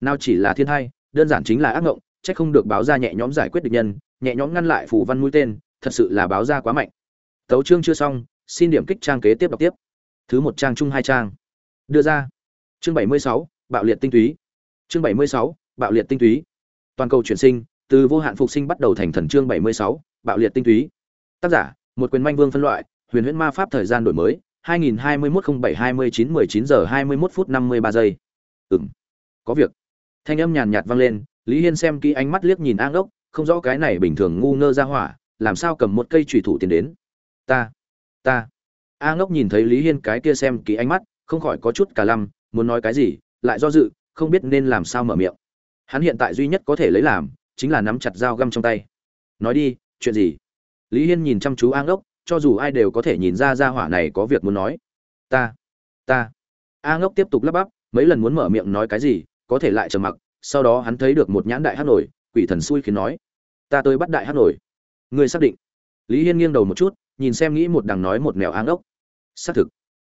nào chỉ là thiên thai đơn giản chính là ác ngộng trách không được báo ra nhẹ nhõm giải quyết địch nhân nhẹ nhõm ngăn lại phủ văn mũi tên thật sự là báo ra quá mạnh. Tấu chương chưa xong xin điểm kích trang kế tiếp đọc tiếp. Thứ một trang chung hai trang. Đưa ra. Chương bảy mươi sáu bạo liệt tinh túy. Chương bảy mươi sáu bạo liệt tinh túy. Toàn cầu chuyển sinh từ vô hạn phục sinh bắt đầu thành thần chương bảy mươi sáu bạo liệt tinh túy. Tác giả một quyền manh vương phân loại huyền huyễn ma pháp thời gian đổi mới 2021-07-29-19 giờ 21 phút 53 giây. Ừm, có việc thanh âm nhàn nhạt vang lên, lý hiên xem kỹ ánh mắt liếc nhìn an ốc không rõ cái này bình thường ngu ngơ ra hỏa, làm sao cầm một cây trùy thủ tiến đến. Ta ta. A ngốc nhìn thấy lý hiên cái kia xem kỹ ánh mắt, không khỏi có chút cả lăm, muốn nói cái gì, lại do dự, không biết nên làm sao mở miệng. Hắn hiện tại duy nhất có thể lấy làm, chính là nắm chặt dao găm trong tay. Nói đi, chuyện gì? Lý hiên nhìn chăm chú a ngốc, cho dù ai đều có thể nhìn ra ra hỏa này có việc muốn nói. Ta ta. A ngốc tiếp tục lắp bắp, mấy lần muốn mở miệng nói cái gì có thể lại trầm mặc, sau đó hắn thấy được một nhãn đại hát nổi, quỷ thần xui khiến nói, ta tới bắt đại hát nổi. Ngươi xác định? Lý hiên nghiêng đầu một chút, nhìn xem nghĩ một đằng nói một mèo a ngốc. Xác thực.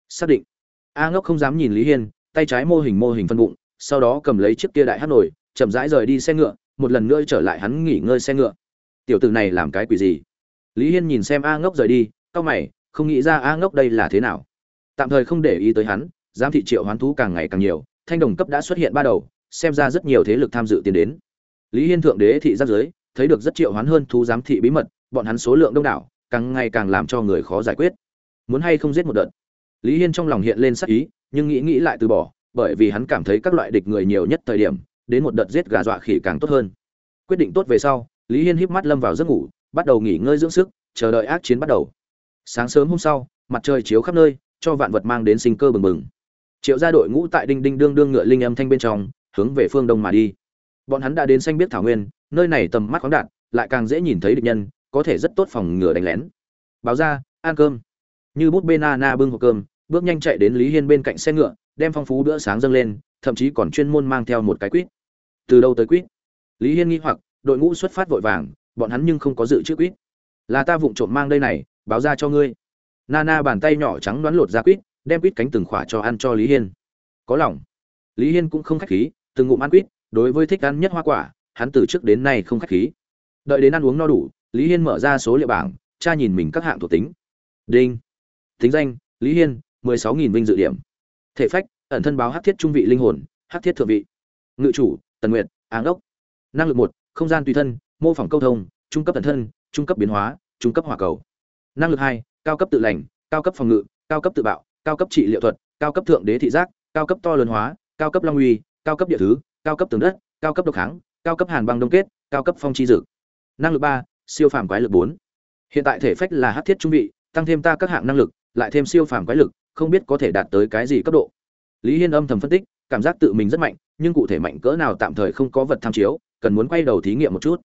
Xác định. A ngốc không dám nhìn lý hiên, tay trái mô hình mô hình phân bụng, sau đó cầm lấy chiếc kia đại hát nổi, chậm rãi rời đi xe ngựa, một lần nữa trở lại hắn nghỉ ngơi xe ngựa. Tiểu tử này làm cái quỷ gì? Lý hiên nhìn xem a ngốc rời đi, cau mày, không nghĩ ra a ngốc đây là thế nào. Tạm thời không để ý tới hắn, giám thị triệu hoán thú càng ngày càng nhiều, thanh đồng cấp đã xuất hiện ba đầu xem ra rất nhiều thế lực tham dự tiến đến. Lý hiên thượng đế thị giáp giới, thấy được rất triệu hoán hơn thú giám thị bí mật, bọn hắn số lượng đông đảo, càng ngày càng làm cho người khó giải quyết. Muốn hay không giết một đợt? Lý hiên trong lòng hiện lên sắc ý, nhưng nghĩ nghĩ lại từ bỏ, bởi vì hắn cảm thấy các loại địch người nhiều nhất thời điểm, đến một đợt giết gà dọa khỉ càng tốt hơn. Quyết định tốt về sau, lý hiên híp mắt lâm vào giấc ngủ, bắt đầu nghỉ ngơi dưỡng sức, chờ đợi ác chiến bắt đầu. Sáng sớm hôm sau, mặt trời chiếu khắp nơi, cho vạn vật mang đến sinh cơ bừng bừng. Triệu gia đội ngũ tại đinh đinh đương đương ngựa linh âm thanh bên trong hướng về phương đông mà đi. Bọn hắn đã đến xanh biết thảo nguyên, nơi này tầm mắt khoáng đạt, lại càng dễ nhìn thấy địch nhân, có thể rất tốt phòng ngừa đánh lén. Báo ra, ăn cơm. Như bút bê na na bưng hộp cơm, bước nhanh chạy đến lý hiên bên cạnh xe ngựa, đem phong phú bữa sáng dâng lên, thậm chí còn chuyên môn mang theo một cái quýt. Từ đâu tới quýt? Lý hiên nghi hoặc, đội ngũ xuất phát vội vàng, bọn hắn nhưng không có dự trữ quýt. Là ta vụng trộm mang đây này, báo ra cho ngươi. Nana bàn tay nhỏ trắng đoán lột ra quýt, đem quýt cánh từng khỏa cho ăn cho lý hiên. Có lòng. Lý hiên cũng không khách khí từng ngụm ăn quýt, đối với thích ăn nhất hoa quả, hắn từ trước đến nay không khách khí. Đợi đến ăn uống no đủ, lý hiên mở ra số liệu bảng, tra nhìn mình các hạng thuộc tính. Đinh. Tính danh, lý hiên, mười sáu nghìn vinh dự điểm. Thể phách, ẩn thân báo hát thiết trung vị linh hồn, hát thiết thượng vị. Ngự chủ, tần nguyệt, áng ốc năng lực một, không gian tùy thân, mô phỏng câu thông, trung cấp ẩn thân, trung cấp biến hóa, trung cấp hỏa cầu. Năng lực hai, cao cấp tự lành, cao cấp phòng ngự, cao cấp tự bạo, cao cấp trị liệu thuật, cao cấp thượng đế thị giác, cao cấp to lớn hóa, cao cấp long uy cao cấp địa thứ, cao cấp tường đất, cao cấp độc kháng cao cấp hàn băng đông kết, cao cấp phong chi dực năng lực ba, siêu phàm quái lực bốn. Hiện tại thể phách là hát thiết trung vị, tăng thêm ta các hạng năng lực, lại thêm siêu phàm quái lực, không biết có thể đạt tới cái gì cấp độ. Lý hiên âm thầm phân tích, cảm giác tự mình rất mạnh, nhưng cụ thể mạnh cỡ nào tạm thời không có vật tham chiếu, cần muốn quay đầu thí nghiệm một chút.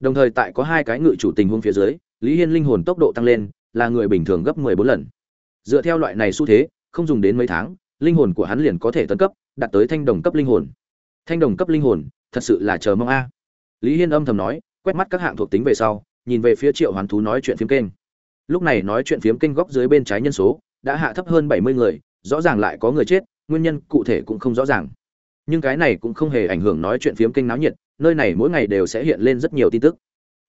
Đồng thời tại có hai cái ngự chủ tình huống phía dưới, lý hiên linh hồn tốc độ tăng lên, là người bình thường gấp 14 lần. Dựa theo loại này xu thế, không dùng đến mấy tháng, linh hồn của hắn liền có thể tấn cấp đạt tới thanh đồng cấp linh hồn. Thanh đồng cấp linh hồn, thật sự là chờ mong a. Lý hiên âm thầm nói, quét mắt các hạng thuộc tính về sau, nhìn về phía triệu hoàn thú nói chuyện phiếm kênh. Lúc này nói chuyện phiếm kênh góc dưới bên trái nhân số, đã hạ thấp hơn 70 người, rõ ràng lại có người chết, nguyên nhân cụ thể cũng không rõ ràng. Nhưng cái này cũng không hề ảnh hưởng nói chuyện phiếm kênh náo nhiệt, nơi này mỗi ngày đều sẽ hiện lên rất nhiều tin tức.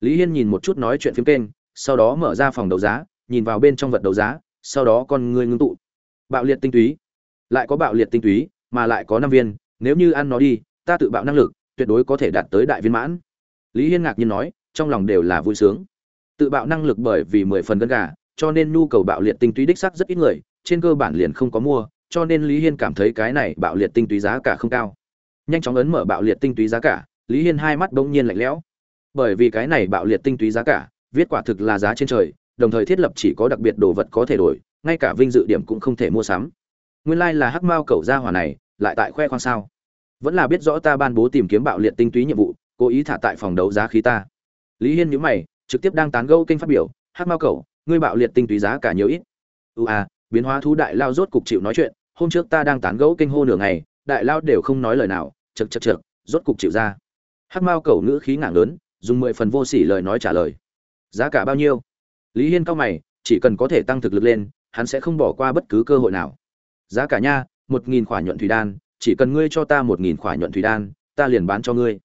Lý hiên nhìn một chút nói chuyện phiếm kênh, sau đó mở ra phòng đấu giá, nhìn vào bên trong vật đấu giá, sau đó con người ngưng tụ. Bạo liệt tinh túy. Lại có bạo liệt tinh túy mà lại có năm viên, nếu như ăn nó đi, ta tự bạo năng lực, tuyệt đối có thể đạt tới đại viên mãn. Lý hiên ngạc nhiên nói, trong lòng đều là vui sướng. Tự bạo năng lực bởi vì mười phần gân gà, cho nên nhu cầu bạo liệt tinh túy đích sắc rất ít người, trên cơ bản liền không có mua, cho nên lý hiên cảm thấy cái này bạo liệt tinh túy giá cả không cao. Nhanh chóng ấn mở bạo liệt tinh túy giá cả, lý hiên hai mắt bỗng nhiên lạnh lẽo. Bởi vì cái này bạo liệt tinh túy giá cả, viết quả thực là giá trên trời, đồng thời thiết lập chỉ có đặc biệt đồ vật có thể đổi, ngay cả vinh dự điểm cũng không thể mua sắm. Nguyên lai、like、là hắc mao cầu gia hỏa này lại tại khoe khoang sao? Vẫn là biết rõ ta ban bố tìm kiếm bạo liệt tinh túy nhiệm vụ, cố ý thả tại phòng đấu giá khí ta. Lý hiên nhữ mày, trực tiếp đang tán gẫu kênh phát biểu, hắc mao cầu ngươi bạo liệt tinh túy giá cả nhiều ít. Ưu à biến hóa thú đại lao rốt cục chịu nói chuyện, hôm trước ta đang tán gẫu kênh hô nửa ngày, đại lao đều không nói lời nào chật chật chật rốt cục chịu ra. Hắc mao cầu ngữ khí ngảng lớn, dùng mười phần vô sỉ lời nói trả lời. Giá cả bao nhiêu? Lý hiên cao mày, chỉ cần có thể tăng thực lực lên, hắn sẽ không bỏ qua bất cứ cơ hội nào. Giá cả nha một nghìn khỏa nhuận thủy đan, chỉ cần ngươi cho ta một nghìn khỏa nhuận thủy đan, ta liền bán cho ngươi.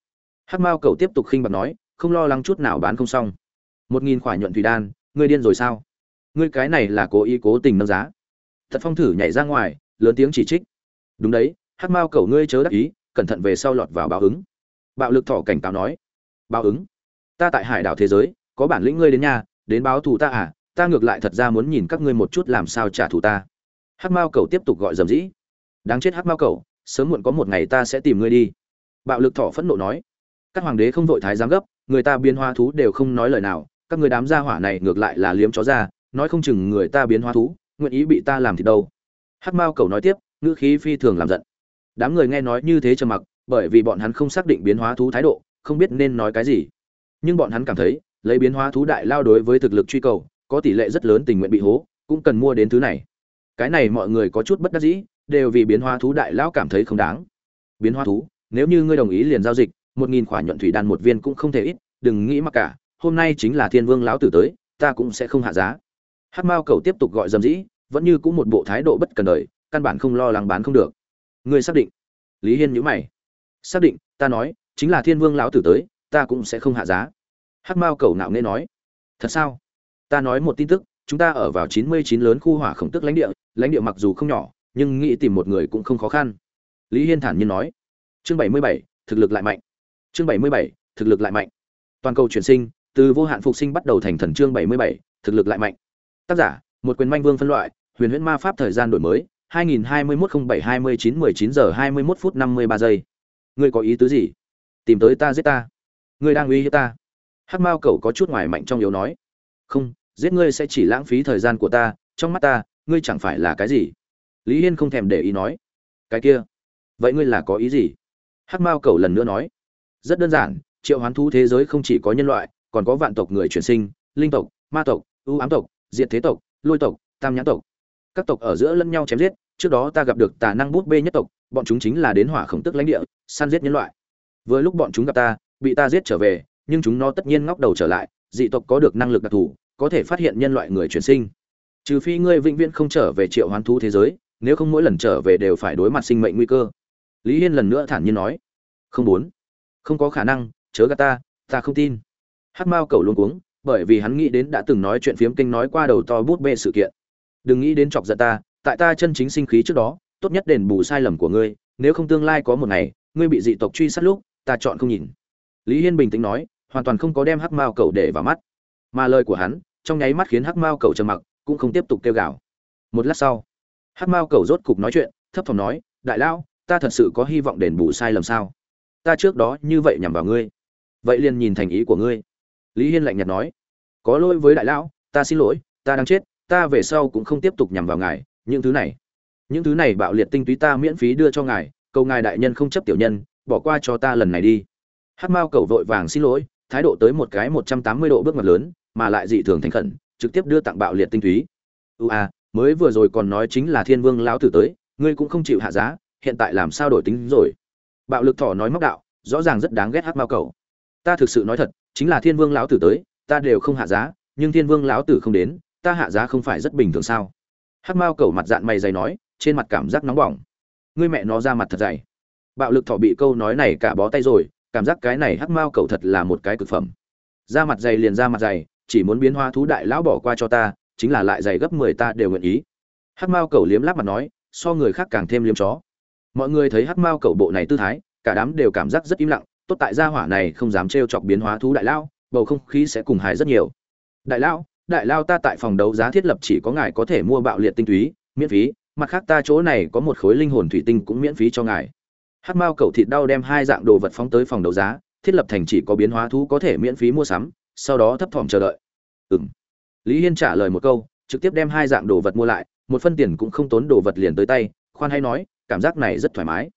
Hát mao cầu tiếp tục khinh bạc nói, không lo lắng chút nào bán không xong. Một nghìn khỏa nhuận thủy đan, ngươi điên rồi sao? Ngươi cái này là cố ý cố tình nâng giá. Thật phong thử nhảy ra ngoài, lớn tiếng chỉ trích. Đúng đấy Hát mao cầu ngươi chớ đắc ý, cẩn thận về sau lọt vào báo ứng. Bạo lực thỏ cảnh cáo nói. Báo ứng? Ta tại hải đảo thế giới, có bản lĩnh ngươi đến nhà, đến báo thù ta à? Ta ngược lại thật ra muốn nhìn các ngươi một chút làm sao trả thù ta. Hát mao cầu tiếp tục gọi dầm dĩ đáng chết hắc mao cầu sớm muộn có một ngày ta sẽ tìm ngươi đi. Bạo lực thỏ phẫn nộ nói. Các hoàng đế không vội thái giám gấp, người ta biến hóa thú đều không nói lời nào, các người đám gia hỏa này ngược lại là liếm chó ra, nói không chừng người ta biến hóa thú, nguyện ý bị ta làm thì đâu. Hắc mao cầu nói tiếp, ngữ khí phi thường làm giận. Đám người nghe nói như thế trầm mặc, bởi vì bọn hắn không xác định biến hóa thú thái độ, không biết nên nói cái gì. Nhưng bọn hắn cảm thấy, lấy biến hóa thú đại lao đối với thực lực truy cầu, có tỷ lệ rất lớn tình nguyện bị hố, cũng cần mua đến thứ này. Cái này mọi người có chút bất đắc dĩ đều vì biến hóa thú đại lão cảm thấy không đáng. Biến hóa thú, nếu như ngươi đồng ý liền giao dịch, một nghìn khỏa nhuận thủy đan một viên cũng không thể ít, đừng nghĩ mắc cả, hôm nay chính là thiên vương lão tử tới, ta cũng sẽ không hạ giá. Hắc mao cầu tiếp tục gọi dầm dĩ, vẫn như cũng một bộ thái độ bất cần đời, căn bản không lo lắng bán không được. Ngươi xác định? Lý hiên nhíu mày. Xác định, ta nói, chính là thiên vương lão tử tới, ta cũng sẽ không hạ giá. Hắc mao cầu nạo nghễ nói. Thật sao? Ta nói một tin tức, chúng ta ở vào chín mươi chín lớn khu hỏa khổng tức lãnh địa lãnh địa mặc dù không nhỏ nhưng nghĩ tìm một người cũng không khó khăn. Lý hiên thản nhiên nói, chương bảy mươi bảy, thực lực lại mạnh. Chương bảy mươi bảy, thực lực lại mạnh. Toàn cầu chuyển sinh, từ vô hạn phục sinh bắt đầu thành thần chương bảy mươi bảy, thực lực lại mạnh. Tác giả, một quyền manh vương phân loại, huyền huyễn ma pháp thời gian đổi mới 2021-07-29-19 giờ 21 phút 53 giây. Ngươi có ý tứ gì? Tìm tới ta giết ta. Ngươi đang uy hiếp ta. Hắc mao cậu có chút ngoài mạnh trong yếu nói, không, giết ngươi sẽ chỉ lãng phí thời gian của ta, trong mắt ta, ngươi chẳng phải là cái gì? Lý hiên không thèm để ý nói, cái kia, vậy ngươi là có ý gì? Hắc mao Cầu lần nữa nói, rất đơn giản, triệu hoán thú thế giới không chỉ có nhân loại, còn có vạn tộc người chuyển sinh, linh tộc, ma tộc ưu ám tộc, diệt thế tộc, lôi tộc, tam nhãn tộc. Các tộc ở giữa lẫn nhau chém giết, trước đó ta gặp được tà năng bút bê nhất tộc, bọn chúng chính là đến hỏa khổng tức lãnh địa, săn giết nhân loại. Vừa lúc bọn chúng gặp ta, bị ta giết trở về, nhưng chúng nó tất nhiên ngóc đầu trở lại, dị tộc có được năng lực đặc thù, có thể phát hiện nhân loại người chuyển sinh. Trừ phi ngươi vĩnh viễn không trở về triệu hoán thú thế giới nếu không mỗi lần trở về đều phải đối mặt sinh mệnh nguy cơ. Lý hiên lần nữa thản nhiên nói, không muốn. Không có khả năng, chớ gà ta ta không tin. Hát mao cầu luôn cuống, bởi vì hắn nghĩ đến đã từng nói chuyện phiếm kinh nói qua đầu to bút bê sự kiện. Đừng nghĩ đến chọc giận ta, tại ta chân chính sinh khí trước đó, tốt nhất đền bù sai lầm của ngươi, nếu không tương lai có một ngày, ngươi bị dị tộc truy sát lúc, ta chọn không nhìn. Lý hiên bình tĩnh nói, hoàn toàn không có đem hắc mao cầu để vào mắt. Mà lời của hắn, trong nháy mắt khiến hắc mao cầu trầm mặc, cũng không tiếp tục kêu gào. Một lát sau hắc mao cầu rốt cục nói chuyện, thấp thỏm nói, đại lão, ta thật sự có hy vọng đền bù sai lầm sao? Ta trước đó như vậy nhằm vào ngươi. Vậy liền nhìn thành ý của ngươi. Lý hiên lạnh nhạt nói, có lỗi với đại lão, ta xin lỗi, ta đang chết, ta về sau cũng không tiếp tục nhằm vào ngài, những thứ này. Những thứ này bạo liệt tinh túy ta miễn phí đưa cho ngài, cầu ngài đại nhân không chấp tiểu nhân, bỏ qua cho ta lần này đi. Hát mao cầu vội vàng xin lỗi, thái độ tới một cái một trăm tám mươi độ bước ngoặt lớn, mà lại dị thường thành khẩn, trực tiếp đưa tặng bạo liệt tinh túy. Ưu a mới vừa rồi còn nói chính là thiên vương lão tử tới, ngươi cũng không chịu hạ giá, hiện tại làm sao đổi tính rồi? Bạo lực thỏ nói móc đạo, rõ ràng rất đáng ghét hát mao cầu. Ta thực sự nói thật, chính là thiên vương lão tử tới, ta đều không hạ giá, nhưng thiên vương lão tử không đến, ta hạ giá không phải rất bình thường sao? Hắc mao cầu mặt dạng mày dày nói, trên mặt cảm giác nóng bỏng. Ngươi mẹ nó ra mặt thật dày. Bạo lực thỏ bị câu nói này cả bó tay rồi, cảm giác cái này hắc mao cầu thật là một cái cực phẩm. Ra mặt dày liền ra mặt dày, chỉ muốn biến hoa thú đại lão bỏ qua cho ta chính là lại dày gấp mười ta đều nguyện ý. Hắc mao cầu liếm láp mặt nói, so người khác càng thêm liếm chó. Mọi người thấy hắc mao cầu bộ này tư thái, cả đám đều cảm giác rất im lặng, tốt tại gia hỏa này không dám trêu chọc biến hóa thú đại lão bầu không khí sẽ cùng hài rất nhiều. Đại lão đại lao ta tại phòng đấu giá thiết lập chỉ có ngài có thể mua bạo liệt tinh túy, miễn phí, mặt khác ta chỗ này có một khối linh hồn thủy tinh cũng miễn phí cho ngài. Hát mao cầu thịt đau đem hai dạng đồ vật phóng tới phòng đấu giá, thiết lập thành chỉ có biến hóa thú có thể miễn phí mua sắm, sau đó thấp thỏm chờ đợi. Ừng lý hiên trả lời một câu, trực tiếp đem hai dạng đồ vật mua lại, một phân tiền cũng không tốn đồ vật liền tới tay, khoan hay nói, cảm giác này rất thoải mái.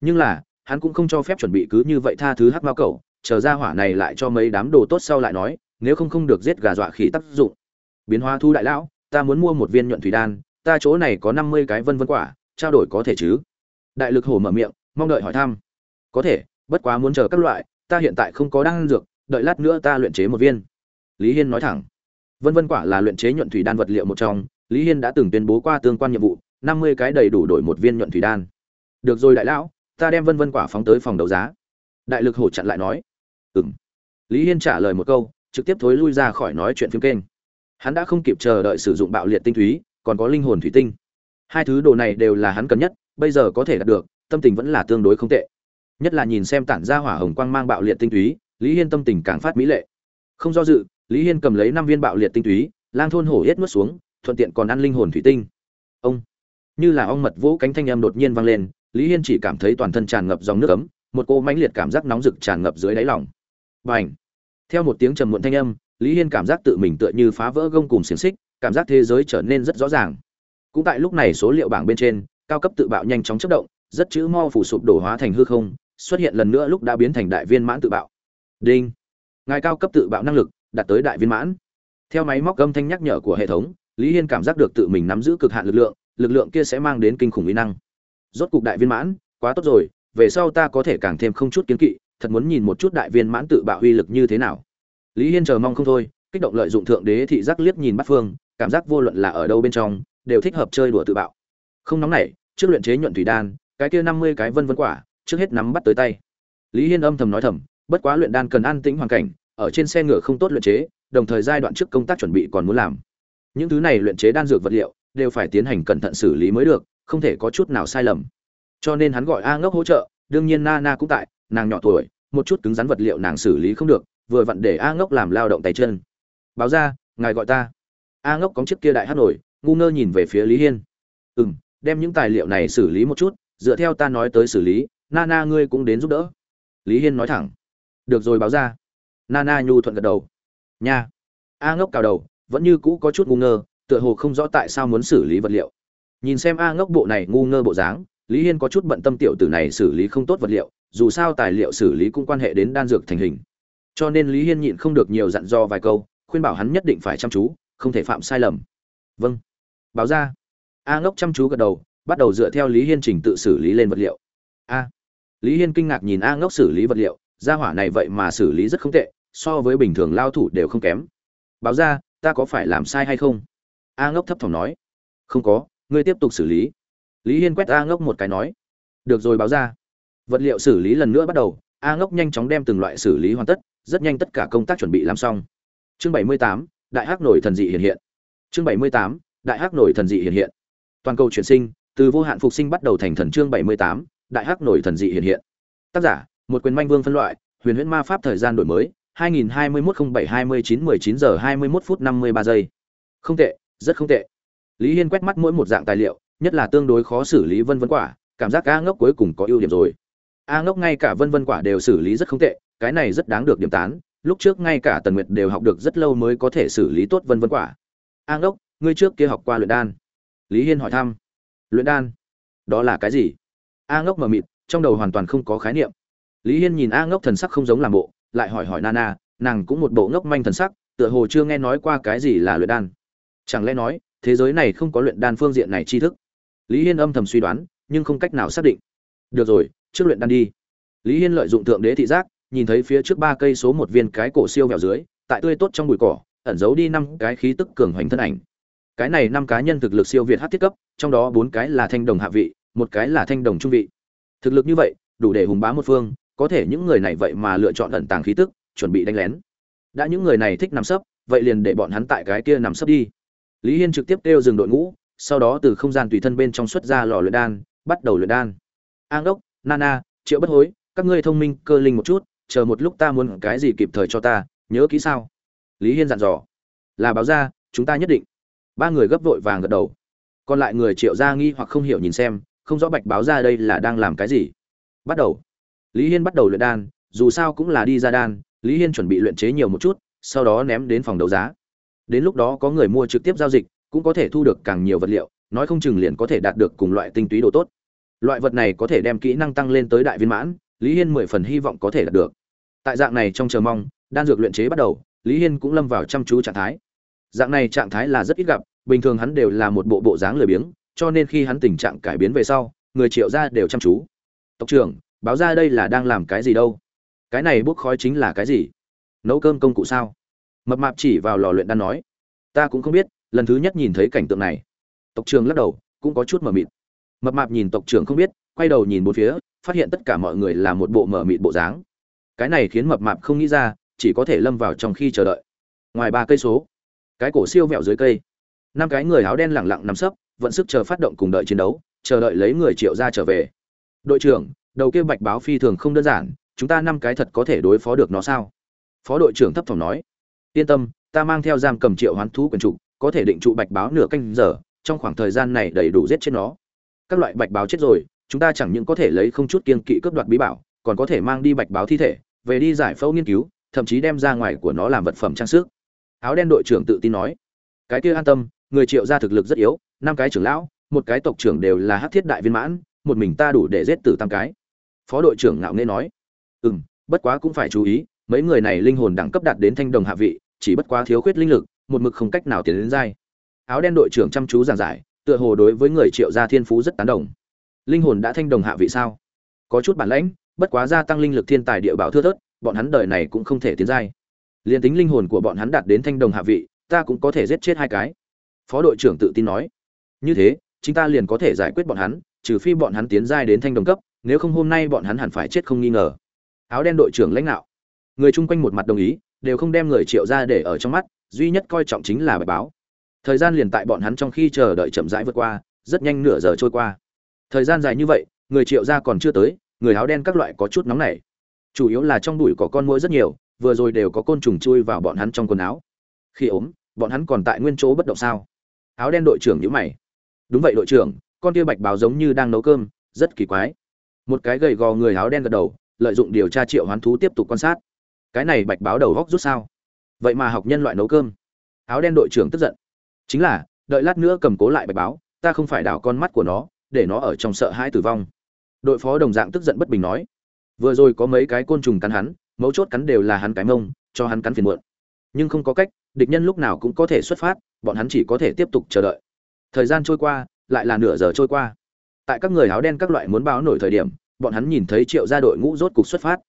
Nhưng là, hắn cũng không cho phép chuẩn bị cứ như vậy tha thứ hắc mao cầu chờ ra hỏa này lại cho mấy đám đồ tốt sau lại nói, nếu không không được giết gà dọa khỉ tác dụng. Biến hóa thu đại lão, ta muốn mua một viên nhuận thủy đan, ta chỗ này có năm mươi cái vân vân quả, trao đổi có thể chứ? Đại lực hổ mở miệng, mong đợi hỏi thăm. Có thể, bất quá muốn chờ các loại, ta hiện tại không có đan dược, đợi lát nữa ta luyện chế một viên. Lý hiên nói thẳng vân vân quả là luyện chế nhuận thủy đan vật liệu một trong, lý hiên đã từng tuyên bố qua tương quan nhiệm vụ, năm mươi cái đầy đủ đổi một viên nhuận thủy đan. Được rồi đại lão, ta đem vân vân quả phóng tới phòng đấu giá. Đại lực hổ chặn lại nói. Ừm. lý hiên trả lời một câu, trực tiếp thối lui ra khỏi nói chuyện phim kênh. Hắn đã không kịp chờ đợi sử dụng bạo liệt tinh thúy còn có linh hồn thủy tinh. Hai thứ đồ này đều là hắn cần nhất, bây giờ có thể đạt được, tâm tình vẫn là tương đối không tệ. Nhất là nhìn xem tản ra hỏa hồng quang mang bạo liệt tinh túy, lý hiên tâm tình càng phát mỹ lệ. Không do dự lý hiên cầm lấy năm viên bạo liệt tinh túy lang thôn hổ yết nuốt xuống thuận tiện còn ăn linh hồn thủy tinh. Ông. Như là ong mật vỗ cánh thanh âm đột nhiên vang lên lý hiên chỉ cảm thấy toàn thân tràn ngập dòng nước ấm một cô mãnh liệt cảm giác nóng rực tràn ngập dưới đáy lòng. Bành, theo một tiếng trầm muộn thanh âm lý hiên cảm giác tự mình tựa như phá vỡ gông cùm xiềng xích cảm giác thế giới trở nên rất rõ ràng. Cũng tại lúc này số liệu bảng bên trên cao cấp tự bạo nhanh chóng chớp động rất chữ mo phủ sụp đổ hóa thành hư không xuất hiện lần nữa lúc đã biến thành đại viên mãn tự bạo. Đinh. Ngài cao cấp tự bạo năng lực đạt tới đại viên mãn. Theo máy móc âm thanh nhắc nhở của hệ thống, lý hiên cảm giác được tự mình nắm giữ cực hạn lực lượng lực lượng kia sẽ mang đến kinh khủng uy năng. Rốt cục đại viên mãn, quá tốt rồi, về sau ta có thể càng thêm không chút kiến kỵ, thật muốn nhìn một chút đại viên mãn tự bạo uy lực như thế nào. Lý hiên chờ mong không thôi, kích động lợi dụng thượng đế thị giác liếc nhìn bắt phương, cảm giác vô luận là ở đâu bên trong, đều thích hợp chơi đùa tự bạo. Không nóng nảy, trước luyện chế nhuận thủy đan, cái kia năm mươi cái vân vân quả, trước hết nắm bắt tới tay. Lý hiên âm thầm nói thầm, bất quá luyện đan cần an tĩnh hoàn cảnh ở trên xe ngựa không tốt luyện chế đồng thời giai đoạn trước công tác chuẩn bị còn muốn làm. Những thứ này luyện chế đan dược vật liệu đều phải tiến hành cẩn thận xử lý mới được không thể có chút nào sai lầm. Cho nên hắn gọi a ngốc hỗ trợ đương nhiên Nana na cũng tại nàng nhỏ tuổi một chút cứng rắn vật liệu nàng xử lý không được vừa vặn để a ngốc làm lao động tay chân. Báo ra ngài gọi ta. A ngốc có chiếc kia đại hát nổi ngu ngơ nhìn về phía lý hiên. Ừm, đem những tài liệu này xử lý một chút dựa theo ta nói tới xử lý Nana na ngươi cũng đến giúp đỡ. Lý hiên nói thẳng. Được rồi báo ra. Nana nhu thuận gật đầu. Nha. A ngốc cào đầu, vẫn như cũ có chút ngu ngơ, tựa hồ không rõ tại sao muốn xử lý vật liệu. Nhìn xem a ngốc bộ này ngu ngơ bộ dáng, lý hiên có chút bận tâm tiểu tử này xử lý không tốt vật liệu, dù sao tài liệu xử lý cũng quan hệ đến đan dược thành hình. Cho nên lý hiên nhịn không được nhiều dặn dò vài câu, khuyên bảo hắn nhất định phải chăm chú, không thể phạm sai lầm. Vâng. Báo ra. A ngốc chăm chú gật đầu, bắt đầu dựa theo lý hiên trình tự xử lý lên vật liệu. A. Lý hiên kinh ngạc nhìn a ngốc xử lý vật liệu, gia hỏa này vậy mà xử lý rất không tệ so với bình thường lao thủ đều không kém. Báo ra, ta có phải làm sai hay không? A ngốc thấp thỏm nói. Không có, ngươi tiếp tục xử lý. Lý hiên quét a ngốc một cái nói. Được rồi báo ra. Vật liệu xử lý lần nữa bắt đầu. A ngốc nhanh chóng đem từng loại xử lý hoàn tất, rất nhanh tất cả công tác chuẩn bị làm xong. Chương bảy mươi tám, đại hắc nổi thần dị hiện hiện. Chương bảy mươi tám, đại hắc nổi thần dị hiện hiện. Toàn cầu chuyển sinh, từ vô hạn phục sinh bắt đầu thành thần chương bảy mươi tám, đại hắc nổi thần dị hiện hiện. Tác giả, một quyền manh vương phân loại, huyền huyễn ma pháp thời gian đổi mới 2021-07-29-19 giờ 21 phút 53 giây. Không tệ, rất không tệ. Lý hiên quét mắt mỗi một dạng tài liệu, nhất là tương đối khó xử lý vân vân quả, cảm giác a ngốc cuối cùng có ưu điểm rồi. A ngốc ngay cả vân vân quả đều xử lý rất không tệ, cái này rất đáng được điểm tán, lúc trước ngay cả tần nguyệt đều học được rất lâu mới có thể xử lý tốt vân vân quả. A ngốc, ngươi trước kia học qua luyện đan. Lý hiên hỏi thăm. Luyện đan? Đó là cái gì? A ngốc mờ mịt, trong đầu hoàn toàn không có khái niệm. Lý hiên nhìn a ngốc thần sắc không giống làm bộ lại hỏi hỏi nana, nàng cũng một bộ ngốc manh thần sắc, tựa hồ chưa nghe nói qua cái gì là luyện đan. Chẳng lẽ nói, thế giới này không có luyện đan phương diện này tri thức? Lý hiên âm thầm suy đoán, nhưng không cách nào xác định. Được rồi, trước luyện đan đi. Lý hiên lợi dụng thượng đế thị giác, nhìn thấy phía trước ba cây số một viên cái cổ siêu vẹo dưới, tại tươi tốt trong bụi cỏ, ẩn giấu đi năm cái khí tức cường hoành thân ảnh. Cái này năm cá nhân thực lực siêu việt hắc thiết cấp, trong đó bốn cái là thanh đồng hạ vị, một cái là thanh đồng trung vị. Thực lực như vậy, đủ để hùng bá một phương có thể những người này vậy mà lựa chọn ẩn tàng khí tức, chuẩn bị đánh lén. Đã những người này thích nằm sấp, vậy liền để bọn hắn tại cái kia nằm sấp đi. Lý hiên trực tiếp kêu dừng đội ngũ, sau đó từ không gian tùy thân bên trong xuất ra lò luyện đan, bắt đầu luyện đan. An đốc, nana, triệu bất hối, các ngươi thông minh, cơ linh một chút, chờ một lúc ta muốn cái gì kịp thời cho ta, nhớ kỹ sao? Lý hiên dặn dò. Là báo ra, chúng ta nhất định. Ba người gấp vội vàng gật đầu. Còn lại người triệu ra nghi hoặc không hiểu nhìn xem, không rõ bạch báo ra đây là đang làm cái gì. Bắt đầu lý hiên bắt đầu luyện đan, dù sao cũng là đi ra đan, lý hiên chuẩn bị luyện chế nhiều một chút, sau đó ném đến phòng đấu giá. Đến lúc đó có người mua trực tiếp giao dịch, cũng có thể thu được càng nhiều vật liệu, nói không chừng liền có thể đạt được cùng loại tinh túy đồ tốt. Loại vật này có thể đem kỹ năng tăng lên tới đại viên mãn, lý hiên mười phần hy vọng có thể đạt được. Tại dạng này trong chờ mong, đan dược luyện chế bắt đầu, lý hiên cũng lâm vào chăm chú trạng thái. Dạng này trạng thái là rất ít gặp, bình thường hắn đều là một bộ bộ dáng lười biếng, cho nên khi hắn tình trạng cải biến về sau, người triệu ra đều chăm chú. Tộc trưởng báo ra đây là đang làm cái gì đâu? Cái này bốc khói chính là cái gì? Nấu cơm công cụ sao? Mập mạp chỉ vào lò luyện đan nói. Ta cũng không biết, lần thứ nhất nhìn thấy cảnh tượng này. Tộc trưởng lắc đầu, cũng có chút mờ mịt. Mập mạp nhìn tộc trưởng không biết, quay đầu nhìn một phía, phát hiện tất cả mọi người là một bộ mờ mịt bộ dáng. Cái này khiến mập mạp không nghĩ ra, chỉ có thể lâm vào trong khi chờ đợi. Ngoài ba cây số, cái cổ siêu vẹo dưới cây. Năm cái người áo đen lẳng lặng nằm sấp vận sức chờ phát động cùng đợi chiến đấu, chờ đợi lấy người triệu ra trở về. Đội trưởng đầu kia bạch báo phi thường không đơn giản, chúng ta năm cái thật có thể đối phó được nó sao? Phó đội trưởng thấp thỏm nói. Yên tâm, ta mang theo giam cầm triệu hoán thú quyền trụ có thể định trụ bạch báo nửa canh giờ, trong khoảng thời gian này đầy đủ giết chết nó. Các loại bạch báo chết rồi, chúng ta chẳng những có thể lấy không chút kiên kỵ cướp đoạt bí bảo, còn có thể mang đi bạch báo thi thể, về đi giải phẫu nghiên cứu, thậm chí đem ra ngoài của nó làm vật phẩm trang sức. Áo đen đội trưởng tự tin nói. Cái kia an tâm, người triệu ra thực lực rất yếu, năm cái trưởng lão, một cái tộc trưởng đều là hắc thiết đại viên mãn, một mình ta đủ để giết tử tam cái phó đội trưởng ngạo nghễ nói. Ừ m bất quá cũng phải chú ý, mấy người này linh hồn đẳng cấp đạt đến thanh đồng hạ vị, chỉ bất quá thiếu khuyết linh lực, một mực không cách nào tiến đến dai áo đen đội trưởng chăm chú giảng giải, tựa hồ đối với người triệu gia thiên phú rất tán đồng. Linh hồn đã thanh đồng hạ vị sao? Có chút bản lãnh, bất quá gia tăng linh lực thiên tài địa bảo thưa thớt, bọn hắn đời này cũng không thể tiến giai. Liền tính linh hồn của bọn hắn đạt đến thanh đồng hạ vị, ta cũng có thể giết chết hai cái. Phó đội trưởng tự tin nói. Như thế, chúng ta liền có thể giải quyết bọn hắn, trừ phi bọn hắn tiến giai đến thanh đồng cấp nếu không hôm nay bọn hắn hẳn phải chết không nghi ngờ. Áo đen đội trưởng lãnh đạo. Người chung quanh một mặt đồng ý, đều không đem người triệu ra để ở trong mắt, duy nhất coi trọng chính là bài báo. Thời gian liền tại bọn hắn trong khi chờ đợi chậm rãi vượt qua, rất nhanh nửa giờ trôi qua. Thời gian dài như vậy, người triệu ra còn chưa tới, người áo đen các loại có chút nóng nảy. Chủ yếu là trong bụi có con muỗi rất nhiều, vừa rồi đều có côn trùng chui vào bọn hắn trong quần áo. Khi ốm, bọn hắn còn tại nguyên chỗ bất động sao? Áo đen đội trưởng nhíu mày. Đúng vậy đội trưởng, con kia bạch báo giống như đang nấu cơm, rất kỳ quái một cái gầy gò người áo đen gật đầu, lợi dụng điều tra triệu hoán thú tiếp tục quan sát. Cái này bạch báo đầu góc rút sao? Vậy mà học nhân loại nấu cơm. Áo đen đội trưởng tức giận. Chính là, đợi lát nữa cầm cố lại bạch báo, ta không phải đảo con mắt của nó, để nó ở trong sợ hãi tử vong. Đội phó đồng dạng tức giận bất bình nói. Vừa rồi có mấy cái côn trùng cắn hắn, mấu chốt cắn đều là hắn cái mông, cho hắn cắn phiền muộn. Nhưng không có cách, địch nhân lúc nào cũng có thể xuất phát, bọn hắn chỉ có thể tiếp tục chờ đợi. Thời gian trôi qua, lại là nửa giờ trôi qua tại các người áo đen các loại muốn báo nổi thời điểm, bọn hắn nhìn thấy triệu gia đội ngũ rốt cục xuất phát.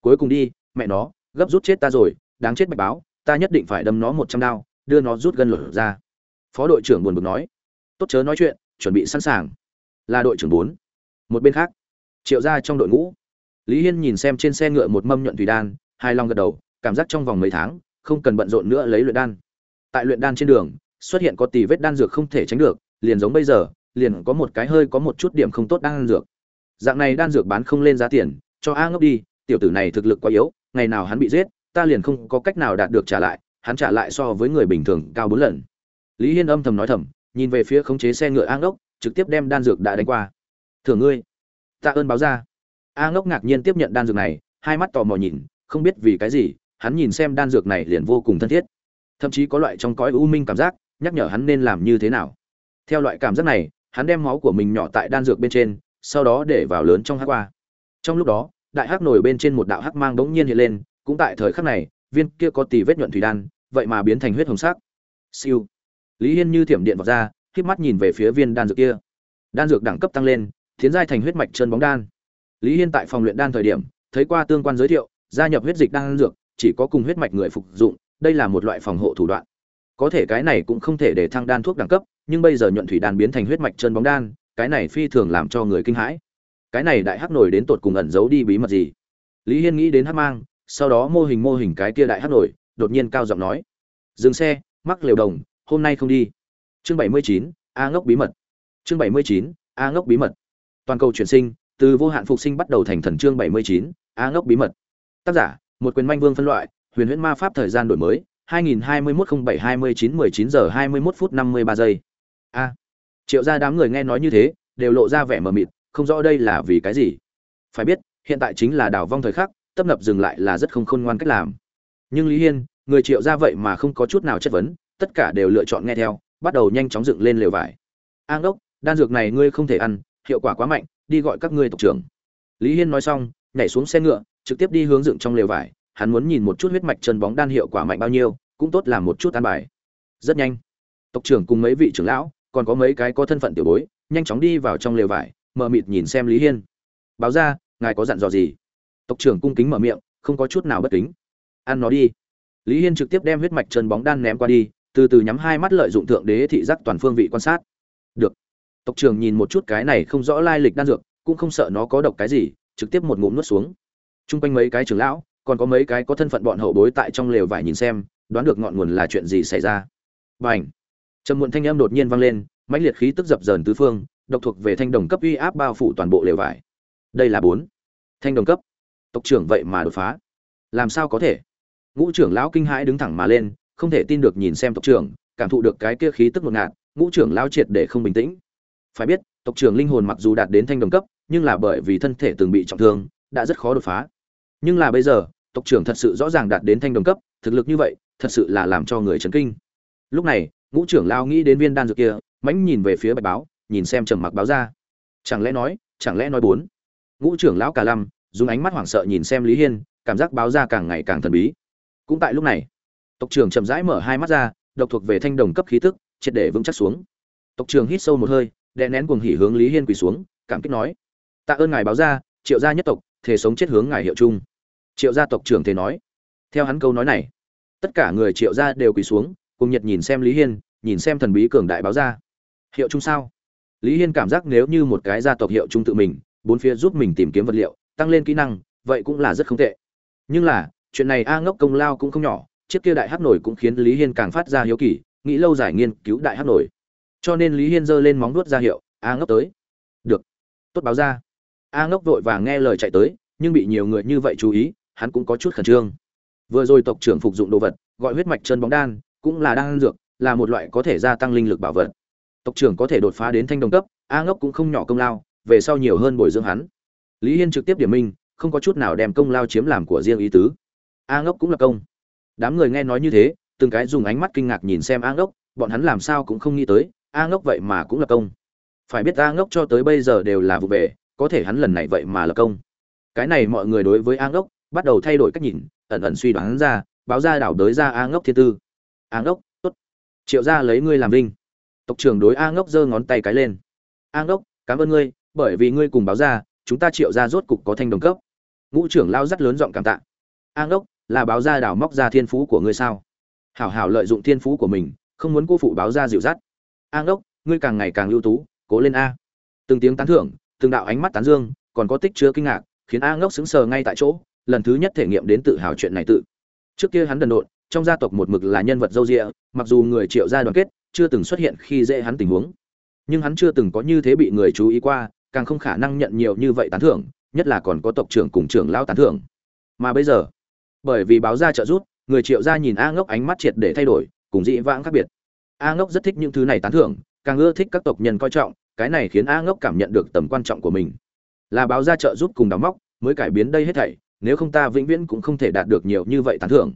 Cuối cùng đi, mẹ nó, gấp rút chết ta rồi, đáng chết bạch báo, ta nhất định phải đâm nó một trăm đao, đưa nó rút gân lửa ra. Phó đội trưởng buồn bực nói. Tốt chớ nói chuyện, chuẩn bị sẵn sàng. Là đội trưởng bốn. Một bên khác, triệu gia trong đội ngũ. Lý hiên nhìn xem trên xe ngựa một mâm nhuận thủy đan hai long gật đầu, cảm giác trong vòng mấy tháng, không cần bận rộn nữa lấy luyện đan. Tại luyện đan trên đường, xuất hiện có tỷ vết đan dược không thể tránh được, liền giống bây giờ liền có một cái hơi có một chút điểm không tốt đan dược. Dạng này đan dược bán không lên giá tiền, cho a ngốc đi, tiểu tử này thực lực quá yếu, ngày nào hắn bị giết, ta liền không có cách nào đạt được trả lại, hắn trả lại so với người bình thường cao bốn lần. Lý hiên âm thầm nói thầm, nhìn về phía khống chế xe ngựa a ngốc, trực tiếp đem đan dược đã đánh qua. Thưởng ngươi, tạ ơn báo ra a ngốc ngạc nhiên tiếp nhận đan dược này, hai mắt tò mò nhìn, không biết vì cái gì, hắn nhìn xem đan dược này liền vô cùng thân thiết. Thậm chí có loại trong cõi u minh cảm giác, nhắc nhở hắn nên làm như thế nào. Theo loại cảm giác này hắn đem máu của mình nhỏ tại đan dược bên trên, sau đó để vào lớn trong hắc qua. Trong lúc đó, đại hắc nổi bên trên một đạo hắc mang bỗng nhiên hiện lên, cũng tại thời khắc này, viên kia có tỷ vết nhuận thủy đan, vậy mà biến thành huyết hồng sắc. Siêu. Lý hiên như thiểm điện vào ra khiếp mắt nhìn về phía viên đan dược kia. Đan dược đẳng cấp tăng lên, tiến giai thành huyết mạch chân bóng đan. Lý hiên tại phòng luyện đan thời điểm, thấy qua tương quan giới thiệu, gia nhập huyết dịch đan dược, chỉ có cùng huyết mạch người phục dụng, đây là một loại phòng hộ thủ đoạn. Có thể cái này cũng không thể để thăng đan thuốc đẳng cấp nhưng bây giờ nhuận thủy đan biến thành huyết mạch chân bóng đan, cái này phi thường làm cho người kinh hãi. Cái này đại hắc nổi đến tột cùng ẩn giấu đi bí mật gì? Lý hiên nghĩ đến hắc mang, sau đó mô hình mô hình cái kia đại hắc nổi, đột nhiên cao giọng nói, dừng xe, mắc liều đồng, hôm nay không đi. Chương bảy mươi chín, a ngốc bí mật. Chương bảy mươi chín, a ngốc bí mật. Toàn cầu chuyển sinh, từ vô hạn phục sinh bắt đầu thành thần chương bảy mươi chín, a ngốc bí mật. Tác giả, một quyền manh vương phân loại, huyền huyễn ma pháp thời gian đổi mới 2021-07-29-19 giờ 21 phút 53 giây a. Triệu gia đám người nghe nói như thế, đều lộ ra vẻ mờ mịt, không rõ đây là vì cái gì. Phải biết, hiện tại chính là đào vong thời khắc, tấp nập dừng lại là rất không khôn ngoan cách làm. Nhưng lý hiên, người triệu gia vậy mà không có chút nào chất vấn, tất cả đều lựa chọn nghe theo, bắt đầu nhanh chóng dựng lên lều vải. An đốc đan dược này ngươi không thể ăn, hiệu quả quá mạnh, đi gọi các ngươi tộc trưởng. Lý hiên nói xong, nhảy xuống xe ngựa, trực tiếp đi hướng dựng trong lều vải, hắn muốn nhìn một chút huyết mạch chân bóng đan hiệu quả mạnh bao nhiêu, cũng tốt làm một chút an bài. Rất nhanh. Tộc trưởng cùng mấy vị trưởng lão còn có mấy cái có thân phận tiểu bối, nhanh chóng đi vào trong lều vải mờ mịt nhìn xem lý hiên. Báo ra, ngài có dặn dò gì? Tộc trưởng cung kính mở miệng, không có chút nào bất kính. Ăn nó đi. Lý hiên trực tiếp đem huyết mạch chân bóng đan ném qua đi, từ từ nhắm hai mắt lợi dụng thượng đế thị giác toàn phương vị quan sát. Được. Tộc trưởng nhìn một chút cái này không rõ lai lịch đan dược, cũng không sợ nó có độc cái gì, trực tiếp một ngụm nuốt xuống. Chung quanh mấy cái trưởng lão, còn có mấy cái có thân phận bọn hậu bối tại trong lều vải nhìn xem, đoán được ngọn nguồn là chuyện gì xảy ra. B à n h trầm muộn thanh âm đột nhiên vang lên, mãnh liệt khí tức dập dờn tứ phương, độc thuộc về thanh đồng cấp uy áp bao phủ toàn bộ lều vải. Đây là bốn. Thanh đồng cấp. Tộc trưởng vậy mà đột phá. Làm sao có thể? Ngũ trưởng lão kinh hãi đứng thẳng mà lên, không thể tin được nhìn xem tộc trưởng, cảm thụ được cái kia khí tức ngột ngạt, ngũ trưởng lão triệt để không bình tĩnh. Phải biết, tộc trưởng linh hồn mặc dù đạt đến thanh đồng cấp, nhưng là bởi vì thân thể từng bị trọng thương, đã rất khó đột phá. Nhưng là bây giờ, tộc trưởng thật sự rõ ràng đạt đến thanh đồng cấp, thực lực như vậy, thật sự là làm cho người chấn kinh. Lúc này ngũ trưởng lao nghĩ đến viên đan dược kia, mãnh nhìn về phía bạch báo, nhìn xem trầm mặc báo ra. Chẳng lẽ nói, chẳng lẽ nói bốn? Ngũ trưởng lão cả lâm, dùng ánh mắt hoảng sợ nhìn xem lý hiên, cảm giác báo ra càng ngày càng thần bí. Cũng tại lúc này, tộc trưởng chậm rãi mở hai mắt ra, độc thuộc về thanh đồng cấp khí tức, triệt để vững chắc xuống. Tộc trưởng hít sâu một hơi, đè nén cuồng hỉ hướng lý hiên quỳ xuống, cảm kích nói, tạ ơn ngài báo ra, triệu gia nhất tộc thể sống chết hướng ngài hiệu chung. Triệu gia tộc trưởng thế nói. Theo hắn câu nói này, tất cả người triệu gia đều quỳ xuống cùng nhật nhìn xem lý hiên, nhìn xem thần bí cường đại báo ra. Hiệu chung sao? Lý hiên cảm giác nếu như một cái gia tộc hiệu chung tự mình, bốn phía giúp mình tìm kiếm vật liệu, tăng lên kỹ năng, vậy cũng là rất không tệ. Nhưng là, chuyện này a ngốc công lao cũng không nhỏ, chiếc kia đại hát nổi cũng khiến lý hiên càng phát ra hiếu kỳ, nghĩ lâu dài nghiên cứu đại hát nổi. Cho nên lý hiên giơ lên móng nuốt ra hiệu, a ngốc tới. Được, tốt báo ra. A ngốc vội vàng nghe lời chạy tới, nhưng bị nhiều người như vậy chú ý, hắn cũng có chút khẩn trương. Vừa rồi tộc trưởng phục dụng đồ vật, gọi huyết mạch chân bóng đan cũng là đan dược, là một loại có thể gia tăng linh lực bảo vật. Tộc trưởng có thể đột phá đến thanh đồng cấp, a ngốc cũng không nhỏ công lao, về sau nhiều hơn bồi dưỡng hắn. Lý hiên trực tiếp điểm minh, không có chút nào đem công lao chiếm làm của riêng ý tứ. A ngốc cũng là công. Đám người nghe nói như thế, từng cái dùng ánh mắt kinh ngạc nhìn xem a ngốc, bọn hắn làm sao cũng không nghĩ tới, a ngốc vậy mà cũng là công. Phải biết a ngốc cho tới bây giờ đều là vụ về, có thể hắn lần này vậy mà là công. Cái này mọi người đối với a ngốc bắt đầu thay đổi cách nhìn, ẩn ẩn suy đoán ra, báo ra đảo đới ra a ngốc thiên tư a ngốc, tốt. Triệu ra lấy ngươi làm vinh tộc trưởng đối a ngốc giơ ngón tay cái lên. A ngốc, cảm ơn ngươi, bởi vì ngươi cùng báo ra, chúng ta triệu ra rốt cục có thanh đồng cấp. Ngũ trưởng lao rất lớn giọng cảm tạ. A ngốc, là báo ra đảo móc ra thiên phú của ngươi sao? Hảo hảo lợi dụng thiên phú của mình, không muốn cô phụ báo ra dịu dắt. A ngốc, ngươi càng ngày càng ưu tú, cố lên a. Từng tiếng tán thưởng, từng đạo ánh mắt tán dương, còn có tích chứa kinh ngạc, khiến a ngốc sững sờ ngay tại chỗ, lần thứ nhất thể nghiệm đến tự hào chuyện này tự. Trước kia hắn đần độn trong gia tộc một mực là nhân vật dâu dịa, mặc dù người triệu gia đoàn kết chưa từng xuất hiện khi dễ hắn tình huống. Nhưng hắn chưa từng có như thế bị người chú ý qua, càng không khả năng nhận nhiều như vậy tán thưởng, nhất là còn có tộc trưởng cùng trưởng lao tán thưởng. Mà bây giờ, bởi vì báo ra trợ rút người triệu gia nhìn a ngốc ánh mắt triệt để thay đổi, cùng dị vãng khác biệt. A ngốc rất thích những thứ này tán thưởng, càng ưa thích các tộc nhân coi trọng, cái này khiến a ngốc cảm nhận được tầm quan trọng của mình. Là báo ra trợ giúp cùng đóng móc mới cải biến đây hết thảy, nếu không ta vĩnh viễn cũng không thể đạt được nhiều như vậy tán thưởng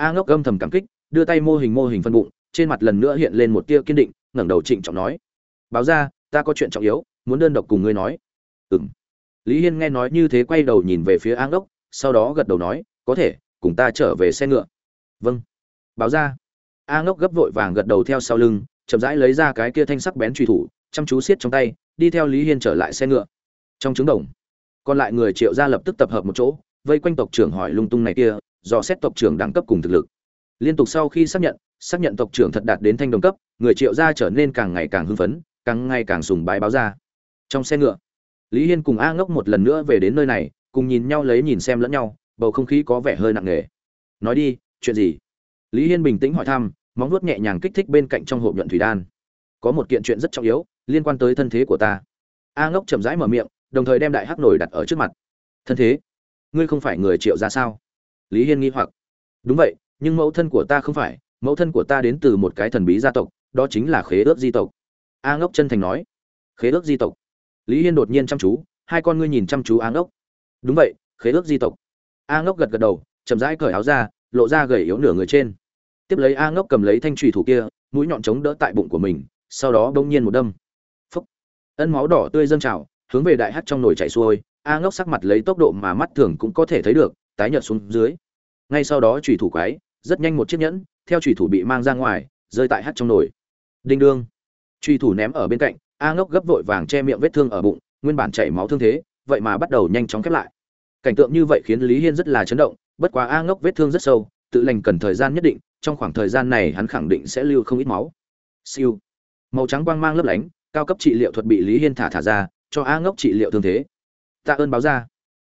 a ngốc âm thầm cảm kích, đưa tay mô hình mô hình phân bụng, trên mặt lần nữa hiện lên một tia kiên định, ngẩng đầu trịnh trọng nói. Báo ra, ta có chuyện trọng yếu, muốn đơn độc cùng ngươi nói. Ừm. Lý hiên nghe nói như thế quay đầu nhìn về phía a ngốc, sau đó gật đầu nói, có thể, cùng ta trở về xe ngựa. Vâng. Báo ra. A ngốc gấp vội vàng gật đầu theo sau lưng, chậm rãi lấy ra cái kia thanh sắc bén truy thủ, chăm chú siết trong tay, đi theo lý hiên trở lại xe ngựa. Trong trứng đồng, còn lại người triệu gia lập tức tập hợp một chỗ, vây quanh tộc trưởng hỏi lung tung này kia dò xét tộc trưởng đẳng cấp cùng thực lực. Liên tục sau khi xác nhận xác nhận tộc trưởng thật đạt đến thanh đồng cấp, người triệu gia trở nên càng ngày càng hưng phấn, càng ngày càng sùng bái báo ra. Trong xe ngựa, lý hiên cùng a ngốc một lần nữa về đến nơi này, cùng nhìn nhau lấy nhìn xem lẫn nhau, bầu không khí có vẻ hơi nặng nề. Nói đi, chuyện gì? Lý hiên bình tĩnh hỏi thăm, móng vuốt nhẹ nhàng kích thích bên cạnh trong hộp nhuận thủy đan. Có một kiện chuyện rất trọng yếu, liên quan tới thân thế của ta. A ngốc chậm rãi mở miệng, đồng thời đem đại hắc nổi đặt ở trước mặt. Thân thế? Ngươi không phải người triệu ra sao? Lý hiên nghi hoặc. Đúng vậy, nhưng mẫu thân của ta không phải, mẫu thân của ta đến từ một cái thần bí gia tộc, đó chính là khế ước di tộc. A ngốc chân thành nói. Khế ước di tộc. Lý hiên đột nhiên chăm chú, hai con ngươi nhìn chăm chú a ngốc. Đúng vậy, khế ước di tộc. A ngốc gật gật đầu, chậm rãi cởi áo ra, lộ ra gầy yếu nửa người trên. Tiếp lấy a ngốc cầm lấy thanh trùy thủ kia, mũi nhọn chống đỡ tại bụng của mình, sau đó bỗng nhiên một đâm. Phúc. Ân máu đỏ tươi dâng trào, hướng về đại hắc trong nồi chảy xuôi, a ngốc sắc mặt lấy tốc độ mà mắt thường cũng có thể thấy được tái nhợt xuống dưới. Ngay sau đó trùy thủ quái, rất nhanh một chiếc nhẫn, theo trùy thủ bị mang ra ngoài, rơi tại hắt trong nồi. Đinh đương. Trùy thủ ném ở bên cạnh, a ngốc gấp vội vàng che miệng vết thương ở bụng, nguyên bản chảy máu thương thế, vậy mà bắt đầu nhanh chóng khép lại. Cảnh tượng như vậy khiến lý hiên rất là chấn động, bất quá a ngốc vết thương rất sâu, tự lành cần thời gian nhất định, trong khoảng thời gian này hắn khẳng định sẽ lưu không ít máu. Siêu. Màu trắng quang mang lấp lánh, cao cấp trị liệu thuật bị lý hiên thả thả ra, cho a ngốc trị liệu thương thế. Tạ ơn báo ra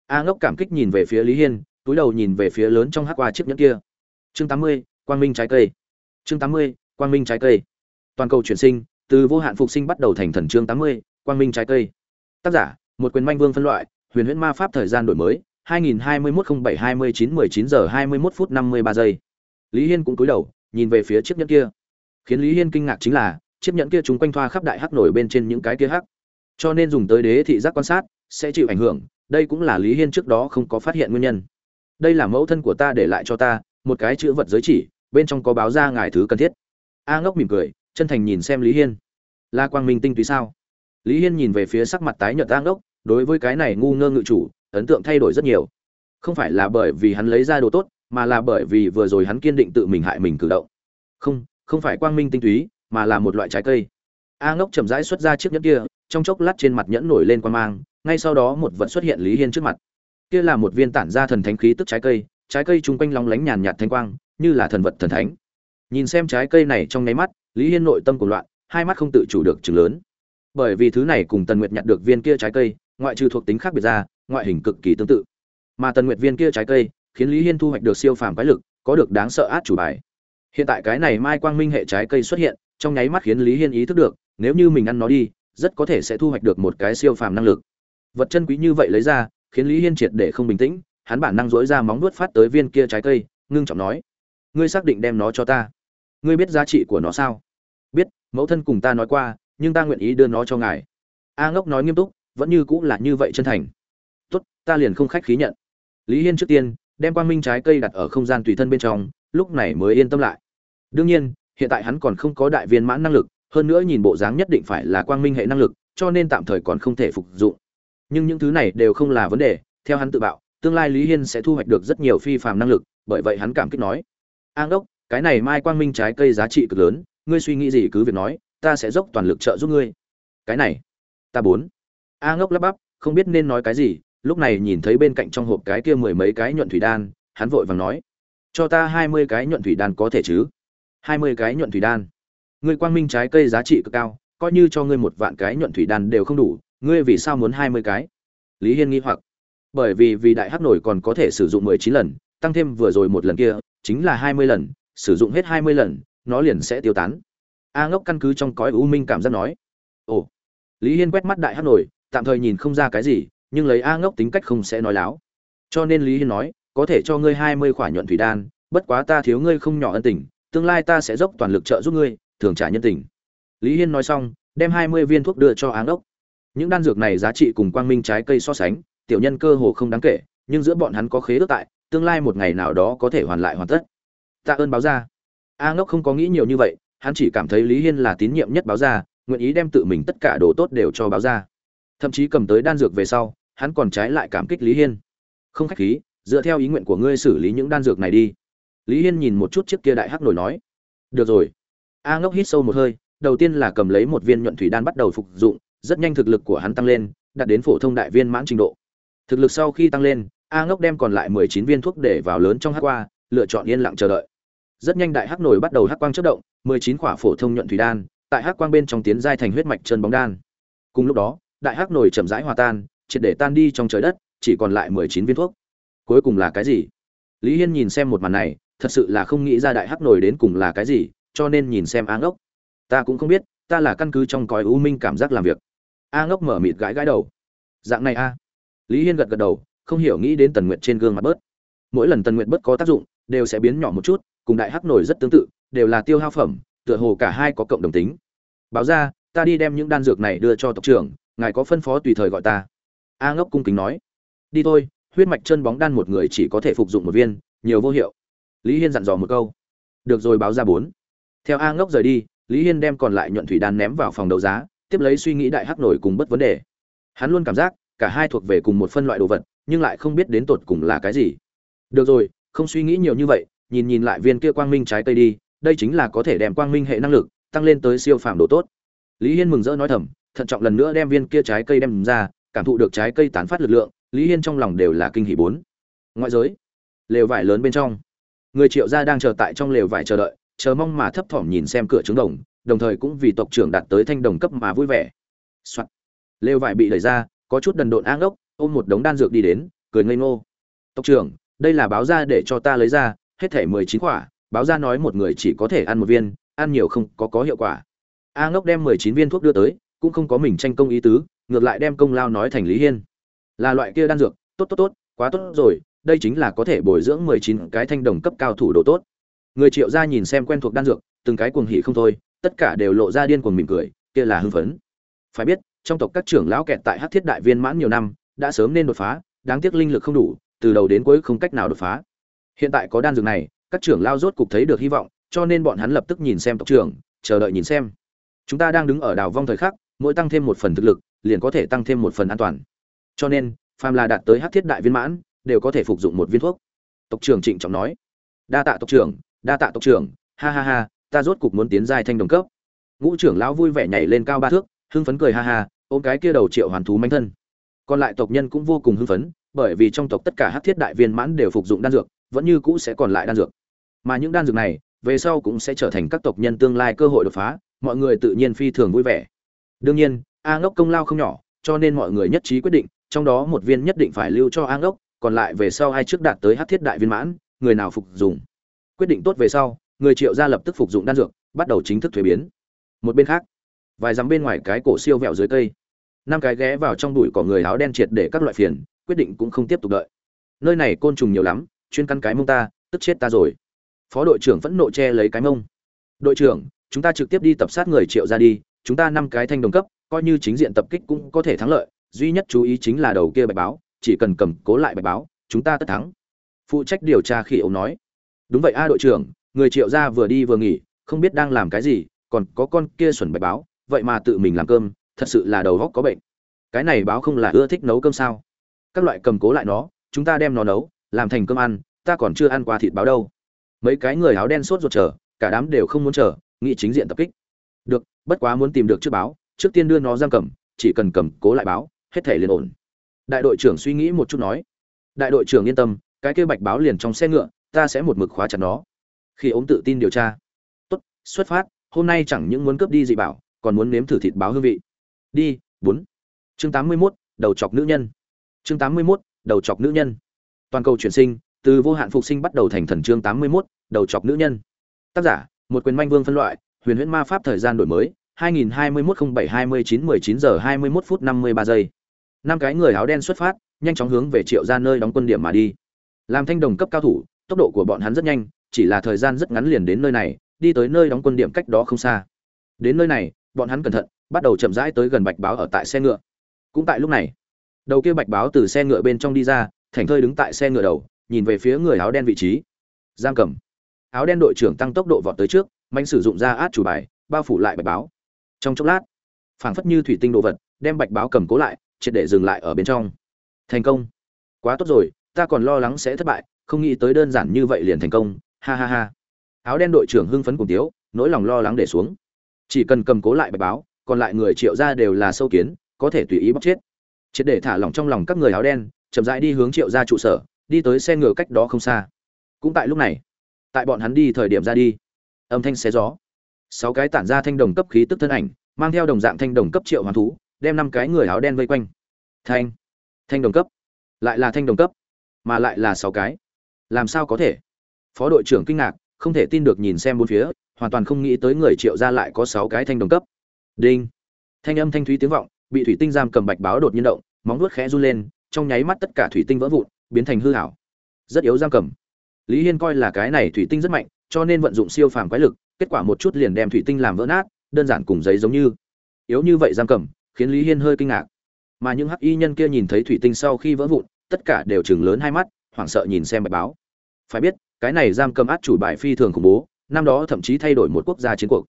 a ngốc cảm kích nhìn về phía lý hiên túi đầu nhìn về phía lớn trong hắc qua chiếc nhẫn kia. Chương tám mươi, quang minh trái cây. Chương tám mươi, quang minh trái cây. Toàn cầu chuyển sinh, từ vô hạn phục sinh bắt đầu thành thần chương tám mươi, quang minh trái cây. Tác giả, một quyền manh vương phân loại, huyền huyễn ma pháp thời gian đổi mới 2021-07-29-19 giờ 21 phút 53 giây. Lý hiên cũng cúi đầu, nhìn về phía chiếc nhẫn kia. Khiến lý hiên kinh ngạc chính là, chiếc nhẫn kia chúng quanh thoa khắp đại hắc nổi bên trên những cái kia hắc. Cho nên dùng tới đế thị giác quan sát, sẽ chịu ảnh hưởng, đây cũng là lý hiên trước đó không có phát hiện nguyên nhân đây là mẫu thân của ta để lại cho ta, một cái chữ vật giới chỉ, bên trong có báo ra ngài thứ cần thiết. A ngốc mỉm cười, chân thành nhìn xem lý hiên. La quang minh tinh túy sao? Lý hiên nhìn về phía sắc mặt tái nhợt a ngốc, đối với cái này ngu ngơ ngự chủ, ấn tượng thay đổi rất nhiều. Không phải là bởi vì hắn lấy ra đồ tốt, mà là bởi vì vừa rồi hắn kiên định tự mình hại mình cử động. Không không phải quang minh tinh túy, mà là một loại trái cây. A ngốc chậm rãi xuất ra chiếc nhẫn kia, trong chốc lát trên mặt nhẫn nổi lên quan mang, ngay sau đó một vật xuất hiện lý hiên trước mặt kia là một viên tản ra thần thánh khí tức trái cây trái cây chung quanh long lánh nhàn nhạt thanh quang, như là thần vật thần thánh. Nhìn xem trái cây này trong nháy mắt, lý hiên nội tâm của loạn, hai mắt không tự chủ được chừng lớn. Bởi vì thứ này cùng tần nguyệt nhặt được viên kia trái cây, ngoại trừ thuộc tính khác biệt ra, ngoại hình cực kỳ tương tự. Mà tần nguyệt viên kia trái cây, khiến lý hiên thu hoạch được siêu phàm quái lực, có được đáng sợ át chủ bài. Hiện tại cái này mai quang minh hệ trái cây xuất hiện, trong nháy mắt khiến lý hiên ý thức được, nếu như mình ăn nó đi, rất có thể sẽ thu hoạch được một cái siêu phàm năng lực. Vật chân quý như vậy lấy ra khiến lý hiên triệt để không bình tĩnh, hắn bản năng dỗi ra móng nuốt phát tới viên kia trái cây, ngưng trọng nói, ngươi xác định đem nó cho ta? Ngươi biết giá trị của nó sao? Biết, mẫu thân cùng ta nói qua, nhưng ta nguyện ý đưa nó cho ngài. A ngốc nói nghiêm túc, vẫn như cũng là như vậy chân thành. Tốt, ta liền không khách khí nhận. Lý hiên trước tiên, đem quang minh trái cây đặt ở không gian tùy thân bên trong, lúc này mới yên tâm lại. Đương nhiên, hiện tại hắn còn không có đại viên mãn năng lực, hơn nữa nhìn bộ dáng nhất định phải là quang minh hệ năng lực, cho nên tạm thời còn không thể phục dụng nhưng những thứ này đều không là vấn đề, theo hắn tự bạo, tương lai lý hiên sẽ thu hoạch được rất nhiều phi phàm năng lực, bởi vậy hắn cảm kích nói an đốc cái này mai quang minh trái cây giá trị cực lớn, ngươi suy nghĩ gì cứ việc nói, ta sẽ dốc toàn lực trợ giúp ngươi. Cái này, ta bốn a ngốc lắp bắp, không biết nên nói cái gì, lúc này nhìn thấy bên cạnh trong hộp cái kia mười mấy cái nhuận thủy đan, hắn vội vàng nói, cho ta hai mươi cái nhuận thủy đan có thể chứ? Hai mươi cái nhuận thủy đan? Ngươi quang minh trái cây giá trị cực cao, coi như cho ngươi một vạn cái nhuận thủy đan đều không đủ ngươi vì sao muốn hai mươi cái? Lý hiên nghi hoặc. Bởi vì vì đại hắc nổi còn có thể sử dụng mười chín lần, tăng thêm vừa rồi một lần kia, chính là hai mươi lần, sử dụng hết hai mươi lần, nó liền sẽ tiêu tán. A ngốc căn cứ trong cõi u minh cảm giác nói. Ồ. Lý hiên quét mắt đại hắc nổi, tạm thời nhìn không ra cái gì, nhưng lấy a ngốc tính cách không sẽ nói láo. Cho nên lý hiên nói, có thể cho ngươi hai mươi khỏa nhuận thủy đan, bất quá ta thiếu ngươi không nhỏ ân tình, tương lai ta sẽ dốc toàn lực trợ giúp ngươi, thường trả nhân tình. Lý hiên nói xong, đem hai mươi viên thuốc đưa cho a ngốc những đan dược này giá trị cùng quang minh trái cây so sánh, tiểu nhân cơ hồ không đáng kể, nhưng giữa bọn hắn có khế ước tại, tương lai một ngày nào đó có thể hoàn lại hoàn tất. Tạ ơn báo ra a ngốc không có nghĩ nhiều như vậy, hắn chỉ cảm thấy lý hiên là tín nhiệm nhất báo ra nguyện ý đem tự mình tất cả đồ tốt đều cho báo ra thậm chí cầm tới đan dược về sau, hắn còn trái lại cảm kích lý hiên. Không khách khí, dựa theo ý nguyện của ngươi xử lý những đan dược này đi. Lý hiên nhìn một chút chiếc kia đại hắc nổi nói. Được rồi. A ngốc hít sâu một hơi, đầu tiên là cầm lấy một viên nhuận thủy đan bắt đầu phục dụng rất nhanh thực lực của hắn tăng lên, đạt đến phổ thông đại viên mãn trình độ. Thực lực sau khi tăng lên, a ngốc đem còn lại mười chín viên thuốc để vào lớn trong hắc qua, lựa chọn yên lặng chờ đợi. Rất nhanh đại hắc nổi bắt đầu hắc quang chớp động, mười chín phổ thông nhuận thủy đan, tại hắc quang bên trong tiến giai thành huyết mạch chân bóng đan. Cùng lúc đó, đại hắc nổi chậm rãi hòa tan, triệt để tan đi trong trời đất, chỉ còn lại mười chín viên thuốc. Cuối cùng là cái gì? Lý hiên nhìn xem một màn này, thật sự là không nghĩ ra đại hắc nổi đến cùng là cái gì, cho nên nhìn xem a ngốc. Ta cũng không biết, ta là căn cứ trong cõi u minh cảm giác làm việc a ngốc mở mịt gãi gãi đầu. Dạng này a. Lý hiên gật gật đầu, không hiểu nghĩ đến tần nguyệt trên gương mặt bớt. Mỗi lần tần nguyệt bớt có tác dụng, đều sẽ biến nhỏ một chút, cùng đại hắc nổi rất tương tự, đều là tiêu hao phẩm, tựa hồ cả hai có cộng đồng tính. Báo ra, ta đi đem những đan dược này đưa cho tộc trưởng, ngài có phân phó tùy thời gọi ta. A ngốc cung kính nói. Đi thôi, huyết mạch chân bóng đan một người chỉ có thể phục dụng một viên, nhiều vô hiệu. Lý hiên dặn dò một câu. Được rồi, báo ra bốn. Theo a ngốc rời đi, lý hiên đem còn lại nhuận thủy đan ném vào phòng đấu giá tiếp lấy suy nghĩ đại hắc nổi cùng bất vấn đề. Hắn luôn cảm giác, cả hai thuộc về cùng một phân loại đồ vật, nhưng lại không biết đến tột cùng là cái gì. Được rồi, không suy nghĩ nhiều như vậy, nhìn nhìn lại viên kia quang minh trái cây đi, đây chính là có thể đem quang minh hệ năng lực tăng lên tới siêu phàm độ tốt. Lý hiên mừng rỡ nói thầm, thận trọng lần nữa đem viên kia trái cây đem ra, cảm thụ được trái cây tán phát lực lượng, lý hiên trong lòng đều là kinh hỷ bốn. Ngoại giới, lều vải lớn bên trong. Người triệu gia đang chờ tại trong lều vải chờ đợi, chờ mong mà thấp thỏm nhìn xem cửa trứng đồng đồng thời cũng vì tộc trưởng đạt tới thanh đồng cấp mà vui vẻ、Soạn. Lêu vải bị đẩy ra, có chút đần độn áng ngốc ôm một đống đan dược đi đến, cười ngây ngô. Tộc trưởng, đây là báo ra để cho ta lấy ra, hết thể mười chín quả báo ra nói một người chỉ có thể ăn một viên, ăn nhiều không có có hiệu quả. A ngốc đem mười chín viên thuốc đưa tới, cũng không có mình tranh công ý tứ, ngược lại đem công lao nói thành lý hiên. Là loại kia đan dược, tốt tốt tốt, quá tốt rồi, đây chính là có thể bồi dưỡng mười chín cái thanh đồng cấp cao thủ độ tốt. Người triệu gia nhìn xem quen thuộc đan dược, từng cái cuồng hỉ không thôi tất cả đều lộ ra điên cuồng mỉm cười, kia là hưng phấn. Phải biết, trong tộc các trưởng lão kẹt tại hắc thiết đại viên mãn nhiều năm, đã sớm nên đột phá, đáng tiếc linh lực không đủ, từ đầu đến cuối không cách nào đột phá. Hiện tại có đan dược này, các trưởng lao rốt cục thấy được hy vọng, cho nên bọn hắn lập tức nhìn xem tộc trưởng, chờ đợi nhìn xem. Chúng ta đang đứng ở đào vong thời khắc, mỗi tăng thêm một phần thực lực, liền có thể tăng thêm một phần an toàn. Cho nên, phàm là đạt tới hắc thiết đại viên mãn, đều có thể phục dụng một viên thuốc. Tộc trưởng trịnh trọng nói. Đa tạ tộc trưởng, đa tạ tộc trưởng, ha ha ha ta rốt cục muốn tiến giai thanh đồng cấp. Ngũ trưởng lão vui vẻ nhảy lên cao ba thước, hưng phấn cười ha ha, ôm cái kia đầu triệu hoàn thú manh thân. Còn lại tộc nhân cũng vô cùng hưng phấn, bởi vì trong tộc tất cả hắc thiết đại viên mãn đều phục dụng đan dược, vẫn như cũ sẽ còn lại đan dược. Mà những đan dược này, về sau cũng sẽ trở thành các tộc nhân tương lai cơ hội đột phá, mọi người tự nhiên phi thường vui vẻ. Đương nhiên, a ngốc công lao không nhỏ, cho nên mọi người nhất trí quyết định, trong đó một viên nhất định phải lưu cho a ngốc, còn lại về sau ai trước đạt tới hắc thiết đại viên mãn, người nào phục dụng. Quyết định tốt về sau người triệu gia lập tức phục dụng đan dược, bắt đầu chính thức thuế biến. Một bên khác, vài dặm bên ngoài cái cổ siêu vẹo dưới cây, năm cái ghé vào trong đùi cỏ người áo đen triệt để các loại phiền, quyết định cũng không tiếp tục đợi. Nơi này côn trùng nhiều lắm, chuyên căn cái mông ta, tức chết ta rồi. Phó đội trưởng vẫn nộ che lấy cái mông. Đội trưởng, chúng ta trực tiếp đi tập sát người triệu ra đi, chúng ta năm cái thanh đồng cấp, coi như chính diện tập kích cũng có thể thắng lợi, duy nhất chú ý chính là đầu kia bài báo, chỉ cần cầm cố lại bài báo, chúng ta tất thắng. Phụ trách điều tra khi ông nói. Đúng vậy a đội trưởng người triệu ra vừa đi vừa nghỉ, không biết đang làm cái gì, còn có con kia xuẩn bạch báo, vậy mà tự mình làm cơm, thật sự là đầu góc có bệnh. Cái này báo không là ưa thích nấu cơm sao? Các loại cầm cố lại nó, chúng ta đem nó nấu, làm thành cơm ăn, ta còn chưa ăn qua thịt báo đâu. Mấy cái người áo đen sốt ruột chờ, cả đám đều không muốn chờ nghị chính diện tập kích. Được, bất quá muốn tìm được trước báo, trước tiên đưa nó giam cầm, chỉ cần cầm cố lại báo, hết thể liền ổn. Đại đội trưởng suy nghĩ một chút nói. Đại đội trưởng yên tâm, cái kia bạch báo liền trong xe ngựa, ta sẽ một mực khóa chặt nó khi ống tự tin điều tra. Tốt xuất phát hôm nay chẳng những muốn cướp đi dị bảo còn muốn nếm thử thịt báo hương vị. Đi bốn chương tám mươi 81, đầu chọc nữ nhân. Chương tám mươi 81, đầu chọc nữ nhân. Toàn cầu chuyển sinh từ vô hạn phục sinh bắt đầu thành thần chương tám mươi 81, đầu chọc nữ nhân. Tác giả một quyền manh vương phân loại huyền huyễn ma pháp thời gian đổi mới 2021-07-29-19 giờ 21 phút 53 giây. Năm cái người áo đen xuất phát nhanh chóng hướng về triệu ra nơi đóng quân điểm mà đi. Làm thanh đồng cấp cao thủ tốc độ của bọn hắn rất nhanh chỉ là thời gian rất ngắn liền đến nơi này, đi tới nơi đóng quân điểm cách đó không xa. Đến nơi này, bọn hắn cẩn thận, bắt đầu chậm rãi tới gần bạch báo ở tại xe ngựa. Cũng tại lúc này, đầu kia bạch báo từ xe ngựa bên trong đi ra, thành thơi đứng tại xe ngựa đầu, nhìn về phía người áo đen vị trí. Giam cầm áo đen đội trưởng tăng tốc độ vọt tới trước, mạnh sử dụng ra át chủ bài, bao phủ lại bạch báo. Trong chốc lát, phảng phất như thủy tinh đồ vật, đem bạch báo cầm cố lại, triệt để dừng lại ở bên trong. Thành công. Quá tốt rồi, ta còn lo lắng sẽ thất bại, không nghĩ tới đơn giản như vậy liền thành công ha ha ha. Áo đen đội trưởng hưng phấn cùng tiếu, nỗi lòng lo lắng để xuống. Chỉ cần cầm cố lại bài báo, còn lại người triệu ra đều là sâu kiến, có thể tùy ý bóc chết. Triệt để thả lỏng trong lòng các người áo đen, chậm rãi đi hướng triệu ra trụ sở, đi tới xe ngựa cách đó không xa. Cũng tại lúc này, tại bọn hắn đi thời điểm ra đi, âm thanh xé gió. Sáu cái tản ra thanh đồng cấp khí tức thân ảnh, mang theo đồng dạng thanh đồng cấp triệu hoàn thú, đem năm cái người áo đen vây quanh. Thanh. Thanh đồng cấp. Lại là thanh đồng cấp, mà lại là sáu cái. Làm sao có thể? Phó đội trưởng kinh ngạc, không thể tin được nhìn xem bốn phía, hoàn toàn không nghĩ tới người triệu ra lại có sáu cái thanh đồng cấp. Đinh. Thanh âm thanh thúy tiếng vọng, bị thủy tinh giam cầm bạch báo đột nhiên động, móng vuốt khẽ run lên, trong nháy mắt tất cả thủy tinh vỡ vụn, biến thành hư hảo rất yếu giam cầm. Lý hiên coi là cái này thủy tinh rất mạnh, cho nên vận dụng siêu phàm quái lực, kết quả một chút liền đem thủy tinh làm vỡ nát, đơn giản cùng giấy giống như. Yếu như vậy giam cầm, khiến lý hiên hơi kinh ngạc. Mà những hắc y nhân kia nhìn thấy thủy tinh sau khi vỡ vụn, tất cả đều chừng lớn hai mắt, hoảng sợ nhìn xem bạch báo. Phải biết cái này giam cầm át chủ bài phi thường khủng bố, năm đó thậm chí thay đổi một quốc gia chiến cuộc.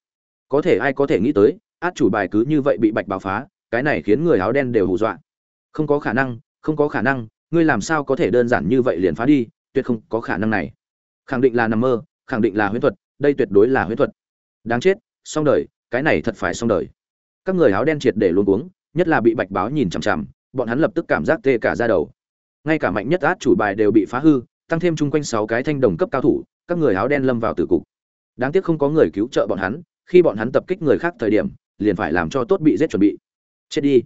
Có thể ai có thể nghĩ tới, át chủ bài cứ như vậy bị bạch báo phá, cái này khiến người áo đen đều hù dọa. Không có khả năng, không có khả năng, ngươi làm sao có thể đơn giản như vậy liền phá đi, tuyệt không có khả năng này. Khẳng định là nằm mơ, khẳng định là huyễn thuật, đây tuyệt đối là huyễn thuật. Đáng chết, xong đời, cái này thật phải xong đời. Các người áo đen triệt để luôn uống nhất là bị bạch báo nhìn chằm chằm, bọn hắn lập tức cảm giác tê cả ra đầu. Ngay cả mạnh nhất át chủ bài đều bị phá hư tăng thêm chung quanh sáu cái thanh đồng cấp cao thủ, các người áo đen lâm vào tử cục. Đáng tiếc không có người cứu trợ bọn hắn, khi bọn hắn tập kích người khác thời điểm, liền phải làm cho tốt bị giết chuẩn bị. Chết đi.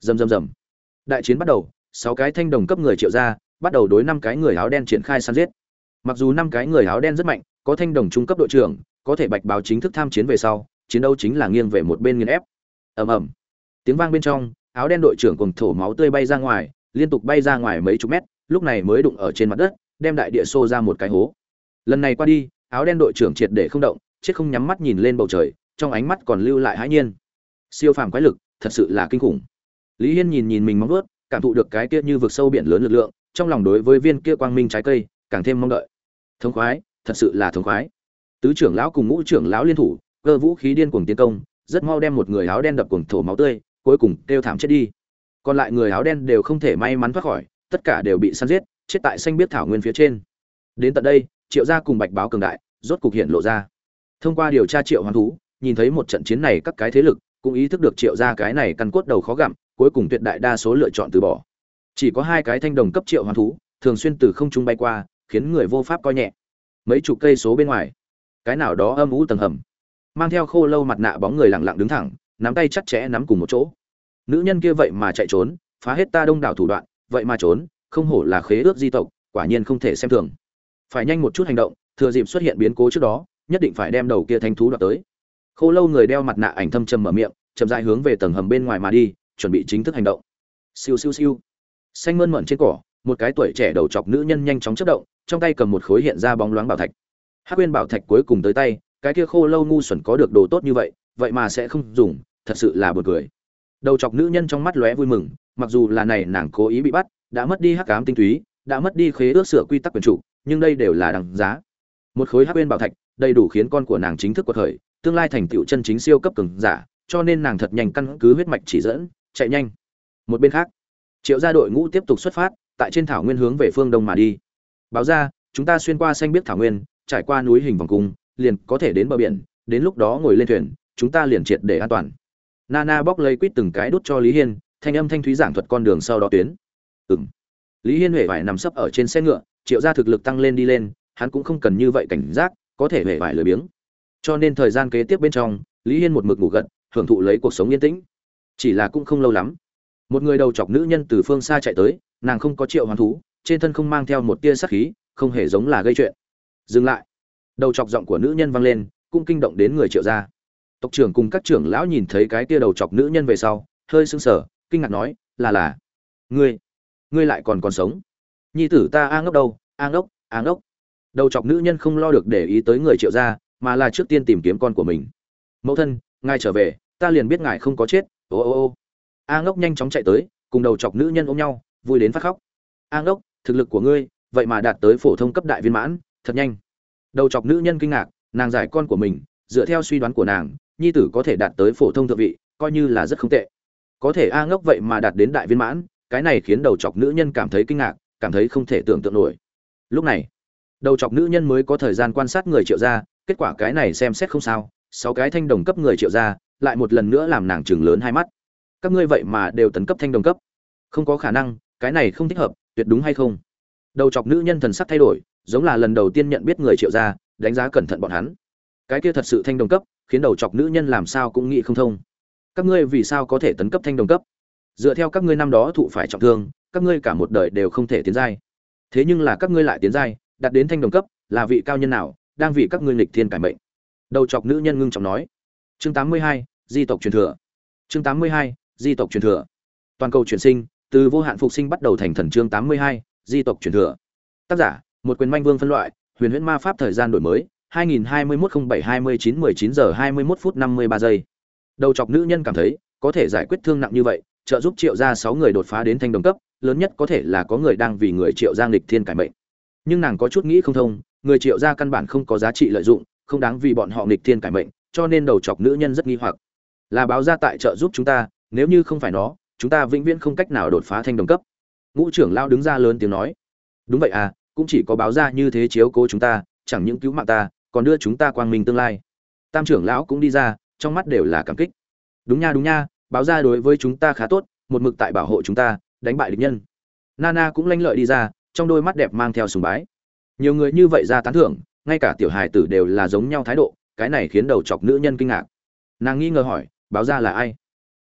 Rầm rầm rầm. Đại chiến bắt đầu, sáu cái thanh đồng cấp người triệu ra, bắt đầu đối năm cái người áo đen triển khai săn giết. Mặc dù năm cái người áo đen rất mạnh, có thanh đồng trung cấp đội trưởng, có thể bạch báo chính thức tham chiến về sau, chiến đấu chính là nghiêng về một bên nghiền ép. Ầm ầm. Tiếng vang bên trong, áo đen đội trưởng cùng thổ máu tươi bay ra ngoài, liên tục bay ra ngoài mấy chục mét, lúc này mới đụng ở trên mặt đất đem đại địa xô ra một cái hố. Lần này qua đi, áo đen đội trưởng triệt để không động, chết không nhắm mắt nhìn lên bầu trời, trong ánh mắt còn lưu lại hãi nhiên. Siêu phàm quái lực, thật sự là kinh khủng. Lý hiên nhìn nhìn mình mong vớt cảm thụ được cái kia như vực sâu biển lớn lực lượng, trong lòng đối với viên kia quang minh trái cây, càng thêm mong đợi. Thống khoái, thật sự là thống khoái. Tứ trưởng lão cùng ngũ trưởng lão liên thủ, cơ vũ khí điên cuồng tiến công, rất mau đem một người áo đen đập cuồng thổ máu tươi, cuối cùng kêu thảm chết đi. Còn lại người áo đen đều không thể may mắn thoát khỏi, tất cả đều bị săn giết chết tại xanh biết thảo nguyên phía trên. Đến tận đây, triệu gia cùng bạch báo cường đại rốt cục hiện lộ ra. Thông qua điều tra triệu hoán thú, nhìn thấy một trận chiến này các cái thế lực cũng ý thức được triệu gia cái này căn cốt đầu khó gặm, cuối cùng tuyệt đại đa số lựa chọn từ bỏ. Chỉ có hai cái thanh đồng cấp triệu hoán thú thường xuyên từ không trung bay qua, khiến người vô pháp coi nhẹ. Mấy chục cây số bên ngoài, cái nào đó âm ú tầng hầm, mang theo khô lâu mặt nạ bóng người lặng lặng đứng thẳng, nắm tay chặt chẽ nắm cùng một chỗ. Nữ nhân kia vậy mà chạy trốn, phá hết ta đông đảo thủ đoạn, vậy mà trốn không hổ là khế ước di tộc, quả nhiên không thể xem thường. Phải nhanh một chút hành động, thừa dịp xuất hiện biến cố trước đó, nhất định phải đem đầu kia thanh thú đoạt tới. Khô lâu người đeo mặt nạ ảnh thâm trầm mở miệng, chậm rãi hướng về tầng hầm bên ngoài mà đi, chuẩn bị chính thức hành động. Siêu siêu siêu. Xanh mơn mởn trên cỏ, một cái tuổi trẻ đầu chọc nữ nhân nhanh chóng chất động, trong tay cầm một khối hiện ra bóng loáng bảo thạch. Hắc quên bảo thạch cuối cùng tới tay, cái kia khô lâu ngu xuẩn có được đồ tốt như vậy vậy mà sẽ không dùng, thật sự là buồn cười. Đầu chọc nữ nhân trong mắt lóe vui mừng, mặc dù là này nàng cố ý bị bắt đã mất đi hắc ám tinh túy, đã mất đi khế ước sửa quy tắc quyền chủ, nhưng đây đều là đằng giá. Một khối hắc quên bảo thạch, đầy đủ khiến con của nàng chính thức quật khởi, tương lai thành tựu chân chính siêu cấp cường giả, cho nên nàng thật nhanh căn cứ huyết mạch chỉ dẫn, chạy nhanh. Một bên khác, triệu gia đội ngũ tiếp tục xuất phát, tại trên thảo nguyên hướng về phương đông mà đi. Báo ra, chúng ta xuyên qua xanh biết thảo nguyên, trải qua núi hình vòng cung, liền có thể đến bờ biển, đến lúc đó ngồi lên thuyền, chúng ta liền triệt để an toàn. Nana bóc lấy quýt từng cái đút cho lý hiên, thanh âm thanh thúy giảng thuật con đường sau đó tuyến ừng lý hiên huệ vải nằm sấp ở trên xe ngựa, triệu gia thực lực tăng lên đi lên, hắn cũng không cần như vậy cảnh giác, có thể huệ vải lười biếng. Cho nên thời gian kế tiếp bên trong, lý hiên một mực ngủ gật, hưởng thụ lấy cuộc sống yên tĩnh. Chỉ là cũng không lâu lắm, một người đầu chọc nữ nhân từ phương xa chạy tới, nàng không có triệu Hoán thú, trên thân không mang theo một tia sát khí, không hề giống là gây chuyện. Dừng lại. Đầu chọc giọng của nữ nhân vang lên, cũng kinh động đến người triệu gia. Tộc trưởng cùng các trưởng lão nhìn thấy cái tia đầu chọc nữ nhân về sau, hơi sưng sờ, kinh ngạc nói, là là, ngươi ngươi lại còn còn sống. Nhi tử ta a ngốc đâu, a ngốc a ngốc. Đầu chọc nữ nhân không lo được để ý tới người triệu gia, mà là trước tiên tìm kiếm con của mình. Mẫu thân, ngài trở về, ta liền biết ngài không có chết. Ô ô ô. A ngốc nhanh chóng chạy tới, cùng đầu chọc nữ nhân ôm nhau, vui đến phát khóc. A ngốc, thực lực của ngươi, vậy mà đạt tới phổ thông cấp đại viên mãn, thật nhanh. Đầu chọc nữ nhân kinh ngạc, nàng giải con của mình, dựa theo suy đoán của nàng, nhi tử có thể đạt tới phổ thông thượng vị, coi như là rất không tệ. Có thể a ngốc vậy mà đạt đến đại viên mãn cái này khiến đầu chọc nữ nhân cảm thấy kinh ngạc, cảm thấy không thể tưởng tượng nổi. Lúc này, đầu chọc nữ nhân mới có thời gian quan sát người triệu gia, kết quả cái này xem xét không sao, sáu cái thanh đồng cấp người triệu gia, lại một lần nữa làm nàng chừng lớn hai mắt. Các ngươi vậy mà đều tấn cấp thanh đồng cấp. Không có khả năng, cái này không thích hợp, tuyệt đúng hay không? Đầu chọc nữ nhân thần sắc thay đổi, giống là lần đầu tiên nhận biết người triệu gia, đánh giá cẩn thận bọn hắn. Cái kia thật sự thanh đồng cấp, khiến đầu chọc nữ nhân làm sao cũng nghĩ không thông. Các ngươi vì sao có thể tấn cấp thanh đồng cấp? Dựa theo các ngươi năm đó thụ phải trọng thương các ngươi cả một đời đều không thể tiến giai. Thế nhưng là các ngươi lại tiến giai đạt đến thanh đồng cấp là vị cao nhân nào đang vì các ngươi nghịch thiên cải mệnh? Đầu chọc nữ nhân ngưng trọng nói. Chương 82, di tộc truyền thừa. Chương 82, di tộc truyền thừa. Toàn cầu chuyển sinh từ vô hạn phục sinh bắt đầu thành thần chương 82, di tộc truyền thừa. Tác giả một quyền manh vương phân loại huyền huyễn ma pháp thời gian đổi mới 2021-07-29-19 giờ 21 phút 53 giây. Đầu chọc nữ nhân cảm thấy có thể giải quyết thương nặng như vậy trợ giúp triệu gia sáu người đột phá đến thanh đồng cấp, lớn nhất có thể là có người đang vì người triệu gia nghịch thiên cải mệnh. Nhưng nàng có chút nghĩ không thông, người triệu gia căn bản không có giá trị lợi dụng, không đáng vì bọn họ nghịch thiên cải mệnh, cho nên đầu chọc nữ nhân rất nghi hoặc. Là báo gia tại trợ giúp chúng ta, nếu như không phải nó, chúng ta vĩnh viễn không cách nào đột phá thanh đồng cấp. Ngũ trưởng lao đứng ra lớn tiếng nói. Đúng vậy à cũng chỉ có báo gia như thế chiếu cố chúng ta, chẳng những cứu mạng ta, còn đưa chúng ta quang minh tương lai. Tam trưởng lão cũng đi ra, trong mắt đều là cảm kích. Đúng nha đúng nha báo gia đối với chúng ta khá tốt, một mực tại bảo hộ chúng ta, đánh bại địch nhân. Nana cũng lanh lợi đi ra, trong đôi mắt đẹp mang theo sùng bái. Nhiều người như vậy ra tán thưởng, ngay cả tiểu hài tử đều là giống nhau thái độ, cái này khiến đầu chọc nữ nhân kinh ngạc. Nàng nghi ngờ hỏi, báo ra là ai?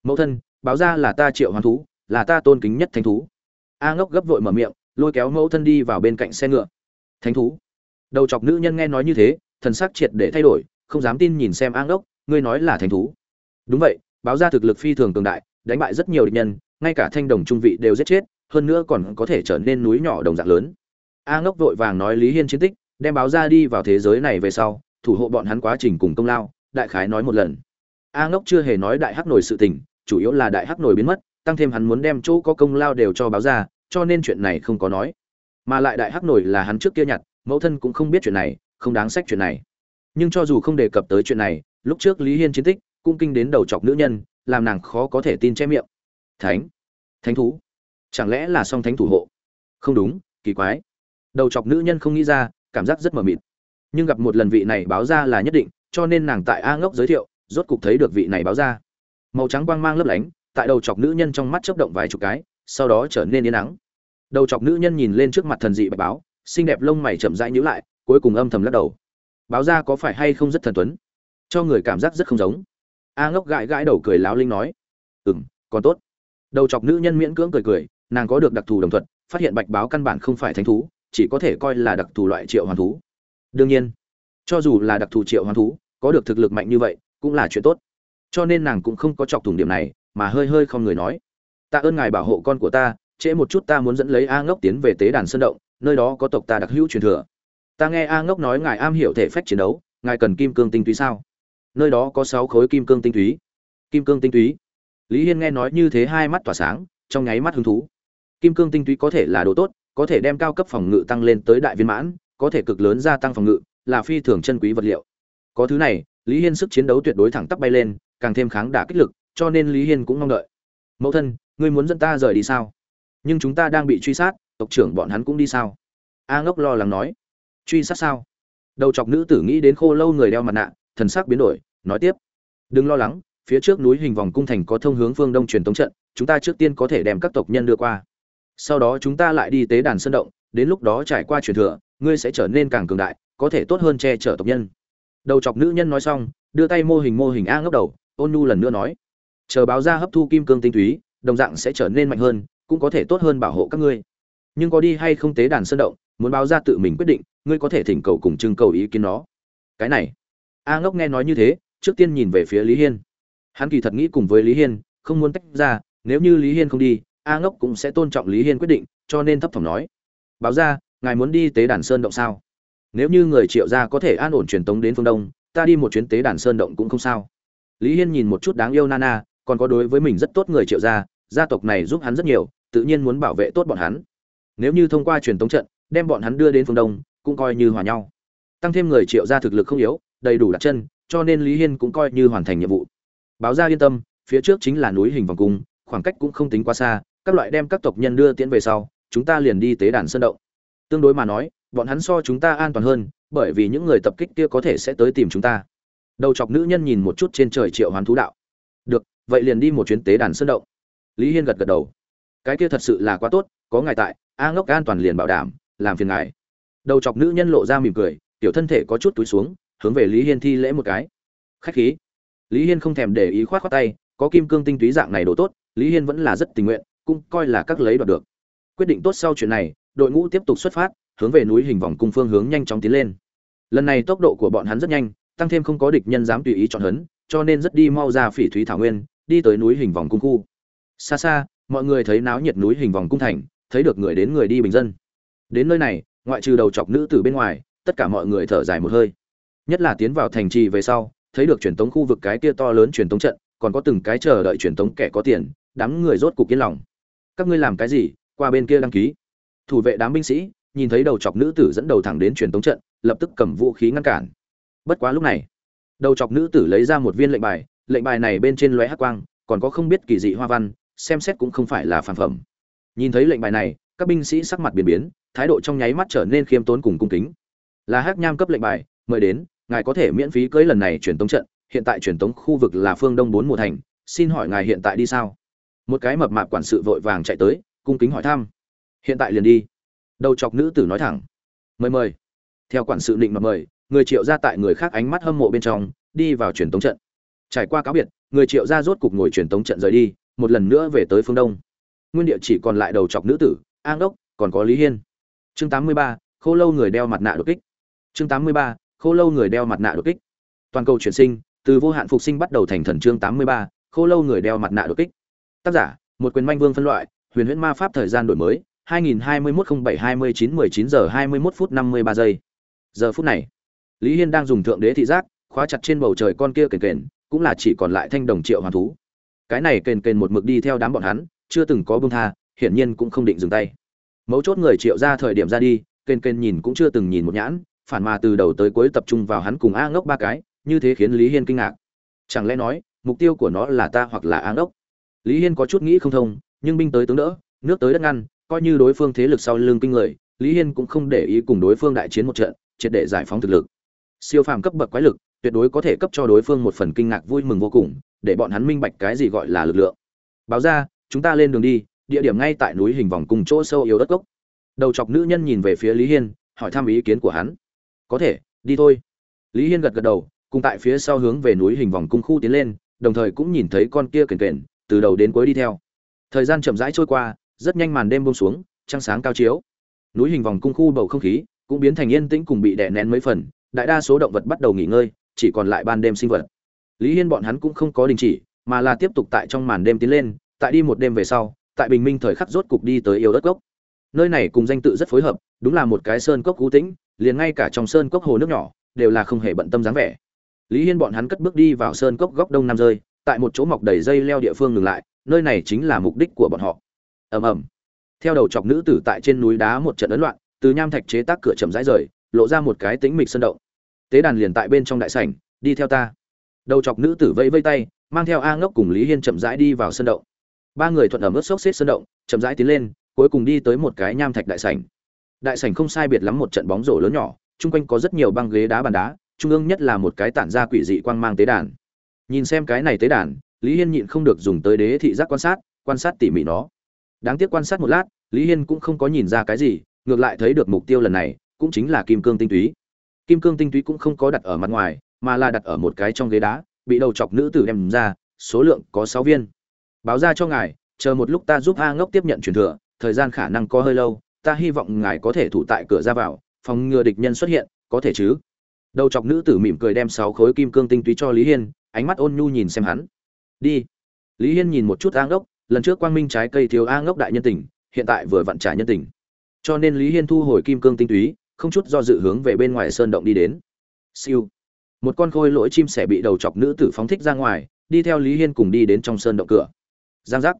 Mẫu thân, báo ra là ta triệu hoàng thú, là ta tôn kính nhất thánh thú. A ngốc gấp vội mở miệng, lôi kéo mẫu thân đi vào bên cạnh xe ngựa. Thánh thú? Đầu chọc nữ nhân nghe nói như thế, thần sắc triệt để thay đổi, không dám tin nhìn xem a ngốc, ngươi nói là thánh thú? Đúng vậy báo ra thực lực phi thường cường đại, đánh bại rất nhiều địch nhân, ngay cả thanh đồng trung vị đều giết chết, hơn nữa còn có thể trở nên núi nhỏ đồng dạng lớn. A ngốc vội vàng nói lý hiên chiến tích, đem báo ra đi vào thế giới này về sau, thủ hộ bọn hắn quá trình cùng công lao, đại khái nói một lần. A ngốc chưa hề nói đại hắc nổi sự tình, chủ yếu là đại hắc nổi biến mất, tăng thêm hắn muốn đem chỗ có công lao đều cho báo ra, cho nên chuyện này không có nói. Mà lại đại hắc nổi là hắn trước kia nhặt, mẫu thân cũng không biết chuyện này, không đáng sách chuyện này. Nhưng cho dù không đề cập tới chuyện này, lúc trước lý hiên chiến tích cũng kinh đến đầu chọc nữ nhân, làm nàng khó có thể tin che miệng. Thánh thánh thú, chẳng lẽ là song thánh thủ hộ? Không đúng, kỳ quái. Đầu chọc nữ nhân không nghĩ ra, cảm giác rất mờ mịt. Nhưng gặp một lần vị này báo ra là nhất định, cho nên nàng tại a ngốc giới thiệu, rốt cục thấy được vị này báo ra. Màu trắng quang mang lấp lánh, tại đầu chọc nữ nhân trong mắt chớp động vài chục cái, sau đó trở nên yên nắng đầu chọc nữ nhân nhìn lên trước mặt thần dị bạch báo, xinh đẹp lông mày chậm rãi nhíu lại, cuối cùng âm thầm lắc đầu. Báo ra có phải hay không rất thần tuấn? Cho người cảm giác rất không giống a ngốc gãi gãi đầu cười láo linh nói. Ừ còn tốt. Đầu chọc nữ nhân miễn cưỡng cười cười, nàng có được đặc thù đồng thuận, phát hiện bạch báo căn bản không phải thánh thú, chỉ có thể coi là đặc thù loại triệu hoàn thú. Đương nhiên, cho dù là đặc thù triệu hoàn thú, có được thực lực mạnh như vậy, cũng là chuyện tốt. Cho nên nàng cũng không có chọc thủng điểm này, mà hơi hơi không người nói. Tạ ơn ngài bảo hộ con của ta, trễ một chút ta muốn dẫn lấy a ngốc tiến về tế đàn sơn động, nơi đó có tộc ta đặc hữu truyền thừa. Ta nghe a ngốc nói ngài am hiểu thể phách chiến đấu, ngài cần kim cương tinh túy sao? Nơi đó có sáu khối kim cương tinh túy. Kim cương tinh túy. Lý hiên nghe nói như thế hai mắt tỏa sáng, trong nháy mắt hứng thú. Kim cương tinh túy có thể là đồ tốt, có thể đem cao cấp phòng ngự tăng lên tới đại viên mãn, có thể cực lớn gia tăng phòng ngự, là phi thường chân quý vật liệu. Có thứ này, lý hiên sức chiến đấu tuyệt đối thẳng tắp bay lên, càng thêm kháng đả kích lực, cho nên lý hiên cũng mong đợi. Mẫu thân, ngươi muốn dẫn ta rời đi sao? Nhưng chúng ta đang bị truy sát, tộc trưởng bọn hắn cũng đi sao? A ngốc lo lắng nói. Truy sát sao? Đầu chọc nữ tử nghĩ đến khô lâu người đeo mặt nạ, thần sắc biến đổi nói tiếp. Đừng lo lắng, phía trước núi hình vòng cung thành có thông hướng phương đông truyền tống trận, chúng ta trước tiên có thể đem các tộc nhân đưa qua. Sau đó chúng ta lại đi tế đàn sơn động, đến lúc đó trải qua truyền thừa, ngươi sẽ trở nên càng cường đại, có thể tốt hơn che chở tộc nhân. Đầu chọc nữ nhân nói xong, đưa tay mô hình mô hình a ngốc đầu, ôn nu lần nữa nói. Chờ báo ra hấp thu kim cương tinh túy, đồng dạng sẽ trở nên mạnh hơn, cũng có thể tốt hơn bảo hộ các ngươi. Nhưng có đi hay không tế đàn sơn động, muốn báo ra tự mình quyết định, ngươi có thể thỉnh cầu cùng trưng cầu ý kiến nó. Cái này. A ngốc nghe nói như thế trước tiên nhìn về phía lý hiên. Hắn kỳ thật nghĩ cùng với lý hiên, không muốn tách ra, nếu như lý hiên không đi, a ngốc cũng sẽ tôn trọng lý hiên quyết định, cho nên thấp thỏm nói. Báo ra, ngài muốn đi tế đàn sơn động sao? Nếu như người triệu gia có thể an ổn truyền tống đến phương đông, ta đi một chuyến tế đàn sơn động cũng không sao. Lý hiên nhìn một chút đáng yêu nana, còn có đối với mình rất tốt người triệu gia gia tộc này giúp hắn rất nhiều, tự nhiên muốn bảo vệ tốt bọn hắn. Nếu như thông qua truyền tống trận, đem bọn hắn đưa đến phương đông, cũng coi như hòa nhau. Tăng thêm người triệu gia thực lực không yếu, đầy đủ đặt chân cho nên lý hiên cũng coi như hoàn thành nhiệm vụ. Báo ra yên tâm, phía trước chính là núi hình vòng cung, khoảng cách cũng không tính quá xa, các loại đem các tộc nhân đưa tiễn về sau, chúng ta liền đi tế đàn sơn động. Tương đối mà nói, bọn hắn so chúng ta an toàn hơn, bởi vì những người tập kích kia có thể sẽ tới tìm chúng ta. Đầu chọc nữ nhân nhìn một chút trên trời triệu hoán thú đạo. Được, vậy liền đi một chuyến tế đàn sơn động. Lý hiên gật gật đầu. Cái kia thật sự là quá tốt, có ngài tại, a ngốc an toàn liền bảo đảm, làm phiền ngài. Đầu chọc nữ nhân lộ ra mỉm cười, tiểu thân thể có chút túi xuống hướng về lý hiên thi lễ một cái. Khách khí. Lý hiên không thèm để ý khoát khoát tay, có kim cương tinh túy dạng này đồ tốt, lý hiên vẫn là rất tình nguyện, cũng coi là các lấy đoạt được. Quyết định tốt sau chuyện này, đội ngũ tiếp tục xuất phát, hướng về núi hình vòng cung phương hướng nhanh chóng tiến lên. Lần này tốc độ của bọn hắn rất nhanh, tăng thêm không có địch nhân dám tùy ý chọn hấn, cho nên rất đi mau ra phỉ thúy thảo nguyên, đi tới núi hình vòng cung khu. Xa xa, mọi người thấy náo nhiệt núi hình vòng cung thành, thấy được người đến người đi bình dân. Đến nơi này, ngoại trừ đầu chọc nữ từ bên ngoài, tất cả mọi người thở dài một hơi nhất là tiến vào thành trì về sau, thấy được truyền tống khu vực cái kia to lớn truyền tống trận, còn có từng cái chờ đợi truyền tống kẻ có tiền, đám người rốt cục yên lòng. Các ngươi làm cái gì? Qua bên kia đăng ký. Thủ vệ đám binh sĩ, nhìn thấy đầu chọc nữ tử dẫn đầu thẳng đến truyền tống trận, lập tức cầm vũ khí ngăn cản. Bất quá lúc này, đầu chọc nữ tử lấy ra một viên lệnh bài lệnh bài này bên trên lóe hắc quang, còn có không biết kỳ dị hoa văn, xem xét cũng không phải là phản phẩm. Nhìn thấy lệnh bài này, các binh sĩ sắc mặt biến biến, thái độ trong nháy mắt trở nên khiêm tốn cùng cung kính. Là hắc nham cấp lệnh bài, mời đến ngài có thể miễn phí cưới lần này truyền tống trận hiện tại truyền tống khu vực là phương đông bốn mùa thành xin hỏi ngài hiện tại đi sao? Một cái mập mạp quản sự vội vàng chạy tới cung kính hỏi thăm. Hiện tại liền đi. Đầu chọc nữ tử nói thẳng. Mời mời. Theo quản sự định mà mời người triệu gia tại người khác ánh mắt hâm mộ bên trong đi vào truyền tống trận. Trải qua cáo biệt người triệu gia rốt cục ngồi truyền tống trận rời đi một lần nữa về tới phương đông. Nguyên địa chỉ còn lại đầu chọc nữ tử an đốc còn có lý hiên. Chương 83, khô lâu người đeo mặt nạ đột kích. Chương 83, khô lâu người đeo mặt nạ đột kích. Toàn cầu chuyển sinh từ vô hạn phục sinh bắt đầu thành thần chương 83, khô lâu người đeo mặt nạ đột kích. Tác giả một quyền manh vương phân loại huyền huyễn ma pháp thời gian đổi mới 2021-07-29-19 giờ 21 phút 53 giây. Giờ phút này lý hiên đang dùng thượng đế thị giác khóa chặt trên bầu trời con kia kền kền cũng là chỉ còn lại thanh đồng triệu hoàn thú. Cái này kền kền một mực đi theo đám bọn hắn chưa từng có bông tha hiển nhiên cũng không định dừng tay. Mấu chốt người triệu ra thời điểm ra đi kền kền nhìn cũng chưa từng nhìn một nhãn phản mà từ đầu tới cuối tập trung vào hắn cùng a ngốc ba cái, như thế khiến lý hiên kinh ngạc. Chẳng lẽ nói, mục tiêu của nó là ta hoặc là a ngốc? Lý hiên có chút nghĩ không thông, nhưng binh tới tướng đỡ, nước tới đất ngăn, coi như đối phương thế lực sau lưng kinh người, lý hiên cũng không để ý cùng đối phương đại chiến một trận, triệt để giải phóng thực lực. Siêu phàm cấp bậc quái lực, tuyệt đối có thể cấp cho đối phương một phần kinh ngạc vui mừng vô cùng, để bọn hắn minh bạch cái gì gọi là lực lượng. Báo ra, chúng ta lên đường đi, địa điểm ngay tại núi hình vòng cùng chỗ sâu yếu đất gốc. Đầu chọc nữ nhân nhìn về phía lý hiên, hỏi thăm ý kiến của hắn có thể, đi thôi. Lý hiên gật gật đầu, cùng tại phía sau hướng về núi hình vòng cung khu tiến lên, đồng thời cũng nhìn thấy con kia kền kền, từ đầu đến cuối đi theo. Thời gian chậm rãi trôi qua, rất nhanh màn đêm buông xuống, trăng sáng cao chiếu. Núi hình vòng cung khu bầu không khí cũng biến thành yên tĩnh cùng bị đè nén mấy phần, đại đa số động vật bắt đầu nghỉ ngơi, chỉ còn lại ban đêm sinh vật. Lý hiên bọn hắn cũng không có đình chỉ, mà là tiếp tục tại trong màn đêm tiến lên, tại đi một đêm về sau, tại bình minh thời khắc rốt cục đi tới yêu đất cốc. Nơi này cùng danh tự rất phối hợp, đúng là một cái sơn cốc cú tĩnh liền ngay cả trong sơn cốc hồ nước nhỏ, đều là không hề bận tâm dáng vẻ. Lý hiên bọn hắn cất bước đi vào sơn cốc góc đông nam rơi, tại một chỗ mọc đầy dây leo địa phương ngừng lại, nơi này chính là mục đích của bọn họ. Ầm ầm. Theo đầu chọc nữ tử tại trên núi đá một trận ấn loạn, từ nham thạch chế tác cửa chậm rãi rời, lộ ra một cái tĩnh mịch sơn động. Tế đàn liền tại bên trong đại sảnh, đi theo ta. Đầu chọc nữ tử vẫy vây tay, mang theo a ngốc cùng lý hiên chậm rãi đi vào sơn động. Ba người thuận ẩm ướt xốc xếp sơn động, chậm rãi tiến lên, cuối cùng đi tới một cái nham thạch đại sảnh đại sảnh không sai biệt lắm một trận bóng rổ lớn nhỏ, chung quanh có rất nhiều băng ghế đá bàn đá, trung ương nhất là một cái tản ra quỷ dị quang mang tế đàn. Nhìn xem cái này tế đàn, lý hiên nhịn không được dùng tới đế thị giác quan sát quan sát tỉ mỉ nó. Đáng tiếc quan sát một lát, lý hiên cũng không có nhìn ra cái gì, ngược lại thấy được mục tiêu lần này, cũng chính là kim cương tinh túy. Kim cương tinh túy cũng không có đặt ở mặt ngoài, mà là đặt ở một cái trong ghế đá, bị đầu chọc nữ tử đem ra, số lượng có sáu viên. Báo ra cho ngài, chờ một lúc ta giúp a ngốc tiếp nhận truyền thừa, thời gian khả năng có hơi lâu ta hy vọng ngài có thể thủ tại cửa ra vào, phòng ngừa địch nhân xuất hiện, có thể chứ? Đầu chọc nữ tử mỉm cười đem sáu khối kim cương tinh túy cho lý hiên, ánh mắt ôn nhu nhìn xem hắn. Đi. Lý hiên nhìn một chút a ngốc, lần trước quang minh trái cây thiếu a ngốc đại nhân tình, hiện tại vừa vặn trả nhân tình. Cho nên lý hiên thu hồi kim cương tinh túy, không chút do dự hướng về bên ngoài sơn động đi đến. Siêu. Một con khôi lỗi chim sẻ bị đầu chọc nữ tử phóng thích ra ngoài, đi theo lý hiên cùng đi đến trong sơn động cửa. Giang giác.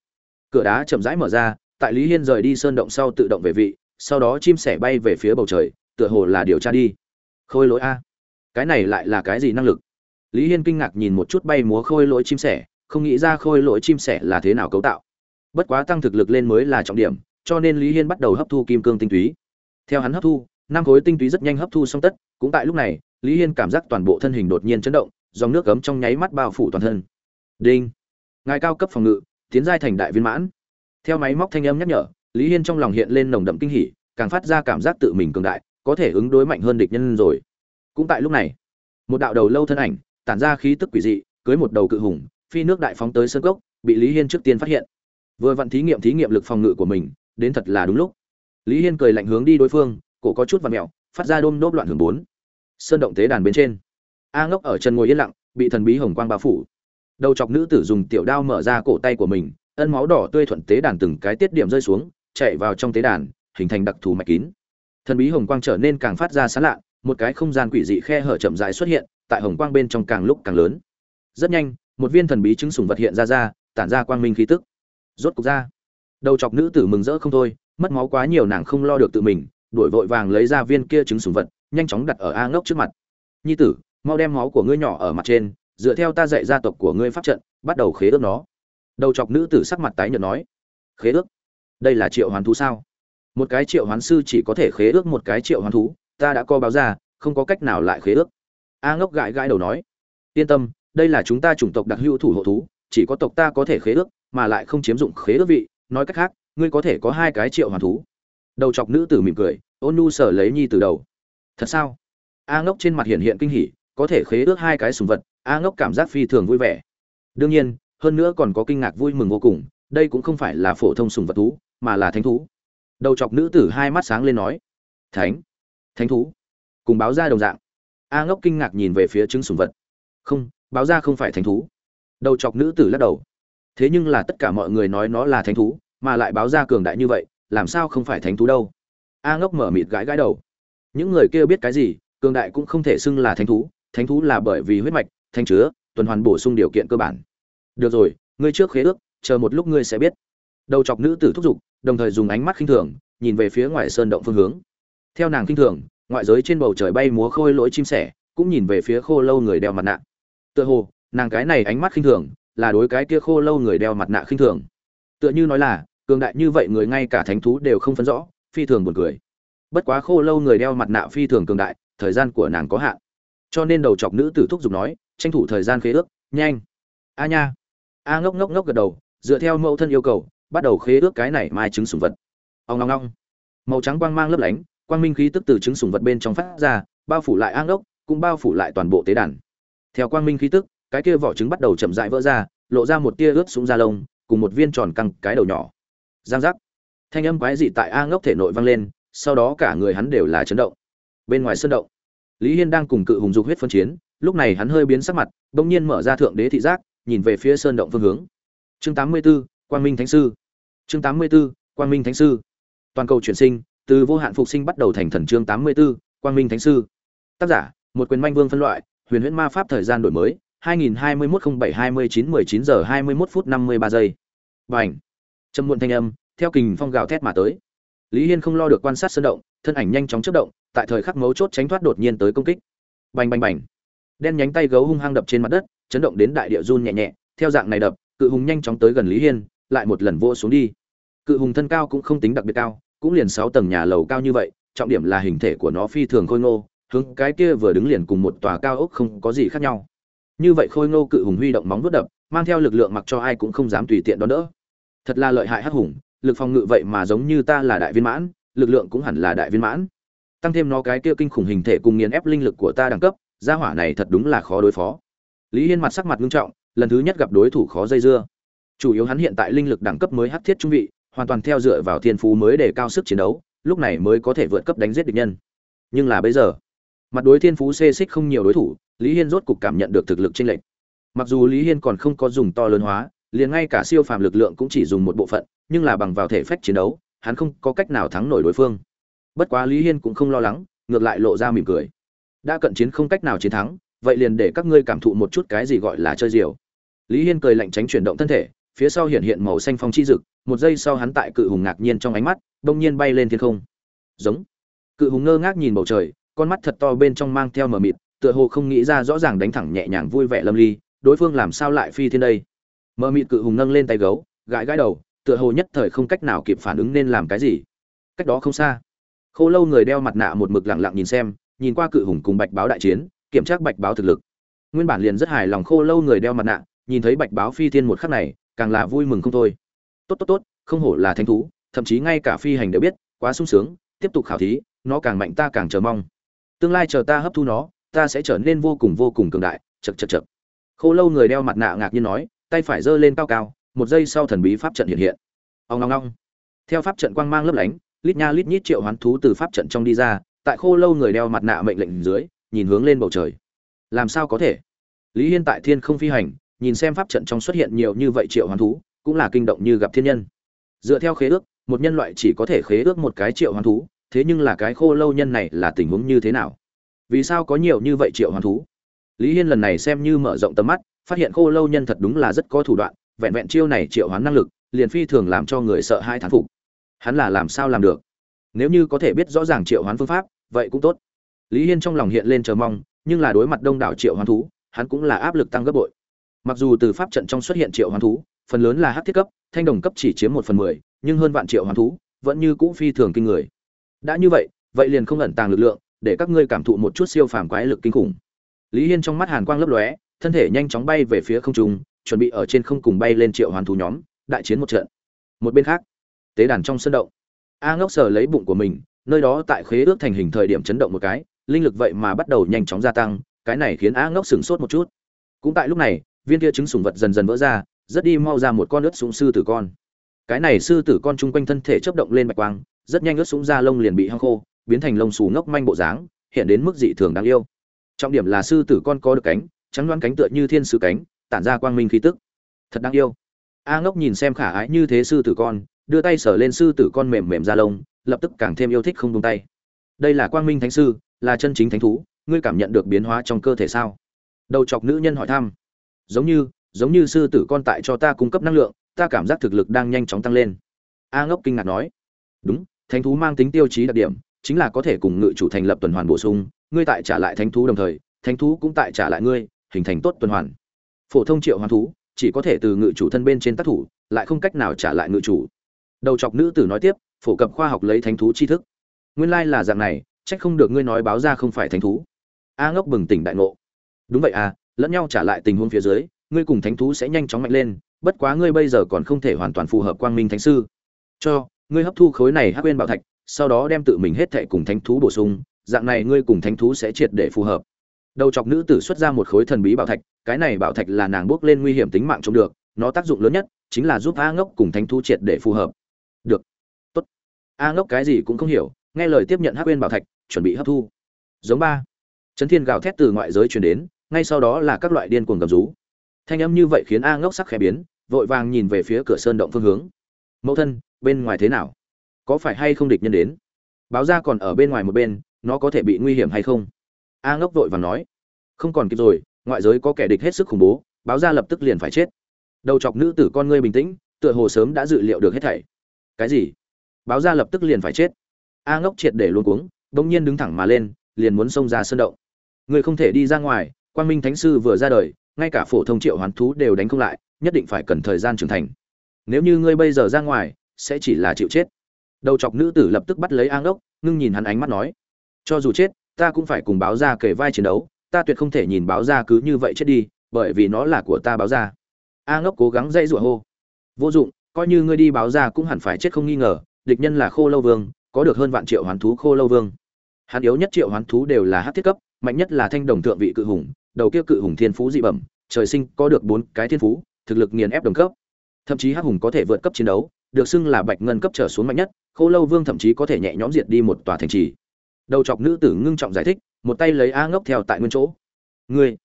Cửa đá chậm rãi mở ra tại lý hiên rời đi sơn động sau tự động về vị, sau đó chim sẻ bay về phía bầu trời, tựa hồ là điều tra đi. Khôi lỗi a. Cái này lại là cái gì năng lực? Lý hiên kinh ngạc nhìn một chút bay múa khôi lỗi chim sẻ, không nghĩ ra khôi lỗi chim sẻ là thế nào cấu tạo. Bất quá tăng thực lực lên mới là trọng điểm, cho nên lý hiên bắt đầu hấp thu kim cương tinh túy. Theo hắn hấp thu, năm khối tinh túy rất nhanh hấp thu xong tất, cũng tại lúc này, lý hiên cảm giác toàn bộ thân hình đột nhiên chấn động, dòng nước cấm trong nháy mắt bao phủ toàn thân. Đinh. Ngài cao cấp phòng ngự, tiến giai thành đại viên mãn theo máy móc thanh âm nhắc nhở lý hiên trong lòng hiện lên nồng đậm kinh hỉ càng phát ra cảm giác tự mình cường đại có thể ứng đối mạnh hơn địch nhân rồi. Cũng tại lúc này một đạo đầu lâu thân ảnh tản ra khí tức quỷ dị cưới một đầu cự hùng phi nước đại phóng tới sơn cốc bị lý hiên trước tiên phát hiện. Vừa vận thí nghiệm thí nghiệm lực phòng ngự của mình đến thật là đúng lúc. Lý hiên cười lạnh hướng đi đối phương cổ có chút vặn mèo, phát ra đôm nốt loạn hưởng bốn. Sơn động tế đàn bên trên a ngốc ở chân ngồi yên lặng bị thần bí hồng quang bao phủ. Đầu chọc nữ tử dùng tiểu đao mở ra cổ tay của mình ân máu đỏ tươi thuận tế đàn từng cái tiết điểm rơi xuống, chạy vào trong tế đàn, hình thành đặc thù mạch kín. Thần bí hồng quang trở nên càng phát ra sán lạ, một cái không gian quỷ dị khe hở chậm dài xuất hiện, tại hồng quang bên trong càng lúc càng lớn. Rất nhanh, một viên thần bí chứng sùng vật hiện ra ra, tản ra quang minh khí tức. Rốt cục ra. Đầu chọc nữ tử mừng rỡ không thôi, mất máu quá nhiều nàng không lo được tự mình, đuổi vội vàng lấy ra viên kia trứng sùng vật, nhanh chóng đặt ở a ngốc trước mặt. Nhi tử, mau đem máu của ngươi nhỏ ở mặt trên, dựa theo ta dạy gia tộc của ngươi pháp trận, bắt đầu khế ước nó đầu chọc nữ tử sắc mặt tái nhợt nói, khế ước, đây là triệu hoán thú sao? Một cái triệu hoán sư chỉ có thể khế ước một cái triệu hoán thú, ta đã co báo ra, không có cách nào lại khế ước. A ngốc gãi gãi đầu nói, yên tâm, đây là chúng ta chủng tộc đặc hữu thủ hộ thú, chỉ có tộc ta có thể khế ước, mà lại không chiếm dụng khế ước vị. Nói cách khác, ngươi có thể có hai cái triệu hoàn thú. Đầu chọc nữ tử mỉm cười, ôn nu sở lấy nhi từ đầu. Thật sao? A ngốc trên mặt hiện hiện kinh hỉ, có thể khế ước hai cái sùng vật. A ngốc cảm giác phi thường vui vẻ. Đương nhiên hơn nữa còn có kinh ngạc vui mừng vô cùng, đây cũng không phải là phổ thông sùng vật thú, mà là thánh thú. Đầu chọc nữ tử hai mắt sáng lên nói, thánh thánh thú, cùng báo ra đồng dạng. A ngốc kinh ngạc nhìn về phía trứng sùng vật. Không, báo ra không phải thánh thú. Đầu chọc nữ tử lắc đầu. Thế nhưng là tất cả mọi người nói nó là thánh thú, mà lại báo ra cường đại như vậy, làm sao không phải thánh thú đâu? A ngốc mở mịt gãi gãi đầu. Những người kia biết cái gì, cường đại cũng không thể xưng là thánh thú thánh thú là bởi vì huyết mạch, thanh chứa, tuần hoàn bổ sung điều kiện cơ bản được rồi, ngươi trước khế ước, chờ một lúc ngươi sẽ biết. Đầu chọc nữ tử thúc giục, đồng thời dùng ánh mắt khinh thường, nhìn về phía ngoài sơn động phương hướng. Theo nàng khinh thường, ngoại giới trên bầu trời bay múa khôi lỗi chim sẻ, cũng nhìn về phía khô lâu người đeo mặt nạ. Tựa hồ, nàng cái này ánh mắt khinh thường, là đối cái kia khô lâu người đeo mặt nạ khinh thường. Tựa như nói là, cường đại như vậy người ngay cả thánh thú đều không phân rõ, phi thường buồn cười. Bất quá khô lâu người đeo mặt nạ phi thường cường đại, thời gian của nàng có hạn. Cho nên đầu chọc nữ tử thúc giục nói, tranh thủ thời gian khế ước, nhanh. A nha a ngốc ngốc ngốc gật đầu dựa theo mẫu thân yêu cầu bắt đầu khế ước cái này mai trứng sùng vật. Ông ngong ngong, màu trắng quang mang lấp lánh quang minh khí tức từ trứng sùng vật bên trong phát ra bao phủ lại a ngốc cũng bao phủ lại toàn bộ tế đàn. Theo quang minh khí tức cái kia vỏ trứng bắt đầu chậm rãi vỡ ra lộ ra một tia ướt súng da lông cùng một viên tròn căng cái đầu nhỏ. Giang giác. Thanh âm quái dị tại a ngốc thể nội vang lên sau đó cả người hắn đều là chấn động. Bên ngoài sân động lý hiên đang cùng cự hùng dục huyết phân chiến lúc này hắn hơi biến sắc mặt bỗng nhiên mở ra thượng đế thị giác nhìn về phía sơn động phương hướng. Chương 84, quang minh thánh sư. Chương 84, quang minh thánh sư. Toàn cầu chuyển sinh từ vô hạn phục sinh bắt đầu thành thần chương 84, quang minh thánh sư. Tác giả một quyền manh vương phân loại huyền huyễn ma pháp thời gian đổi mới 2021-07-29-19 giờ 21 phút 53 giây. Bành! Trầm muộn thanh âm theo kình phong gào thét mà tới. Lý hiên không lo được quan sát sơn động thân ảnh nhanh chóng chớp động tại thời khắc mấu chốt tránh thoát đột nhiên tới công kích. Bành bành bành! Đen nhánh tay gấu hung hăng đập trên mặt đất chấn động đến đại địa run nhẹ nhẹ, theo dạng này đập, cự hùng nhanh chóng tới gần lý hiên, lại một lần vô xuống đi. Cự hùng thân cao cũng không tính đặc biệt cao, cũng liền sáu tầng nhà lầu cao như vậy, trọng điểm là hình thể của nó phi thường khôi ngô, hướng cái kia vừa đứng liền cùng một tòa cao ốc không có gì khác nhau. Như vậy khôi ngô cự hùng huy động móng vuốt đập, mang theo lực lượng mặc cho ai cũng không dám tùy tiện đón đỡ. Thật là lợi hại hắc hùng, lực phòng ngự vậy mà giống như ta là đại viên mãn, lực lượng cũng hẳn là đại viên mãn. Tăng thêm nó cái kia kinh khủng hình thể cùng nghiền ép linh lực của ta đẳng cấp, gia hỏa này thật đúng là khó đối phó lý hiên mặt sắc mặt nghiêm trọng, lần thứ nhất gặp đối thủ khó dây dưa. Chủ yếu hắn hiện tại linh lực đẳng cấp mới hắc thiết trung vị, hoàn toàn theo dựa vào thiên phú mới để cao sức chiến đấu, lúc này mới có thể vượt cấp đánh giết địch nhân. Nhưng là bây giờ, mặt đối thiên phú xê xích không nhiều đối thủ, lý hiên rốt cục cảm nhận được thực lực chênh lệch. Mặc dù lý hiên còn không có dùng to lớn hóa, liền ngay cả siêu phàm lực lượng cũng chỉ dùng một bộ phận, nhưng là bằng vào thể phách chiến đấu, hắn không có cách nào thắng nổi đối phương. Bất quá lý hiên cũng không lo lắng, ngược lại lộ ra mỉm cười. Đã cận chiến không cách nào chiến thắng vậy liền để các ngươi cảm thụ một chút cái gì gọi là chơi diều. Lý hiên cười lạnh tránh chuyển động thân thể, phía sau hiện hiện màu xanh phong chi rực một giây sau hắn tại cự hùng ngạc nhiên trong ánh mắt, đông nhiên bay lên thiên không. Giống. Cự hùng ngơ ngác nhìn bầu trời, con mắt thật to bên trong mang theo mờ mịt, tựa hồ không nghĩ ra rõ ràng đánh thẳng nhẹ nhàng vui vẻ lâm ly, đối phương làm sao lại phi thiên đây? Mờ mịt cự hùng nâng lên tay gấu, gãi gãi đầu, tựa hồ nhất thời không cách nào kịp phản ứng nên làm cái gì. Cách đó không xa, khô lâu người đeo mặt nạ một mực lặng lặng nhìn xem, nhìn qua cự hùng cùng bạch báo đại chiến kiểm tra bạch báo thực lực. Nguyên bản liền rất hài lòng khô lâu người đeo mặt nạ, nhìn thấy bạch báo phi thiên một khắc này, càng là vui mừng không thôi. Tốt tốt tốt, không hổ là thánh thú, thậm chí ngay cả phi hành đều biết, quá sung sướng, tiếp tục khảo thí, nó càng mạnh ta càng chờ mong. Tương lai chờ ta hấp thu nó, ta sẽ trở nên vô cùng vô cùng cường đại chật chật chật khô lâu người đeo mặt nạ ngạc nhiên nói, tay phải giơ lên cao cao, một giây sau thần bí pháp trận hiện hiện. Ông long long theo pháp trận quang mang lấp lánh, lít nha lít nhít triệu hoán thú từ pháp trận trong đi ra, tại khô lâu người đeo mặt nạ mệnh lệnh dưới nhìn hướng lên bầu trời. Làm sao có thể? Lý hiên tại thiên không phi hành, nhìn xem pháp trận trong xuất hiện nhiều như vậy triệu hoán thú, cũng là kinh động như gặp thiên nhân. Dựa theo khế ước, một nhân loại chỉ có thể khế ước một cái triệu hoán thú, thế nhưng là cái khô lâu nhân này là tình huống như thế nào? Vì sao có nhiều như vậy triệu hoán thú? Lý hiên lần này xem như mở rộng tầm mắt, phát hiện khô lâu nhân thật đúng là rất có thủ đoạn, vẹn vẹn chiêu này triệu hoán năng lực, liền phi thường làm cho người sợ hai thán phục. Hắn là làm sao làm được? Nếu như có thể biết rõ ràng triệu hoán phương pháp, vậy cũng tốt lý hiên trong lòng hiện lên chờ mong, nhưng là đối mặt đông đảo triệu hoán thú, hắn cũng là áp lực tăng gấp bội. Mặc dù từ pháp trận trong xuất hiện triệu hoán thú, phần lớn là hát thiết cấp, thanh đồng cấp chỉ chiếm một phần mười, nhưng hơn vạn triệu hoán thú vẫn như cũ phi thường kinh người. Đã như vậy vậy liền không ẩn tàng lực lượng, để các ngươi cảm thụ một chút siêu phàm quái lực kinh khủng. Lý hiên trong mắt hàn quang lấp lóe, thân thể nhanh chóng bay về phía không trung, chuẩn bị ở trên không cùng bay lên triệu hoán thú nhóm, đại chiến một trận. Một bên khác, tế đàn trong sân động. A ngốc sờ lấy bụng của mình, nơi đó tại khế ước thành hình thời điểm chấn động một cái linh lực vậy mà bắt đầu nhanh chóng gia tăng, cái này khiến a ngốc sửng sốt một chút. Cũng tại lúc này, viên kia trứng sùng vật dần dần vỡ ra, rất đi mau ra một con ướt súng sư tử con. Cái này sư tử con chung quanh thân thể chớp động lên bạch quang, rất nhanh ướt sũng ra lông liền bị hăng khô, biến thành lông xù ngốc manh bộ dáng, hiện đến mức dị thường đáng yêu. Trọng điểm là sư tử con có được cánh, trắng loáng cánh tựa như thiên sứ cánh, tản ra quang minh khí tức. Thật đáng yêu. A ngốc nhìn xem khả ái như thế sư tử con, đưa tay sờ lên sư tử con mềm mềm da lông, lập tức càng thêm yêu thích không buông tay. Đây là quang minh thánh sư là chân chính thánh thú, ngươi cảm nhận được biến hóa trong cơ thể sao? Đầu chọc nữ nhân hỏi thăm. Giống như giống như sư tử con tại cho ta cung cấp năng lượng, ta cảm giác thực lực đang nhanh chóng tăng lên. A ngốc kinh ngạc nói. Đúng, thánh thú mang tính tiêu chí đặc điểm, chính là có thể cùng ngự chủ thành lập tuần hoàn bổ sung, ngươi tại trả lại thánh thú đồng thời, thánh thú cũng tại trả lại ngươi, hình thành tốt tuần hoàn. Phổ thông triệu hoàn thú, chỉ có thể từ ngự chủ thân bên trên tác thủ, lại không cách nào trả lại ngự chủ. Đầu chọc nữ tử nói tiếp, phổ cập khoa học lấy thánh thú tri thức. Nguyên lai là dạng này trách không được ngươi nói báo ra không phải thánh thú. A ngốc bừng tỉnh đại ngộ. Đúng vậy à lẫn nhau trả lại tình huống phía dưới, ngươi cùng thánh thú sẽ nhanh chóng mạnh lên, bất quá ngươi bây giờ còn không thể hoàn toàn phù hợp quang minh thánh sư. Cho, ngươi hấp thu khối này hắc quên bảo thạch, sau đó đem tự mình hết thệ cùng thánh thú bổ sung, dạng này ngươi cùng thánh thú sẽ triệt để phù hợp. Đầu chọc nữ tử xuất ra một khối thần bí bảo thạch, cái này bảo thạch là nàng bước lên nguy hiểm tính mạng chống được, nó tác dụng lớn nhất chính là giúp a ngốc cùng thánh thú triệt để phù hợp. Được. Tốt. A ngốc cái gì cũng không hiểu, nghe lời tiếp nhận hắc quên bảo thạch chuẩn bị hấp thu. Giống ba. Chấn thiên gào thét từ ngoại giới truyền đến, ngay sau đó là các loại điên cuồng gầm rú. Thanh âm như vậy khiến a ngốc sắc khẽ biến, vội vàng nhìn về phía cửa sơn động phương hướng. Mẫu thân, bên ngoài thế nào? Có phải hay không địch nhân đến? Báo ra còn ở bên ngoài một bên, nó có thể bị nguy hiểm hay không? A ngốc vội vàng nói. Không còn kịp rồi, ngoại giới có kẻ địch hết sức khủng bố, báo ra lập tức liền phải chết. Đầu chọc nữ tử con ngươi bình tĩnh, tựa hồ sớm đã dự liệu được hết thảy. Cái gì? Báo ra lập tức liền phải chết. A ngốc triệt để luôn cuống bỗng nhiên đứng thẳng mà lên liền muốn xông ra sơn động. Người không thể đi ra ngoài quang minh thánh sư vừa ra đời ngay cả phổ thông triệu hoán thú đều đánh không lại nhất định phải cần thời gian trưởng thành. Nếu như ngươi bây giờ ra ngoài sẽ chỉ là chịu chết. Đầu chọc nữ tử lập tức bắt lấy a Đốc, ngưng nhìn hắn ánh mắt nói cho dù chết ta cũng phải cùng báo ra kể vai chiến đấu ta tuyệt không thể nhìn báo ra cứ như vậy chết đi bởi vì nó là của ta báo ra a ngốc cố gắng dây rủa hô vô dụng coi như ngươi đi báo ra cũng hẳn phải chết không nghi ngờ địch nhân là khô lâu vương có được hơn vạn triệu hoán thú khô lâu vương. Hắn yếu nhất triệu hoán thú đều là hát thiết cấp, mạnh nhất là thanh đồng thượng vị cự hùng, đầu kia cự hùng thiên phú dị bẩm, trời sinh có được bốn cái thiên phú, thực lực nghiền ép đồng cấp. Thậm chí hắc hùng có thể vượt cấp chiến đấu, được xưng là bạch ngân cấp trở xuống mạnh nhất, khô lâu vương thậm chí có thể nhẹ nhõm diệt đi một tòa thành trì. Đầu chọc nữ tử ngưng trọng giải thích, một tay lấy a ngốc theo tại nguyên chỗ. Ngươi,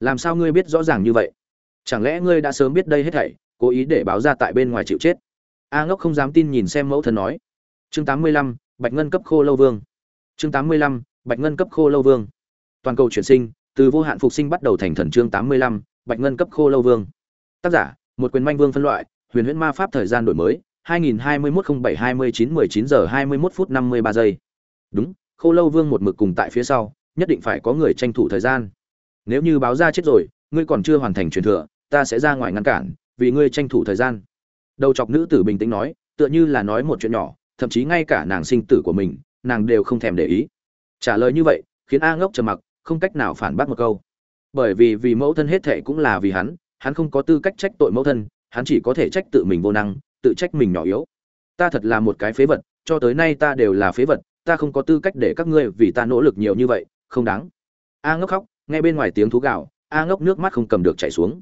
làm sao ngươi biết rõ ràng như vậy? Chẳng lẽ ngươi đã sớm biết đây hết thảy, cố ý để báo ra tại bên ngoài chịu chết? A ngốc không dám tin nhìn xem mẫu thân nói chương 85, bạch ngân cấp khô lâu vương. Chương 85, bạch ngân cấp khô lâu vương. Toàn cầu chuyển sinh từ vô hạn phục sinh bắt đầu thành thần chương 85, bạch ngân cấp khô lâu vương. Tác giả một quyền manh vương phân loại huyền huyễn ma pháp thời gian đổi mới 2021-07-29-19 giờ 21 phút 53 giây. Đúng khô lâu vương một mực cùng tại phía sau nhất định phải có người tranh thủ thời gian. Nếu như báo ra chết rồi ngươi còn chưa hoàn thành truyền thừa ta sẽ ra ngoài ngăn cản vì ngươi tranh thủ thời gian. Đầu chọc nữ tử bình tĩnh nói tựa như là nói một chuyện nhỏ thậm chí ngay cả nàng sinh tử của mình, nàng đều không thèm để ý. Trả lời như vậy, khiến a ngốc trầm mặc, không cách nào phản bác một câu. Bởi vì vì mẫu thân hết thệ cũng là vì hắn hắn không có tư cách trách tội mẫu thân, hắn chỉ có thể trách tự mình vô năng, tự trách mình nhỏ yếu. Ta thật là một cái phế vật, cho tới nay ta đều là phế vật, ta không có tư cách để các ngươi vì ta nỗ lực nhiều như vậy, không đáng. A ngốc khóc, nghe bên ngoài tiếng thú gạo a ngốc nước mắt không cầm được chảy xuống.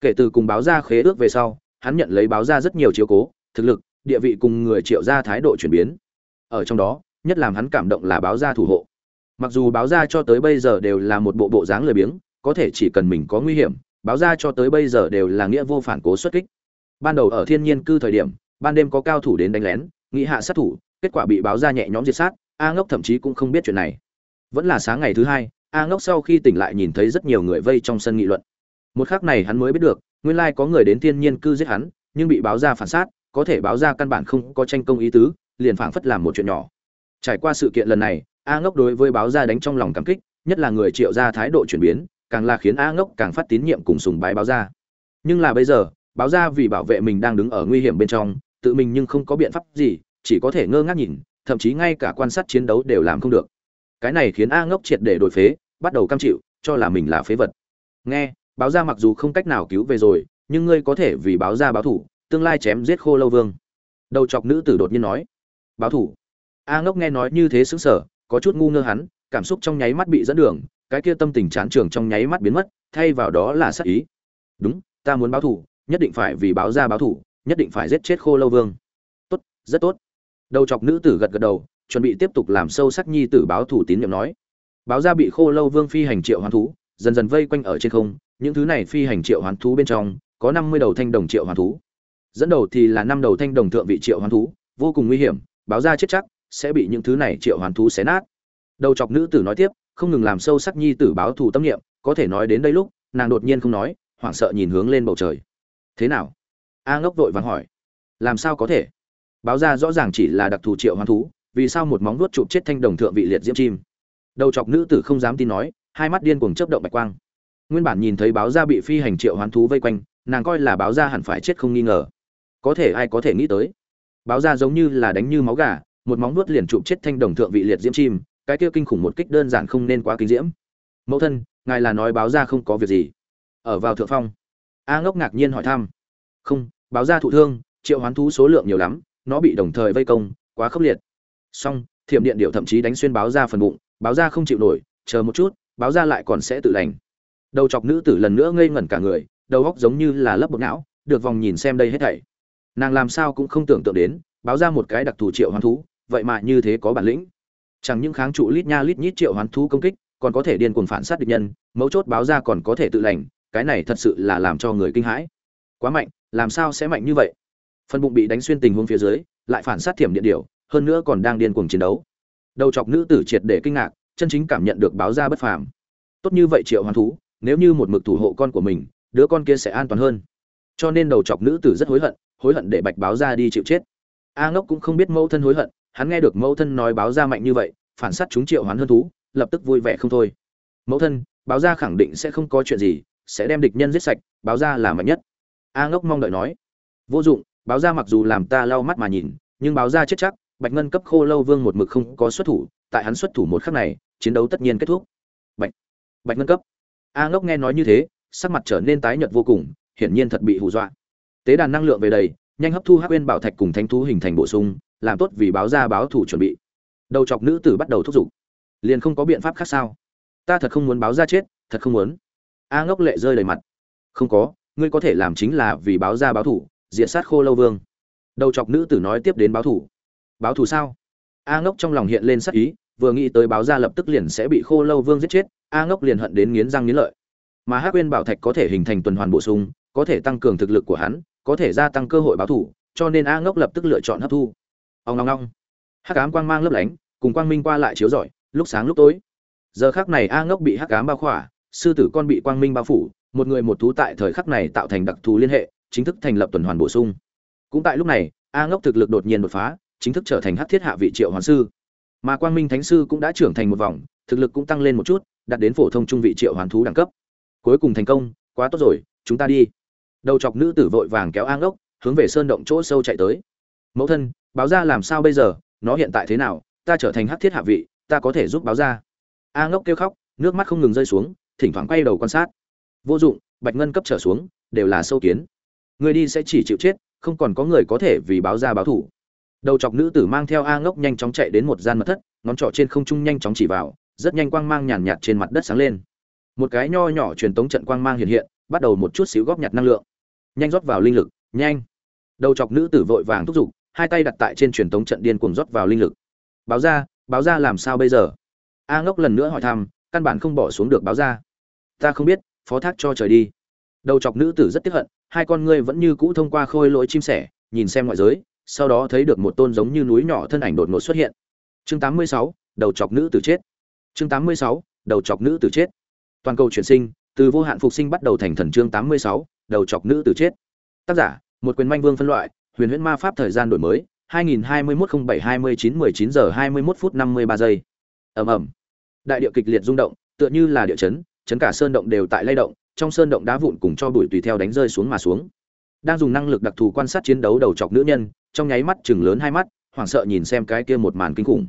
Kể từ cùng báo ra khế ước về sau, hắn nhận lấy báo ra rất nhiều chiếu cố, thực lực địa vị cùng người triệu ra thái độ chuyển biến. Ở trong đó, nhất làm hắn cảm động là báo ra thủ hộ. Mặc dù báo ra cho tới bây giờ đều là một bộ bộ dáng lười biếng, có thể chỉ cần mình có nguy hiểm, báo ra cho tới bây giờ đều là nghĩa vô phản cố xuất kích. Ban đầu ở thiên nhiên cư thời điểm, ban đêm có cao thủ đến đánh lén, nghĩ hạ sát thủ, kết quả bị báo ra nhẹ nhõm diệt sát, a ngốc thậm chí cũng không biết chuyện này. Vẫn là sáng ngày thứ hai, a ngốc sau khi tỉnh lại nhìn thấy rất nhiều người vây trong sân nghị luận. Một khắc này hắn mới biết được, nguyên lai có người đến thiên nhiên cư giết hắn, nhưng bị báo ra phản sát có thể báo ra căn bản không có tranh công ý tứ, liền phảng phất làm một chuyện nhỏ. Trải qua sự kiện lần này, a ngốc đối với báo ra đánh trong lòng cảm kích, nhất là người triệu ra thái độ chuyển biến, càng là khiến a ngốc càng phát tín nhiệm cùng sùng bái báo ra. Nhưng là bây giờ, báo ra vì bảo vệ mình đang đứng ở nguy hiểm bên trong, tự mình nhưng không có biện pháp gì, chỉ có thể ngơ ngác nhìn, thậm chí ngay cả quan sát chiến đấu đều làm không được. Cái này khiến a ngốc triệt để đổi phế, bắt đầu cam chịu, cho là mình là phế vật. Nghe, báo ra mặc dù không cách nào cứu về rồi, nhưng ngươi có thể vì báo ra báo thủ tương lai chém giết khô lâu vương. Đầu chọc nữ tử đột nhiên nói, báo thủ. A ngốc nghe nói như thế sững sở có chút ngu ngơ hắn, cảm xúc trong nháy mắt bị dẫn đường, cái kia tâm tình chán trường trong nháy mắt biến mất, thay vào đó là sắc ý. Đúng, ta muốn báo thủ, nhất định phải vì báo ra báo thủ, nhất định phải giết chết khô lâu vương. Tốt, rất tốt. Đầu chọc nữ tử gật gật đầu, chuẩn bị tiếp tục làm sâu sắc nhi tử báo thủ tín nhiệm nói. Báo ra bị khô lâu vương phi hành triệu hoán thú, dần dần vây quanh ở trên không, những thứ này phi hành triệu hoán thú bên trong, có năm mươi đầu thanh đồng triệu hoán thú dẫn đầu thì là năm đầu thanh đồng thượng vị triệu hoán thú, vô cùng nguy hiểm, báo ra chết chắc, sẽ bị những thứ này triệu hoán thú xé nát. Đầu chọc nữ tử nói tiếp, không ngừng làm sâu sắc nhi tử báo thù tâm niệm, có thể nói đến đây lúc, nàng đột nhiên không nói, hoảng sợ nhìn hướng lên bầu trời. Thế nào? A ngốc vội vàng hỏi. Làm sao có thể? Báo ra rõ ràng chỉ là đặc thù triệu hoán thú, vì sao một móng vuốt chụp chết thanh đồng thượng vị liệt diễm chim? Đầu chọc nữ tử không dám tin nói, hai mắt điên cuồng chớp động bạch quang. Nguyên bản nhìn thấy báo ra bị phi hành triệu hoán thú vây quanh, nàng coi là báo ra hẳn phải chết không nghi ngờ có thể ai có thể nghĩ tới. Báo ra giống như là đánh như máu gà, một móng vuốt liền chụp chết thanh đồng thượng vị liệt diễm chim, cái kia kinh khủng một kích đơn giản không nên quá kinh diễm. Mẫu thân, ngài là nói báo ra không có việc gì. Ở vào thượng phong. A ngốc ngạc nhiên hỏi thăm. Không, báo ra thụ thương, triệu hoán thú số lượng nhiều lắm, nó bị đồng thời vây công, quá khốc liệt. Song thiểm điện điệu thậm chí đánh xuyên báo ra phần bụng, báo ra không chịu nổi, chờ một chút, báo ra lại còn sẽ tự lành. Đầu chọc nữ tử lần nữa ngây ngẩn cả người, đầu óc giống như là lấp bột não, được vòng nhìn xem đây hết thảy nàng làm sao cũng không tưởng tượng đến báo ra một cái đặc thù triệu hoán thú vậy mà như thế có bản lĩnh. Chẳng những kháng trụ lít nha lít nhít triệu hoán thú công kích còn có thể điên cuồng phản sát địch nhân mấu chốt báo ra còn có thể tự lành cái này thật sự là làm cho người kinh hãi. Quá mạnh làm sao sẽ mạnh như vậy? Phần bụng bị đánh xuyên tình huống phía dưới lại phản sát thiểm điện điều, hơn nữa còn đang điên cuồng chiến đấu. Đầu chọc nữ tử triệt để kinh ngạc chân chính cảm nhận được báo ra bất phàm. Tốt như vậy triệu hoán thú nếu như một mực thủ hộ con của mình đứa con kia sẽ an toàn hơn. Cho nên đầu chọc nữ tử rất hối hận hối hận để bạch báo ra đi chịu chết. A ngốc cũng không biết mẫu thân hối hận, hắn nghe được mẫu thân nói báo ra mạnh như vậy, phản sát chúng triệu hoán hơn thú, lập tức vui vẻ không thôi. Mẫu thân, báo ra khẳng định sẽ không có chuyện gì, sẽ đem địch nhân giết sạch, báo ra là mạnh nhất. A ngốc mong đợi nói. Vô dụng, báo ra mặc dù làm ta lau mắt mà nhìn, nhưng báo ra chết chắc, bạch ngân cấp khô lâu vương một mực không có xuất thủ, tại hắn xuất thủ một khắc này, chiến đấu tất nhiên kết thúc. Bạch bạch ngân cấp. A ngốc nghe nói như thế, sắc mặt trở nên tái nhợt vô cùng, hiển nhiên thật bị hù dọa tế đàn năng lượng về đầy, nhanh hấp thu hắc Uyên bảo thạch cùng thánh thú hình thành bổ sung, làm tốt vì báo ra báo thủ chuẩn bị. Đầu chọc nữ tử bắt đầu thúc giục. Liền không có biện pháp khác sao? Ta thật không muốn báo ra chết, thật không muốn. A ngốc lệ rơi đầy mặt. Không có, ngươi có thể làm chính là vì báo ra báo thủ diện sát khô lâu vương. Đầu chọc nữ tử nói tiếp đến báo thủ. Báo thủ sao? A ngốc trong lòng hiện lên sắc ý, vừa nghĩ tới báo ra lập tức liền sẽ bị khô lâu vương giết chết, a ngốc liền hận đến nghiến răng nghiến lợi. Mà hắc Uyên bảo thạch có thể hình thành tuần hoàn bổ sung, có thể tăng cường thực lực của hắn có thể gia tăng cơ hội báo thủ, cho nên a ngốc lập tức lựa chọn hấp thu. Ông long long hắc ám quang mang lấp lánh, cùng quang minh qua lại chiếu rọi, lúc sáng lúc tối. Giờ khắc này a ngốc bị hắc ám bao khỏa, sư tử con bị quang minh bao phủ, một người một thú tại thời khắc này tạo thành đặc thù liên hệ, chính thức thành lập tuần hoàn bổ sung. Cũng tại lúc này, a ngốc thực lực đột nhiên đột phá, chính thức trở thành hắc thiết hạ vị triệu hoàn sư. Mà quang minh thánh sư cũng đã trưởng thành một vòng, thực lực cũng tăng lên một chút, đạt đến phổ thông trung vị triệu hoàn thú đẳng cấp. Cuối cùng thành công, quá tốt rồi, chúng ta đi đầu chọc nữ tử vội vàng kéo an ốc hướng về sơn động chỗ sâu chạy tới. Mẫu thân, báo ra làm sao bây giờ? Nó hiện tại thế nào? Ta trở thành hắc thiết hạ vị, ta có thể giúp báo ra. A ngốc kêu khóc, nước mắt không ngừng rơi xuống, thỉnh thoảng quay đầu quan sát. Vô dụng, bạch ngân cấp trở xuống, đều là sâu kiến. Người đi sẽ chỉ chịu chết, không còn có người có thể vì báo ra báo thủ đầu chọc nữ tử mang theo a ngốc nhanh chóng chạy đến một gian mật thất, ngón trỏ trên không trung nhanh chóng chỉ vào, rất nhanh quang mang nhàn nhạt trên mặt đất sáng lên. Một cái nho nhỏ truyền tống trận quang mang hiện hiện, bắt đầu một chút xíu góp nhặt năng lượng nhanh rót vào linh lực nhanh. Đầu chọc nữ tử vội vàng thúc giục hai tay đặt tại trên truyền tống trận điên cuồng rót vào linh lực. Báo ra báo ra làm sao bây giờ? A ngốc lần nữa hỏi thăm căn bản không bỏ xuống được báo ra. Ta không biết phó thác cho trời đi. Đầu chọc nữ tử rất tiếc hận hai con ngươi vẫn như cũ thông qua khôi lỗi chim sẻ nhìn xem ngoại giới sau đó thấy được một tôn giống như núi nhỏ thân ảnh đột ngột xuất hiện. Chương 86, đầu chọc nữ tử chết. Chương 86, đầu chọc nữ tử chết. Toàn cầu chuyển sinh từ vô hạn phục sinh bắt đầu thành thần chương 86, đầu chọc nữ tử chết. Tác giả, một quyền manh vương phân loại, huyền huyễn ma pháp thời gian đổi mới 2021-07-29-19 giờ 21 phút 53 giây. Ầm ầm. Đại địa kịch liệt rung động, tựa như là địa chấn chấn cả sơn động đều tại lay động, trong sơn động đá vụn cùng cho bụi tùy theo đánh rơi xuống mà xuống. Đang dùng năng lực đặc thù quan sát chiến đấu đầu chọc nữ nhân, trong nháy mắt chừng lớn hai mắt, hoảng sợ nhìn xem cái kia một màn kinh khủng.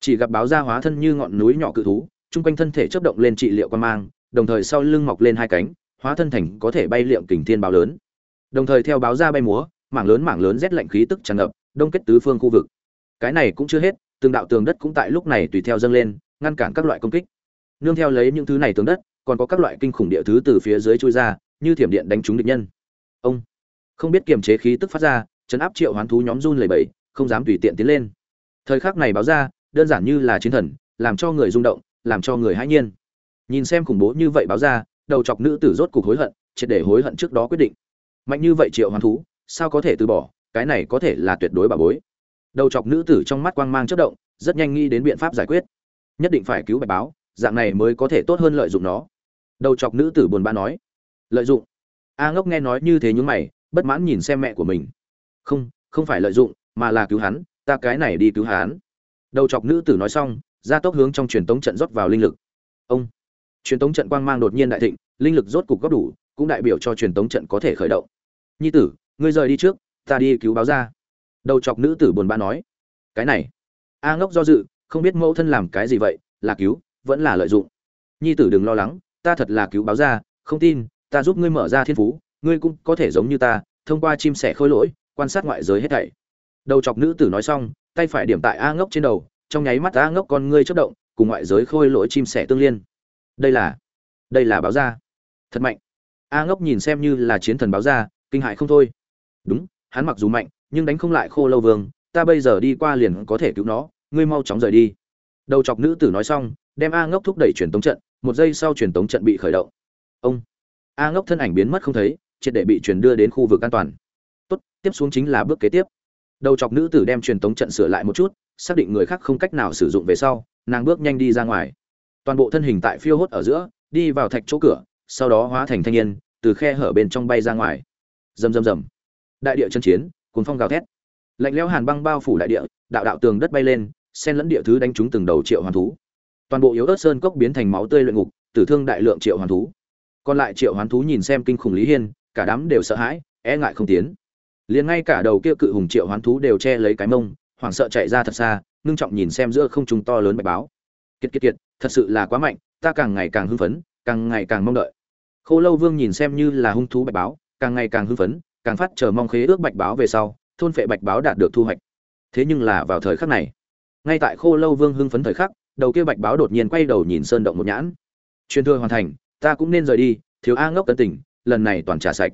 Chỉ gặp báo ra hóa thân như ngọn núi nhỏ cự thú, chung quanh thân thể chớp động lên trị liệu quan mang, đồng thời sau lưng mọc lên hai cánh hóa thân thành có thể bay liệm kình thiên báo lớn. Đồng thời theo báo ra bay múa, mảng lớn mảng lớn rét lạnh khí tức tràn ngập, đông kết tứ phương khu vực. Cái này cũng chưa hết, từng đạo tường đất cũng tại lúc này tùy theo dâng lên, ngăn cản các loại công kích. Nương theo lấy những thứ này tường đất, còn có các loại kinh khủng địa thứ từ phía dưới chui ra, như thiểm điện đánh trúng địch nhân. Ông! Không biết kiềm chế khí tức phát ra chấn áp triệu hoán thú nhóm run lẩy bẩy, không dám tùy tiện tiến lên. Thời khắc này báo ra, đơn giản như là chiến thần, làm cho người rung động, làm cho người hãi nhiên. Nhìn xem khủng bố như vậy báo ra đầu chọc nữ tử rốt cục hối hận, triệt để hối hận trước đó quyết định. Mạnh như vậy triệu hoán thú, sao có thể từ bỏ? Cái này có thể là tuyệt đối bà bối. Đầu chọc nữ tử trong mắt quang mang chất động, rất nhanh nghĩ đến biện pháp giải quyết. Nhất định phải cứu bạch báo, dạng này mới có thể tốt hơn lợi dụng nó. Đầu chọc nữ tử buồn bã nói. Lợi dụng? A ngốc nghe nói như thế nhún mày, bất mãn nhìn xem mẹ của mình. Không không phải lợi dụng, mà là cứu hắn, ta cái này đi cứu hắn. Đầu chọc nữ tử nói xong ra tốc hướng trong truyền tống trận rót vào linh lực. Ông! Truyền tống trận quang mang đột nhiên đại thịnh, linh lực rốt cục góp đủ, cũng đại biểu cho truyền tống trận có thể khởi động. Nhi tử, ngươi rời đi trước, ta đi cứu báo ra. Đầu chọc nữ tử buồn bã nói. Cái này. A ngốc do dự, không biết mẫu thân làm cái gì vậy, là cứu, vẫn là lợi dụng. Nhi tử đừng lo lắng, ta thật là cứu báo ra, không tin, ta giúp ngươi mở ra thiên phú, ngươi cũng có thể giống như ta, thông qua chim sẻ khôi lỗi, quan sát ngoại giới hết thảy. Đầu chọc nữ tử nói xong, tay phải điểm tại a ngốc trên đầu, trong nháy mắt a ngốc con ngươi chớp động, cùng ngoại giới khôi lỗi chim sẻ tương liên đây là đây là báo ra thật mạnh. A ngốc nhìn xem như là chiến thần báo ra kinh hại không thôi. Đúng, hắn mặc dù mạnh, nhưng đánh không lại khô lâu vương, ta bây giờ đi qua liền có thể cứu nó, ngươi mau chóng rời đi. Đầu chọc nữ tử nói xong, đem a ngốc thúc đẩy truyền tống trận, một giây sau truyền tống trận bị khởi động. Ông. A ngốc thân ảnh biến mất không thấy, triệt để bị truyền đưa đến khu vực an toàn. Tốt, tiếp xuống chính là bước kế tiếp. Đầu chọc nữ tử đem truyền tống trận sửa lại một chút, xác định người khác không cách nào sử dụng về sau, nàng bước nhanh đi ra ngoài toàn bộ thân hình tại phiêu hốt ở giữa, đi vào thạch chỗ cửa, sau đó hóa thành thanh niên, từ khe hở bên trong bay ra ngoài. Rầm rầm rầm. Đại địa chân chiến cuốn phong gào thét. Lạnh lẽo hàn băng bao phủ đại địa, đạo đạo tường đất bay lên, xen lẫn địa thứ đánh trúng từng đầu triệu hoàn thú. Toàn bộ yếu ớt sơn cốc biến thành máu tươi luyện ngục, tử thương đại lượng triệu hoàn thú. Còn lại triệu hoán thú nhìn xem kinh khủng lý hiên, cả đám đều sợ hãi e ngại không tiến. Liền ngay cả đầu kia cự hùng triệu hoán thú đều che lấy cái mông, hoảng sợ chạy ra thật xa, ngưng trọng nhìn xem giữa không trung to lớn bạch báo. Kiệt kiệt kiệt thật sự là quá mạnh, ta càng ngày càng hưng phấn, càng ngày càng mong đợi. Khô lâu vương nhìn xem như là hung thú bạch báo, càng ngày càng hưng phấn, càng phát chờ mong khế ước bạch báo về sau, thôn phệ bạch báo đạt được thu hoạch. Thế nhưng là vào thời khắc này, ngay tại khô lâu vương hưng phấn thời khắc, đầu kia bạch báo đột nhiên quay đầu nhìn sơn động một nhãn. Truyền thừa hoàn thành, ta cũng nên rời đi, thiếu a ngốc cân tình lần này toàn trả sạch.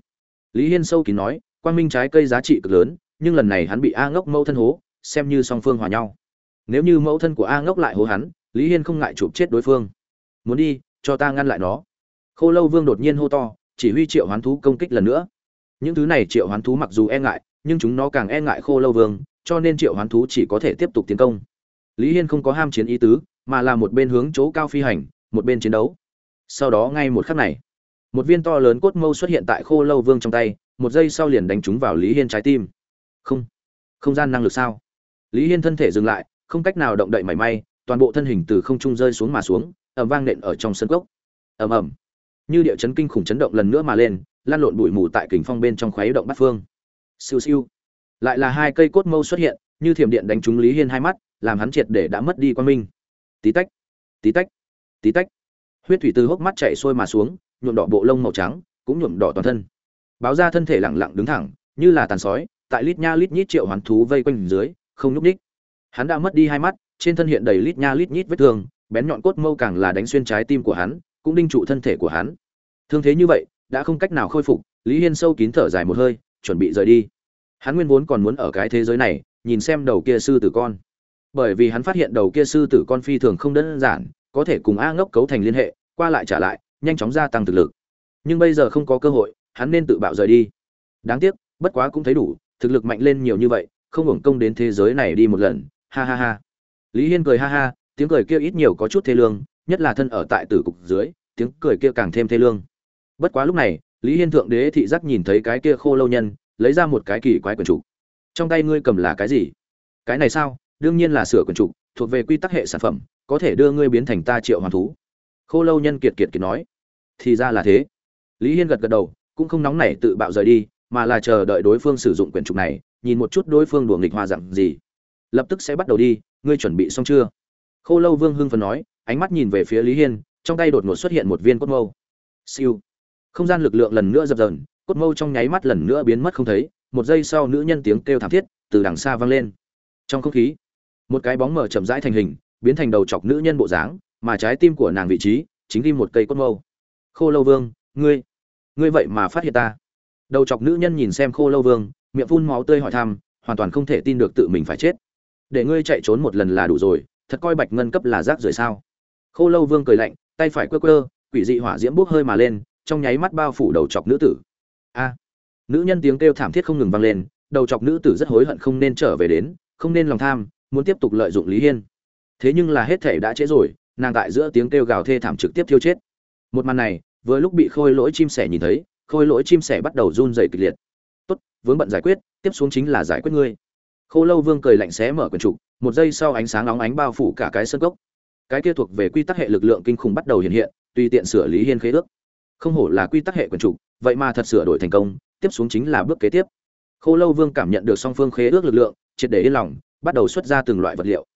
Lý hiên sâu kín nói, quang minh trái cây giá trị cực lớn, nhưng lần này hắn bị a ngốc mẫu thân hố, xem như song phương hòa nhau. Nếu như mẫu thân của a ngốc lại hố hắn lý hiên không ngại chụp chết đối phương. Muốn đi, cho ta ngăn lại nó. Khô lâu vương đột nhiên hô to, chỉ huy triệu hoán thú công kích lần nữa. Những thứ này triệu hoán thú mặc dù e ngại, nhưng chúng nó càng e ngại khô lâu vương, cho nên triệu hoán thú chỉ có thể tiếp tục tiến công. Lý hiên không có ham chiến ý tứ, mà là một bên hướng chỗ cao phi hành, một bên chiến đấu. Sau đó ngay một khắc này, một viên to lớn cốt mâu xuất hiện tại khô lâu vương trong tay, một giây sau liền đánh trúng vào lý hiên trái tim. Không không gian năng lực sao? Lý hiên thân thể dừng lại, không cách nào động đậy mảy may toàn bộ thân hình từ không trung rơi xuống mà xuống ẩm vang nện ở trong sân cốc. Ầm ầm, như địa chấn kinh khủng chấn động lần nữa mà lên lan lộn bụi mù tại kình phong bên trong khuấy động bát phương. Siêu siêu. Lại là hai cây cốt mâu xuất hiện như thiểm điện đánh trúng lý hiên hai mắt làm hắn triệt để đã mất đi quan minh. Tí tách tí tách tí tách. Huyết thủy từ hốc mắt chạy xuôi mà xuống nhuộm đỏ bộ lông màu trắng cũng nhuộm đỏ toàn thân. Báo ra thân thể lẳng lặng đứng thẳng như là tàn sói tại lít nha lít nhít triệu hoàn thú vây quanh dưới không nhúc ních hắn đã mất đi hai mắt trên thân hiện đầy lít nha lít nhít vết thương, bén nhọn cốt mâu càng là đánh xuyên trái tim của hắn, cũng đinh trụ thân thể của hắn. Thương thế như vậy, đã không cách nào khôi phục, lý hiên sâu kín thở dài một hơi, chuẩn bị rời đi. Hắn nguyên vốn còn muốn ở cái thế giới này, nhìn xem đầu kia sư tử con. Bởi vì hắn phát hiện đầu kia sư tử con phi thường không đơn giản, có thể cùng a ngốc cấu thành liên hệ, qua lại trả lại, nhanh chóng gia tăng thực lực. Nhưng bây giờ không có cơ hội, hắn nên tự bạo rời đi. Đáng tiếc, bất quá cũng thấy đủ, thực lực mạnh lên nhiều như vậy, không hưởng công đến thế giới này đi một lần, ha ha ha lý hiên cười ha ha, tiếng cười kia ít nhiều có chút thê lương, nhất là thân ở tại tử cục dưới, tiếng cười kia càng thêm thê lương. Bất quá lúc này, lý hiên thượng đế thị giác nhìn thấy cái kia khô lâu nhân, lấy ra một cái kỳ quái quần trục trong tay ngươi cầm là cái gì? Cái này sao? Đương nhiên là sửa quần trục thuộc về quy tắc hệ sản phẩm, có thể đưa ngươi biến thành ta triệu hoàn thú. Khô lâu nhân kiệt kiệt kiệt nói. Thì ra là thế. Lý hiên gật gật đầu, cũng không nóng nảy tự bạo rời đi, mà là chờ đợi đối phương sử dụng quyển trục này, nhìn một chút đối phương đùa nghịch hoa dặn gì. Lập tức sẽ bắt đầu đi ngươi chuẩn bị xong chưa? Khô lâu vương hưng phần nói, ánh mắt nhìn về phía lý hiên, trong tay đột ngột xuất hiện một viên cốt mâu. Siêu. Không gian lực lượng lần nữa dập dờn, cốt mâu trong nháy mắt lần nữa biến mất không thấy, một giây sau nữ nhân tiếng kêu thảm thiết từ đằng xa vang lên. Trong không khí, một cái bóng mở chậm rãi thành hình, biến thành đầu chọc nữ nhân bộ dáng, mà trái tim của nàng vị trí chính đi một cây cốt mâu. Khô lâu vương, ngươi ngươi vậy mà phát hiện ta. Đầu chọc nữ nhân nhìn xem khô lâu vương, miệng phun máu tươi hỏi thăm, hoàn toàn không thể tin được tự mình phải chết để ngươi chạy trốn một lần là đủ rồi, thật coi bạch ngân cấp là rác rưởi sao? Khô lâu vương cười lạnh, tay phải quơ quơ, quỷ dị hỏa diễm bốc hơi mà lên, trong nháy mắt bao phủ đầu chọc nữ tử. A! Nữ nhân tiếng kêu thảm thiết không ngừng vang lên, đầu chọc nữ tử rất hối hận không nên trở về đến, không nên lòng tham, muốn tiếp tục lợi dụng lý hiên. Thế nhưng là hết thể đã trễ rồi, nàng tại giữa tiếng kêu gào thê thảm trực tiếp thiêu chết. Một màn này, vừa lúc bị khôi lỗi chim sẻ nhìn thấy, khôi lỗi chim sẻ bắt đầu run rẩy kịch liệt. Tốt, vướng bận giải quyết, tiếp xuống chính là giải quyết ngươi khô lâu vương cười lạnh xé mở quyển trục, một giây sau ánh sáng nóng ánh bao phủ cả cái sân cốc. Cái kia thuộc về quy tắc hệ lực lượng kinh khủng bắt đầu hiện hiện, tùy tiện sửa lý hiên khế ước. Không hổ là quy tắc hệ quyển trục, vậy mà thật sửa đổi thành công, tiếp xuống chính là bước kế tiếp. Khô lâu vương cảm nhận được song phương khế ước lực lượng, triệt để yên lòng, bắt đầu xuất ra từng loại vật liệu.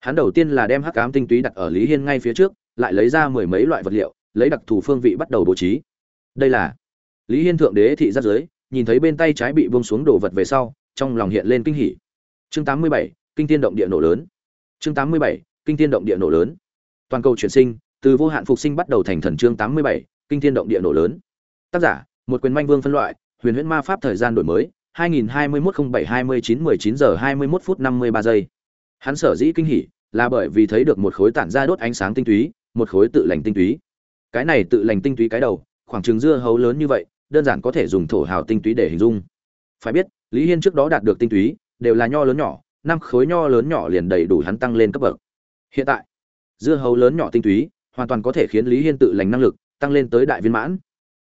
Hắn đầu tiên là đem hắc ám tinh túy đặt ở lý hiên ngay phía trước, lại lấy ra mười mấy loại vật liệu, lấy đặc thù phương vị bắt đầu bố trí. Đây là lý hiên thượng đế thị giác giới, nhìn thấy bên tay trái bị buông xuống đồ vật về sau, trong lòng hiện lên kinh hỉ chương 87, kinh thiên động địa nổ lớn. Chương 87, kinh thiên động địa nổ lớn. Toàn cầu chuyển sinh từ vô hạn phục sinh bắt đầu thành thần chương 87, kinh thiên động địa nổ lớn. Tác giả một quyền manh vương phân loại huyền huyễn ma pháp thời gian đổi mới 2021-07-29-19 giờ 21 phút 53 giây. Hắn sở dĩ kinh hỉ là bởi vì thấy được một khối tản ra đốt ánh sáng tinh túy một khối tự lành tinh túy. Cái này tự lành tinh túy cái đầu khoảng trừng dưa hấu lớn như vậy đơn giản có thể dùng thổ hào tinh túy để hình dung. Phải biết lý hiên trước đó đạt được tinh túy đều là nho lớn nhỏ, năm khối nho lớn nhỏ liền đầy đủ hắn tăng lên cấp bậc. Hiện tại, dưa hấu lớn nhỏ tinh túy, hoàn toàn có thể khiến lý hiên tự lành năng lực, tăng lên tới đại viên mãn.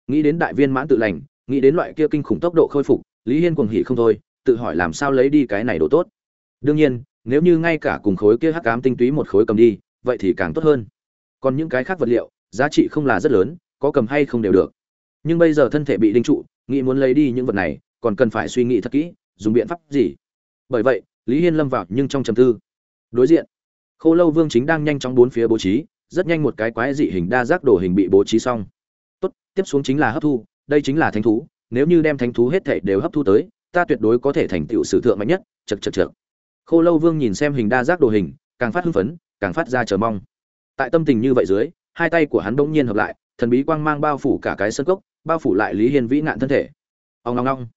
Nghĩ đến đại viên mãn tự lành, nghĩ đến loại kia kinh khủng tốc độ khôi phục, lý hiên cuồng hỉ không thôi, tự hỏi làm sao lấy đi cái này độ tốt. Đương nhiên, nếu như ngay cả cùng khối kia hắc ám tinh túy một khối cầm đi, vậy thì càng tốt hơn. Còn những cái khác vật liệu, giá trị không là rất lớn, có cầm hay không đều được. Nhưng bây giờ thân thể bị đinh trụ, nghĩ muốn lấy đi những vật này, còn cần phải suy nghĩ thật kỹ, dùng biện pháp gì? Bởi vậy, lý hiên lâm vào nhưng trong trầm tư. Đối diện, khô lâu vương chính đang nhanh chóng bốn phía bố trí, rất nhanh một cái quái dị hình đa giác đồ hình bị bố trí xong. Tốt, tiếp xuống chính là hấp thu, đây chính là thánh thú, nếu như đem thánh thú hết thể đều hấp thu tới, ta tuyệt đối có thể thành tựu sử thượng mạnh nhất chật chật chật khô lâu vương nhìn xem hình đa giác đồ hình, càng phát hưng phấn, càng phát ra chờ mong. Tại tâm tình như vậy dưới, hai tay của hắn bỗng nhiên hợp lại, thần bí quang mang bao phủ cả cái sân cốc, bao phủ lại lý hiên vĩ nạn thân thể. Ông long long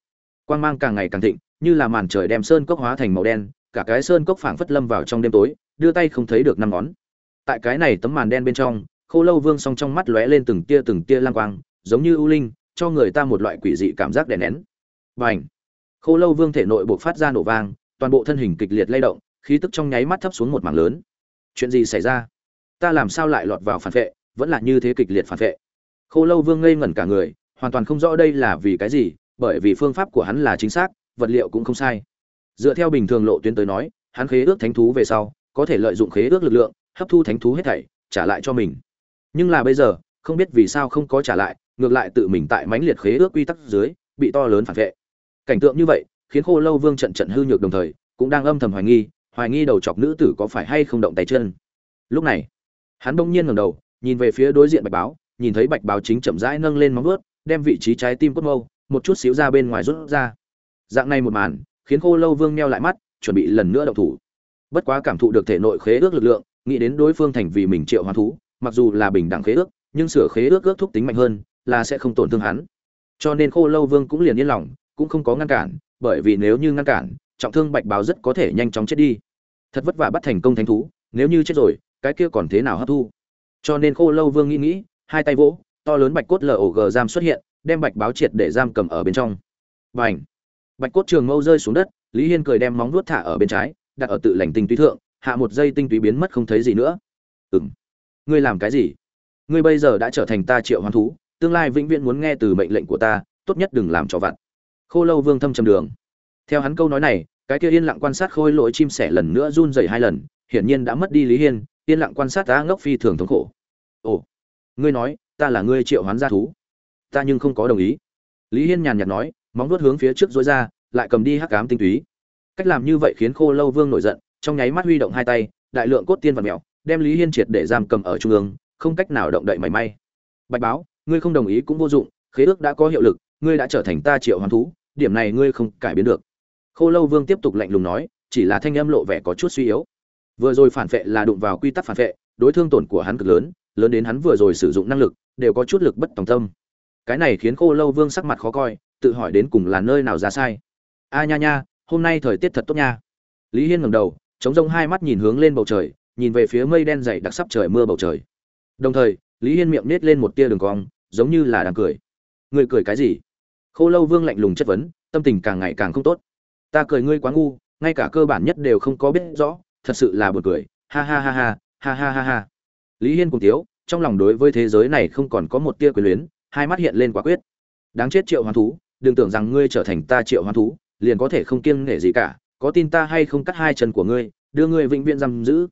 quang mang càng ngày càng thịnh, như là màn trời đem sơn cốc hóa thành màu đen, cả cái sơn cốc phảng phất lâm vào trong đêm tối, đưa tay không thấy được năm ngón. Tại cái này tấm màn đen bên trong, khô lâu vương song trong mắt lóe lên từng tia từng tia lang quang, giống như ưu linh, cho người ta một loại quỷ dị cảm giác đè nén. Và ảnh khô lâu vương thể nội buộc phát ra nổ vang, toàn bộ thân hình kịch liệt lay động, khí tức trong nháy mắt thấp xuống một mảng lớn. Chuyện gì xảy ra? Ta làm sao lại lọt vào phản vệ, vẫn là như thế kịch liệt phản vệ? Khô lâu vương ngây ngẩn cả người, hoàn toàn không rõ đây là vì cái gì bởi vì phương pháp của hắn là chính xác, vật liệu cũng không sai. Dựa theo bình thường lộ tuyến tới nói, hắn khế ước thánh thú về sau, có thể lợi dụng khế ước lực lượng, hấp thu thánh thú hết thảy, trả lại cho mình. Nhưng là bây giờ, không biết vì sao không có trả lại, ngược lại tự mình tại mãnh liệt khế ước quy tắc dưới, bị to lớn phản vệ. Cảnh tượng như vậy, khiến khô lâu vương trận trận hư nhược đồng thời, cũng đang âm thầm hoài nghi hoài nghi đầu chọc nữ tử có phải hay không động tay chân. Lúc này, hắn bỗng nhiên ngẩng đầu, nhìn về phía đối diện bạch báo, nhìn thấy bạch báo chính chậm rãi nâng lên móng vuốt, đem vị trí trái tim cốt mâu một chút xíu ra bên ngoài rút ra. Dạng này một màn, khiến khô lâu vương meo lại mắt, chuẩn bị lần nữa động thủ. Bất quá cảm thụ được thể nội khế ước lực lượng, nghĩ đến đối phương thành vì mình triệu hoán thú, mặc dù là bình đẳng khế ước, nhưng sửa khế ước ước thúc tính mạnh hơn, là sẽ không tổn thương hắn. Cho nên khô lâu vương cũng liền yên lòng, cũng không có ngăn cản, bởi vì nếu như ngăn cản, trọng thương bạch báo rất có thể nhanh chóng chết đi. Thật vất vả bắt thành công thánh thú, nếu như chết rồi, cái kia còn thế nào hấp thu? Cho nên khô lâu vương nghĩ nghĩ, hai tay vỗ, to lớn bạch cốt lở gờ giam xuất hiện đem bạch báo triệt để giam cầm ở bên trong. Và ảnh bạch cốt trường mâu rơi xuống đất, lý hiên cười đem móng vuốt thả ở bên trái, đặt ở tự lành tinh túy thượng, hạ một giây tinh túy biến mất không thấy gì nữa. Ừng ngươi làm cái gì? Ngươi bây giờ đã trở thành ta triệu hoán thú, tương lai vĩnh viễn muốn nghe từ mệnh lệnh của ta, tốt nhất đừng làm cho vặt. Khô lâu vương thâm trầm đường. Theo hắn câu nói này, cái kia yên lặng quan sát khôi lỗi chim sẻ lần nữa run rẩy hai lần, hiển nhiên đã mất đi lý hiên, yên lặng quan sát ta ngốc phi thường thống khổ. Ồ! Ngươi nói, ta là ngươi triệu hoán gia thú ta nhưng không có đồng ý. Lý hiên nhàn nhạt nói, móng vuốt hướng phía trước dối ra, lại cầm đi hắc cám tinh túy. Cách làm như vậy khiến khô lâu vương nổi giận, trong nháy mắt huy động hai tay, đại lượng cốt tiên và mèo, đem lý hiên triệt để giam cầm ở trung ương, không cách nào động đậy mảy may. Bạch báo, ngươi không đồng ý cũng vô dụng, khế ước đã có hiệu lực, ngươi đã trở thành ta triệu hoàn thú, điểm này ngươi không cải biến được. Khô lâu vương tiếp tục lạnh lùng nói, chỉ là thanh âm lộ vẻ có chút suy yếu. Vừa rồi phản vệ là đụng vào quy tắc phản vệ, đối thương tổn của hắn cực lớn lớn đến hắn vừa rồi sử dụng năng lực, đều có chút lực bất tòng tâm cái này khiến khô lâu vương sắc mặt khó coi, tự hỏi đến cùng là nơi nào ra sai. A nha nha, hôm nay thời tiết thật tốt nha. Lý hiên ngẩng đầu, chống rông hai mắt nhìn hướng lên bầu trời, nhìn về phía mây đen dày đặc sắp trời mưa bầu trời. Đồng thời, lý hiên miệng nết lên một tia đường cong, giống như là đang cười. Người cười cái gì? Khô lâu vương lạnh lùng chất vấn, tâm tình càng ngày càng không tốt. Ta cười ngươi quá ngu, ngay cả cơ bản nhất đều không có biết rõ, thật sự là buồn cười. Ha ha ha ha ha ha ha ha. Lý hiên cùng tiếu, trong lòng đối với thế giới này không còn có một tia quyền luyến hai mắt hiện lên quả quyết. Đáng chết triệu hoán thú, đừng tưởng rằng ngươi trở thành ta triệu hoán thú, liền có thể không kiêng nể gì cả, có tin ta hay không cắt hai chân của ngươi, đưa ngươi vĩnh viễn giam giữ.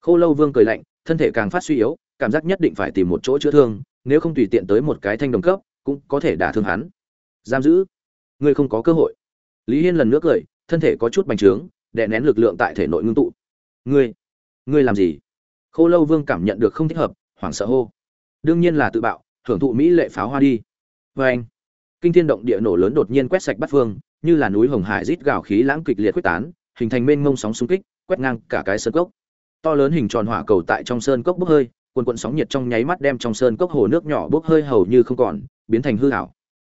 Khô lâu vương cười lạnh, thân thể càng phát suy yếu, cảm giác nhất định phải tìm một chỗ chữa thương, nếu không tùy tiện tới một cái thanh đồng cấp, cũng có thể đả thương hắn. Giam giữ? Ngươi không có cơ hội. Lý hiên lần nữa cười, thân thể có chút bành trướng, đè nén lực lượng tại thể nội ngưng tụ. Ngươi ngươi làm gì? Khô lâu vương cảm nhận được không thích hợp, hoảng sợ hô. Đương nhiên là tự bạo hưởng thụ mỹ lệ pháo hoa đi. Vê anh, kinh thiên động địa nổ lớn đột nhiên quét sạch bắt phương, như là núi hồng hải rít gào khí lãng kịch liệt quyết tán, hình thành mênh mông sóng xung kích, quét ngang cả cái sơn cốc. To lớn hình tròn hỏa cầu tại trong sơn cốc bốc hơi quần quận sóng nhiệt trong nháy mắt đem trong sơn cốc hồ nước nhỏ bốc hơi hầu như không còn, biến thành hư hảo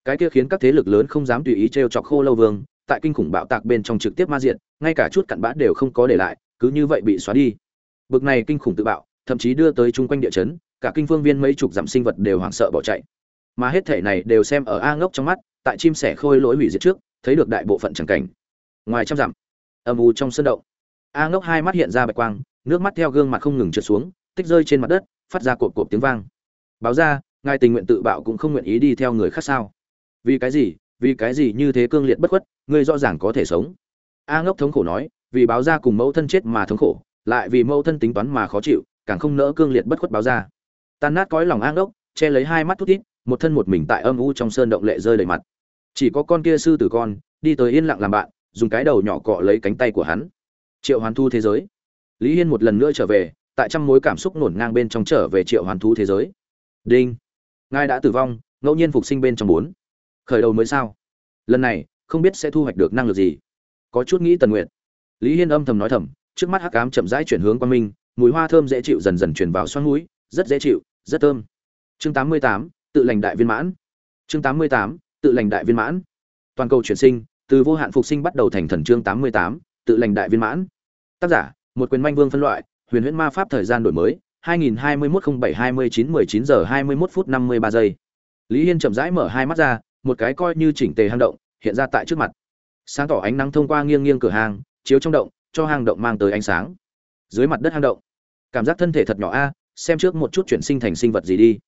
cái kia khiến các thế lực lớn không dám tùy ý t chọc khô lâu vương, tại kinh khủng bạo tạc bên trong trực tiếp ma diện ngay cả chút cặn bã đều không có để lại, cứ như vậy bị xóa đi. Bực này kinh khủng tự bạo, thậm chí đưa tới chung quanh địa chấn cả kinh phương viên mấy chục dặm sinh vật đều hoảng sợ bỏ chạy. Mà hết thể này đều xem ở a ngốc trong mắt, tại chim sẻ khôi lỗi hủy diệt trước, thấy được đại bộ phận chẳng cảnh. Ngoài trăm dặm, âm u trong sân động, a ngốc hai mắt hiện ra bạch quang, nước mắt theo gương mặt không ngừng trượt xuống, tích rơi trên mặt đất, phát ra cột cột tiếng vang. Báo ra, ngài tình nguyện tự bạo cũng không nguyện ý đi theo người khác sao? Vì cái gì, vì cái gì như thế cương liệt bất khuất, ngươi rõ ràng có thể sống? A ngốc thống khổ nói, vì báo ra cùng mẫu thân chết mà thống khổ, lại vì mẫu thân tính toán mà khó chịu, càng không nỡ cương liệt bất khuất báo ra tan nát cõi lòng a ốc, che lấy hai mắt thút thít, một thân một mình tại âm u trong sơn động lệ rơi đầy mặt. Chỉ có con kia sư tử con, đi tới yên lặng làm bạn, dùng cái đầu nhỏ cọ lấy cánh tay của hắn. Triệu hoàn thu thế giới. Lý hiên một lần nữa trở về, tại trăm mối cảm xúc nổn ngang bên trong trở về triệu hoàn thu thế giới. Đinh. Ngài đã tử vong, ngẫu nhiên phục sinh bên trong bốn. Khởi đầu mới sao? Lần này, không biết sẽ thu hoạch được năng lực gì. Có chút nghĩ tần nguyện lý hiên âm thầm nói thầm, trước mắt hắc cám chậm rãi chuyển hướng qua minh, mùi hoa thơm dễ chịu dần dần chuyển vào xoắn mũi rất dễ chịu, rất thơm. Chương tám mươi tám, tự lành đại viên mãn. Chương tám mươi tám, tự lành đại viên mãn. Toàn cầu chuyển sinh, từ vô hạn phục sinh bắt đầu thành thần chương tám mươi tám, tự lành đại viên mãn. Tác giả, một quyền manh vương phân loại, huyền huyễn ma pháp thời gian đổi mới 2021-07-29-19 giờ 21 phút 53 giây. Lý hiên chậm rãi mở hai mắt ra, một cái coi như chỉnh tề hang động, hiện ra tại trước mặt. Sáng tỏ ánh nắng thông qua nghiêng nghiêng cửa hàng chiếu trong động, cho hang động mang tới ánh sáng. Dưới mặt đất hang động, cảm giác thân thể thật nhỏ a xem trước một chút chuyển sinh thành sinh vật gì đi.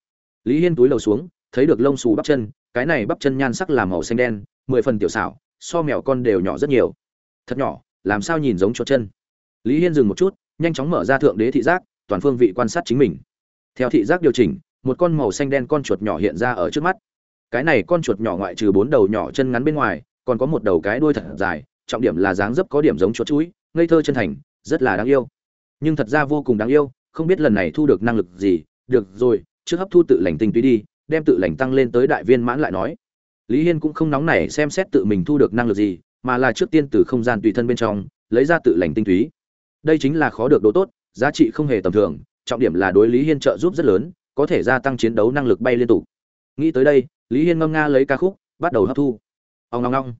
Lý hiên túi lầu xuống, thấy được lông xù bắp chân, cái này bắp chân nhan sắc làm màu xanh đen, mười phần tiểu xảo, so mèo con đều nhỏ rất nhiều. Thật nhỏ, làm sao nhìn giống cho chân? Lý hiên dừng một chút, nhanh chóng mở ra thượng đế thị giác, toàn phương vị quan sát chính mình. Theo thị giác điều chỉnh, một con màu xanh đen con chuột nhỏ hiện ra ở trước mắt. Cái này con chuột nhỏ ngoại trừ bốn đầu nhỏ chân ngắn bên ngoài, còn có một đầu cái đuôi thật dài, trọng điểm là dáng dấp có điểm giống chuột chuối ngây thơ chân thành, rất là đáng yêu. Nhưng thật ra vô cùng đáng yêu không biết lần này thu được năng lực gì, được rồi, trước hấp thu tự lành tinh túy đi, đem tự lành tăng lên tới đại viên mãn lại nói. Lý hiên cũng không nóng nảy xem xét tự mình thu được năng lực gì, mà là trước tiên từ không gian tùy thân bên trong, lấy ra tự lành tinh túy. Đây chính là khó được đồ tốt, giá trị không hề tầm thường, trọng điểm là đối lý hiên trợ giúp rất lớn, có thể gia tăng chiến đấu năng lực bay liên tục. Nghĩ tới đây, lý hiên ngâm nga lấy ca khúc, bắt đầu hấp thu. Ông ngong ngong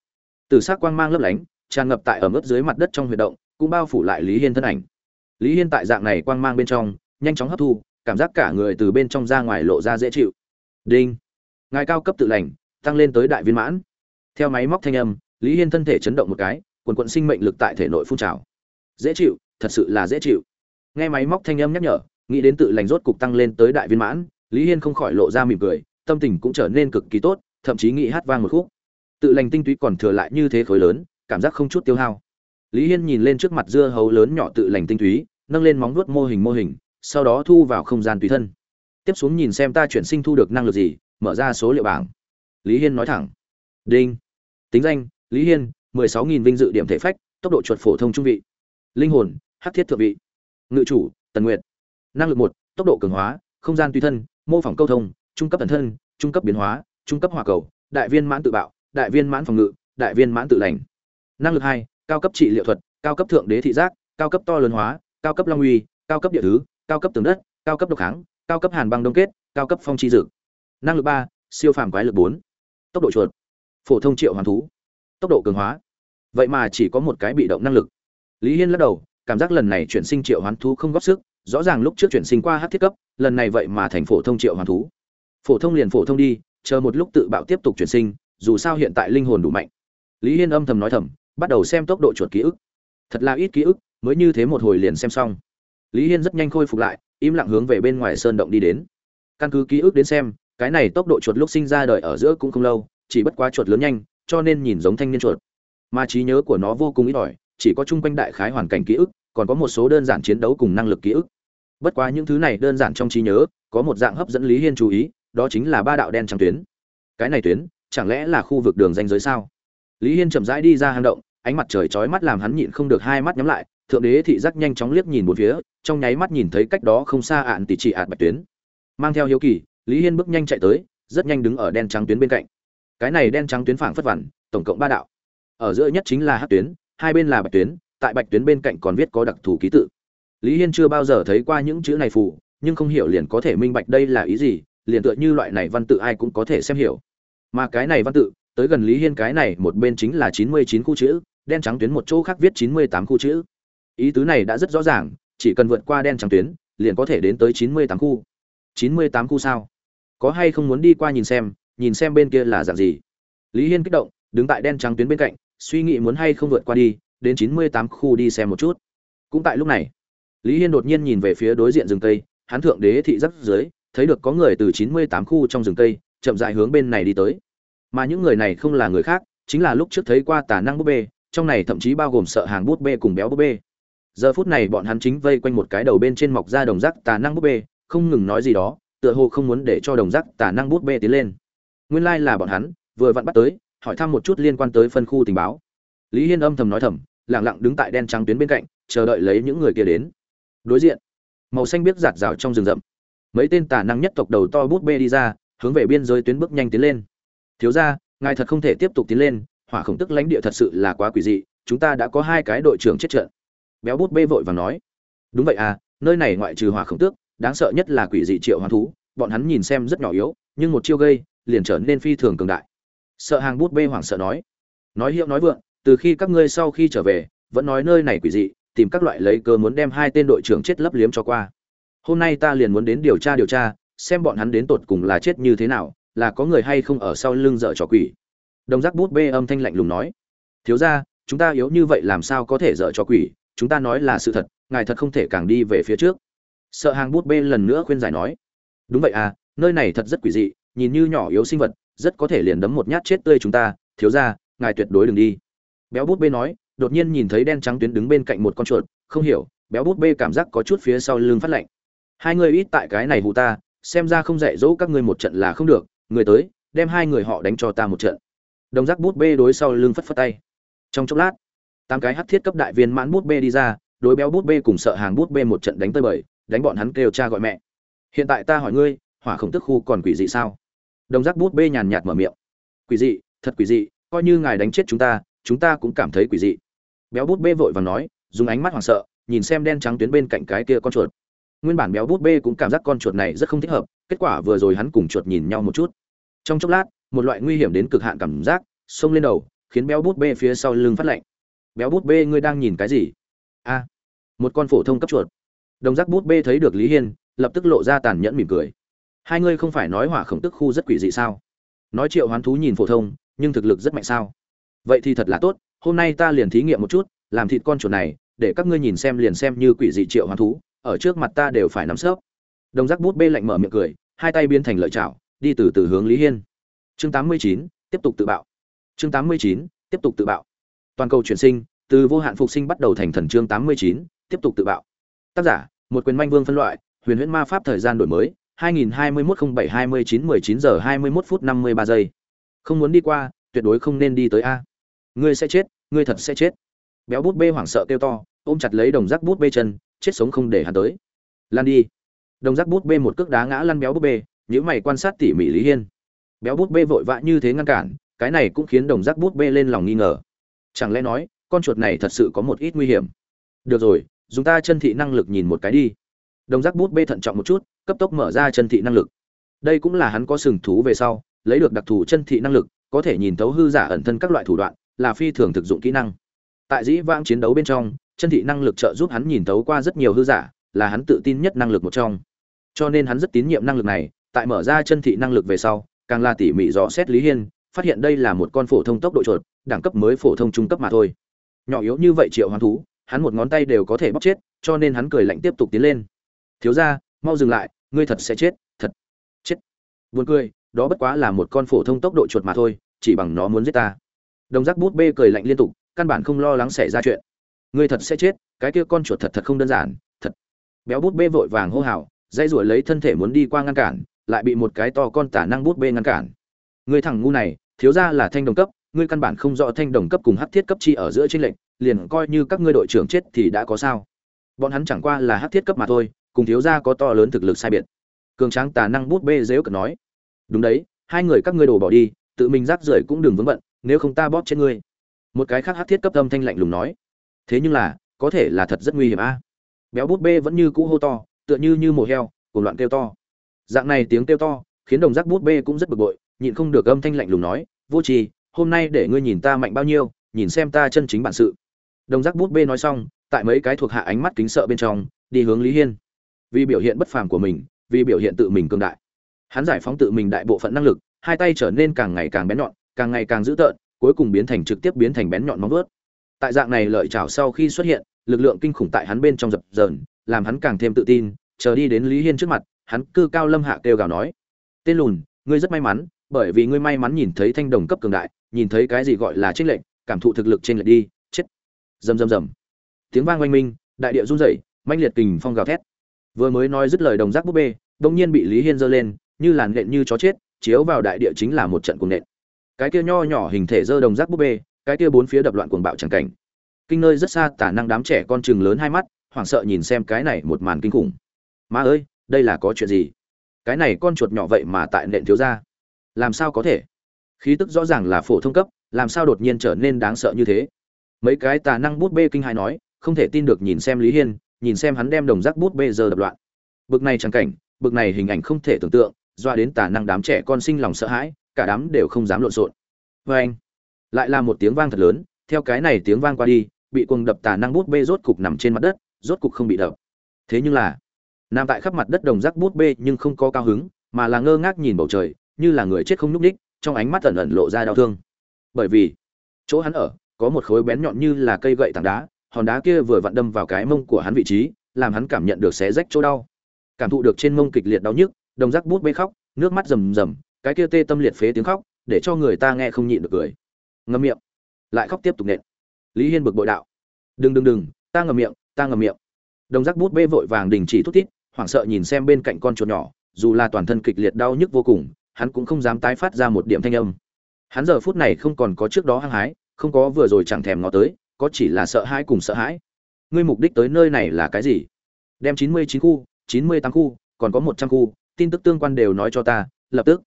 từ s ắ c quang mang lấp lánh, tràn ngập tại ở mức dưới mặt đất trong huy động, cũng bao phủ lại lý hiên thân ảnh lý hiên tại dạng này quang mang bên trong, nhanh chóng hấp thu, cảm giác cả người từ bên trong ra ngoài lộ ra dễ chịu. Đinh. Ngài cao cấp tự lành, tăng lên tới đại viên mãn. Theo máy móc thanh âm, lý hiên thân thể chấn động một cái, quần quận sinh mệnh lực tại thể nội phun trào. Dễ chịu, thật sự là dễ chịu. Nghe máy móc thanh âm nhắc nhở, nghĩ đến tự lành rốt cục tăng lên tới đại viên mãn, lý hiên không khỏi lộ ra mỉm cười, tâm tình cũng trở nên cực kỳ tốt, thậm chí nghĩ hát vang một khúc. Tự lành tinh túy còn thừa lại như thế khối lớn, cảm giác không chút tiêu hao lý hiên nhìn lên trước mặt dưa hấu lớn nhỏ tự lành tinh túy, nâng lên móng vuốt mô hình mô hình, sau đó thu vào không gian tùy thân. Tiếp xuống nhìn xem ta chuyển sinh thu được năng lực gì, mở ra số liệu bảng. Lý hiên nói thẳng. Đinh. Tính danh, lý hiên, mười sáu nghìn vinh dự điểm thể phách, tốc độ chuột phổ thông trung vị. Linh hồn, hắc thiết thượng vị. Ngự chủ, tần nguyệt. Năng lực một, tốc độ cường hóa, không gian tùy thân, mô phỏng câu thông, trung cấp thần thân, trung cấp biến hóa, trung cấp hỏa cầu, đại viên mãn tự bạo, đại viên mãn phòng ngự, đại viên mãn tự lành. Năng lực hai cao cấp trị liệu thuật, cao cấp thượng đế thị giác, cao cấp to lớn hóa, cao cấp long uy, cao cấp địa thứ, cao cấp tường đất, cao cấp độc kháng, cao cấp hàn băng đông kết, cao cấp phong chi dực năng lực ba, siêu phàm quái lực bốn. Tốc độ chuột. Phổ thông triệu hoàn thú. Tốc độ cường hóa. Vậy mà chỉ có một cái bị động năng lực. Lý hiên lắc đầu, cảm giác lần này chuyển sinh triệu hoán thú không góp sức, rõ ràng lúc trước chuyển sinh qua hát thiết cấp, lần này vậy mà thành phổ thông triệu hoán thú. Phổ thông liền phổ thông đi, chờ một lúc tự bạo tiếp tục chuyển sinh, dù sao hiện tại linh hồn đủ mạnh. Lý hiên âm thầm nói thầm bắt đầu xem tốc độ chuột ký ức. Thật là ít ký ức, mới như thế một hồi liền xem xong. Lý hiên rất nhanh khôi phục lại, im lặng hướng về bên ngoài sơn động đi đến. Căn cứ ký ức đến xem, cái này tốc độ chuột lúc sinh ra đời ở giữa cũng không lâu, chỉ bất quá chuột lớn nhanh, cho nên nhìn giống thanh niên chuột. Mà trí nhớ của nó vô cùng ít ỏi, chỉ có chung quanh đại khái hoàn cảnh ký ức, còn có một số đơn giản chiến đấu cùng năng lực ký ức. Bất quá những thứ này đơn giản trong trí nhớ, có một dạng hấp dẫn lý hiên chú ý, đó chính là ba đạo đen trắng tuyến. Cái này tuyến, chẳng lẽ là khu vực đường danh giới sao? Lý hiên chậm rãi đi ra hang động ánh mặt trời chói mắt làm hắn nhịn không được hai mắt nhắm lại, thượng đế thị giác nhanh chóng liếc nhìn một phía, trong nháy mắt nhìn thấy cách đó không xa ạn tỷ chỉ ạt bạch tuyến. Mang theo hiếu kỳ, lý hiên bước nhanh chạy tới, rất nhanh đứng ở đen trắng tuyến bên cạnh. Cái này đen trắng tuyến phảng phất vằn, tổng cộng ba đạo. Ở giữa nhất chính là hát tuyến, hai bên là bạch tuyến, tại bạch tuyến bên cạnh còn viết có đặc thù ký tự. Lý hiên chưa bao giờ thấy qua những chữ này phù, nhưng không hiểu liền có thể minh bạch đây là ý gì, liền tựa như loại này văn tự ai cũng có thể xem hiểu. Mà cái này văn tự, tới gần lý hiên cái này một bên chính là chín mươi chín khu chữ đen trắng tuyến một chỗ khác viết chín mươi tám khu chữ. Ý tứ này đã rất rõ ràng, chỉ cần vượt qua đen trắng tuyến, liền có thể đến tới chín mươi tám khu. Chín mươi tám khu sao? Có hay không muốn đi qua nhìn xem nhìn xem bên kia là dạng gì? Lý hiên kích động, đứng tại đen trắng tuyến bên cạnh, suy nghĩ muốn hay không vượt qua đi, đến chín mươi tám khu đi xem một chút. Cũng tại lúc này, lý hiên đột nhiên nhìn về phía đối diện rừng cây, hắn thượng đế thị rất dưới, thấy được có người từ chín mươi tám khu trong rừng cây, chậm dại hướng bên này đi tới. Mà những người này không là người khác, chính là lúc trước thấy qua tà năng búp bê trong này thậm chí bao gồm sợ hàng bút bê cùng béo bút bê. Giờ phút này bọn hắn chính vây quanh một cái đầu bên trên mọc ra đồng rác tà năng bút bê, không ngừng nói gì đó, tựa hồ không muốn để cho đồng rác tà năng bút bê tiến lên. Nguyên lai là bọn hắn, vừa vặn bắt tới, hỏi thăm một chút liên quan tới phân khu tình báo. Lý hiên âm thầm nói thầm lẳng lặng đứng tại đen trắng tuyến bên cạnh, chờ đợi lấy những người kia đến. Đối diện, màu xanh biết giạt rào trong rừng rậm. Mấy tên tà năng nhất tộc đầu to bút bê đi ra, hướng về biên giới tuyến bước nhanh tiến lên. Thiếu ra ngài thật không thể tiếp tục tiến lên hỏa khổng tức lãnh địa thật sự là quá quỷ dị, chúng ta đã có hai cái đội trưởng chết trận. Béo bút bê vội và nói, đúng vậy à nơi này ngoại trừ hỏa khổng tước, đáng sợ nhất là quỷ dị triệu hoán thú, bọn hắn nhìn xem rất nhỏ yếu, nhưng một chiêu gây, liền trở nên phi thường cường đại. Sợ hàng bút bê hoảng sợ nói nói hiệu nói vượng, từ khi các ngươi sau khi trở về, vẫn nói nơi này quỷ dị, tìm các loại lấy cơ muốn đem hai tên đội trưởng chết lấp liếm cho qua. Hôm nay ta liền muốn đến điều tra điều tra, xem bọn hắn đến tột cùng là chết như thế nào, là có người hay không ở sau lưng dở trò quỷ đồng giác bút bê âm thanh lạnh lùng nói. Thiếu ra chúng ta yếu như vậy làm sao có thể dở cho quỷ? Chúng ta nói là sự thật, ngài thật không thể càng đi về phía trước. Sợ hàng bút bê lần nữa khuyên giải nói. Đúng vậy à nơi này thật rất quỷ dị, nhìn như nhỏ yếu sinh vật, rất có thể liền đấm một nhát chết tươi chúng ta. Thiếu ra ngài tuyệt đối đừng đi. Béo bút bê nói, đột nhiên nhìn thấy đen trắng tuyến đứng bên cạnh một con chuột, không hiểu, béo bút bê cảm giác có chút phía sau lưng phát lạnh. Hai người ít tại cái này hù ta, xem ra không dạy dỗ các ngươi một trận là không được, người tới, đem hai người họ đánh cho ta một trận đồng giác bút bê đối sau lưng phất phất tay. Trong chốc lát, tám cái hắc thiết cấp đại viên mãn bút bê đi ra, đối béo bút bê cùng sợ hàng bút bê một trận đánh tơi bời, đánh bọn hắn kêu cha gọi mẹ. Hiện tại ta hỏi ngươi, hỏa khổng tức khu còn quỷ dị sao? Đồng giác bút bê nhàn nhạt mở miệng. Quỷ dị, thật quỷ dị, coi như ngài đánh chết chúng ta chúng ta cũng cảm thấy quỷ dị. Béo bút bê vội vàng nói, dùng ánh mắt hoảng sợ, nhìn xem đen trắng tuyến bên cạnh cái kia con chuột. Nguyên bản béo bút bê cũng cảm giác con chuột này rất không thích hợp, kết quả vừa rồi hắn cùng chuột nhìn nhau một chút. Trong chốc lát một loại nguy hiểm đến cực hạn cảm giác, xông lên đầu, khiến béo bút bê phía sau lưng phát lạnh. Béo bút bê, ngươi đang nhìn cái gì? A, một con phổ thông cấp chuột. Đồng giác bút bê thấy được lý hiên, lập tức lộ ra tàn nhẫn mỉm cười. Hai ngươi không phải nói hỏa khổng tức khu rất quỷ dị sao? Nói triệu hoán thú nhìn phổ thông, nhưng thực lực rất mạnh sao? Vậy thì thật là tốt, hôm nay ta liền thí nghiệm một chút, làm thịt con chuột này, để các ngươi nhìn xem liền xem như quỷ dị triệu hoán thú, ở trước mặt ta đều phải nắm sớp. Đồng giác bút bê lạnh mở miệng cười, hai tay biến thành lợi chảo, đi từ từ hướng lý hiên chương 89, tiếp tục tự bạo. Chương 89, tiếp tục tự bạo. Toàn cầu chuyển sinh từ vô hạn phục sinh bắt đầu thành thần chương 89, tiếp tục tự bạo. Tác giả một quyền manh vương phân loại huyền huyễn ma pháp thời gian đổi mới 2021-07-29-19 giờ 21 phút 53 giây. Không muốn đi qua tuyệt đối không nên đi tới a. Ngươi sẽ chết ngươi thật sẽ chết. Béo bút bê hoảng sợ kêu to ôm chặt lấy đồng rác bút bê chân chết sống không để hắn tới. Lan đi. Đồng rác bút bê một cước đá ngã lăn béo bút bê những mày quan sát tỉ mỉ lý hiên béo bút bê vội vã như thế ngăn cản, cái này cũng khiến đồng giác bút bê lên lòng nghi ngờ. Chẳng lẽ nói, con chuột này thật sự có một ít nguy hiểm? Được rồi, dùng ta chân thị năng lực nhìn một cái đi. Đồng giác bút bê thận trọng một chút, cấp tốc mở ra chân thị năng lực. Đây cũng là hắn có sừng thú về sau, lấy được đặc thù chân thị năng lực, có thể nhìn thấu hư giả ẩn thân các loại thủ đoạn, là phi thường thực dụng kỹ năng. Tại dĩ vãng chiến đấu bên trong, chân thị năng lực trợ giúp hắn nhìn thấu qua rất nhiều hư giả, là hắn tự tin nhất năng lực một trong. Cho nên hắn rất tín nhiệm năng lực này, tại mở ra chân thị năng lực về sau càng là tỉ mỉ dò xét lý hiên, phát hiện đây là một con phổ thông tốc độ chuột, đẳng cấp mới phổ thông trung cấp mà thôi. Nhỏ yếu như vậy triệu hoán thú, hắn một ngón tay đều có thể bóc chết, cho nên hắn cười lạnh tiếp tục tiến lên. Thiếu ra mau dừng lại, ngươi thật sẽ chết, thật chết. Buồn cười, đó bất quá là một con phổ thông tốc độ chuột mà thôi, chỉ bằng nó muốn giết ta. Đồng giác bút bê cười lạnh liên tục, căn bản không lo lắng xảy ra chuyện. Ngươi thật sẽ chết, cái kia con chuột thật thật không đơn giản, thật. Béo bút bê vội vàng hô hào dây ruổi lấy thân thể muốn đi qua ngăn cản lại bị một cái to con tả năng bút bê ngăn cản. Ngươi thằng ngu này, thiếu ra là thanh đồng cấp, ngươi căn bản không rõ thanh đồng cấp cùng hắc thiết cấp chi ở giữa trên lệnh liền coi như các ngươi đội trưởng chết thì đã có sao. Bọn hắn chẳng qua là hắc thiết cấp mà thôi, cùng thiếu gia có to lớn thực lực sai biệt. Cường tráng tà năng bút bê dếu cật nói, đúng đấy, hai người các ngươi đổ bỏ đi, tự mình rác rưởi cũng đừng vướng bận, nếu không ta bóp chết ngươi. Một cái khác hắc thiết cấp âm thanh lạnh lùng nói, thế nhưng là, có thể là thật rất nguy hiểm a. Béo bút bê vẫn như cũ hô to, tựa như như mồ heo cùng loạn kêu to dạng này tiếng kêu to, khiến đồng giác bút bê cũng rất bực bội, nhịn không được âm thanh lạnh lùng nói, vô tri, hôm nay để ngươi nhìn ta mạnh bao nhiêu, nhìn xem ta chân chính bản sự. Đồng giác bút bê nói xong, tại mấy cái thuộc hạ ánh mắt kính sợ bên trong, đi hướng lý hiên. Vì biểu hiện bất phàm của mình, vì biểu hiện tự mình cường đại. Hắn giải phóng tự mình đại bộ phận năng lực, hai tay trở nên càng ngày càng bén nhọn, càng ngày càng dữ tợn, cuối cùng biến thành trực tiếp biến thành bén nhọn móng vuốt. Tại dạng này lợi chảo sau khi xuất hiện, lực lượng kinh khủng tại hắn bên trong dập dờn, làm hắn càng thêm tự tin, chờ đi đến lý hiên trước mặt hắn cư cao lâm hạ kêu gào nói. Tên lùn, ngươi rất may mắn, bởi vì ngươi may mắn nhìn thấy thanh đồng cấp cường đại, nhìn thấy cái gì gọi là trinh lệnh cảm thụ thực lực trên lệch đi, chết. Rầm rầm rầm. Tiếng vang oanh minh, đại địa run rẩy manh liệt kình phong gào thét. Vừa mới nói dứt lời đồng giác búp bê đông nhiên bị lý hiên giơ lên, như làn nện như chó chết, chiếu vào đại địa chính là một trận cuồng nện. Cái kia nho nhỏ hình thể dơ đồng giác búp bê, cái kia bốn phía đập loạn cuồng bạo chẳng cảnh. Kinh nơi rất xa tả năng đám trẻ con chừng lớn hai mắt, hoảng sợ nhìn xem cái này một màn kinh khủng. Má ơi! Đây là có chuyện gì? Cái này con chuột nhỏ vậy mà tại nện thiếu ra làm sao có thể? Khí tức rõ ràng là phổ thông cấp, làm sao đột nhiên trở nên đáng sợ như thế? Mấy cái tà năng bút bê kinh hài nói, không thể tin được nhìn xem lý hiên, nhìn xem hắn đem đồng rác bút bê giờ đập loạn. Bực này chẳng cảnh, bực này hình ảnh không thể tưởng tượng, doa đến tà năng đám trẻ con sinh lòng sợ hãi, cả đám đều không dám lộn xộn. Vê anh, lại là một tiếng vang thật lớn, theo cái này tiếng vang qua đi, bị cuồng đập tà năng bút bê rốt cục nằm trên mặt đất, rốt cục không bị đập. Thế nhưng là nằm tại khắp mặt đất đồng rác bút bê nhưng không có cao hứng, mà là ngơ ngác nhìn bầu trời, như là người chết không nhúc ních trong ánh mắt ẩn ẩn lộ ra đau thương. Bởi vì, chỗ hắn ở, có một khối bén nhọn như là cây gậy tảng đá, hòn đá kia vừa vặn đâm vào cái mông của hắn vị trí, làm hắn cảm nhận được xé rách chỗ đau. Cảm thụ được trên mông kịch liệt đau nhức, đồng rác bút bê khóc, nước mắt rầm rầm, cái kia tê tâm liệt phế tiếng khóc, để cho người ta nghe không nhịn được cười. Ngậm miệng. Lại khóc tiếp tục nện. Lý hiên bực bội đạo. Đừng đừng đừng, ta ngậm miệng, ta ngậm miệng. Đồng giác bút bê vội vàng đình chỉ thút thít hoảng sợ nhìn xem bên cạnh con chuột nhỏ, dù là toàn thân kịch liệt đau nhức vô cùng, hắn cũng không dám tái phát ra một điểm thanh âm. Hắn giờ phút này không còn có trước đó hăng hái, không có vừa rồi chẳng thèm ngó tới, có chỉ là sợ hãi cùng sợ hãi. Ngươi mục đích tới nơi này là cái gì? Đem chín mươi chín khu, chín mươi tám khu, còn có một trăm khu, tin tức tương quan đều nói cho ta, lập tức.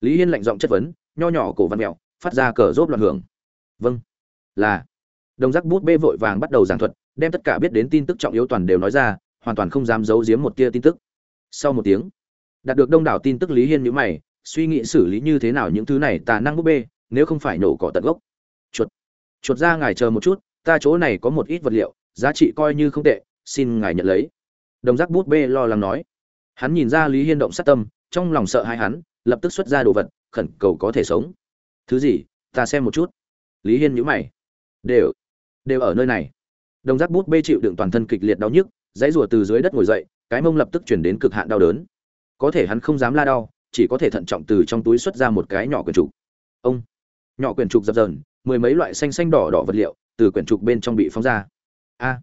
Lý hiên lạnh giọng chất vấn, nho nhỏ cổ văn mẹo, phát ra cờ rốt loạn hưởng. Vâng. Là. Đồng giác bút bê vội vàng bắt đầu giảng thuật, đem tất cả biết đến tin tức trọng yếu toàn đều nói ra hoàn toàn không dám giấu giếm một tia tin tức. Sau một tiếng, đạt được đông đảo tin tức lý hiên nhữ mày, suy nghĩ xử lý như thế nào những thứ này tà năng bút bê, nếu không phải nổ cỏ tận gốc. Chuột chuột ra ngài chờ một chút, ta chỗ này có một ít vật liệu, giá trị coi như không tệ, xin ngài nhận lấy. Đồng giác bút bê lo lắng nói. Hắn nhìn ra lý hiên động sát tâm, trong lòng sợ hai hắn, lập tức xuất ra đồ vật, khẩn cầu có thể sống. Thứ gì, ta xem một chút. Lý hiên nhíu mày. Đều đều ở nơi này. Đồng giác bút bê chịu đựng toàn thân kịch liệt đau nhức dãy rùa từ dưới đất ngồi dậy, cái mông lập tức chuyển đến cực hạn đau đớn. Có thể hắn không dám la đau, chỉ có thể thận trọng từ trong túi xuất ra một cái nhỏ quyển trục. Ông! Nhỏ quyển trục dập dờn, mười mấy loại xanh xanh đỏ đỏ vật liệu từ quyển trục bên trong bị phóng ra. A!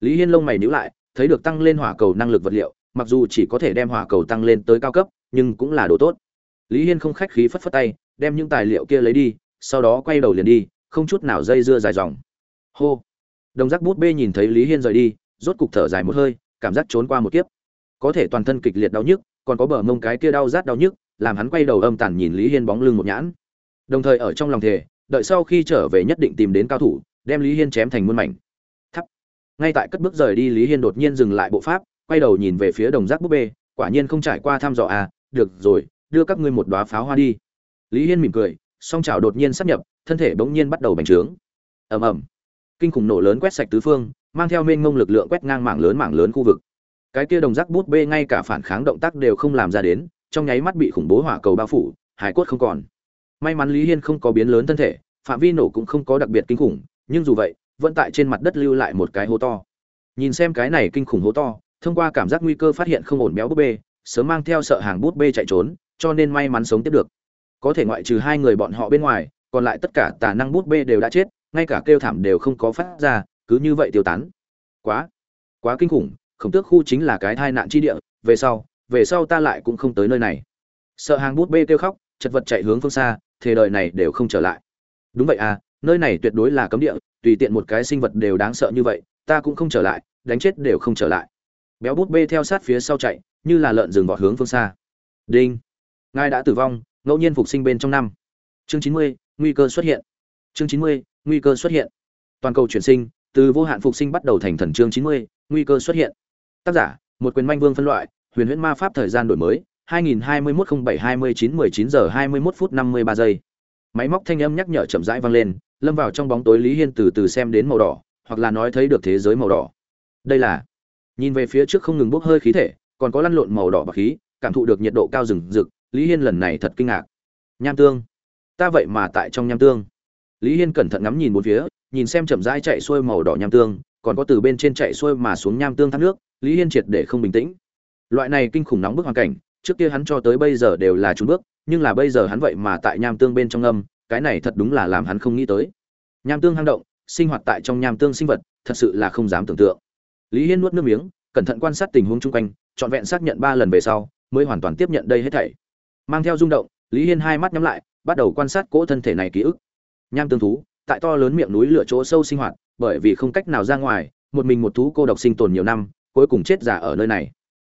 Lý hiên lông mày nhíu lại, thấy được tăng lên hỏa cầu năng lực vật liệu, mặc dù chỉ có thể đem hỏa cầu tăng lên tới cao cấp, nhưng cũng là đồ tốt. Lý hiên không khách khí phất phất tay, đem những tài liệu kia lấy đi, sau đó quay đầu liền đi, không chút nào dây dưa dài dòng. Hô! Đồng giác bút bê nhìn thấy lý hiên rời đi rốt cục thở dài một hơi, cảm giác trốn qua một kiếp. Có thể toàn thân kịch liệt đau nhức, còn có bờ mông cái kia đau rát đau nhức, làm hắn quay đầu âm tàn nhìn lý hiên bóng lưng một nhãn. Đồng thời ở trong lòng thề, đợi sau khi trở về nhất định tìm đến cao thủ, đem lý hiên chém thành muôn mảnh. Thắp. Ngay tại cất bước rời đi, lý hiên đột nhiên dừng lại bộ pháp, quay đầu nhìn về phía đồng giác búp bê, quả nhiên không trải qua thăm dò à được rồi, đưa các ngươi một đoá pháo hoa đi. Lý hiên mỉm cười, song chảo đột nhiên sắp nhập, thân thể bỗng nhiên bắt đầu bành trướng. Ầm ầm. Kinh khủng nổ lớn quét sạch tứ phương mang theo mênh ngông lực lượng quét ngang mảng lớn mảng lớn khu vực. Cái kia đồng rác bút bê ngay cả phản kháng động tác đều không làm ra đến, trong nháy mắt bị khủng bố hỏa cầu bao phủ, hải cốt không còn. May mắn lý hiên không có biến lớn thân thể, phạm vi nổ cũng không có đặc biệt kinh khủng, nhưng dù vậy, vẫn tại trên mặt đất lưu lại một cái hố to. Nhìn xem cái này kinh khủng hố to, thông qua cảm giác nguy cơ phát hiện không ổn béo bút bê, sớm mang theo sợ hàng bút bê chạy trốn, cho nên may mắn sống tiếp được. Có thể ngoại trừ hai người bọn họ bên ngoài, còn lại tất cả tà năng bút bê đều đã chết, ngay cả kêu thảm đều không có phát ra cứ như vậy tiêu tán. Quá quá kinh khủng, khổng tước khu chính là cái thai nạn chi địa, về sau về sau ta lại cũng không tới nơi này. Sợ hàng bút bê kêu khóc, chật vật chạy hướng phương xa thế đời này đều không trở lại. Đúng vậy à nơi này tuyệt đối là cấm địa, tùy tiện một cái sinh vật đều đáng sợ như vậy, ta cũng không trở lại, đánh chết đều không trở lại. Béo bút bê theo sát phía sau chạy, như là lợn rừng vọt hướng phương xa. Đinh. Ngài đã tử vong, ngẫu nhiên phục sinh bên trong năm. Chương chín mươi, nguy cơ xuất hiện. Chương chín mươi, nguy cơ xuất hiện. Toàn cầu chuyển sinh từ vô hạn phục sinh bắt đầu thành thần chương chín mươi, nguy cơ xuất hiện. Tác giả, một quyền manh vương phân loại, huyền huyễn ma pháp thời gian đổi mới 2021-07-29-19 giờ 21 phút 53 giây. Máy móc thanh âm nhắc nhở chậm rãi vang lên, lâm vào trong bóng tối lý hiên từ từ xem đến màu đỏ, hoặc là nói thấy được thế giới màu đỏ. Đây là, nhìn về phía trước không ngừng bốc hơi khí thể, còn có lăn lộn màu đỏ bạc khí, cảm thụ được nhiệt độ cao rừng rực, lý hiên lần này thật kinh ngạc. Nham tương. Ta vậy mà tại trong nham tương. Lý hiên cẩn thận ngắm nhìn bốn phía nhìn xem chậm rãi chạy xuôi màu đỏ nham tương, còn có từ bên trên chạy xuôi mà xuống nham tương thác nước, lý hiên triệt để không bình tĩnh. Loại này kinh khủng nóng bức hoàn cảnh, trước kia hắn cho tới bây giờ đều là chùn bước, nhưng là bây giờ hắn vậy mà tại nham tương bên trong âm cái này thật đúng là làm hắn không nghĩ tới. Nham tương hang động, sinh hoạt tại trong nham tương sinh vật, thật sự là không dám tưởng tượng. Lý hiên nuốt nước miếng, cẩn thận quan sát tình huống chung quanh, trọn vẹn xác nhận ba lần về sau, mới hoàn toàn tiếp nhận đây hết thảy. Mang theo rung động, lý hiên hai mắt nhắm lại, bắt đầu quan sát cỗ thân thể này ký ức. Nham tương thú tại to lớn miệng núi lửa chỗ sâu sinh hoạt, bởi vì không cách nào ra ngoài, một mình một thú cô độc sinh tồn nhiều năm, cuối cùng chết giả ở nơi này.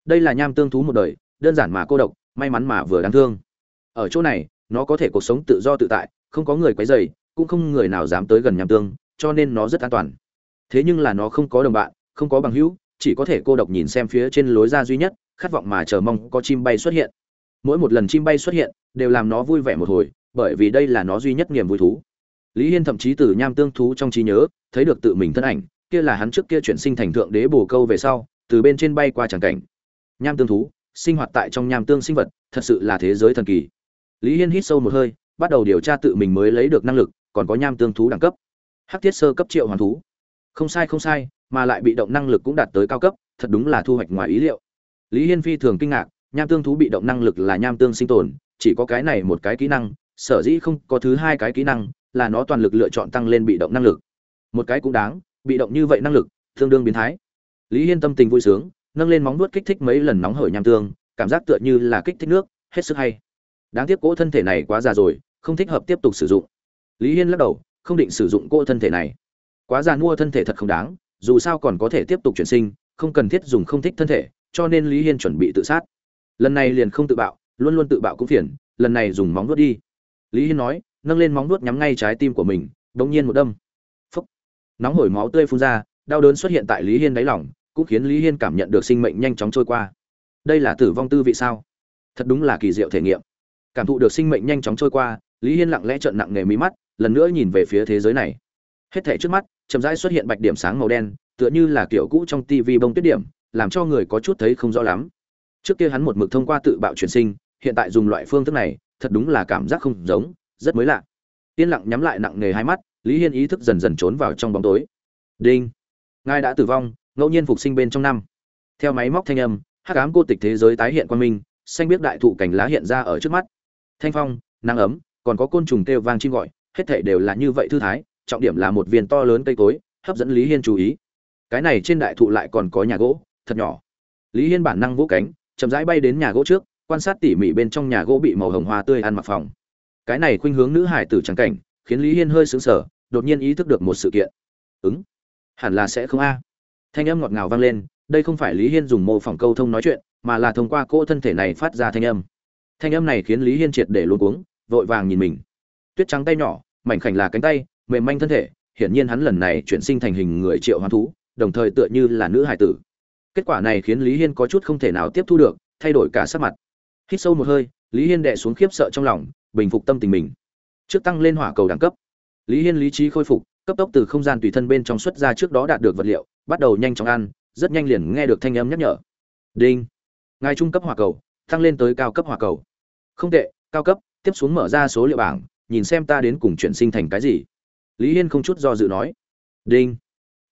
Đây là nham tương thú một đời, đơn giản mà cô độc, may mắn mà vừa đáng thương. Ở chỗ này, nó có thể cuộc sống tự do tự tại, không có người quấy rầy, cũng không người nào dám tới gần nham tương, cho nên nó rất an toàn. Thế nhưng là nó không có đồng bạn, không có bằng hữu, chỉ có thể cô độc nhìn xem phía trên lối ra duy nhất, khát vọng mà chờ mong có chim bay xuất hiện. Mỗi một lần chim bay xuất hiện, đều làm nó vui vẻ một hồi, bởi vì đây là nó duy nhất niềm vui thú lý hiên thậm chí từ nham tương thú trong trí nhớ, thấy được tự mình thân ảnh, kia là hắn trước kia chuyển sinh thành thượng đế bồ câu về sau, từ bên trên bay qua tràng cảnh. Nham tương thú, sinh hoạt tại trong nham tương sinh vật, thật sự là thế giới thần kỳ. Lý hiên hít sâu một hơi, bắt đầu điều tra tự mình mới lấy được năng lực, còn có nham tương thú đẳng cấp. Hắc thiết sơ cấp triệu hoàn thú. Không sai không sai, mà lại bị động năng lực cũng đạt tới cao cấp, thật đúng là thu hoạch ngoài ý liệu. Lý hiên phi thường kinh ngạc, nham tương thú bị động năng lực là nham tương sinh tồn, chỉ có cái này một cái kỹ năng, sở dĩ không có thứ hai cái kỹ năng là nó toàn lực lựa chọn tăng lên bị động năng lực. Một cái cũng đáng, bị động như vậy năng lực, tương đương biến thái. Lý hiên tâm tình vui sướng, nâng lên móng nuốt kích thích mấy lần nóng hởi nham tương, cảm giác tựa như là kích thích nước, hết sức hay. Đáng tiếc cỗ thân thể này quá già rồi, không thích hợp tiếp tục sử dụng. Lý hiên lắc đầu, không định sử dụng cỗ thân thể này. Quá già mua thân thể thật không đáng, dù sao còn có thể tiếp tục chuyển sinh, không cần thiết dùng không thích thân thể, cho nên lý hiên chuẩn bị tự sát. Lần này liền không tự bạo, luôn luôn tự bạo cũng phiền, lần này dùng móng nuốt đi. Lý hiên nói nâng lên móng nuốt nhắm ngay trái tim của mình đột nhiên một đâm. Phốc. nóng hổi máu tươi phun ra, đau đớn xuất hiện tại lý hiên đáy lòng, cũng khiến lý hiên cảm nhận được sinh mệnh nhanh chóng trôi qua. Đây là tử vong tư vị sao? Thật đúng là kỳ diệu thể nghiệm. Cảm thụ được sinh mệnh nhanh chóng trôi qua, lý hiên lặng lẽ trợn nặng nề mí mắt, lần nữa nhìn về phía thế giới này. Hết thảy trước mắt, chậm rãi xuất hiện bạch điểm sáng màu đen, tựa như là kiểu cũ trong tivi bông tuyết điểm, làm cho người có chút thấy không rõ lắm. Trước kia hắn một mực thông qua tự bạo chuyển sinh, hiện tại dùng loại phương thức này, thật đúng là cảm giác không giống rất mới lạ. Yên lặng nhắm lại nặng nề hai mắt, lý hiên ý thức dần dần trốn vào trong bóng tối. Đinh. Ngài đã tử vong, ngẫu nhiên phục sinh bên trong năm. Theo máy móc thanh âm, hắc ám cô tịch thế giới tái hiện quan minh, xanh biết đại thụ cảnh lá hiện ra ở trước mắt. Thanh phong, nắng ấm, còn có côn trùng kêu vang chim gọi, hết thảy đều là như vậy thư thái, trọng điểm là một viên to lớn cây cối, hấp dẫn lý hiên chú ý. Cái này trên đại thụ lại còn có nhà gỗ, thật nhỏ. Lý hiên bản năng vỗ cánh, chậm rãi bay đến nhà gỗ trước, quan sát tỉ mỉ bên trong nhà gỗ bị màu hồng hoa tươi ăn mặc phòng cái này khuynh hướng nữ hải tử trắng cảnh, khiến lý hiên hơi sững sờ, đột nhiên ý thức được một sự kiện. Ứng. Hẳn là sẽ không a. Thanh âm ngọt ngào vang lên, đây không phải lý hiên dùng mô phỏng câu thông nói chuyện, mà là thông qua cỗ thân thể này phát ra thanh âm. Thanh âm này khiến lý hiên triệt để luôn cuống, vội vàng nhìn mình. Tuyết trắng tay nhỏ, mảnh khảnh là cánh tay, mềm manh thân thể, hiển nhiên hắn lần này chuyển sinh thành hình người triệu hoán thú, đồng thời tựa như là nữ hải tử. Kết quả này khiến lý hiên có chút không thể nào tiếp thu được, thay đổi cả sắc mặt. Hít sâu một hơi, lý hiên đệ xuống khiếp sợ trong lòng bình phục tâm tình mình. Trước tăng lên hỏa cầu đẳng cấp, lý hiên lý trí khôi phục, cấp tốc từ không gian tùy thân bên trong xuất ra trước đó đạt được vật liệu, bắt đầu nhanh chóng ăn, rất nhanh liền nghe được thanh âm nhắc nhở. Đinh. Ngài trung cấp hỏa cầu, tăng lên tới cao cấp hỏa cầu. Không tệ, cao cấp, tiếp xuống mở ra số liệu bảng, nhìn xem ta đến cùng chuyển sinh thành cái gì. Lý hiên không chút do dự nói. Đinh.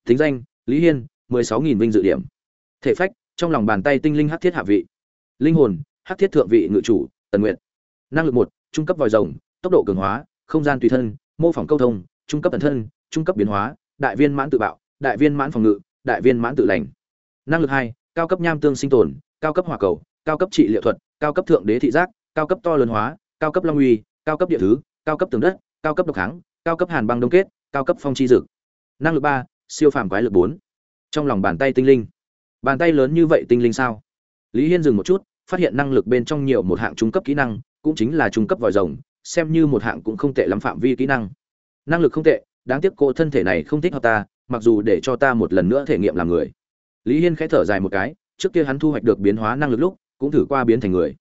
Thính danh, lý hiên, mười sáu nghìn vinh dự điểm. Thể phách, trong lòng bàn tay tinh linh hắc thiết hạ vị. Linh hồn, hắc thiết thượng vị ngự chủ, tần nguyện. Năng lực một trung cấp vòi rồng tốc độ cường hóa không gian tùy thân mô phỏng câu thông trung cấp tần thân trung cấp biến hóa đại viên mãn tự bạo đại viên mãn phòng ngự đại viên mãn tự lành năng lực hai cao cấp nham tương sinh tồn cao cấp hỏa cầu cao cấp trị liệu thuật cao cấp thượng đế thị giác cao cấp to lớn hóa cao cấp long uy cao cấp địa thứ cao cấp tường đất cao cấp độc kháng cao cấp hàn băng đông kết cao cấp phong chi dực năng lực ba siêu phàm quái lực bốn trong lòng bàn tay tinh linh bàn tay lớn như vậy tinh linh sao lý hiên dừng một chút phát hiện năng lực bên trong nhiều một hạng trung cấp kỹ năng cũng chính là trung cấp vòi rồng, xem như một hạng cũng không tệ lắm phạm vi kỹ năng. Năng lực không tệ, đáng tiếc cô thân thể này không thích hợp ta, mặc dù để cho ta một lần nữa thể nghiệm làm người. Lý hiên khẽ thở dài một cái, trước kia hắn thu hoạch được biến hóa năng lực lúc, cũng thử qua biến thành người.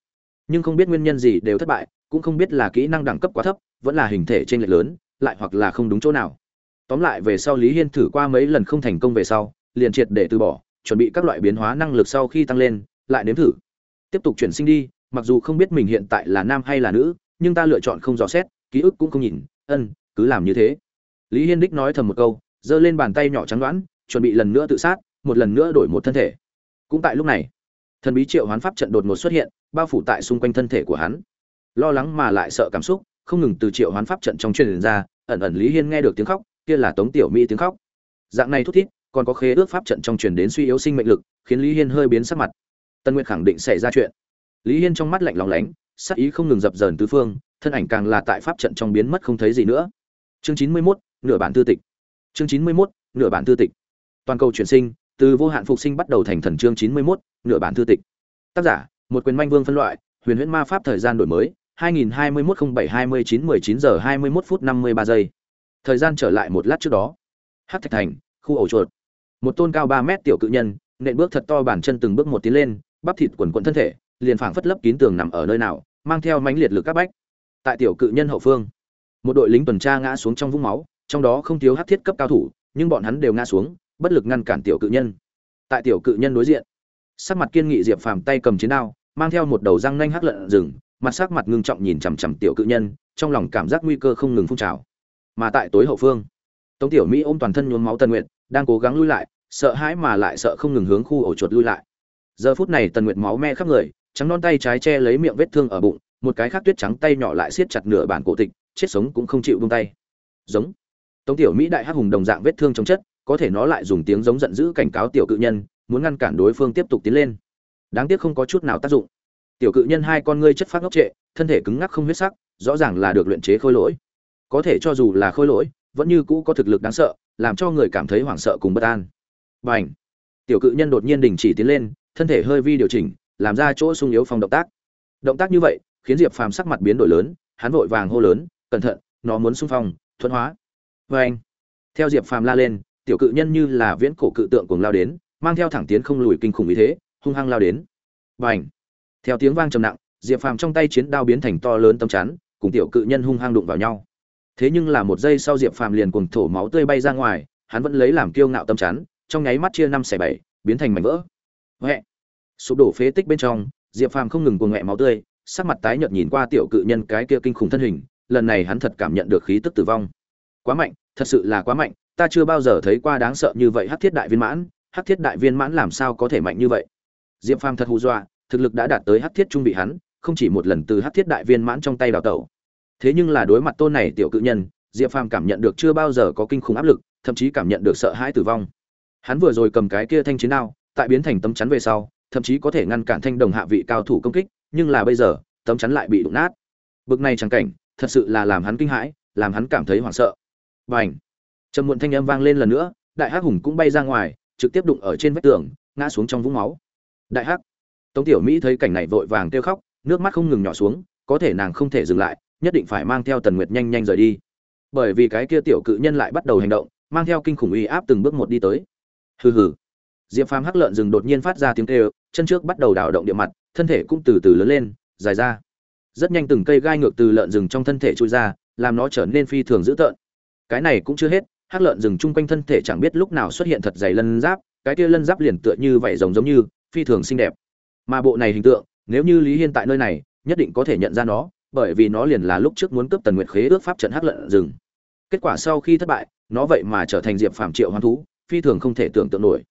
Nhưng không biết nguyên nhân gì đều thất bại, cũng không biết là kỹ năng đẳng cấp quá thấp, vẫn là hình thể trên lệch lớn, lại hoặc là không đúng chỗ nào. Tóm lại về sau lý hiên thử qua mấy lần không thành công về sau, liền triệt để từ bỏ, chuẩn bị các loại biến hóa năng lực sau khi tăng lên, lại nếm thử. Tiếp tục chuyển sinh đi mặc dù không biết mình hiện tại là nam hay là nữ, nhưng ta lựa chọn không dò xét, ký ức cũng không nhìn, ân, cứ làm như thế. Lý hiên đích nói thầm một câu, giơ lên bàn tay nhỏ trắng đoán, chuẩn bị lần nữa tự sát, một lần nữa đổi một thân thể. Cũng tại lúc này, thần bí triệu hoán pháp trận đột ngột xuất hiện, bao phủ tại xung quanh thân thể của hắn. Lo lắng mà lại sợ cảm xúc, không ngừng từ triệu hoán pháp trận trong truyền ra, ẩn ẩn lý hiên nghe được tiếng khóc, kia là tống tiểu mỹ tiếng khóc. Dạng này thút thít, còn có khế ước pháp trận trong truyền đến suy yếu sinh mệnh lực, khiến lý hiên hơi biến sắc mặt. Tân nguyệt khẳng định xảy ra chuyện lý hiên trong mắt lạnh lóng lánh sắc ý không ngừng dập dờn tứ phương thân ảnh càng là tại pháp trận trong biến mất không thấy gì nữa. Chương chín mươi 91, nửa bản tư tịch. Chương chín mươi 91, nửa bản tư tịch. Toàn cầu chuyển sinh từ vô hạn phục sinh bắt đầu thành thần chương chín mươi 91, nửa bản tư tịch. Tác giả một quyền manh vương phân loại huyền huyễn ma pháp thời gian đổi mới 2021-07-29-19 giờ 21 phút 53 giây. Thời gian trở lại một lát trước đó. Hát thạch thành khu ổ chuột. Một tôn cao ba mét tiểu cự nhân nện bước thật to bản chân từng bước một tiến lên bắp thịt quần quận thân thể liền phảng phất lấp kín tường nằm ở nơi nào, mang theo mãnh liệt lực các bách. Tại tiểu cự nhân hậu phương, một đội lính tuần tra ngã xuống trong vũng máu, trong đó không thiếu hát thiết cấp cao thủ, nhưng bọn hắn đều ngã xuống, bất lực ngăn cản tiểu cự nhân. Tại tiểu cự nhân đối diện, sắc mặt kiên nghị diệp phàm tay cầm chiến đao, mang theo một đầu răng nanh hắc lợn rừng, mặt sắc mặt ngưng trọng nhìn chằm chằm tiểu cự nhân, trong lòng cảm giác nguy cơ không ngừng phun trào. Mà tại tối hậu phương, tống tiểu mỹ ôm toàn thân nhuốm máu tần nguyện đang cố gắng lui lại, sợ hãi mà lại sợ không ngừng hướng khu ổ chuột lui lại. Giờ phút này tần nguyệt máu me khắp người trắng non tay trái che lấy miệng vết thương ở bụng, một cái khác tuyết trắng tay nhỏ lại siết chặt nửa bản cổ tịch, chết sống cũng không chịu buông tay. Giống. Tống tiểu mỹ đại hắc hùng đồng dạng vết thương trong chất, có thể nó lại dùng tiếng giống giận dữ cảnh cáo tiểu cự nhân, muốn ngăn cản đối phương tiếp tục tiến lên. Đáng tiếc không có chút nào tác dụng. Tiểu cự nhân hai con ngươi chất phát ngốc trệ, thân thể cứng ngắc không huyết sắc, rõ ràng là được luyện chế khôi lỗi. Có thể cho dù là khôi lỗi, vẫn như cũ có thực lực đáng sợ, làm cho người cảm thấy hoảng sợ cùng bất an. B à n h tiểu cự nhân đột nhiên đình chỉ tiến lên, thân thể hơi vi điều chỉnh làm ra chỗ sung yếu phòng động tác. Động tác như vậy, khiến diệp phàm sắc mặt biến đổi lớn, hắn vội vàng hô lớn, cẩn thận, nó muốn xung phong, thuận hóa. Vê anh, theo diệp phàm la lên, tiểu cự nhân như là viễn cổ cự tượng cùng lao đến, mang theo thẳng tiến không lùi kinh khủng ý thế, hung hăng lao đến. B à n h theo tiếng vang trầm nặng, diệp phàm trong tay chiến đao biến thành to lớn tấm chắn, cùng tiểu cự nhân hung hăng đụng vào nhau. Thế nhưng là một giây sau diệp phàm liền cùng thổ máu tươi bay ra ngoài, hắn vẫn lấy làm kiêu ngạo tấm chắn, trong nháy mắt chia năm xẻ bảy, biến thành mảnh vỡ. Huệ sụp đổ phế tích bên trong, diệp phàm không ngừng cuồng nghẹ máu tươi, sắc mặt tái nhợt nhìn qua tiểu cự nhân cái kia kinh khủng thân hình, lần này hắn thật cảm nhận được khí tức tử vong. Quá mạnh, thật sự là quá mạnh, ta chưa bao giờ thấy qua đáng sợ như vậy hắc thiết đại viên mãn, hắc thiết đại viên mãn làm sao có thể mạnh như vậy? Diệp phàm thật hù dọa, thực lực đã đạt tới hắc thiết trung bị hắn, không chỉ một lần từ hắc thiết đại viên mãn trong tay đào tẩu. Thế nhưng là đối mặt tôn này tiểu cự nhân, diệp phàm cảm nhận được chưa bao giờ có kinh khủng áp lực, thậm chí cảm nhận được sợ hãi tử vong. Hắn vừa rồi cầm cái kia thanh chiến đao, tại biến thành tấm chắn về sau thậm chí có thể ngăn cản thanh đồng hạ vị cao thủ công kích, nhưng là bây giờ, tấm chắn lại bị đụng nát. Bực này chẳng cảnh, thật sự là làm hắn kinh hãi, làm hắn cảm thấy hoảng sợ. Và ảnh trầm muộn thanh âm vang lên lần nữa, đại hắc hùng cũng bay ra ngoài, trực tiếp đụng ở trên vách tường, ngã xuống trong vũng máu. Đại hắc! Tống tiểu mỹ thấy cảnh này vội vàng kêu khóc, nước mắt không ngừng nhỏ xuống, có thể nàng không thể dừng lại, nhất định phải mang theo tần nguyệt nhanh nhanh rời đi. Bởi vì cái kia tiểu cự nhân lại bắt đầu hành động, mang theo kinh khủng uy áp từng bước một đi tới. Hừ hừ! Diệp phàm hắc lợn rừng đột nhiên phát ra tiếng kêu, chân trước bắt đầu đảo động địa mặt, thân thể cũng từ từ lớn lên, dài ra. Rất nhanh từng cây gai ngược từ lợn rừng trong thân thể trôi ra, làm nó trở nên phi thường dữ tợn. Cái này cũng chưa hết, hắc lợn rừng chung quanh thân thể chẳng biết lúc nào xuất hiện thật dày lân giáp, cái kia lân giáp liền tựa như vảy rồng giống như, phi thường xinh đẹp. Mà bộ này hình tượng, nếu như lý hiên tại nơi này, nhất định có thể nhận ra nó, bởi vì nó liền là lúc trước muốn cướp tần nguyệt khế ước pháp trận hắc lợn rừng. Kết quả sau khi thất bại, nó vậy mà trở thành diệp phàm triệu hoán thú, phi thường không thể tưởng tượng nổi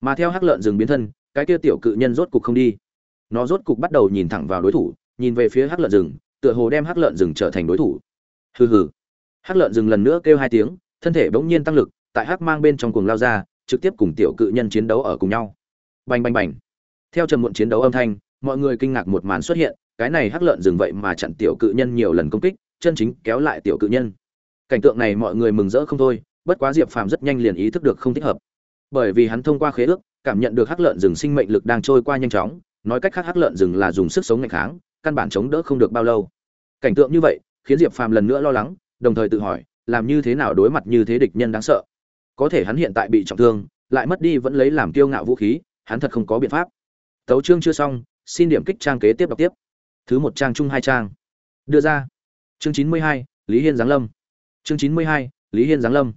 mà theo hắc lợn rừng biến thân, cái kia tiểu cự nhân rốt cục không đi. Nó rốt cục bắt đầu nhìn thẳng vào đối thủ, nhìn về phía hắc lợn rừng, tựa hồ đem hắc lợn rừng trở thành đối thủ. Hừ hừ. Hắc lợn rừng lần nữa kêu hai tiếng, thân thể bỗng nhiên tăng lực, tại hắc mang bên trong cuồng lao ra, trực tiếp cùng tiểu cự nhân chiến đấu ở cùng nhau. Bành bành bành. Theo trầm muộn chiến đấu âm thanh, mọi người kinh ngạc một màn xuất hiện, cái này hắc lợn rừng vậy mà chặn tiểu cự nhân nhiều lần công kích, chân chính kéo lại tiểu cự nhân. Cảnh tượng này mọi người mừng rỡ không thôi, bất quá diệp phàm rất nhanh liền ý thức được không thích hợp bởi vì hắn thông qua khế ước, cảm nhận được hắc lợn rừng sinh mệnh lực đang trôi qua nhanh chóng, nói cách khác hắc lợn rừng là dùng sức sống ngày kháng căn bản chống đỡ không được bao lâu. Cảnh tượng như vậy, khiến diệp phàm lần nữa lo lắng, đồng thời tự hỏi, làm như thế nào đối mặt như thế địch nhân đáng sợ. Có thể hắn hiện tại bị trọng thương, lại mất đi vẫn lấy làm kiêu ngạo vũ khí, hắn thật không có biện pháp. Tấu chương chưa xong, xin điểm kích trang kế tiếp đọc tiếp. Thứ một trang chung hai trang. Đưa ra. Chương chín mươi hai, lý hiên giáng lâm. Chương chín mươi hai, lý hiên giáng lâm.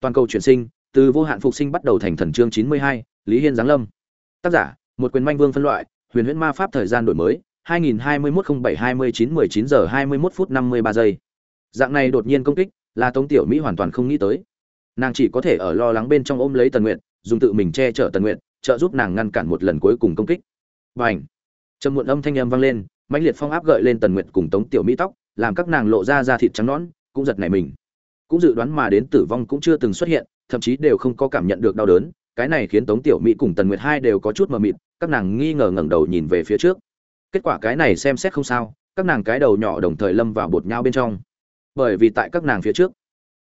Toàn cầu chuyển sinh từ vô hạn phục sinh bắt đầu thành thần chương chín mươi hai, lý hiên giáng lâm. Tác giả, một quyền manh vương phân loại, huyền huyễn ma pháp thời gian đổi mới 2021-07-29-19 giờ 21 phút 53 giây. Dạng này đột nhiên công kích là tống tiểu mỹ hoàn toàn không nghĩ tới. Nàng chỉ có thể ở lo lắng bên trong ôm lấy tần nguyện dùng tự mình che chở tần nguyện trợ giúp nàng ngăn cản một lần cuối cùng công kích. Và trầm muộn âm thanh âm vang lên, mãnh liệt phong áp gợi lên tần nguyện cùng tống tiểu mỹ tóc, làm các nàng lộ ra da thịt trắng nõn, cũng giật nảy mình cũng dự đoán mà đến tử vong cũng chưa từng xuất hiện, thậm chí đều không có cảm nhận được đau đớn. Cái này khiến tống tiểu mỹ cùng tần nguyệt hai đều có chút mờ mịt, các nàng nghi ngờ ngẩng đầu nhìn về phía trước. Kết quả cái này xem xét không sao, các nàng cái đầu nhỏ đồng thời lâm vào bột nhau bên trong. Bởi vì tại các nàng phía trước,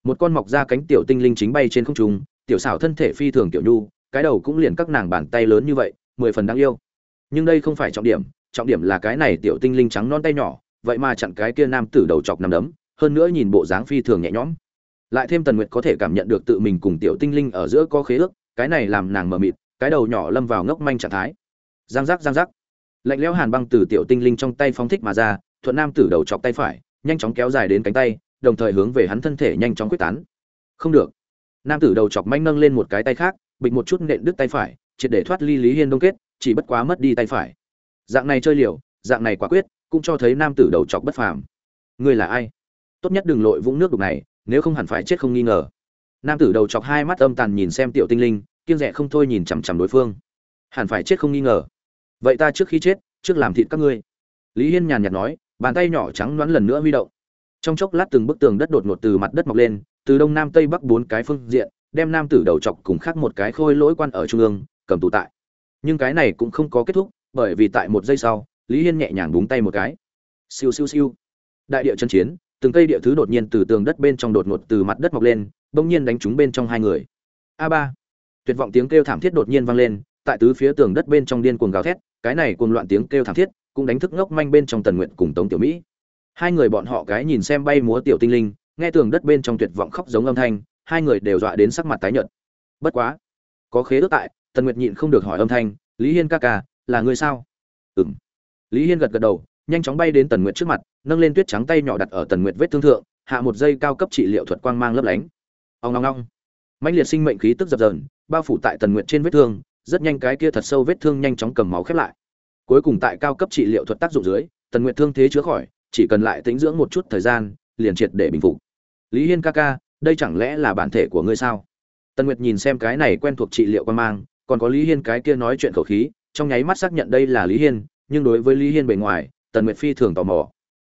một con mọc ra cánh tiểu tinh linh chính bay trên không trung, tiểu xảo thân thể phi thường tiểu nhu, cái đầu cũng liền các nàng bàn tay lớn như vậy, mười phần đáng yêu. Nhưng đây không phải trọng điểm trọng điểm là cái này tiểu tinh linh trắng non tay nhỏ, vậy mà chặn cái kia nam tử đầu chọc nằm đấm, hơn nữa nhìn bộ dáng phi thường nhẹ nhõm lại thêm tần nguyệt có thể cảm nhận được tự mình cùng tiểu tinh linh ở giữa có khế ước, cái này làm nàng mờ mịt, cái đầu nhỏ lâm vào ngốc manh trạng thái. Giang giác giang giác. Lạnh lẽo hàn băng từ tiểu tinh linh trong tay phóng thích mà ra, thuận nam tử đầu chọc tay phải, nhanh chóng kéo dài đến cánh tay, đồng thời hướng về hắn thân thể nhanh chóng quyết tán. Không được. Nam tử đầu chọc manh nâng lên một cái tay khác, bịch một chút nện đứt tay phải, triệt để thoát ly lý hiên đông kết, chỉ bất quá mất đi tay phải. Dạng này chơi liều, dạng này quả quyết, cũng cho thấy nam tử đầu chọc bất phàm. Ngươi là ai? Tốt nhất đừng lội vũng nước đục này nếu không hẳn phải chết không nghi ngờ. Nam tử đầu chọc hai mắt âm tàn nhìn xem tiểu tinh linh kiêng rẻ không thôi nhìn chằm chằm đối phương. Hẳn phải chết không nghi ngờ. Vậy ta trước khi chết, trước làm thịt các ngươi. Lý hiên nhàn nhạt nói, bàn tay nhỏ trắng loãng lần nữa huy động. Trong chốc lát từng bức tường đất đột ngột từ mặt đất mọc lên, từ đông nam tây bắc bốn cái phương diện, đem nam tử đầu chọc cùng khác một cái khôi lỗi quan ở trung ương, cầm tù tại. Nhưng cái này cũng không có kết thúc, bởi vì tại một giây sau, lý hiên nhẹ nhàng búng tay một cái. Siêu siêu siêu. Đại địa chân chiến từng cây địa thứ đột nhiên từ tường đất bên trong đột ngột từ mặt đất mọc lên, bỗng nhiên đánh trúng bên trong hai người. A ba. Tuyệt vọng tiếng kêu thảm thiết đột nhiên vang lên, tại tứ phía tường đất bên trong điên cuồng gào thét, cái này cuồng loạn tiếng kêu thảm thiết cũng đánh thức ngốc manh bên trong tần nguyện cùng tống tiểu mỹ. Hai người bọn họ cái nhìn xem bay múa tiểu tinh linh, nghe tường đất bên trong tuyệt vọng khóc giống âm thanh, hai người đều dọa đến sắc mặt tái nhợt. Bất quá, có khế ước tại, tần nguyệt nhịn không được hỏi âm thanh, lý hiên ca ca, là người sao? Ừm. lý hiên gật gật đầu nhanh chóng bay đến tần nguyệt trước mặt, nâng lên tuyết trắng tay nhỏ đặt ở tần nguyệt vết thương thượng, hạ một dây cao cấp trị liệu thuật quang mang lấp lánh. Ông ngong ngong mạnh liệt sinh mệnh khí tức dập dờn, bao phủ tại tần nguyệt trên vết thương, rất nhanh cái kia thật sâu vết thương nhanh chóng cầm máu khép lại. Cuối cùng tại cao cấp trị liệu thuật tác dụng dưới, tần nguyệt thương thế chữa khỏi, chỉ cần lại tĩnh dưỡng một chút thời gian, liền triệt để bình phục. Lý hiên ca ca, đây chẳng lẽ là bản thể của ngươi sao? Tần nguyệt nhìn xem cái này quen thuộc trị liệu quan mang, còn có lý hiên cái kia nói chuyện khẩu khí, trong nháy mắt xác nhận đây là lý hiên, nhưng đối với lý hiên bề ngoài tần nguyệt phi thường tò mò.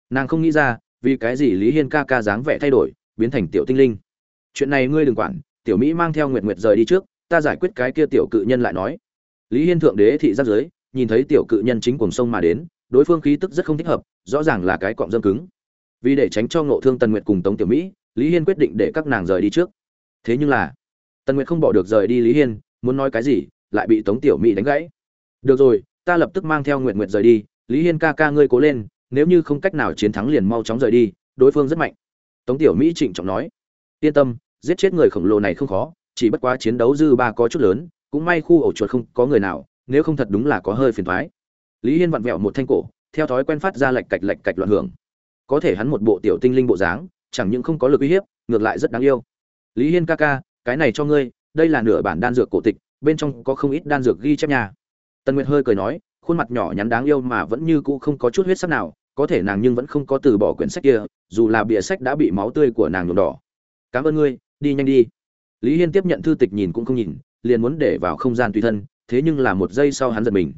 Nàng không nghĩ ra, vì cái gì lý hiên ca ca dáng vẻ thay đổi, biến thành tiểu tinh linh. Chuyện này ngươi đừng quản, tiểu mỹ mang theo nguyệt nguyệt rời đi trước, ta giải quyết cái kia tiểu cự nhân lại nói. Lý hiên thượng đế thị giáp giới, nhìn thấy tiểu cự nhân chính cùng sông mà đến, đối phương khí tức rất không thích hợp, rõ ràng là cái cọng dâm cứng. Vì để tránh cho ngộ thương tần nguyệt cùng tống tiểu mỹ, lý hiên quyết định để các nàng rời đi trước. Thế nhưng là, tần nguyệt không bỏ được rời đi lý hiên, muốn nói cái gì, lại bị tống tiểu mỹ đánh gãy. Được rồi, ta lập tức mang theo nguyệt nguyệt rời đi lý hiên ca ca ngươi cố lên, nếu như không cách nào chiến thắng liền mau chóng rời đi, đối phương rất mạnh. Tống tiểu mỹ trịnh trọng nói. Yên tâm, giết chết người khổng lồ này không khó, chỉ bất quá chiến đấu dư ba có chút lớn, cũng may khu ổ chuột không có người nào, nếu không thật đúng là có hơi phiền thoái lý hiên vặn vẹo một thanh cổ, theo thói quen phát ra lạch cạch lạch cạch loạn hưởng. Có thể hắn một bộ tiểu tinh linh bộ dáng, chẳng những không có lực uy hiếp, ngược lại rất đáng yêu. Lý hiên ca ca, cái này cho ngươi, đây là nửa bản đan dược cổ tịch, bên trong có không ít đan dược ghi chép nhà tần nguyệt hơi cười nói khuôn mặt nhỏ nhắn đáng yêu mà vẫn như cũ không có chút huyết sắc nào, có thể nàng nhưng vẫn không có từ bỏ quyển sách kia, dù là bìa sách đã bị máu tươi của nàng nhuộm đỏ. Cảm ơn ngươi, đi nhanh đi. Lý hiên tiếp nhận thư tịch nhìn cũng không nhìn, liền muốn để vào không gian tùy thân, thế nhưng là một giây sau hắn giật mình.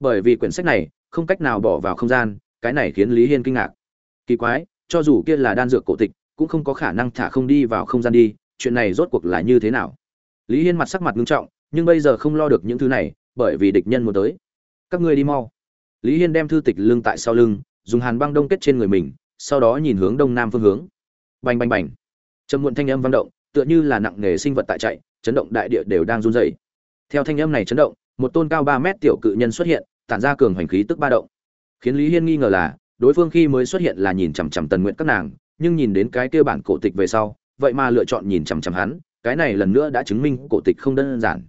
Bởi vì quyển sách này, không cách nào bỏ vào không gian, cái này khiến lý hiên kinh ngạc. Kỳ quái, cho dù kia là đan dược cổ tịch, cũng không có khả năng thả không đi vào không gian đi, chuyện này rốt cuộc là như thế nào? Lý hiên mặt sắc mặt nghiêm trọng, nhưng bây giờ không lo được những thứ này, bởi vì địch nhân muốn tới các ngươi đi mau. Lý hiên đem thư tịch lưng tại sau lưng, dùng hàn băng đông kết trên người mình, sau đó nhìn hướng đông nam phương hướng. Bành bành bành. Trầm muộn thanh âm vang động, tựa như là nặng nghề sinh vật tại chạy, chấn động đại địa đều đang run rẩy. Theo thanh âm này chấn động, một tôn cao ba mét tiểu cự nhân xuất hiện, tản ra cường hành khí tức ba động. Khiến lý hiên nghi ngờ là, đối phương khi mới xuất hiện là nhìn chằm chằm tần nguyện các nàng, nhưng nhìn đến cái kia bản cổ tịch về sau, vậy mà lựa chọn nhìn chằm chằm hắn, cái này lần nữa đã chứng minh cổ tịch không đơn giản.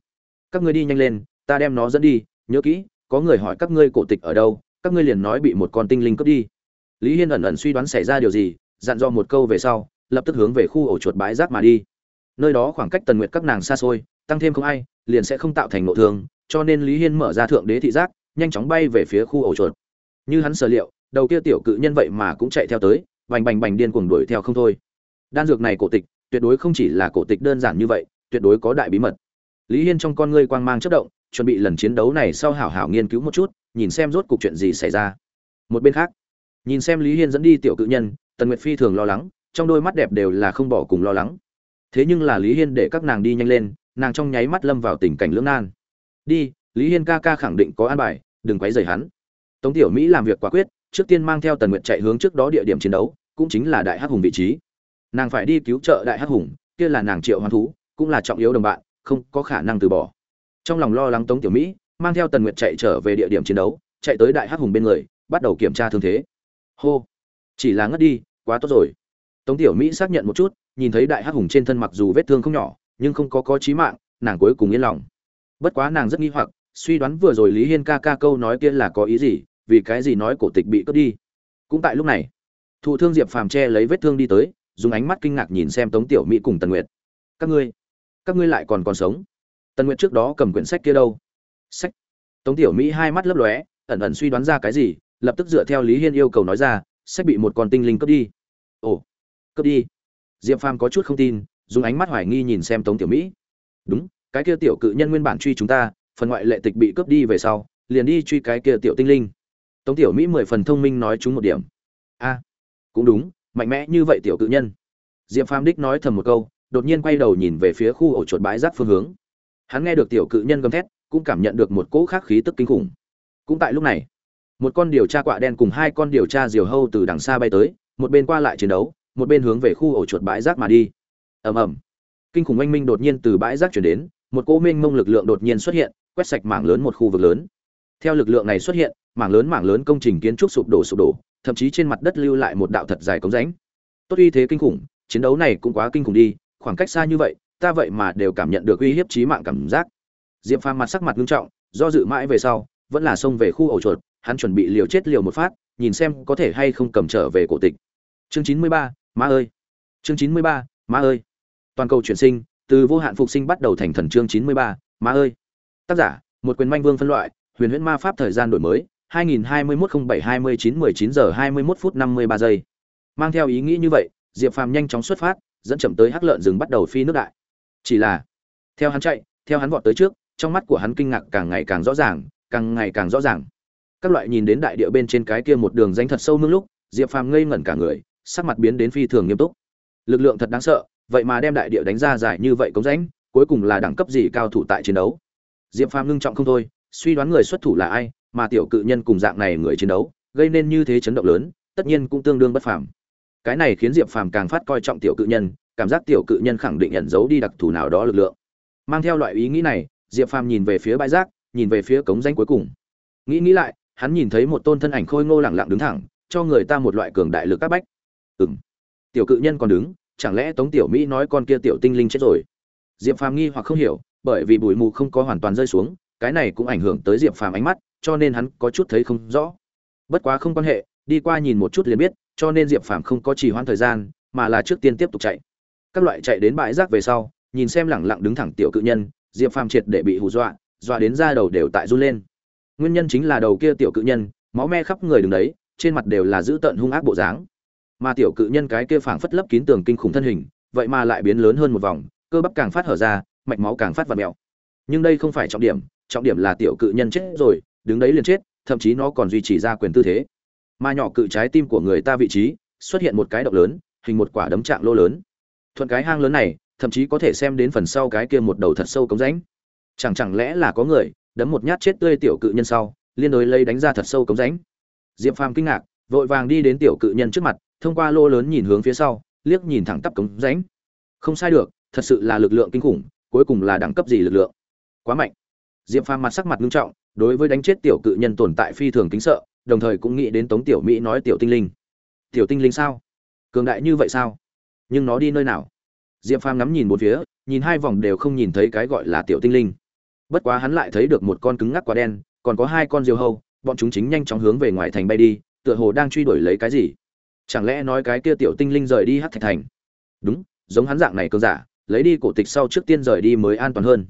Các ngươi đi nhanh lên, ta đem nó dẫn đi, nhớ kỹ có người hỏi các ngươi cổ tịch ở đâu, các ngươi liền nói bị một con tinh linh cướp đi. Lý hiên ẩn ẩn suy đoán xảy ra điều gì, dặn dò một câu về sau, lập tức hướng về khu ổ chuột bãi rác mà đi. Nơi đó khoảng cách tần nguyệt các nàng xa xôi, tăng thêm không ai, liền sẽ không tạo thành nội thương, cho nên lý hiên mở ra thượng đế thị giác, nhanh chóng bay về phía khu ổ chuột. Như hắn sở liệu, đầu kia tiểu cự nhân vậy mà cũng chạy theo tới, bành bành bành điên cuồng đuổi theo không thôi. Đan dược này cổ tịch, tuyệt đối không chỉ là cổ tịch đơn giản như vậy, tuyệt đối có đại bí mật. Lý hiên trong con ngươi quang mang chất động chuẩn bị lần chiến đấu này sau hảo hảo nghiên cứu một chút, nhìn xem rốt cuộc chuyện gì xảy ra. Một bên khác, nhìn xem lý hiên dẫn đi tiểu cự nhân, tần nguyệt phi thường lo lắng, trong đôi mắt đẹp đều là không bỏ cùng lo lắng. Thế nhưng là lý hiên để các nàng đi nhanh lên, nàng trong nháy mắt lâm vào tình cảnh lưỡng nan. Đi, lý hiên ca ca khẳng định có an bài, đừng quấy rầy hắn. Tống tiểu mỹ làm việc quả quyết, trước tiên mang theo tần nguyệt chạy hướng trước đó địa điểm chiến đấu, cũng chính là đại hắc hùng vị trí. Nàng phải đi cứu trợ đại hắc hùng, kia là nàng triệu hoán thú, cũng là trọng yếu đồng bạn, không có khả năng từ bỏ trong lòng lo lắng tống tiểu mỹ, mang theo tần nguyệt chạy trở về địa điểm chiến đấu, chạy tới đại hắc hùng bên người, bắt đầu kiểm tra thương thế. Hô! Chỉ là ngất đi, quá tốt rồi. Tống tiểu mỹ xác nhận một chút, nhìn thấy đại hắc hùng trên thân mặc dù vết thương không nhỏ, nhưng không có có chí mạng, nàng cuối cùng yên lòng. Bất quá nàng rất nghi hoặc, suy đoán vừa rồi lý hiên ca ca câu nói kia là có ý gì, vì cái gì nói cổ tịch bị cướp đi. Cũng tại lúc này, thụ thương diệp phàm che lấy vết thương đi tới, dùng ánh mắt kinh ngạc nhìn xem tống tiểu mỹ cùng tần nguyệt. Các ngươi các ngươi lại còn còn sống? Tần nguyệt trước đó cầm quyển sách kia đâu? Sách. Tống tiểu mỹ hai mắt lấp lóe, ẩn ẩn suy đoán ra cái gì, lập tức dựa theo lý hiên yêu cầu nói ra, sách bị một con tinh linh cướp đi. Ồ, cướp đi? Diệp phàm có chút không tin, dùng ánh mắt hoài nghi nhìn xem tống tiểu mỹ. Đúng, cái kia tiểu cự nhân nguyên bản truy chúng ta, phần ngoại lệ tịch bị cướp đi về sau, liền đi truy cái kia tiểu tinh linh. Tống tiểu mỹ mười phần thông minh nói chúng một điểm. A, cũng đúng, mạnh mẽ như vậy tiểu cự nhân. Diệp phàm đích nói thầm một câu, đột nhiên quay đầu nhìn về phía khu ổ chuột bãi rác phương hướng hắn nghe được tiểu cự nhân gầm thét, cũng cảm nhận được một cỗ khác khí tức kinh khủng. Cũng tại lúc này, một con điều tra quạ đen cùng hai con điều tra diều hâu từ đằng xa bay tới, một bên qua lại chiến đấu, một bên hướng về khu ổ chuột bãi rác mà đi. Ầm ầm. Kinh khủng oanh minh đột nhiên từ bãi rác chuyển đến, một cỗ minh mông lực lượng đột nhiên xuất hiện, quét sạch mảng lớn một khu vực lớn. Theo lực lượng này xuất hiện, mảng lớn mảng lớn công trình kiến trúc sụp đổ sụp đổ, thậm chí trên mặt đất lưu lại một đạo thật dài cống rãnh. Tốt uy thế kinh khủng, chiến đấu này cũng quá kinh khủng đi, khoảng cách xa như vậy ta vậy mà đều cảm nhận được uy hiếp chí mạng cảm giác. Diệp phàm mặt sắc mặt nghiêm trọng, do dự mãi về sau, vẫn là xông về khu ổ chuột, hắn chuẩn bị liều chết liều một phát, nhìn xem có thể hay không cầm trở về cổ tịch. Chương chín mươi ba, má ơi! Chương chín mươi ba, má ơi! Toàn cầu chuyển sinh, từ vô hạn phục sinh bắt đầu thành thần chương chín mươi ba, má ơi! Tác giả, một quyền manh vương phân loại, huyền huyễn ma pháp thời gian đổi mới 2021-07-29-19 giờ 21 phút 53 giây. Mang theo ý nghĩ như vậy, diệp phàm nhanh chóng xuất phát, dẫn chậm tới hắc lợn rừng bắt đầu phi nước đại chỉ là, theo hắn chạy, theo hắn vọt tới trước, trong mắt của hắn kinh ngạc càng ngày càng rõ ràng, càng ngày càng rõ ràng. Các loại nhìn đến đại địa bên trên cái kia một đường danh thật sâu mương lúc, diệp phàm ngây ngẩn cả người, sắc mặt biến đến phi thường nghiêm túc. Lực lượng thật đáng sợ, vậy mà đem đại địa đánh ra dài như vậy cống rãnh, cuối cùng là đẳng cấp gì cao thủ tại chiến đấu? Diệp phàm ngưng trọng không thôi, suy đoán người xuất thủ là ai, mà tiểu cự nhân cùng dạng này người chiến đấu, gây nên như thế chấn động lớn, tất nhiên cũng tương đương bất phàm. Cái này khiến diệp phàm càng phát coi trọng tiểu cự nhân cảm giác tiểu cự nhân khẳng định ẩn giấu đi đặc thù nào đó lực lượng. Mang theo loại ý nghĩ này, diệp phàm nhìn về phía bãi rác, nhìn về phía cống danh cuối cùng. Nghĩ nghĩ lại, hắn nhìn thấy một tôn thân ảnh khôi ngô lẳng lặng đứng thẳng, cho người ta một loại cường đại lực các bách. Ừ m tiểu cự nhân còn đứng, chẳng lẽ tống tiểu mỹ nói con kia tiểu tinh linh chết rồi? Diệp phàm nghi hoặc không hiểu, bởi vì bụi mù không có hoàn toàn rơi xuống, cái này cũng ảnh hưởng tới diệp phàm ánh mắt, cho nên hắn có chút thấy không rõ. Bất quá không quan hệ, đi qua nhìn một chút liền biết, cho nên diệp phàm không có trì hoãn thời gian, mà là trước tiên tiếp tục chạy các loại chạy đến bãi rác về sau, nhìn xem lẳng lặng đứng thẳng tiểu cự nhân, diệp phàm triệt để bị hù dọa dọa đến da đầu đều tại run lên. Nguyên nhân chính là đầu kia tiểu cự nhân, máu me khắp người đứng đấy, trên mặt đều là dữ tợn hung ác bộ dáng. Mà tiểu cự nhân cái kia phảng phất lấp kín tường kinh khủng thân hình, vậy mà lại biến lớn hơn một vòng, cơ bắp càng phát hở ra, mạch máu càng phát và mèo. Nhưng đây không phải trọng điểm trọng điểm là tiểu cự nhân chết rồi, đứng đấy liền chết, thậm chí nó còn duy trì ra quyền tư thế. Mà nhỏ cự trái tim của người ta vị trí, xuất hiện một cái động lớn, hình một quả đấm trạng lô lớn thuận cái hang lớn này, thậm chí có thể xem đến phần sau cái kia một đầu thật sâu cống rãnh. Chẳng chẳng lẽ là có người, đấm một nhát chết tươi tiểu cự nhân sau, liên đối lấy đánh ra thật sâu cống rãnh. Diệp phàm kinh ngạc, vội vàng đi đến tiểu cự nhân trước mặt, thông qua lô lớn nhìn hướng phía sau, liếc nhìn thẳng tắp cống rãnh. Không sai được, thật sự là lực lượng kinh khủng, cuối cùng là đẳng cấp gì lực lượng? Quá mạnh. Diệp phàm mặt sắc mặt nghiêm trọng, đối với đánh chết tiểu cự nhân tồn tại phi thường kính sợ, đồng thời cũng nghĩ đến tống tiểu mỹ nói tiểu tinh linh. Tiểu tinh linh sao? Cường đại như vậy sao? Nhưng nó đi nơi nào? Diệp phàm ngắm nhìn một phía, nhìn hai vòng đều không nhìn thấy cái gọi là tiểu tinh linh. Bất quá hắn lại thấy được một con cứng ngắc quả đen, còn có hai con diều hâu, bọn chúng chính nhanh chóng hướng về ngoài thành bay đi, tựa hồ đang truy đuổi lấy cái gì. Chẳng lẽ nói cái kia tiểu tinh linh rời đi hát thạch thành? Đúng, giống hắn dạng này cơ giả, lấy đi cổ tịch sau trước tiên rời đi mới an toàn hơn.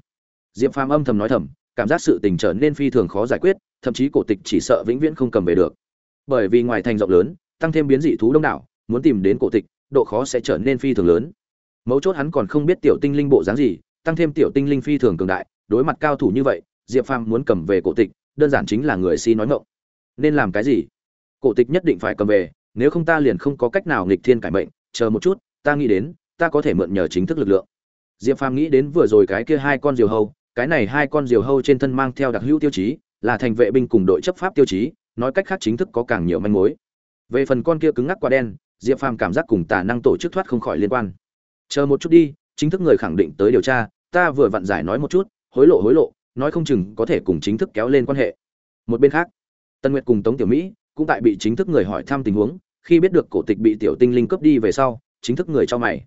Diệp phàm âm thầm nói thầm, cảm giác sự tình trở nên phi thường khó giải quyết, thậm chí cổ tịch chỉ sợ vĩnh viễn không cầm về được. Bởi vì ngoài thành rộng lớn, tăng thêm biến dị thú đông đảo, muốn tìm đến cổ tịch độ khó sẽ trở nên phi thường lớn. Mấu chốt hắn còn không biết tiểu tinh linh bộ dáng gì, tăng thêm tiểu tinh linh phi thường cường đại, đối mặt cao thủ như vậy, diệp phàm muốn cầm về cổ tịch, đơn giản chính là người si nói ngộng nên làm cái gì? Cổ tịch nhất định phải cầm về, nếu không ta liền không có cách nào nghịch thiên cải mệnh, chờ một chút, ta nghĩ đến, ta có thể mượn nhờ chính thức lực lượng. Diệp phàm nghĩ đến vừa rồi cái kia hai con diều hâu, cái này hai con diều hâu trên thân mang theo đặc hữu tiêu chí, là thành vệ binh cùng đội chấp pháp tiêu chí, nói cách khác chính thức có càng nhiều manh mối. Về phần con kia cứng ngắc quả đen diệp phàm cảm giác cùng tà năng tổ chức thoát không khỏi liên quan. Chờ một chút đi, chính thức người khẳng định tới điều tra, ta vừa vặn giải nói một chút, hối lộ hối lộ, nói không chừng có thể cùng chính thức kéo lên quan hệ. Một bên khác, tân nguyệt cùng tống tiểu mỹ cũng tại bị chính thức người hỏi thăm tình huống, khi biết được cổ tịch bị tiểu tinh linh cướp đi về sau, chính thức người cho mày.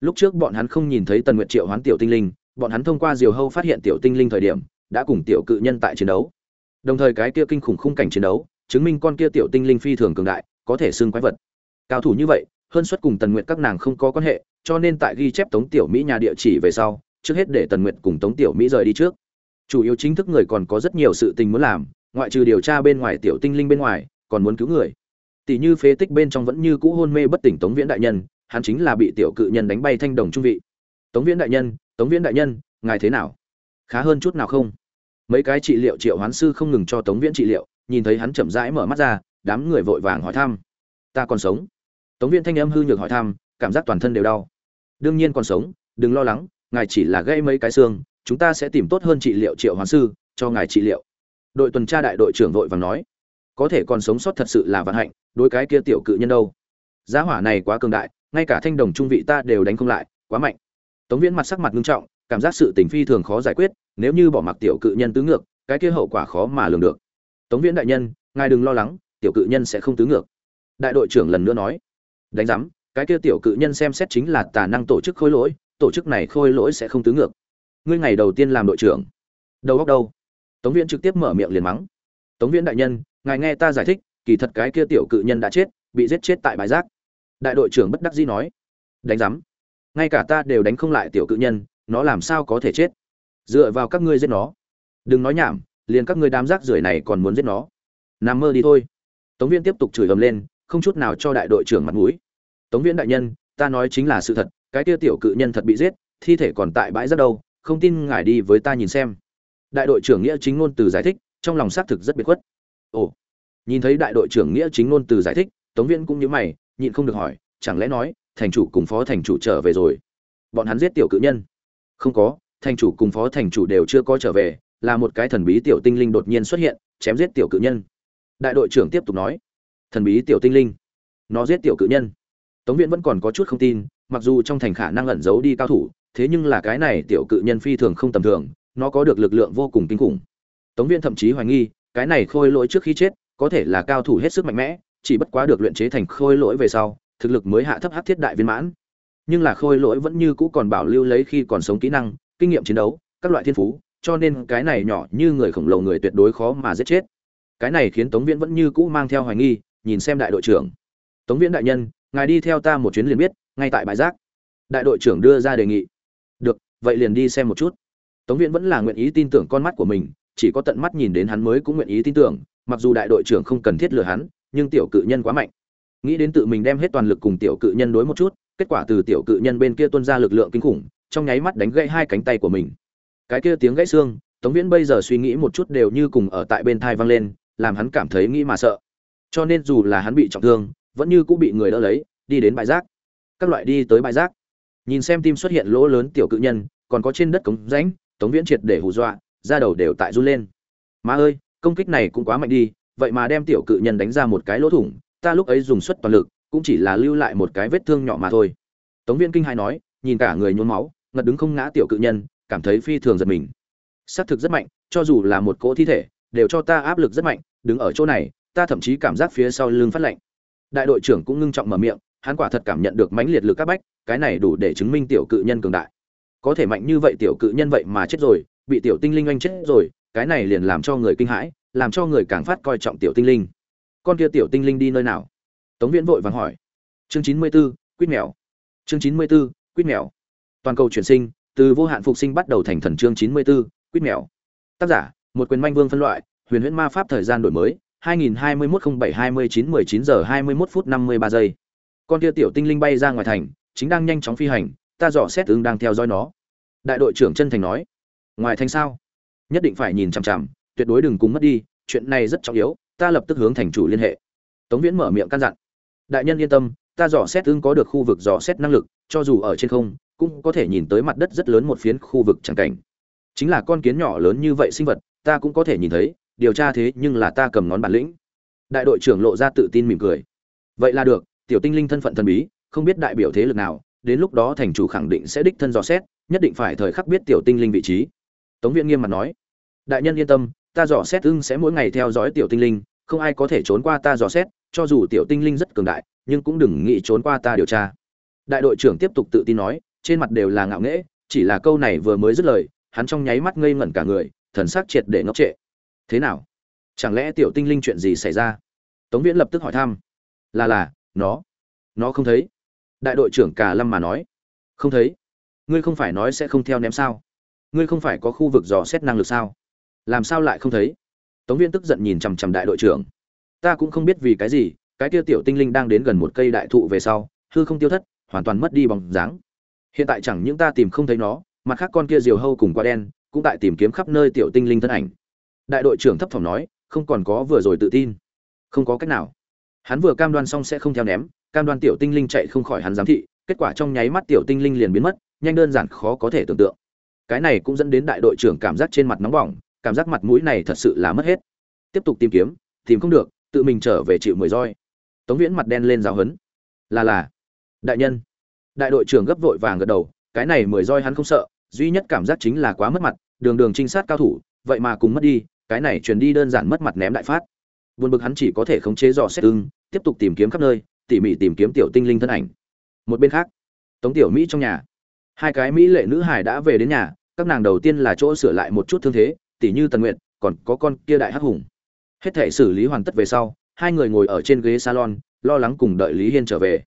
Lúc trước bọn hắn không nhìn thấy tần nguyệt triệu hoán tiểu tinh linh, bọn hắn thông qua diều hâu phát hiện tiểu tinh linh thời điểm, đã cùng tiểu cự nhân tại chiến đấu. Đồng thời cái kia kinh khủng khung cảnh chiến đấu, chứng minh con kia tiểu tinh linh phi thường cường đại, có thể xưng quái vật cao thủ như vậy, hơn suất cùng tần nguyện các nàng không có quan hệ, cho nên tại ghi chép tống tiểu mỹ nhà địa chỉ về sau, trước hết để tần nguyện cùng tống tiểu mỹ rời đi trước. Chủ yếu chính thức người còn có rất nhiều sự tình muốn làm, ngoại trừ điều tra bên ngoài tiểu tinh linh bên ngoài, còn muốn cứu người. Tỷ như phế tích bên trong vẫn như cũ hôn mê bất tỉnh tống viễn đại nhân, hắn chính là bị tiểu cự nhân đánh bay thanh đồng trung vị. Tống viễn đại nhân, tống viễn đại nhân, ngài thế nào? Khá hơn chút nào không? Mấy cái trị liệu triệu hoán sư không ngừng cho tống viễn trị liệu, nhìn thấy hắn chậm rãi mở mắt ra, đám người vội vàng hỏi thăm. Ta còn sống tống viễn thanh âm hư nhược hỏi thăm, cảm giác toàn thân đều đau. Đương nhiên còn sống, đừng lo lắng, ngài chỉ là gây mấy cái xương, chúng ta sẽ tìm tốt hơn trị liệu triệu hoán sư, cho ngài trị liệu. Đội tuần tra đại đội trưởng vội vàng nói, có thể còn sống sót thật sự là vận hạnh, đối cái kia tiểu cự nhân đâu. Giá hỏa này quá cường đại, ngay cả thanh đồng trung vị ta đều đánh không lại, quá mạnh. Tống viễn mặt sắc mặt nghiêm trọng, cảm giác sự tình phi thường khó giải quyết, nếu như bỏ mặc tiểu cự nhân tứ ngược, cái kia hậu quả khó mà lường được. Tống viễn đại nhân, ngài đừng lo lắng, tiểu cự nhân sẽ không tứ ngược. Đại đội trưởng lần nữa nói đánh giám, cái kia tiểu cự nhân xem xét chính là tà năng tổ chức khôi lỗi, tổ chức này khôi lỗi sẽ không tứ ngược. Ngươi ngày đầu tiên làm đội trưởng. Đầu góc đâu? Tống viễn trực tiếp mở miệng liền mắng. Tống viễn đại nhân, ngài nghe ta giải thích, kỳ thật cái kia tiểu cự nhân đã chết, bị giết chết tại bãi rác. Đại đội trưởng bất đắc dĩ nói. Đánh giám. Ngay cả ta đều đánh không lại tiểu cự nhân, nó làm sao có thể chết? Dựa vào các ngươi giết nó. Đừng nói nhảm, liền các ngươi đám rác rưởi này còn muốn giết nó. Nằm mơ đi thôi. Tống viên tiếp tục chửi ầm lên không chút nào cho đại đội trưởng mặt mũi. Tống viễn đại nhân, ta nói chính là sự thật, cái kia tiểu cự nhân thật bị giết, thi thể còn tại bãi rất đâu, không tin ngài đi với ta nhìn xem. Đại đội trưởng nghĩa chính ngôn từ giải thích, trong lòng xác thực rất biệt khuất. Ồ, nhìn thấy đại đội trưởng nghĩa chính ngôn từ giải thích, tống viễn cũng như mày, nhịn không được hỏi, chẳng lẽ nói, thành chủ cùng phó thành chủ trở về rồi? Bọn hắn giết tiểu cự nhân. Không có, thành chủ cùng phó thành chủ đều chưa có trở về, là một cái thần bí tiểu tinh linh đột nhiên xuất hiện, chém giết tiểu cự nhân. Đại đội trưởng tiếp tục nói thần bí tiểu tinh linh. Nó giết tiểu cự nhân. Tống viện vẫn còn có chút không tin, mặc dù trong thành khả năng ẩn giấu đi cao thủ, thế nhưng là cái này tiểu cự nhân phi thường không tầm thường, nó có được lực lượng vô cùng kinh khủng. Tống viện thậm chí hoài nghi, cái này khôi lỗi trước khi chết, có thể là cao thủ hết sức mạnh mẽ, chỉ bất quá được luyện chế thành khôi lỗi về sau, thực lực mới hạ thấp hắc thiết đại viên mãn. Nhưng là khôi lỗi vẫn như cũ còn bảo lưu lấy khi còn sống kỹ năng, kinh nghiệm chiến đấu, các loại thiên phú, cho nên cái này nhỏ như người khổng lồ người tuyệt đối khó mà giết chết. Cái này khiến tống viễn vẫn như cũ mang theo hoài nghi nhìn xem đại đội trưởng. Tống viễn đại nhân, ngài đi theo ta một chuyến liền biết, ngay tại bãi rác. Đại đội trưởng đưa ra đề nghị. Được, vậy liền đi xem một chút. Tống viễn vẫn là nguyện ý tin tưởng con mắt của mình, chỉ có tận mắt nhìn đến hắn mới cũng nguyện ý tin tưởng, mặc dù đại đội trưởng không cần thiết lừa hắn, nhưng tiểu cự nhân quá mạnh. Nghĩ đến tự mình đem hết toàn lực cùng tiểu cự nhân đối một chút, kết quả từ tiểu cự nhân bên kia tuôn ra lực lượng kinh khủng, trong nháy mắt đánh gãy hai cánh tay của mình. Cái kia tiếng gãy xương, tống viễn bây giờ suy nghĩ một chút đều như cùng ở tại bên thai vang lên, làm hắn cảm thấy nghĩ mà sợ cho nên dù là hắn bị trọng thương, vẫn như cũng bị người đỡ lấy, đi đến bãi rác. Các loại đi tới bãi rác. Nhìn xem tim xuất hiện lỗ lớn tiểu cự nhân, còn có trên đất cống rãnh, tống viễn triệt để hù dọa, da đầu đều tại run lên. Má ơi, công kích này cũng quá mạnh đi, vậy mà đem tiểu cự nhân đánh ra một cái lỗ thủng, ta lúc ấy dùng suất toàn lực, cũng chỉ là lưu lại một cái vết thương nhỏ mà thôi. Tống viễn kinh hai nói, nhìn cả người nhuốm máu, ngật đứng không ngã tiểu cự nhân, cảm thấy phi thường giật mình. Xác thực rất mạnh, cho dù là một cỗ thi thể, đều cho ta áp lực rất mạnh, đứng ở chỗ này ta thậm chí cảm giác phía sau lưng phát lạnh. Đại đội trưởng cũng ngưng trọng mở miệng hắn quả thật cảm nhận được mãnh liệt lực các bách cái này đủ để chứng minh tiểu cự nhân cường đại. Có thể mạnh như vậy tiểu cự nhân vậy mà chết rồi bị tiểu tinh linh anh chết rồi cái này liền làm cho người kinh hãi làm cho người càng phát coi trọng tiểu tinh linh. Con kia tiểu tinh linh đi nơi nào? Tống viễn vội vàng hỏi. Chương chín mươi 94, quýt mèo. Chương chín mươi 94, quýt mèo. Toàn cầu chuyển sinh từ vô hạn phục sinh bắt đầu thành thần chương chín mươi 94, quýt mèo. Tác giả một quyền manh vương phân loại huyền huyễn ma pháp thời gian đổi mới 2021-07-29-19 giờ 21 phút 53 giây. Con kia tiểu tinh linh bay ra ngoài thành, chính đang nhanh chóng phi hành, ta dò xét ứng đang theo dõi nó. Đại đội trưởng chân thành nói, ngoài thành sao? Nhất định phải nhìn chằm chằm, tuyệt đối đừng cùng mất đi, chuyện này rất trọng yếu, ta lập tức hướng thành chủ liên hệ. Tống viễn mở miệng căn dặn, đại nhân yên tâm, ta dò xét ứng có được khu vực dò xét năng lực, cho dù ở trên không, cũng có thể nhìn tới mặt đất rất lớn một phiến khu vực chẳng cảnh. Chính là con kiến nhỏ lớn như vậy sinh vật, ta cũng có thể nhìn thấy điều tra thế nhưng là ta cầm ngón bản lĩnh. Đại đội trưởng lộ ra tự tin mỉm cười. Vậy là được, tiểu tinh linh thân phận thần bí, không biết đại biểu thế lực nào, đến lúc đó thành chủ khẳng định sẽ đích thân dò xét, nhất định phải thời khắc biết tiểu tinh linh vị trí. Tống viện nghiêm mặt nói, đại nhân yên tâm, ta dò xét ưng sẽ mỗi ngày theo dõi tiểu tinh linh, không ai có thể trốn qua ta dò xét, cho dù tiểu tinh linh rất cường đại, nhưng cũng đừng nghĩ trốn qua ta điều tra. Đại đội trưởng tiếp tục tự tin nói, trên mặt đều là ngạo nghễ, chỉ là câu này vừa mới dứt lời, hắn trong nháy mắt ngây ngẩn cả người, thần sắc triệt để ngốc trệ thế nào? Chẳng lẽ tiểu tinh linh chuyện gì xảy ra? Tống viễn lập tức hỏi thăm. Là là, nó. Nó không thấy. Đại đội trưởng cả lâm mà nói. Không thấy. Ngươi không phải nói sẽ không theo ném sao? Ngươi không phải có khu vực dò xét năng lực sao? Làm sao lại không thấy? Tống viễn tức giận nhìn chằm chằm đại đội trưởng. Ta cũng không biết vì cái gì, cái kia tiểu tinh linh đang đến gần một cây đại thụ về sau, hư không tiêu thất, hoàn toàn mất đi bóng dáng. Hiện tại chẳng những ta tìm không thấy nó, mặt khác con kia diều hâu cùng qua đen, cũng tại tìm kiếm khắp nơi tiểu tinh linh thân ảnh đại đội trưởng thấp thỏm nói, không còn có vừa rồi tự tin. Không có cách nào. Hắn vừa cam đoan xong sẽ không theo ném, cam đoan tiểu tinh linh chạy không khỏi hắn giám thị, kết quả trong nháy mắt tiểu tinh linh liền biến mất, nhanh đơn giản khó có thể tưởng tượng. Cái này cũng dẫn đến đại đội trưởng cảm giác trên mặt nóng bỏng, cảm giác mặt mũi này thật sự là mất hết. Tiếp tục tìm kiếm, tìm không được, tự mình trở về chịu mười roi. Tống viễn mặt đen lên giáo hấn là là. Đại nhân. Đại đội trưởng gấp vội vàng gật đầu, cái này mười roi hắn không sợ, duy nhất cảm giác chính là quá mất mặt, đường đường trinh sát cao thủ, vậy mà cùng mất đi cái này truyền đi đơn giản mất mặt ném đại phát. Buồn bực hắn chỉ có thể khống chế dò xét ưng, tiếp tục tìm kiếm khắp nơi, tỉ mỉ tìm kiếm tiểu tinh linh thân ảnh. Một bên khác, tống tiểu mỹ trong nhà. Hai cái mỹ lệ nữ hải đã về đến nhà, các nàng đầu tiên là chỗ sửa lại một chút thương thế, tỉ như tần nguyện còn có con kia đại hắc hùng. Hết thể xử lý hoàn tất về sau, hai người ngồi ở trên ghế salon, lo lắng cùng đợi lý hiên trở về.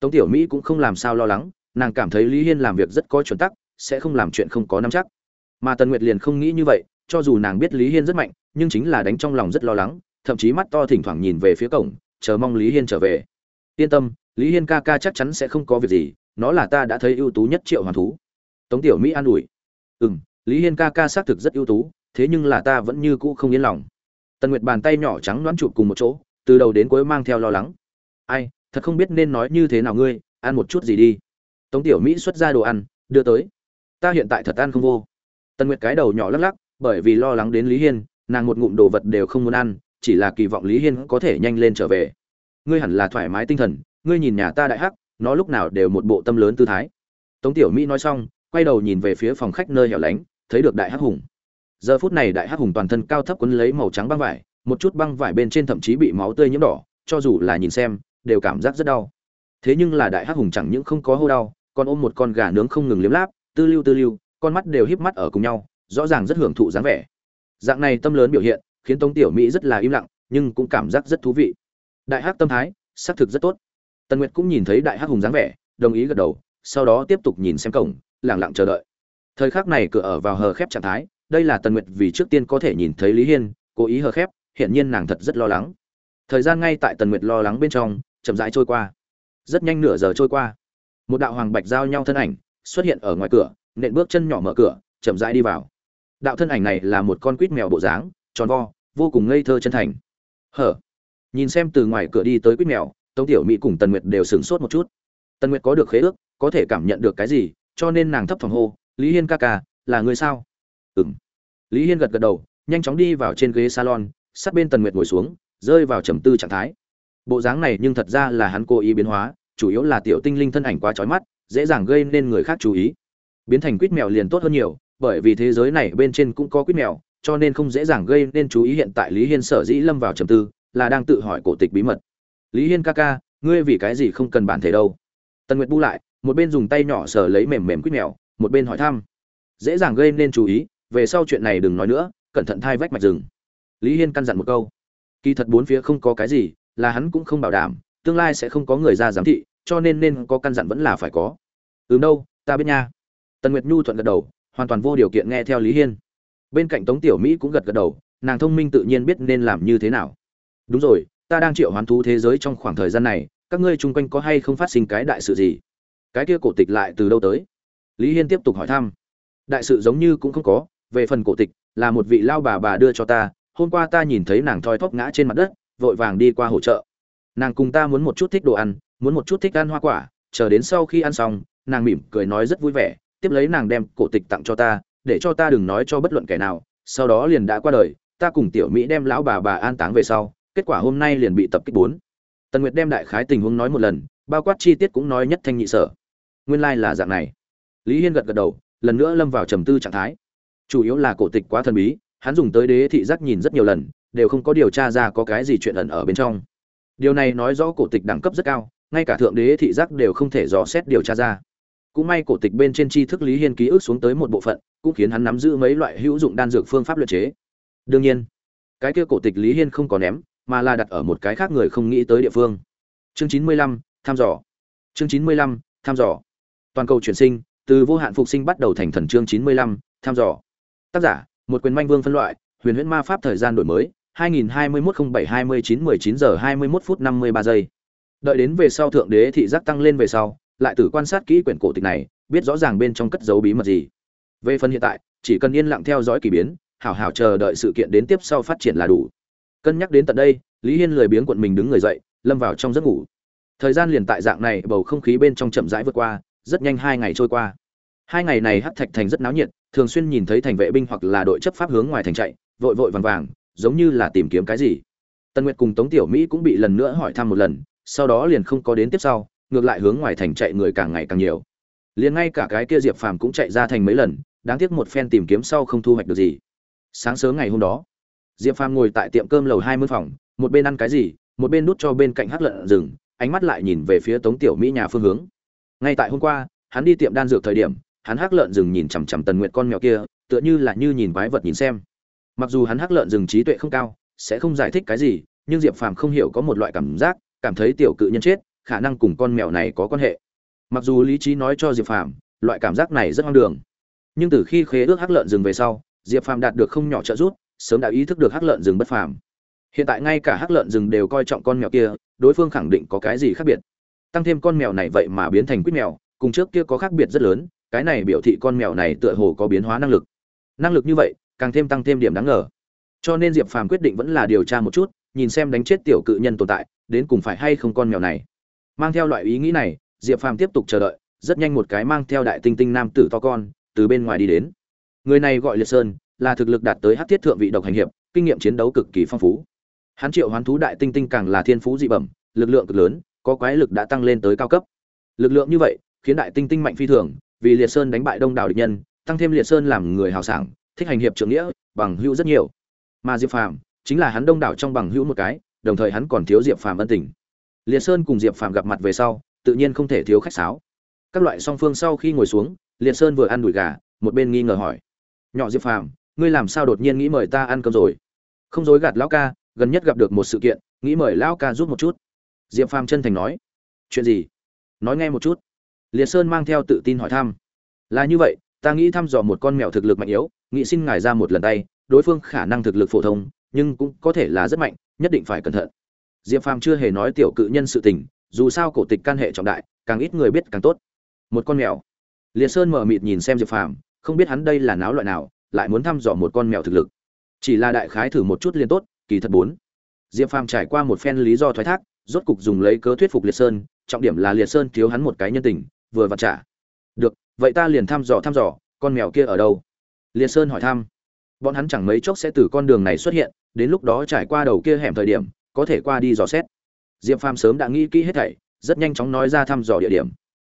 Tống tiểu mỹ cũng không làm sao lo lắng, nàng cảm thấy lý hiên làm việc rất có chuẩn tắc, sẽ không làm chuyện không có nắm chắc. Mà tần nguyệt liền không nghĩ như vậy cho dù nàng biết lý hiên rất mạnh, nhưng chính là đánh trong lòng rất lo lắng, thậm chí mắt to thỉnh thoảng nhìn về phía cổng, chờ mong lý hiên trở về. Yên tâm, lý hiên ca ca chắc chắn sẽ không có việc gì, nó là ta đã thấy ưu tú nhất triệu hoàn thú. Tống tiểu mỹ an ủi. Ừ m lý hiên ca ca xác thực rất ưu tú, thế nhưng là ta vẫn như cũ không yên lòng. Tần nguyệt bàn tay nhỏ trắng đoán chụp cùng một chỗ, từ đầu đến cuối mang theo lo lắng. Ai, thật không biết nên nói như thế nào ngươi, ăn một chút gì đi. Tống tiểu mỹ xuất ra đồ ăn, đưa tới. Ta hiện tại thật ăn không vô. Tần nguyệt cái đầu nhỏ lắc lắc bởi vì lo lắng đến lý hiên, nàng một ngụm đồ vật đều không muốn ăn, chỉ là kỳ vọng lý hiên có thể nhanh lên trở về. Ngươi hẳn là thoải mái tinh thần, ngươi nhìn nhà ta đại hắc, nó lúc nào đều một bộ tâm lớn tư thái. Tống tiểu mỹ nói xong, quay đầu nhìn về phía phòng khách nơi hẻo lánh, thấy được đại hắc hùng. Giờ phút này đại hắc hùng toàn thân cao thấp quấn lấy màu trắng băng vải, một chút băng vải bên trên thậm chí bị máu tươi nhiễm đỏ, cho dù là nhìn xem, đều cảm giác rất đau. Thế nhưng là đại hắc hùng chẳng những không có hô đau, còn ôm một con gà nướng không ngừng liếm láp, tư lưu tư lưu, con mắt đều híp mắt ở cùng nhau rõ ràng rất hưởng thụ dáng vẻ. Dạng này tâm lớn biểu hiện, khiến tống tiểu mỹ rất là im lặng, nhưng cũng cảm giác rất thú vị. Đại hắc tâm thái, xác thực rất tốt. Tần nguyệt cũng nhìn thấy đại hắc hùng dáng vẻ, đồng ý gật đầu, sau đó tiếp tục nhìn xem cổng lẳng lặng chờ đợi. Thời khắc này cửa ở vào hờ khép trạng thái, đây là tần nguyệt vì trước tiên có thể nhìn thấy lý hiên, cố ý hờ khép hiện nhiên nàng thật rất lo lắng. Thời gian ngay tại tần nguyệt lo lắng bên trong, chậm rãi trôi qua. Rất nhanh nửa giờ trôi qua. Một đạo hoàng bạch giao nhau thân ảnh xuất hiện ở ngoài cửa, nện bước chân nhỏ mở cửa, chậm rãi đi vào đạo thân ảnh này là một con quýt mèo bộ dáng, tròn vo, vô cùng ngây thơ chân thành. Hở? Nhìn xem từ ngoài cửa đi tới quýt mèo, tống tiểu mỹ cùng tần nguyệt đều sửng sốt một chút. Tần nguyệt có được khế ước, có thể cảm nhận được cái gì, cho nên nàng thấp thỏm hô, lý hiên ca ca, là người sao? Ừ m lý hiên gật gật đầu, nhanh chóng đi vào trên ghế salon, sát bên tần nguyệt ngồi xuống, rơi vào trầm tư trạng thái. Bộ dáng này nhưng thật ra là hắn cố ý biến hóa, chủ yếu là tiểu tinh linh thân ảnh quá trói mắt, dễ dàng gây nên người khác chú ý. Biến thành quýt mèo liền tốt hơn nhiều bởi vì thế giới này bên trên cũng có quýt mèo, cho nên không dễ dàng gây nên chú ý hiện tại lý hiên sở dĩ lâm vào trầm tư, là đang tự hỏi cổ tịch bí mật. Lý hiên ca ca, ngươi vì cái gì không cần bản thể đâu? Tần nguyệt bu lại, một bên dùng tay nhỏ sờ lấy mềm mềm quýt mèo, một bên hỏi thăm. Dễ dàng gây nên chú ý, về sau chuyện này đừng nói nữa, cẩn thận thai vách mạch rừng. Lý hiên căn dặn một câu. Kỳ thật bốn phía không có cái gì, là hắn cũng không bảo đảm, tương lai sẽ không có người ra giám thị, cho nên nên có căn dặn vẫn là phải có. Ừ đâu, ta biết nha. Tần nguyệt nhu thuận gật đầu hoàn toàn vô điều kiện nghe theo lý hiên. Bên cạnh tống tiểu mỹ cũng gật gật đầu, nàng thông minh tự nhiên biết nên làm như thế nào. Đúng rồi, ta đang triệu hoán thú thế giới trong khoảng thời gian này, các ngươi chung quanh có hay không phát sinh cái đại sự gì? Cái kia cổ tịch lại từ đâu tới? Lý hiên tiếp tục hỏi thăm. Đại sự giống như cũng không có, về phần cổ tịch, là một vị lao bà bà đưa cho ta, hôm qua ta nhìn thấy nàng thoi thóp ngã trên mặt đất, vội vàng đi qua hỗ trợ. Nàng cùng ta muốn một chút thích đồ ăn, muốn một chút thích ăn hoa quả, chờ đến sau khi ăn xong, nàng mỉm cười nói rất vui vẻ tiếp lấy nàng đem cổ tịch tặng cho ta, để cho ta đừng nói cho bất luận kẻ nào, sau đó liền đã qua đời, ta cùng tiểu mỹ đem lão bà bà an táng về sau, kết quả hôm nay liền bị tập kích bốn. Tần nguyệt đem đại khái tình huống nói một lần, bao quát chi tiết cũng nói nhất thanh nhị sở. Nguyên lai、like、là dạng này. Lý hiên gật gật đầu, lần nữa lâm vào trầm tư trạng thái. Chủ yếu là cổ tịch quá thần bí, hắn dùng tới đế thị giác nhìn rất nhiều lần, đều không có điều tra ra có cái gì chuyện ẩn ở bên trong. Điều này nói rõ cổ tịch đẳng cấp rất cao, ngay cả thượng đế thị giác đều không thể dò xét điều tra ra cũng may cổ tịch bên trên tri thức lý hiên ký ức xuống tới một bộ phận, cũng khiến hắn nắm giữ mấy loại hữu dụng đan dược phương pháp luyện chế. Đương nhiên, cái kia cổ tịch lý hiên không có ném, mà là đặt ở một cái khác người không nghĩ tới địa phương. Chương chín mươi lăm thăm dò. Chương chín mươi lăm thăm dò. Toàn cầu chuyển sinh, từ vô hạn phục sinh bắt đầu thành thần chương chín mươi lăm thăm dò. Tác giả, một quyền manh vương phân loại, huyền huyễn ma pháp thời gian đổi mới 2021-07-29-19 giờ 21 phút 53 giây. Đợi đến về sau thượng đế thị giác tăng lên về sau lại tử quan sát kỹ quyển cổ tịch này, biết rõ ràng bên trong cất dấu bí mật gì. Về phần hiện tại, chỉ cần yên lặng theo dõi kỳ biến, hảo hảo chờ đợi sự kiện đến tiếp sau phát triển là đủ. Cân nhắc đến tận đây, lý hiên lười biếng quận mình đứng người dậy, lâm vào trong giấc ngủ. Thời gian liền tại dạng này, bầu không khí bên trong chậm rãi vượt qua, rất nhanh hai ngày trôi qua. Hai ngày này hắc thạch thành rất náo nhiệt, thường xuyên nhìn thấy thành vệ binh hoặc là đội chấp pháp hướng ngoài thành chạy, vội vội vàng vàng, giống như là tìm kiếm cái gì. Tân nguyệt cùng tống tiểu mỹ cũng bị lần nữa hỏi thăm một lần, sau đó liền không có đến tiếp sau ngược lại hướng ngoài thành chạy người càng ngày càng nhiều. Liền ngay cả cái kia diệp phàm cũng chạy ra thành mấy lần, đáng tiếc một phen tìm kiếm sau không thu hoạch được gì. Sáng sớm ngày hôm đó, diệp phàm ngồi tại tiệm cơm lầu hai mươi phòng, một bên ăn cái gì, một bên đút cho bên cạnh hắc lợn rừng, ánh mắt lại nhìn về phía tống tiểu mỹ nhà phương hướng. Ngay tại hôm qua, hắn đi tiệm đan dược thời điểm, hắn hắc lợn rừng nhìn chằm chằm tần nguyệt con mèo kia, tựa như là như nhìn quái vật nhìn xem. Mặc dù hắn hắc lợn rừng trí tuệ không cao, sẽ không giải thích cái gì, nhưng diệp phàm không hiểu có một loại cảm giác, cảm thấy tiểu cự nhân chết khả năng cùng con mèo này có quan hệ. Mặc dù lý trí nói cho diệp phàm, loại cảm giác này rất hoang đường. Nhưng từ khi khế ước hắc lợn rừng về sau, diệp phàm đạt được không nhỏ trợ giúp, sớm đã ý thức được hắc lợn rừng bất phàm. Hiện tại ngay cả hắc lợn rừng đều coi trọng con mèo kia, đối phương khẳng định có cái gì khác biệt. Tăng thêm con mèo này vậy mà biến thành quýt mèo, cùng trước kia có khác biệt rất lớn, cái này biểu thị con mèo này tựa hồ có biến hóa năng lực. Năng lực như vậy, càng thêm tăng thêm điểm đáng ngờ. Cho nên diệp phàm quyết định vẫn là điều tra một chút, nhìn xem đánh chết tiểu cự nhân tồn tại, đến cùng phải hay không con mèo này mang theo loại ý nghĩ này, diệp phàm tiếp tục chờ đợi, rất nhanh một cái mang theo đại tinh tinh nam tử to con, từ bên ngoài đi đến. Người này gọi liệt sơn, là thực lực đạt tới hát thiết thượng vị độc hành hiệp, kinh nghiệm chiến đấu cực kỳ phong phú. Hắn triệu hoán thú đại tinh tinh càng là thiên phú dị bẩm, lực lượng cực lớn, có quái lực đã tăng lên tới cao cấp. Lực lượng như vậy, khiến đại tinh tinh mạnh phi thường, vì liệt sơn đánh bại đông đảo địch nhân, tăng thêm liệt sơn làm người hào sảng, thích hành hiệp trưởng nghĩa, bằng hữu rất nhiều. Mà diệp phàm chính là hắn đông đảo trong bằng hữu một cái, đồng thời hắn còn thiếu diệp phàm ân tình liệt sơn cùng diệp phàm gặp mặt về sau, tự nhiên không thể thiếu khách sáo. Các loại song phương sau khi ngồi xuống, liệt sơn vừa ăn đùi gà, một bên nghi ngờ hỏi. Nhỏ diệp phàm, ngươi làm sao đột nhiên nghĩ mời ta ăn cơm rồi? Không dối gạt lão ca, gần nhất gặp được một sự kiện, nghĩ mời lão ca giúp một chút. Diệp phàm chân thành nói. Chuyện gì? Nói nghe một chút. Liệt sơn mang theo tự tin hỏi thăm. Là như vậy, ta nghĩ thăm dò một con mèo thực lực mạnh yếu, nghĩ xin ngài ra một lần tay, đối phương khả năng thực lực phổ thông, nhưng cũng có thể là rất mạnh, nhất định phải cẩn thận diệp phàm chưa hề nói tiểu cự nhân sự tình, dù sao cổ tịch can hệ trọng đại, càng ít người biết càng tốt. Một con mèo. Liệt sơn mở mịt nhìn xem diệp phàm, không biết hắn đây là náo loại nào, lại muốn thăm dò một con mèo thực lực. Chỉ là đại khái thử một chút liên tốt, kỳ thật bốn. Diệp phàm trải qua một phen lý do thoái thác, rốt cục dùng lấy cớ thuyết phục liệt sơn, trọng điểm là liệt sơn thiếu hắn một cái nhân tình, vừa vặt trả. Được, vậy ta liền thăm dò thăm dò, con mèo kia ở đâu? Liệt sơn hỏi thăm. Bọn hắn chẳng mấy chốc sẽ từ con đường này xuất hiện, đến lúc đó trải qua đầu kia hẻm thời điểm có thể qua đi dò xét. Diệp phàm sớm đã nghĩ kỹ hết thảy, rất nhanh chóng nói ra thăm dò địa điểm.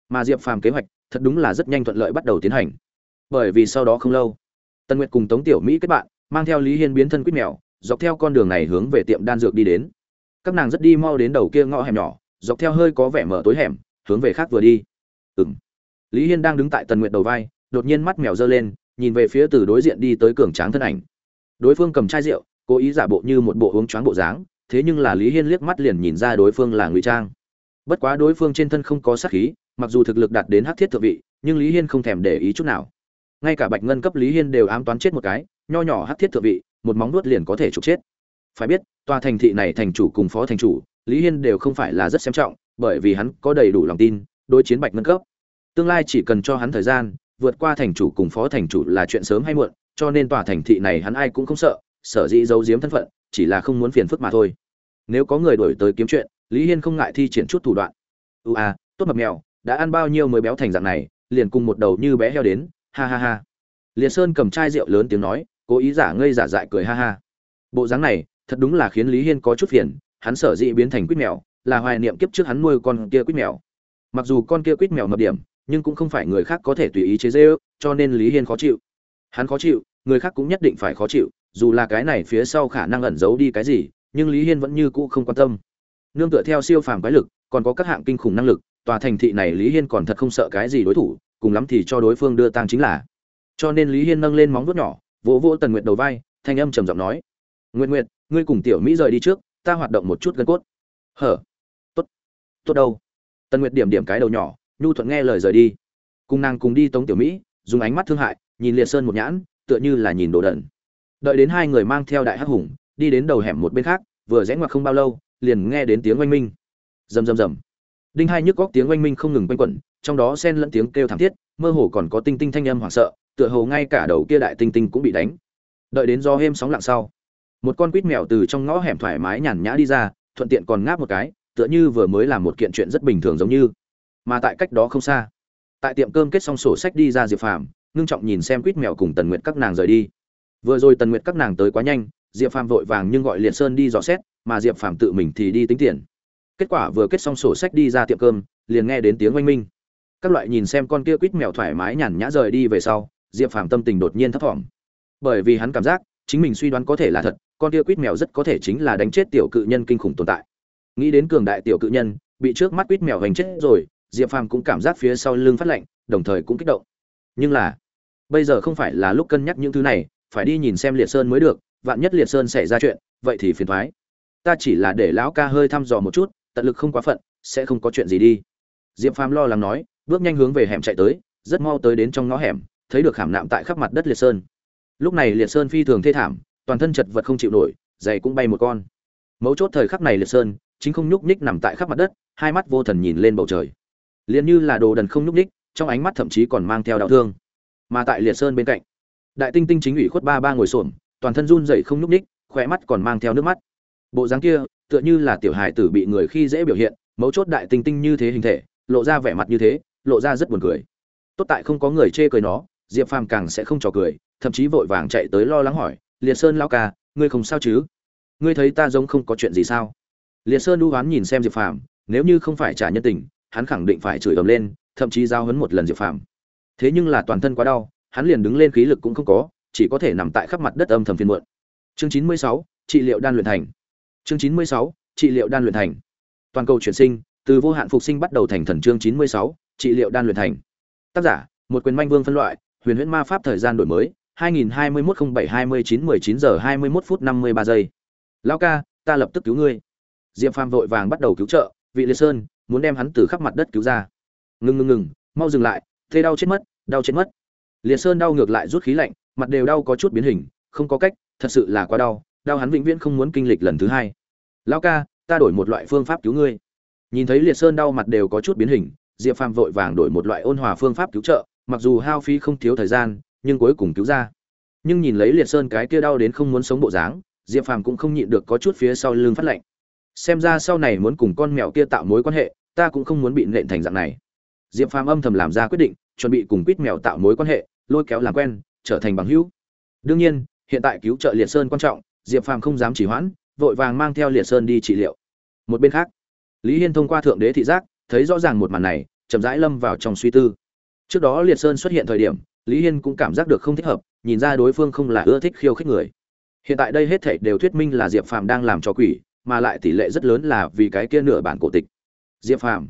Mà diệp phàm kế hoạch thật đúng là rất nhanh thuận lợi bắt đầu tiến hành. Bởi vì sau đó không lâu tân nguyệt cùng tống tiểu mỹ kết bạn, mang theo lý hiên biến thân quýt mèo, dọc theo con đường này hướng về tiệm đan dược đi đến. Các nàng rất đi mau đến đầu kia ngõ hẻm nhỏ, dọc theo hơi có vẻ mở tối hẻm, hướng về khác vừa đi. Ừ m lý hiên đang đứng tại tần nguyệt đầu vai, đột nhiên mắt mèo giơ lên, nhìn về phía từ đối diện đi tới cường tráng thân ảnh. Đối phương cầm chai rượu, cố ý giả bộ như một bộ uống choáng bộ dáng thế nhưng là lý hiên liếc mắt liền nhìn ra đối phương là ngụy trang. Bất quá đối phương trên thân không có sát khí, mặc dù thực lực đạt đến hắc thiết thượng vị, nhưng lý hiên không thèm để ý chút nào. Ngay cả bạch ngân cấp lý hiên đều ám toán chết một cái, nho nhỏ hắc thiết thượng vị, một móng nuốt liền có thể trục chết. Phải biết, tòa thành thị này thành chủ cùng phó thành chủ, lý hiên đều không phải là rất xem trọng, bởi vì hắn có đầy đủ lòng tin, đối chiến bạch ngân cấp. Tương lai chỉ cần cho hắn thời gian, vượt qua thành chủ cùng phó thành chủ là chuyện sớm hay muộn, cho nên tòa thành thị này hắn ai cũng không sợ, sở dĩ giấu giếm thân phận, chỉ là không muốn phiền phức mà thôi nếu có người đổi tới kiếm chuyện, lý hiên không ngại thi triển chút thủ đoạn. Ưu à tốt mập mèo, đã ăn bao nhiêu mới béo thành dạng này, liền cùng một đầu như bé heo đến, ha ha ha. Liệt sơn cầm chai rượu lớn tiếng nói, cố ý giả ngây giả dại cười ha ha. Bộ dáng này, thật đúng là khiến lý hiên có chút phiền, hắn sở dĩ biến thành quýt mèo, là hoài niệm kiếp trước hắn nuôi con kia quýt mèo. Mặc dù con kia quýt mèo mập điểm, nhưng cũng không phải người khác có thể tùy ý chế dễ ước cho nên lý hiên khó chịu. Hắn khó chịu, người khác cũng nhất định phải khó chịu, dù là cái này phía sau khả năng ẩn giấu đi cái gì nhưng lý hiên vẫn như cũ không quan tâm. Nương tựa theo siêu phàm quái lực, còn có các hạng kinh khủng năng lực, tòa thành thị này lý hiên còn thật không sợ cái gì đối thủ, cùng lắm thì cho đối phương đưa tang chính là. Cho nên lý hiên nâng lên móng vuốt nhỏ, vỗ vỗ tần nguyệt đầu vai, thanh âm trầm giọng nói, nguyệt nguyệt, ngươi cùng tiểu mỹ rời đi trước, ta hoạt động một chút gân cốt. Hở? Tốt. Tốt đâu? Tần nguyệt điểm điểm cái đầu nhỏ, nhu thuận nghe lời rời đi. Cùng nàng cùng đi tống tiểu mỹ, dùng ánh mắt thương hại, nhìn liệt sơn một nhãn, tựa như là nhìn đồ đẩn đợi đến hai người mang theo đại hắc hùng đi đến đầu hẻm một bên khác, vừa rẽ ngoặt không bao lâu, liền nghe đến tiếng oanh minh. Rầm rầm rầm. Đinh hai nhức góc tiếng oanh minh không ngừng quanh quẩn, trong đó xen lẫn tiếng kêu thảm thiết, mơ hồ còn có tinh tinh thanh âm hoảng sợ, tựa hồ ngay cả đầu kia đại tinh tinh cũng bị đánh. Đợi đến do êm sóng lặng sau, một con quýt mèo từ trong ngõ hẻm thoải mái nhàn nhã đi ra, thuận tiện còn ngáp một cái, tựa như vừa mới làm một kiện chuyện rất bình thường giống như. Mà tại cách đó không xa, tại tiệm cơm kết xong sổ sách đi ra diệp phàm, ngưng trọng nhìn xem quýt mèo cùng tần nguyệt các nàng rời đi. Vừa rồi tần nguyệt các nàng tới quá nhanh diệp phàm vội vàng nhưng gọi liệt sơn đi dò xét, mà diệp phàm tự mình thì đi tính tiền. Kết quả vừa kết xong sổ sách đi ra tiệm cơm, liền nghe đến tiếng oanh minh. Các loại nhìn xem con kia quýt mèo thoải mái nhàn nhã rời đi về sau, diệp phàm tâm tình đột nhiên thấp thỏm. Bởi vì hắn cảm giác, chính mình suy đoán có thể là thật, con kia quýt mèo rất có thể chính là đánh chết tiểu cự nhân kinh khủng tồn tại. Nghĩ đến cường đại tiểu cự nhân, bị trước mắt quýt mèo hành chết rồi, diệp phàm cũng cảm giác phía sau lưng phát lạnh, đồng thời cũng kích động. Nhưng là, bây giờ không phải là lúc cân nhắc những thứ này, phải đi nhìn xem liệt sơn mới được vạn nhất liệt sơn xảy ra chuyện, vậy thì phiền thoái ta chỉ là để lão ca hơi thăm dò một chút, tận lực không quá phận, sẽ không có chuyện gì đi. Diệp phàm lo lắng nói, bước nhanh hướng về hẻm chạy tới, rất mau tới đến trong ngõ hẻm, thấy được khảm nạm tại khắp mặt đất liệt sơn. Lúc này liệt sơn phi thường thê thảm, toàn thân chật vật không chịu nổi, giày cũng bay một con. Mấu chốt thời khắc này liệt sơn, chính không nhúc nhích nằm tại khắp mặt đất, hai mắt vô thần nhìn lên bầu trời. Liền như là đồ đần không nhúc nhích, trong ánh mắt thậm chí còn mang theo đau thương. Mà tại liệt sơn bên cạnh, đại tinh tinh chính ủy khuất ba ba ngồi xổm toàn thân run rẩy không nhúc nhích khỏe mắt còn mang theo nước mắt. Bộ dáng kia, tựa như là tiểu hài tử bị người khi dễ biểu hiện, mấu chốt đại tinh tinh như thế hình thể, lộ ra vẻ mặt như thế, lộ ra rất buồn cười. Tốt tại không có người chê cười nó, diệp phàm càng sẽ không trò cười, thậm chí vội vàng chạy tới lo lắng hỏi, liệt sơn lao ca, ngươi không sao chứ? Ngươi thấy ta giống không có chuyện gì sao? Liệt sơn đu hoán nhìn xem diệp phàm, nếu như không phải trả nhân tình, hắn khẳng định phải chửi ầm lên, thậm chí giao hấn một lần diệp phàm. Thế nhưng là toàn thân quá đau, hắn liền đứng lên khí lực cũng không có chỉ có thể nằm tại khắp mặt đất âm thầm phiền muộn. Chương chín mươi sáu, trị liệu đan luyện thành. Chương chín mươi sáu, trị liệu đan luyện thành. Toàn cầu chuyển sinh, từ vô hạn phục sinh bắt đầu thành thần chương chín mươi sáu, trị liệu đan luyện thành. Tác giả, một quyền manh vương phân loại, huyền huyễn ma pháp thời gian đổi mới 2021-07-29-19 giờ 21 phút 53 giây. Lão ca, ta lập tức cứu ngươi. Diệp phàm vội vàng bắt đầu cứu trợ, vị liệt sơn, muốn đem hắn từ khắp mặt đất cứu ra. Ngừng ngừng ngừng, mau dừng lại thế đau chết mất, đau chết mất. Liệt sơn đau ngược lại rút khí lạnh mặt đều đau có chút biến hình, không có cách, thật sự là quá đau đau hắn vĩnh viễn không muốn kinh lịch lần thứ hai. Lão ca, ta đổi một loại phương pháp cứu ngươi. Nhìn thấy liệt sơn đau mặt đều có chút biến hình, diệp phàm vội vàng đổi một loại ôn hòa phương pháp cứu trợ, mặc dù hao phí không thiếu thời gian, nhưng cuối cùng cứu ra. Nhưng nhìn lấy liệt sơn cái kia đau đến không muốn sống bộ dáng, diệp phàm cũng không nhịn được có chút phía sau lưng phát lạnh xem ra sau này muốn cùng con mèo kia tạo mối quan hệ, ta cũng không muốn bị nện thành dạng này. Diệp phàm âm thầm làm ra quyết định, chuẩn bị cùng quýt mèo tạo mối quan hệ, lôi kéo làm quen trở thành bằng hữu. Đương nhiên, hiện tại cứu trợ liệt sơn quan trọng, diệp phàm không dám chỉ hoãn, vội vàng mang theo liệt sơn đi trị liệu. Một bên khác, lý hiên thông qua thượng đế thị giác, thấy rõ ràng một màn này, chậm rãi lâm vào trong suy tư. Trước đó liệt sơn xuất hiện thời điểm, lý hiên cũng cảm giác được không thích hợp, nhìn ra đối phương không là ưa thích khiêu khích người. Hiện tại đây hết thảy đều thuyết minh là diệp phàm đang làm cho quỷ, mà lại tỷ lệ rất lớn là vì cái kia nửa bản cổ tịch. Diệp phàm,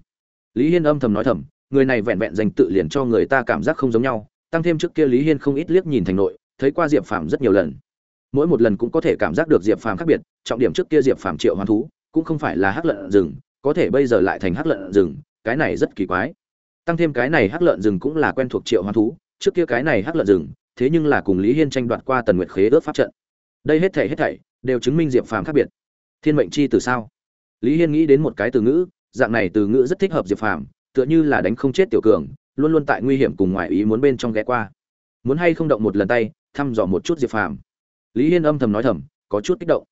lý hiên âm thầm nói thầm, người này vẹn vẹn dành tự liền cho người ta cảm giác không giống nhau tăng thêm trước kia lý hiên không ít liếc nhìn thành nội, thấy qua diệp phàm rất nhiều lần. Mỗi một lần cũng có thể cảm giác được diệp phàm khác biệt, trọng điểm trước kia diệp phàm triệu hoán thú, cũng không phải là hắc lợn rừng, có thể bây giờ lại thành hắc lợn rừng, cái này rất kỳ quái. Tăng thêm cái này hắc lợn rừng cũng là quen thuộc triệu hoán thú, trước kia cái này hắc lợn rừng, thế nhưng là cùng lý hiên tranh đoạt qua tần nguyệt khế ước pháp trận. Đây hết thảy hết thảy đều chứng minh diệp phàm khác biệt. Thiên mệnh chi từ sao? Lý hiên nghĩ đến một cái từ ngữ, dạng này từ ngữ rất thích hợp diệp phàm, tựa như là đánh không chết tiểu cường luôn luôn tại nguy hiểm cùng ngoại ý muốn bên trong ghé qua. Muốn hay không động một lần tay, thăm dò một chút diệp phàm. Lý hiên âm thầm nói thầm, có chút kích động.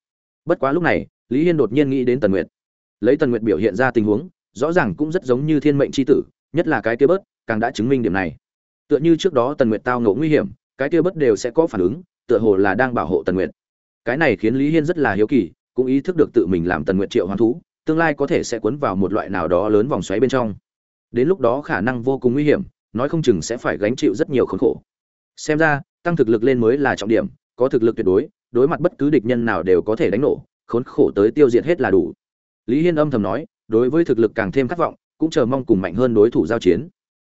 Bất quá lúc này, lý hiên đột nhiên nghĩ đến tần nguyệt. Lấy tần nguyệt biểu hiện ra tình huống, rõ ràng cũng rất giống như thiên mệnh c h i tử, nhất là cái kia bớt, càng đã chứng minh điểm này. Tựa như trước đó tần nguyệt tao ngộ nguy hiểm, cái kia bớt đều sẽ có phản ứng, tựa hồ là đang bảo hộ tần nguyệt. Cái này khiến lý hiên rất là hiếu kỳ, cũng ý thức được tự mình làm tần nguyệt triệu hoán thú, tương lai có thể sẽ cuốn vào một loại nào đó lớn vòng xoáy bên trong đến lúc đó khả năng vô cùng nguy hiểm, nói không chừng sẽ phải gánh chịu rất nhiều khốn khổ. Xem ra, tăng thực lực lên mới là trọng điểm, có thực lực tuyệt đối đối mặt bất cứ địch nhân nào đều có thể đánh nổ, khốn khổ tới tiêu diệt hết là đủ. Lý hiên âm thầm nói, đối với thực lực càng thêm khát vọng, cũng chờ mong cùng mạnh hơn đối thủ giao chiến.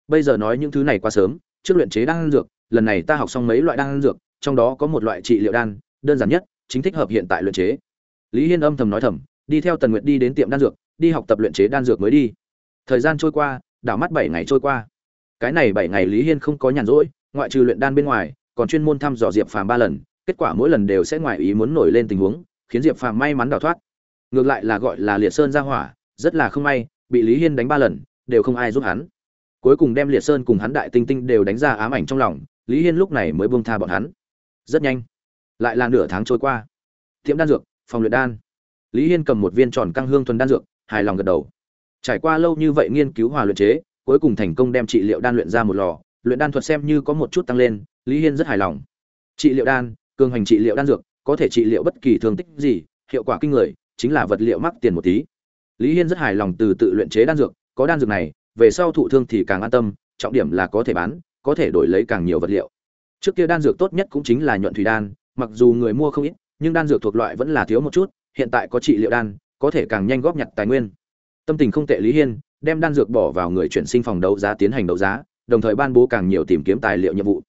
Bây giờ nói những thứ này quá sớm, trước luyện chế đan dược, lần này ta học xong mấy loại đan dược, trong đó có một loại trị liệu đan, đơn giản nhất, chính thích hợp hiện tại luyện chế. Lý hiên âm thầm nói thầm, đi theo tần nguyệt đi đến tiệm đan dược, đi học tập luyện chế đan dược mới đi thời gian trôi qua, đảo mắt bảy ngày trôi qua. Cái này bảy ngày lý hiên không có nhàn rỗi, ngoại trừ luyện đan bên ngoài, còn chuyên môn thăm dò diệp phàm ba lần, kết quả mỗi lần đều sẽ ngoài ý muốn nổi lên tình huống, khiến diệp phàm may mắn đào thoát. Ngược lại là gọi là liệt sơn ra hỏa, rất là không may, bị lý hiên đánh ba lần, đều không ai giúp hắn. Cuối cùng đem liệt sơn cùng hắn đại tinh tinh đều đánh ra ám ảnh trong lòng, lý hiên lúc này mới buông tha bọn hắn. Rất nhanh, lại là nửa tháng trôi qua. Tiệm đan dược, phòng luyện đan. Lý hiên cầm một viên tròn căng hương thuần đan dược, hài lòng gật đầu trải qua lâu như vậy nghiên cứu hòa luyện chế, cuối cùng thành công đem trị liệu đan luyện ra một lò. Luyện đan thuật xem như có một chút tăng lên, lý hiên rất hài lòng. Trị liệu đan, cường hành trị liệu đan dược, có thể trị liệu bất kỳ thương tích gì, hiệu quả kinh người, chính là vật liệu mắc tiền một tí. Lý hiên rất hài lòng từ tự luyện chế đan dược, có đan dược này, về sau thụ thương thì càng an tâm, trọng điểm là có thể bán, có thể đổi lấy càng nhiều vật liệu. Trước kia đan dược tốt nhất cũng chính là nhuận thủy đan, mặc dù người mua không ít, nhưng đan dược thuộc loại vẫn là thiếu một chút, hiện tại có trị liệu đan, có thể càng nhanh góp nhặt tài nguyên tâm tình không tệ lý hiên, đem đan dược bỏ vào người chuyển sinh phòng đấu giá tiến hành đấu giá, đồng thời ban bố càng nhiều tìm kiếm tài liệu nhiệm vụ.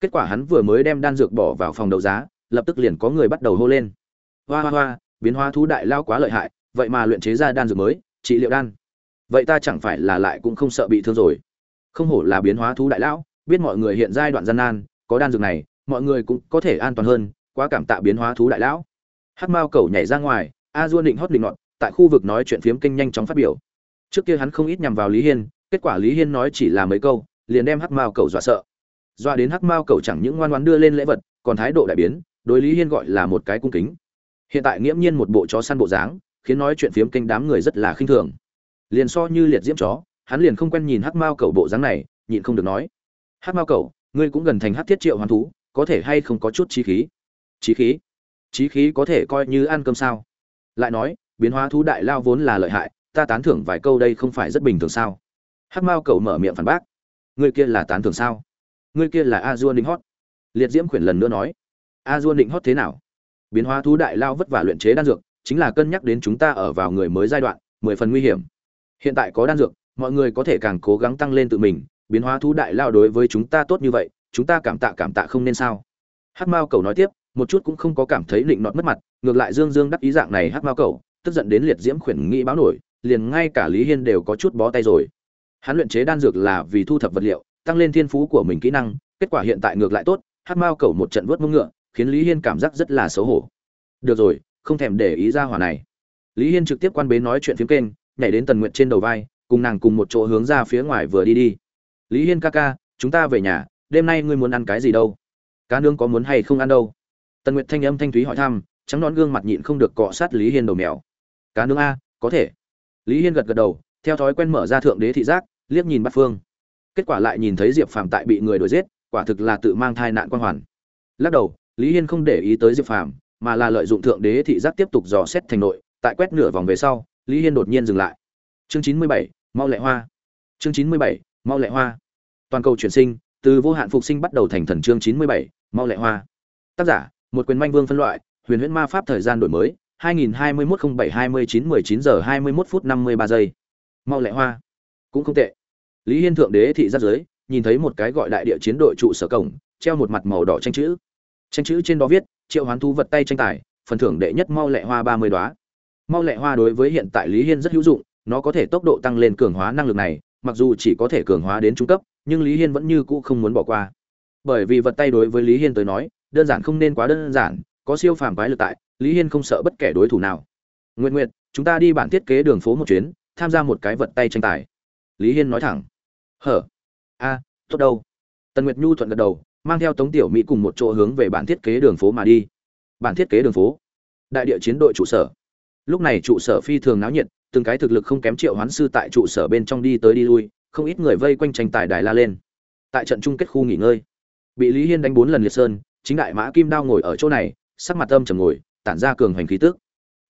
Kết quả hắn vừa mới đem đan dược bỏ vào phòng đấu giá, lập tức liền có người bắt đầu hô lên. Hoa hoa hoa, biến hóa thú đại lao quá lợi hại, vậy mà luyện chế ra đan dược mới, trị liệu đan. Vậy ta chẳng phải là lại cũng không sợ bị thương rồi? Không hổ là biến hóa thú đại lão, biết mọi người hiện giai đoạn gian nan, có đan dược này, mọi người cũng có thể an toàn hơn, quá cảm tạ biến hóa thú đại lão. Hát mao cầu nhảy ra ngoài, a dua định hót định ngọn tại khu vực nói chuyện phiếm kinh nhanh chóng phát biểu. Trước kia hắn không ít nhằm vào lý hiên, kết quả lý hiên nói chỉ là mấy câu, liền đem hắc mao cầu dọa sợ. Dọa đến hắc mao cầu chẳng những ngoan ngoan đưa lên lễ vật, còn thái độ đại biến, đối lý hiên gọi là một cái cung kính. Hiện tại nghiễm nhiên một bộ chó săn bộ dáng, khiến nói chuyện phiếm kinh đám người rất là khinh thường. Liền so như liệt diễm chó, hắn liền không quen nhìn hắc mao cầu bộ dáng này, nhịn không được nói. Hắc mao cầu, ngươi cũng gần thành hắc thiết triệu hoàn thú, có thể hay không có chút trí khí? Trí khí? Trí khí có thể coi như ăn cơm sao? Lại nói biến hóa thú đại lao vốn là lợi hại, ta tán thưởng vài câu đây không phải rất bình thường sao? Hắc mao cầu mở miệng phản bác. Người kia là tán thưởng sao? Người kia là a dua ninh hót. Liệt diễm khuyển lần nữa nói. A dua ninh hót thế nào? Biến hóa thú đại lao vất vả luyện chế đan dược, chính là cân nhắc đến chúng ta ở vào người mới giai đoạn, mười phần nguy hiểm. Hiện tại có đan dược, mọi người có thể càng cố gắng tăng lên tự mình, biến hóa thú đại lao đối với chúng ta tốt như vậy, chúng ta cảm tạ cảm tạ không nên sao? Hắc mao cầu nói tiếp, một chút cũng không có cảm thấy định nọt mất mặt, ngược lại dương dương đắc ý dạng này hắc mao cầu tức giận đến liệt diễm khuyển nghĩ báo nổi, liền ngay cả lý hiên đều có chút bó tay rồi. Hắn luyện chế đan dược là vì thu thập vật liệu, tăng lên thiên phú của mình kỹ năng, kết quả hiện tại ngược lại tốt hát mao cầu một trận vớt mông ngựa, khiến lý hiên cảm giác rất là xấu hổ. Được rồi, không thèm để ý ra hỏa này. Lý hiên trực tiếp quan bế nói chuyện phiếm kênh, nhảy đến tần nguyện trên đầu vai, cùng nàng cùng một chỗ hướng ra phía ngoài vừa đi đi. Lý hiên ca ca, chúng ta về nhà, đêm nay ngươi muốn ăn cái gì đâu? Cá nương có muốn hay không ăn đâu? Tần nguyệt thanh âm thanh thúy hỏi thăm, trắng nón gương mặt nhịn không được cọ sát lý hiên đầu mèo cá nướng a, có thể. Lý hiên gật gật đầu, theo thói quen mở ra thượng đế thị giác, liếc nhìn bắt phương. Kết quả lại nhìn thấy diệp phàm tại bị người đuổi giết, quả thực là tự mang thai nạn quan hoàn. Lắc đầu, lý hiên không để ý tới diệp phàm, mà là lợi dụng thượng đế thị giác tiếp tục dò xét thành nội, tại quét nửa vòng về sau, lý hiên đột nhiên dừng lại. Chương chín mươi bảy, mau lệ hoa. Chương chín mươi bảy, mau lệ hoa. Toàn cầu chuyển sinh, từ vô hạn phục sinh bắt đầu thành thần chương chín mươi bảy, mau lệ hoa. Tác giả, một quyền manh vương phân loại, huyền huyễn ma pháp thời gian đổi mới 2021-07-29-19 giờ 21 phút 53 giây. Mau lẹ hoa. Cũng không tệ. Lý hiên thượng đế thị giáp giới, nhìn thấy một cái gọi đại địa chiến đội trụ sở cổng, treo một mặt màu đỏ tranh chữ. Tranh chữ trên đó viết, triệu hoán thú vật tay tranh tài, phần thưởng đệ nhất mau lẹ hoa ba mươi đoá. Mau lẹ hoa đối với hiện tại lý hiên rất hữu dụng, nó có thể tốc độ tăng lên cường hóa năng lực này, mặc dù chỉ có thể cường hóa đến trung cấp, nhưng lý hiên vẫn như cũ không muốn bỏ qua. Bởi vì vật tay đối với lý hiên tới nói, đơn giản không nên quá đơn giản, có siêu phàm quái lực tại lý hiên không sợ bất kể đối thủ nào. Nguyện nguyện chúng ta đi bản thiết kế đường phố một chuyến, tham gia một cái vật tay tranh tài. Lý hiên nói thẳng. Hở? A, tốt đâu. Tần nguyệt nhu thuận gật đầu, mang theo tống tiểu mỹ cùng một chỗ hướng về bản thiết kế đường phố mà đi. Bản thiết kế đường phố? Đại địa chiến đội trụ sở. Lúc này trụ sở phi thường náo nhiệt, từng cái thực lực không kém triệu hoán sư tại trụ sở bên trong đi tới đi lui, không ít người vây quanh tranh tài đài la lên. Tại trận chung kết khu nghỉ ngơi, bị lý hiên đánh bốn lần liệt sơn, chính đại mã kim đao ngồi ở chỗ này, sắc mặt âm trầm ngồi tản ra cường hành khí tức.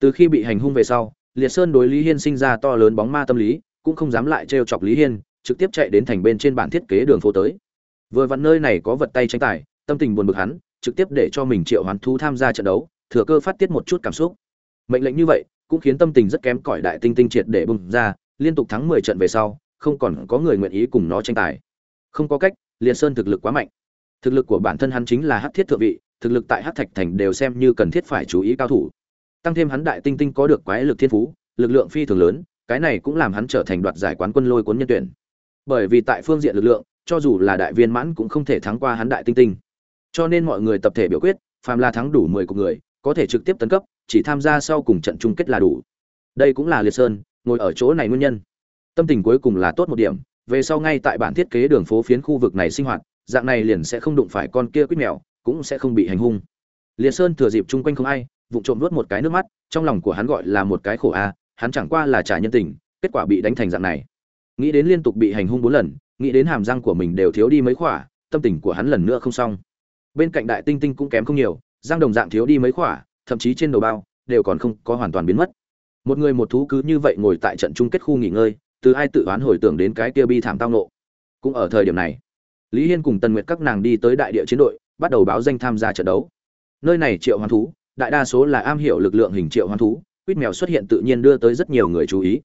Từ khi bị hành hung về sau, liệt sơn đối lý hiên sinh ra to lớn bóng ma tâm lý, cũng không dám lại trêu chọc lý hiên, trực tiếp chạy đến thành bên trên bản thiết kế đường phố tới. Vừa vặn nơi này có vật tay tranh tài, tâm tình buồn bực hắn, trực tiếp để cho mình triệu hoán thú tham gia trận đấu, thừa cơ phát tiết một chút cảm xúc. Mệnh lệnh như vậy, cũng khiến tâm tình rất kém cỏi đại tinh tinh triệt để bùng ra, liên tục thắng mười trận về sau, không còn có người nguyện ý cùng nó tranh tài. Không có cách, liệt sơn thực lực quá mạnh. Thực lực của bản thân hắn chính là hắc thiết thượng vị thực lực tại hắc thạch thành đều xem như cần thiết phải chú ý cao thủ. Tăng thêm hắn đại tinh tinh có được quái lực thiên phú, lực lượng phi thường lớn, cái này cũng làm hắn trở thành đoạt giải quán quân lôi cuốn nhân tuyển. Bởi vì tại phương diện lực lượng, cho dù là đại viên mãn cũng không thể thắng qua hắn đại tinh tinh. Cho nên mọi người tập thể biểu quyết, phàm là thắng đủ mười của người, có thể trực tiếp tấn cấp, chỉ tham gia sau cùng trận chung kết là đủ. Đây cũng là liệt sơn, ngồi ở chỗ này nguyên nhân. Tâm tình cuối cùng là tốt một điểm, về sau ngay tại bản thiết kế đường phố phiến khu vực này sinh hoạt, dạng này liền sẽ không đụng phải con kia quýt mèo cũng sẽ không bị hành hung. Liệt sơn thừa dịp chung quanh không ai, vụng trộm nuốt một cái nước mắt, trong lòng của hắn gọi là một cái khổ a, hắn chẳng qua là trả nhân tình, kết quả bị đánh thành dạng này. Nghĩ đến liên tục bị hành hung bốn lần, nghĩ đến hàm răng của mình đều thiếu đi mấy khỏa, tâm tình của hắn lần nữa không xong. Bên cạnh đại tinh tinh cũng kém không nhiều, răng đồng dạng thiếu đi mấy khỏa, thậm chí trên đầu bao, đều còn không có hoàn toàn biến mất. Một người một thú cứ như vậy ngồi tại trận chung kết khu nghỉ ngơi, từ ai tự oán hồi tưởng đến cái kia bi thảm tao nộ cũng ở thời điểm này, lý hiên cùng tần nguyệt các nàng đi tới đại địa chiến đội bắt đầu báo danh tham gia trận đấu. Nơi này triệu hoán thú, đại đa số là am hiểu lực lượng hình triệu hoán thú, quýt mèo xuất hiện tự nhiên đưa tới rất nhiều người chú ý.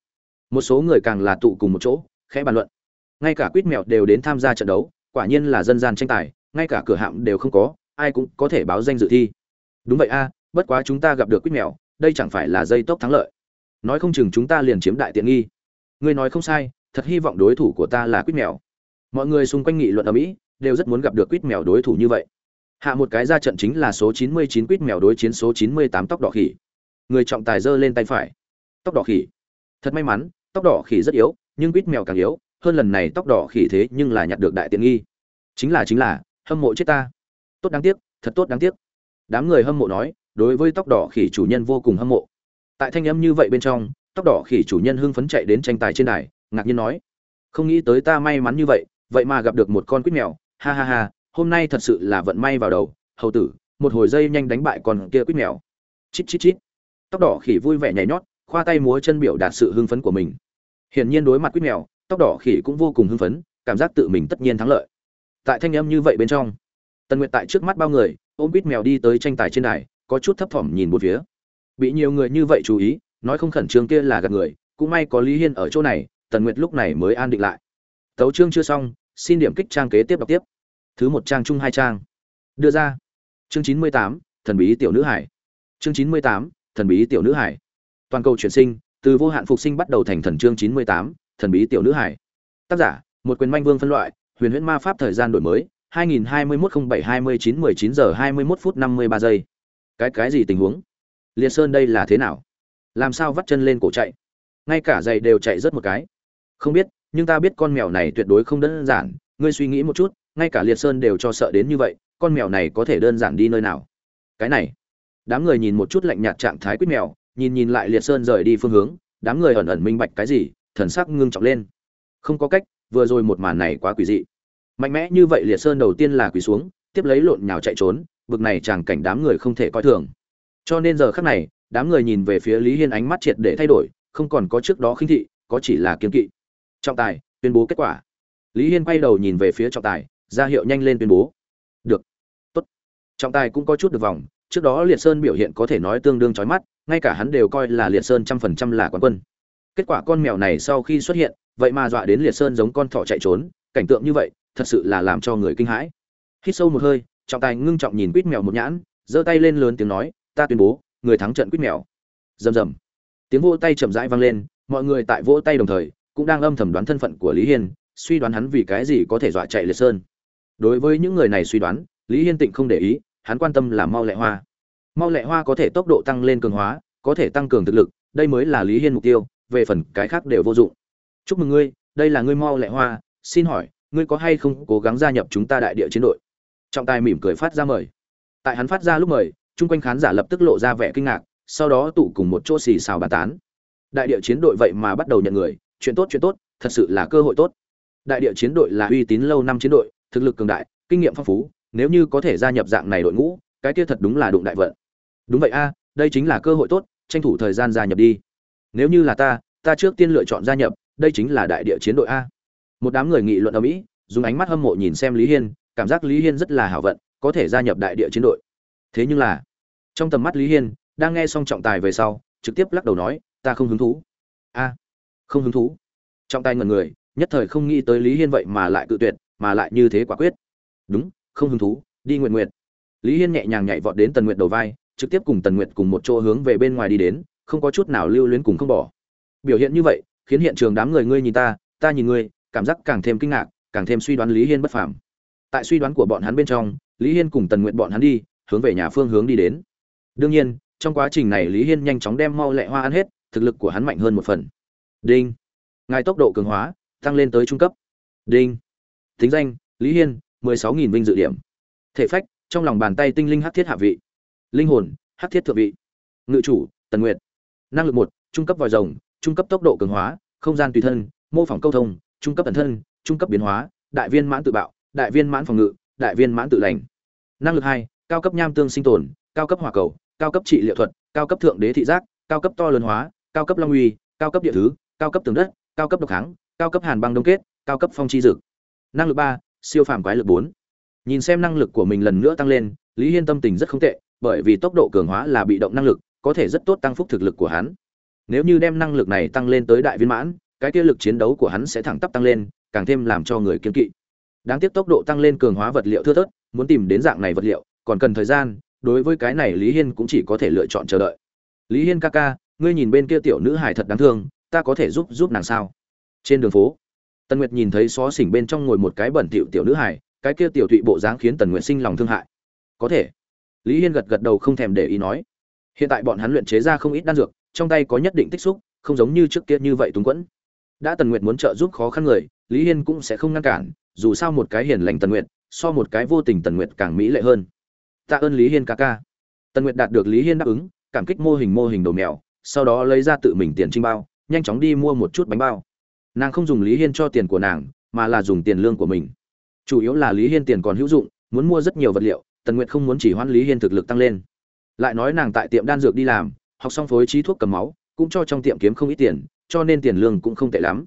Một số người càng là tụ cùng một chỗ, khẽ bàn luận. Ngay cả quýt mèo đều đến tham gia trận đấu, quả nhiên là dân gian tranh tài, ngay cả cửa hạm đều không có, ai cũng có thể báo danh dự thi. Đúng vậy a, bất quá chúng ta gặp được quýt mèo, đây chẳng phải là dây tốc thắng lợi. Nói không chừng chúng ta liền chiếm đại tiện nghi. Ngươi nói không sai, thật hy vọng đối thủ của ta là quýt mèo. Mọi người xung quanh nghị luận ở mỹ, đều rất muốn gặp được quýt mèo đối thủ như vậy hạ một cái ra trận chính là số 99 quýt mèo đối chiến số 98 tóc đỏ khỉ. Người trọng tài giơ lên tay phải. Tóc đỏ khỉ. Thật may mắn, tóc đỏ khỉ rất yếu, nhưng quýt mèo càng yếu, hơn lần này tóc đỏ khỉ thế nhưng là nhặt được đại tiện nghi. Chính là chính là, hâm mộ chết ta. Tốt đáng tiếc, thật tốt đáng tiếc. Đám người hâm mộ nói, đối với tóc đỏ khỉ chủ nhân vô cùng hâm mộ. Tại thanh âm như vậy bên trong, tóc đỏ khỉ chủ nhân hưng phấn chạy đến tranh tài trên đài, ngạc nhiên nói, không nghĩ tới ta may mắn như vậy vậy mà gặp được một con quýt mèo, ha ha ha hôm nay thật sự là vận may vào đầu, hầu tử, một hồi dây nhanh đánh bại con kia quýt mèo. Chít chít chít. Tóc đỏ khỉ vui vẻ nhảy nhót, khoa tay múa chân biểu đạt sự hưng phấn của mình. Hiển nhiên đối mặt quýt mèo, tóc đỏ khỉ cũng vô cùng hưng phấn, cảm giác tự mình tất nhiên thắng lợi. Tại thanh âm như vậy bên trong, tần nguyệt tại trước mắt bao người, ôm quýt mèo đi tới tranh tài trên đài, có chút thấp thỏm nhìn một phía. Bị nhiều người như vậy chú ý, nói không khẩn trương kia là gạt người, cũng may có lý hiên ở chỗ này, tần nguyệt lúc này mới an định lại. Tấu chương chưa xong, xin điểm kích trang kế tiếp đọc tiếp thứ một trang chung hai trang. Đưa ra. Chương chín mươi tám, thần bí tiểu nữ hải. Chương chín mươi tám, thần bí tiểu nữ hải. Toàn cầu chuyển sinh, từ vô hạn phục sinh bắt đầu thành thần chương chín mươi tám, thần bí tiểu nữ hải. Tác giả, một quyền manh vương phân loại, huyền huyễn ma pháp thời gian đổi mới 2021-07-29-19 giờ 21 phút 53 giây. Cái cái gì tình huống? Liệt sơn đây là thế nào? Làm sao vắt chân lên cổ chạy? Ngay cả giày đều chạy rất một cái. Không biết, nhưng ta biết con mèo này tuyệt đối không đơn giản, ngươi suy nghĩ một chút ngay cả liệt sơn đều cho sợ đến như vậy, con mèo này có thể đơn giản đi nơi nào? Cái này, đám người nhìn một chút lạnh nhạt trạng thái quýt mèo, nhìn nhìn lại liệt sơn rời đi phương hướng, đám người ẩn ẩn minh bạch cái gì, thần sắc ngưng trọng lên. Không có cách, vừa rồi một màn này quá quỷ dị. Mạnh mẽ như vậy liệt sơn đầu tiên là quỳ xuống, tiếp lấy lộn nhào chạy trốn, bực này chàng cảnh đám người không thể coi thường. Cho nên giờ khắc này, đám người nhìn về phía lý hiên ánh mắt triệt để thay đổi, không còn có trước đó khinh thị, có chỉ là kiên kỵ. Trọng tài, tuyên bố kết quả. Lý hiên quay đầu nhìn về phía trọng tài ra hiệu nhanh lên tuyên bố. Được. Tốt. Trọng tài cũng có chút được vòng. Trước đó liệt sơn biểu hiện có thể nói tương đương chói mắt, ngay cả hắn đều coi là liệt sơn trăm phần trăm là quán quân. Kết quả con mèo này sau khi xuất hiện, vậy mà dọa đến liệt sơn giống con thỏ chạy trốn, cảnh tượng như vậy, thật sự là làm cho người kinh hãi. Hít sâu một hơi, trọng tài ngưng trọng nhìn quýt mèo một nhãn, giơ tay lên lớn tiếng nói, ta tuyên bố, người thắng trận quýt mèo. Rầm rầm. Tiếng vỗ tay chậm rãi vang lên, mọi người tại vỗ tay đồng thời, cũng đang âm thầm đoán thân phận của lý hiên, suy đoán hắn vì cái gì có thể dọa chạy liệt sơn đối với những người này suy đoán, lý hiên tịnh không để ý, hắn quan tâm là mau lẹ hoa. Mau lẹ hoa có thể tốc độ tăng lên cường hóa, có thể tăng cường thực lực, đây mới là lý hiên mục tiêu, về phần cái khác đều vô dụng. Chúc mừng ngươi, đây là ngươi mau lẹ hoa, xin hỏi, ngươi có hay không cố gắng gia nhập chúng ta đại địa chiến đội? Trọng tài mỉm cười phát ra mời. Tại hắn phát ra lúc mời, chung quanh khán giả lập tức lộ ra vẻ kinh ngạc, sau đó tụ cùng một chỗ xì xào bàn tán. Đại địa chiến đội vậy mà bắt đầu nhận người, chuyện tốt chuyện tốt, thật sự là cơ hội tốt. Đại địa chiến đội là uy tín lâu năm chiến đội thực lực cường đại, kinh nghiệm phong phú, nếu như có thể gia nhập dạng này đội ngũ, cái kia thật đúng là đụng đại vận. Đúng vậy a, đây chính là cơ hội tốt, tranh thủ thời gian gia nhập đi. Nếu như là ta ta trước tiên lựa chọn gia nhập, đây chính là đại địa chiến đội a. Một đám người nghị luận ở mỹ, dùng ánh mắt hâm mộ nhìn xem lý hiên, cảm giác lý hiên rất là hảo vận, có thể gia nhập đại địa chiến đội. Thế nhưng là, trong tầm mắt lý hiên, đang nghe xong trọng tài về sau, trực tiếp lắc đầu nói, ta không hứng thú. A, không hứng thú. Trọng tài ngần người, nhất thời không nghĩ tới lý hiên vậy mà lại cự tuyệt mà lại như thế quả quyết. Đúng, không hứng thú, đi nguyện nguyện lý hiên nhẹ nhàng nhảy vọt đến tần nguyện đầu vai, trực tiếp cùng tần nguyện cùng một chỗ hướng về bên ngoài đi đến, không có chút nào lưu luyến cùng không bỏ. Biểu hiện như vậy, khiến hiện trường đám người ngươi nhìn ta ta nhìn ngươi, cảm giác càng thêm kinh ngạc, càng thêm suy đoán lý hiên bất phàm. Tại suy đoán của bọn hắn bên trong, lý hiên cùng tần nguyện bọn hắn đi, hướng về nhà phương hướng đi đến. Đương nhiên, trong quá trình này lý hiên nhanh chóng đem mau lẹ hoa ăn hết, thực lực của hắn mạnh hơn một phần. Đinh. Ngài tốc độ cường hóa, tăng lên tới trung cấp. Đinh. Tính danh lý hiên mười sáu nghìn vinh dự điểm thể phách trong lòng bàn tay tinh linh hắc thiết hạ vị linh hồn hắc thiết thượng vị ngự chủ tần nguyệt năng lực một trung cấp vòi rồng trung cấp tốc độ cường hóa không gian tùy thân mô phỏng câu thông trung cấp ẩn thân trung cấp biến hóa đại viên mãn tự bạo đại viên mãn phòng ngự đại viên mãn tự lành năng lực hai cao cấp nham tương sinh tồn cao cấp hỏa cầu cao cấp trị liệu thuật cao cấp thượng đế thị giác cao cấp to lớn hóa cao cấp long uy cao cấp địa thứ cao cấp tường đất cao cấp độc kháng cao cấp hàn băng đông kết cao cấp phong chi dực năng lực ba, siêu phàm quái lực bốn. Nhìn xem năng lực của mình lần nữa tăng lên, lý hiên tâm tình rất không tệ, bởi vì tốc độ cường hóa là bị động năng lực, có thể rất tốt tăng phúc thực lực của hắn. Nếu như đem năng lực này tăng lên tới đại viên mãn, cái kia lực chiến đấu của hắn sẽ thẳng tắp tăng lên, càng thêm làm cho người kiên kỵ. Đáng tiếc tốc độ tăng lên cường hóa vật liệu thưa thớt, muốn tìm đến dạng này vật liệu, còn cần thời gian, đối với cái này lý hiên cũng chỉ có thể lựa chọn chờ đợi. Lý hiên ca ca, ngươi nhìn bên kia tiểu nữ hải thật đáng thương, ta có thể giúp giúp nàng sao? Trên đường phố tần nguyệt nhìn thấy xó xỉnh bên trong ngồi một cái bẩn thỉu tiểu nữ hải cái kia tiểu thụy bộ dáng khiến tần nguyệt sinh lòng thương hại. Có thể. Lý hiên gật gật đầu không thèm để ý nói. Hiện tại bọn hắn luyện chế ra không ít đan dược, trong tay có nhất định tích xúc, không giống như trước kia như vậy túng quẫn. Đã tần nguyệt muốn trợ giúp khó khăn người, lý hiên cũng sẽ không ngăn cản, dù sao một cái hiền lành tần nguyệt, so một cái vô tình tần nguyệt càng mỹ lệ hơn. Tạ ơn lý hiên ca ca. Tần nguyệt đạt được lý hiên đáp ứng, cảm kích mô hình mô hình đồ mèo, sau đó lấy ra tự mình tiền trinh bao, nhanh chóng đi mua một chút bánh bao nàng không dùng lý hiên cho tiền của nàng, mà là dùng tiền lương của mình. Chủ yếu là lý hiên tiền còn hữu dụng, muốn mua rất nhiều vật liệu, tần nguyệt không muốn chỉ hoãn lý hiên thực lực tăng lên. Lại nói nàng tại tiệm đan dược đi làm, học xong phối trí thuốc cầm máu, cũng cho trong tiệm kiếm không ít tiền, cho nên tiền lương cũng không tệ lắm.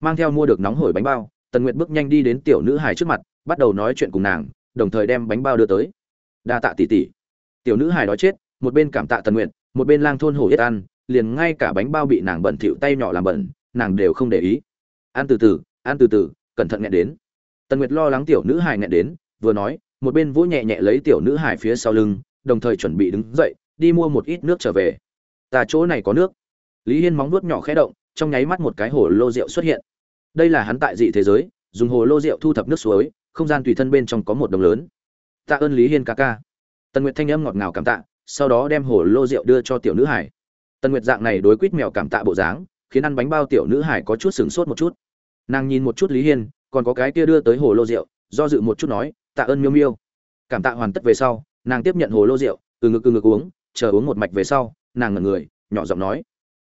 Mang theo mua được nóng hổi bánh bao, tần nguyệt bước nhanh đi đến tiểu nữ hài trước mặt, bắt đầu nói chuyện cùng nàng, đồng thời đem bánh bao đưa tới. Đa tạ tỷ tỷ. Tiểu nữ hài đói chết, một bên cảm tạ tần nguyệt, một bên lang thôn hổ yết ăn, liền ngay cả bánh bao bị nàng bẩn thỉu tay nhỏ làm bẩn, nàng đều không để ý ăn từ từ ăn từ từ, cẩn thận nghẹn đến. Tần nguyệt lo lắng tiểu nữ hài nghẹn đến, vừa nói, một bên vỗ nhẹ nhẹ lấy tiểu nữ hài phía sau lưng, đồng thời chuẩn bị đứng dậy, đi mua một ít nước trở về. Ta chỗ này có nước. Lý hiên móng nuốt nhỏ khẽ động, trong nháy mắt một cái hồ lô rượu xuất hiện. Đây là hắn tại dị thế giới, dùng hồ lô rượu thu thập nước suối, không gian tùy thân bên trong có một đồng lớn. Tạ ơn lý hiên ca ca. Tần nguyệt thanh âm ngọt ngào cảm tạ, sau đó đem hồ lô rượu đưa cho tiểu nữ hải tần nguyệt dạng này đối quýt mèo cảm tạ bộ dáng, khiến ăn bánh bao tiểu nữ hải có chút sửng sốt một chút nàng nhìn một chút lý hiên, còn có cái kia đưa tới hồ lô rượu, do dự một chút nói, tạ ơn miêu miêu. Cảm tạ hoàn tất về sau, nàng tiếp nhận hồ lô rượu, từ ngực từ ngực uống, chờ uống một mạch về sau, nàng ngẩn người, nhỏ giọng nói,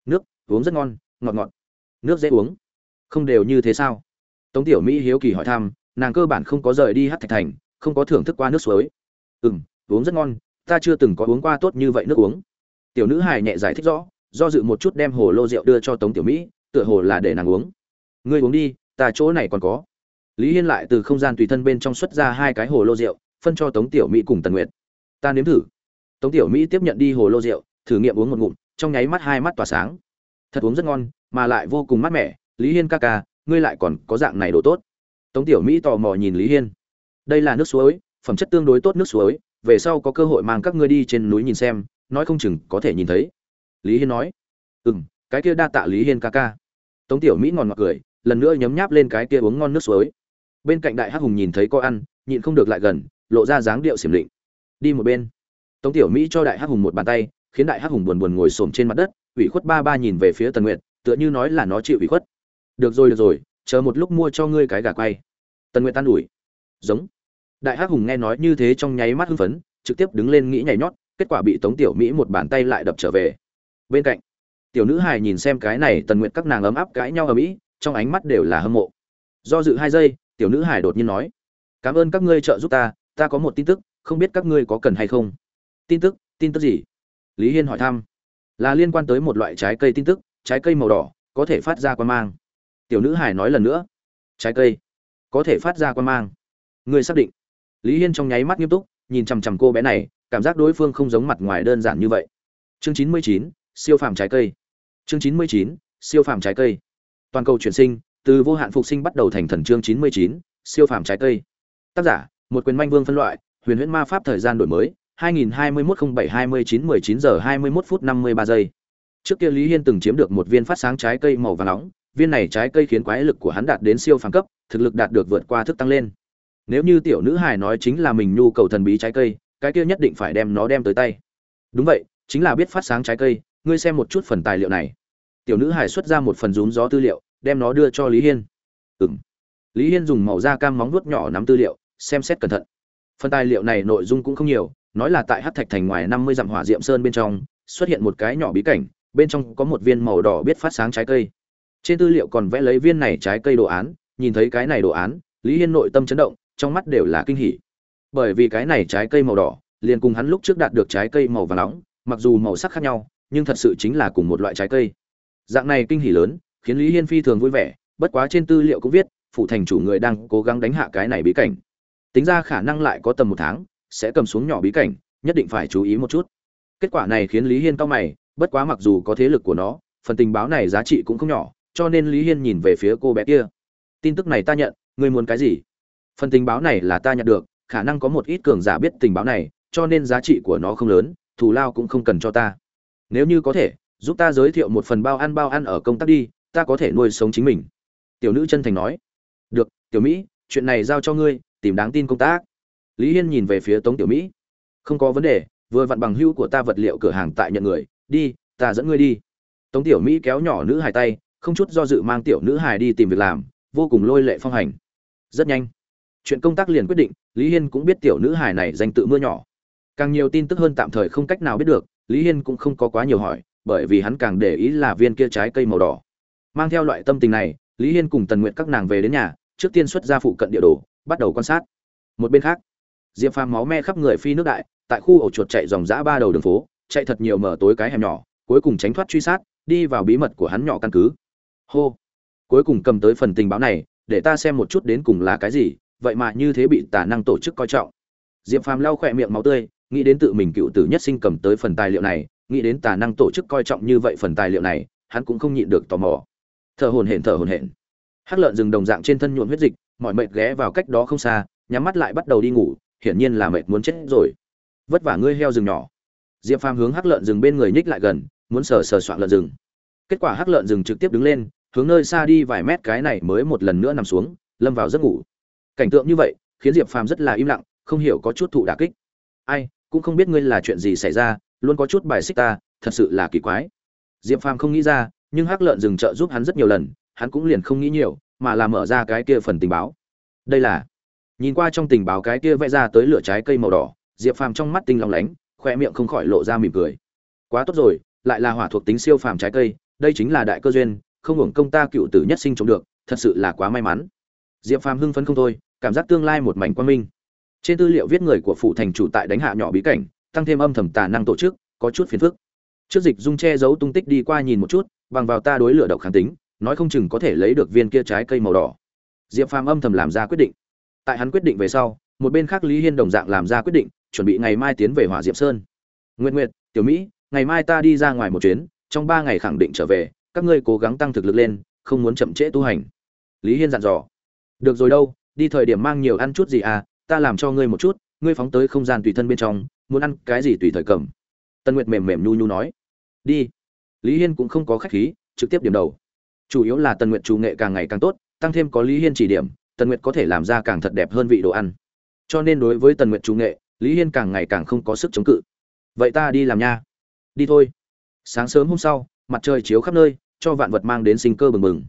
nước, uống rất ngon, ngọt ngọt. Nước dễ uống. Không đều như thế sao? Tống tiểu mỹ hiếu kỳ hỏi thăm, nàng cơ bản không có rời đi hát thạch thành, không có thưởng thức qua nước suối. Ừ m uống rất ngon, ta chưa từng có uống qua tốt như vậy nước uống. Tiểu nữ hài nhẹ giải thích rõ, do dự một chút đem hồ lô rượu đưa cho tống tiểu mỹ, tựa hồ là để nàng uống ngươi uống đi, ta chỗ này còn có. Lý hiên lại từ không gian tùy thân bên trong xuất ra hai cái hồ lô rượu, phân cho tống tiểu mỹ cùng tần nguyệt. Ta nếm thử. Tống tiểu mỹ tiếp nhận đi hồ lô rượu, thử nghiệm uống một ngụm, trong nháy mắt hai mắt tỏa sáng. Thật uống rất ngon, mà lại vô cùng mát mẻ. Lý hiên ca ca, ngươi lại còn có dạng này đồ tốt. Tống tiểu mỹ tò mò nhìn lý hiên. Đây là nước suối, phẩm chất tương đối tốt nước suối, về sau có cơ hội mang các ngươi đi trên núi nhìn xem, nói không chừng có thể nhìn thấy. Lý hiên nói. Ừ m cái kia đa tạ lý hiên ca ca. Tống tiểu mỹ ngòn ngọt cười lần nữa nhấm nháp lên cái kia uống ngon nước suối. Bên cạnh đại hắc hùng nhìn thấy có ăn, nhịn không được lại gần, lộ ra dáng điệu xiểm định đi một bên. Tống tiểu mỹ cho đại hắc hùng một bàn tay, khiến đại hắc hùng buồn buồn ngồi xổm trên mặt đất, ủy khuất ba ba nhìn về phía tần nguyệt, tựa như nói là nó chịu ủy khuất. Được rồi được rồi, chờ một lúc mua cho ngươi cái gà quay. Tần nguyệt tan ủi. Giống. Đại hắc hùng nghe nói như thế trong nháy mắt hưng phấn, trực tiếp đứng lên nghĩ nhảy nhót, kết quả bị tống tiểu mỹ một bàn tay lại đập trở về. Bên cạnh, tiểu nữ hài nhìn xem cái này, tần nguyệt các nàng ấm áp cãi nhau ở mỹ trong ánh mắt đều là hâm mộ. Do dự hai giây, tiểu nữ hải đột nhiên nói, cảm ơn các ngươi trợ giúp ta ta có một tin tức, không biết các ngươi có cần hay không? Tin tức? Tin tức gì? Lý hiên hỏi thăm. Là liên quan tới một loại trái cây tin tức, trái cây màu đỏ, có thể phát ra quan mang. Tiểu nữ hải nói lần nữa, trái cây, có thể phát ra quan mang. Người xác định? Lý hiên trong nháy mắt nghiêm túc, nhìn chằm chằm cô bé này, cảm giác đối phương không giống mặt ngoài đơn giản như vậy. Chương chín mươi chín, siêu phàm trái cây. Chương chín mươi chín, siêu phàm trái cây toàn cầu chuyển sinh, từ vô hạn phục sinh bắt đầu thành thần chương chín mươi chín, siêu phàm trái cây. Tác giả, một quyền manh vương phân loại, huyền huyễn ma pháp thời gian đổi mới 2021-07-29-19 giờ 21 phút 53 giây. Trước kia lý hiên từng chiếm được một viên phát sáng trái cây màu vàng nóng, viên này trái cây khiến quái lực của hắn đạt đến siêu phàm cấp, thực lực đạt được vượt qua thức tăng lên. Nếu như tiểu nữ hài nói chính là mình nhu cầu thần bí trái cây, cái kia nhất định phải đem nó đem tới tay. Đúng vậy, chính là biết phát sáng trái cây, ngươi xem một chút phần tài liệu này. Tiểu nữ hài xuất ra một phần rúm gió tư liệu đem nó đưa cho lý hiên. Ừ m lý hiên dùng màu da cam móng nuốt nhỏ nắm tư liệu, xem xét cẩn thận. Phần tài liệu này nội dung cũng không nhiều, nói là tại hát thạch thành ngoài năm mươi dặm hỏa diệm sơn bên trong, xuất hiện một cái nhỏ bí cảnh, bên trong có một viên màu đỏ biết phát sáng trái cây. Trên tư liệu còn vẽ lấy viên này trái cây đồ án, nhìn thấy cái này đồ án, lý hiên nội tâm chấn động, trong mắt đều là kinh hỉ. Bởi vì cái này trái cây màu đỏ, liền cùng hắn lúc trước đạt được trái cây màu vàng nóng, mặc dù màu sắc khác nhau, nhưng thật sự chính là cùng một loại trái cây. Dạng này kinh hỉ lớn khiến lý hiên phi thường vui vẻ, bất quá trên tư liệu cũng viết phụ thành chủ người đang cố gắng đánh hạ cái này bí cảnh. Tính ra khả năng lại có tầm một tháng, sẽ cầm xuống nhỏ bí cảnh, nhất định phải chú ý một chút. Kết quả này khiến lý hiên cao mày, bất quá mặc dù có thế lực của nó, phần tình báo này giá trị cũng không nhỏ, cho nên lý hiên nhìn về phía cô bé kia. Tin tức này ta nhận, ngươi muốn cái gì? Phần tình báo này là ta nhận được, khả năng có một ít cường giả biết tình báo này, cho nên giá trị của nó không lớn, thù lao cũng không cần cho ta. Nếu như có thể, giúp ta giới thiệu một phần bao ăn bao ăn ở công tác đi ta có thể nuôi sống chính mình. Tiểu nữ chân thành nói. Được, tiểu mỹ, chuyện này giao cho ngươi, tìm đáng tin công tác. Lý hiên nhìn về phía tống tiểu mỹ. Không có vấn đề, vừa vặn bằng hữu của ta vật liệu cửa hàng tại nhận người. Đi, ta dẫn ngươi đi. Tống tiểu mỹ kéo nhỏ nữ hài tay, không chút do dự mang tiểu nữ hài đi tìm việc làm, vô cùng lôi lệ phong hành. Rất nhanh. Chuyện công tác liền quyết định, lý hiên cũng biết tiểu nữ hài này danh tự mưa nhỏ. Càng nhiều tin tức hơn tạm thời không cách nào biết được, lý hiên cũng không có quá nhiều hỏi, bởi vì hắn càng để ý là viên kia trái cây màu đỏ mang theo loại tâm tình này, lý hiên cùng tần nguyện các nàng về đến nhà, trước tiên xuất ra phụ cận địa đồ, bắt đầu quan sát. Một bên khác, diệp phàm máu me khắp người phi nước đại, tại khu ổ chuột chạy dòng dã ba đầu đường phố, chạy thật nhiều mở tối cái hẻm nhỏ, cuối cùng tránh thoát truy sát, đi vào bí mật của hắn nhỏ căn cứ. Hô! Cuối cùng cầm tới phần tình báo này, để ta xem một chút đến cùng là cái gì, vậy mà như thế bị tà năng tổ chức coi trọng. Diệp phàm lau khỏe miệng máu tươi, nghĩ đến tự mình cựu tử nhất sinh cầm tới phần tài liệu này, nghĩ đến tà năng tổ chức coi trọng như vậy phần tài liệu này, hắn cũng không nhịn được tò mò thở hồn hển, thở hồn hển. Hắc lợn rừng đồng dạng trên thân nhuộm huyết dịch, mọi mệt ghé vào cách đó không xa, nhắm mắt lại bắt đầu đi ngủ, hiển nhiên là mệt muốn chết rồi. Vất vả ngươi heo rừng nhỏ. Diệp phàm hướng hắc lợn rừng bên người nhích lại gần, muốn sờ sờ soạn lợn rừng. Kết quả hắc lợn rừng trực tiếp đứng lên, hướng nơi xa đi vài mét cái này mới một lần nữa nằm xuống, lâm vào giấc ngủ. Cảnh tượng như vậy, khiến diệp phàm rất là im lặng, không hiểu có chút thụ đả kích. Ai, cũng không biết ngươi là chuyện gì xảy ra, luôn có chút bài xích ta, thật sự là kỳ quái. Diệp phàm không nghĩ ra nhưng hắc lợn dừng trợ giúp hắn rất nhiều lần, hắn cũng liền không nghĩ nhiều, mà là mở ra cái kia phần tình báo. Đây là, nhìn qua trong tình báo cái kia vẽ ra tới lửa trái cây màu đỏ, diệp phàm trong mắt tinh lòng lánh khoe miệng không khỏi lộ ra mỉm cười. Quá tốt rồi, lại là hỏa thuộc tính siêu phàm trái cây, đây chính là đại cơ duyên, không hưởng công ta cựu tử nhất sinh trồng được, thật sự là quá may mắn. Diệp phàm hưng phấn không thôi, cảm giác tương lai một mảnh quan minh. Trên tư liệu viết người của phụ thành chủ tại đánh hạ nhỏ bí cảnh, tăng thêm âm thầm tà năng tổ chức, có chút phiền phức. Trước dịch dung che giấu tung tích đi qua nhìn một chút bằng vào ta đối lửa độc kháng tính, nói không chừng có thể lấy được viên kia trái cây màu đỏ. Diệp phàm âm thầm làm ra quyết định. Tại hắn quyết định về sau, một bên khác lý hiên đồng dạng làm ra quyết định, chuẩn bị ngày mai tiến về hỏa diệp sơn. Nguyệt nguyệt, tiểu mỹ, ngày mai ta đi ra ngoài một chuyến, trong ba ngày khẳng định trở về, các ngươi cố gắng tăng thực lực lên, không muốn chậm trễ tu hành. Lý hiên dặn dò. Được rồi đâu, đi thời điểm mang nhiều ăn chút gì à ta làm cho ngươi một chút, ngươi phóng tới không gian tùy thân bên trong, muốn ăn cái gì tùy thời cầm. Tân nguyệt mềm mềm nhu nhu nói. Đi lý hiên cũng không có khách khí, trực tiếp điểm đầu. Chủ yếu là tần nguyệt chủ nghệ càng ngày càng tốt, tăng thêm có lý hiên chỉ điểm, tần nguyệt có thể làm ra càng thật đẹp hơn vị đồ ăn. Cho nên đối với tần nguyệt chủ nghệ, lý hiên càng ngày càng không có sức chống cự. Vậy ta đi làm nha. Đi thôi. Sáng sớm hôm sau, mặt trời chiếu khắp nơi, cho vạn vật mang đến sinh cơ bừng bừng.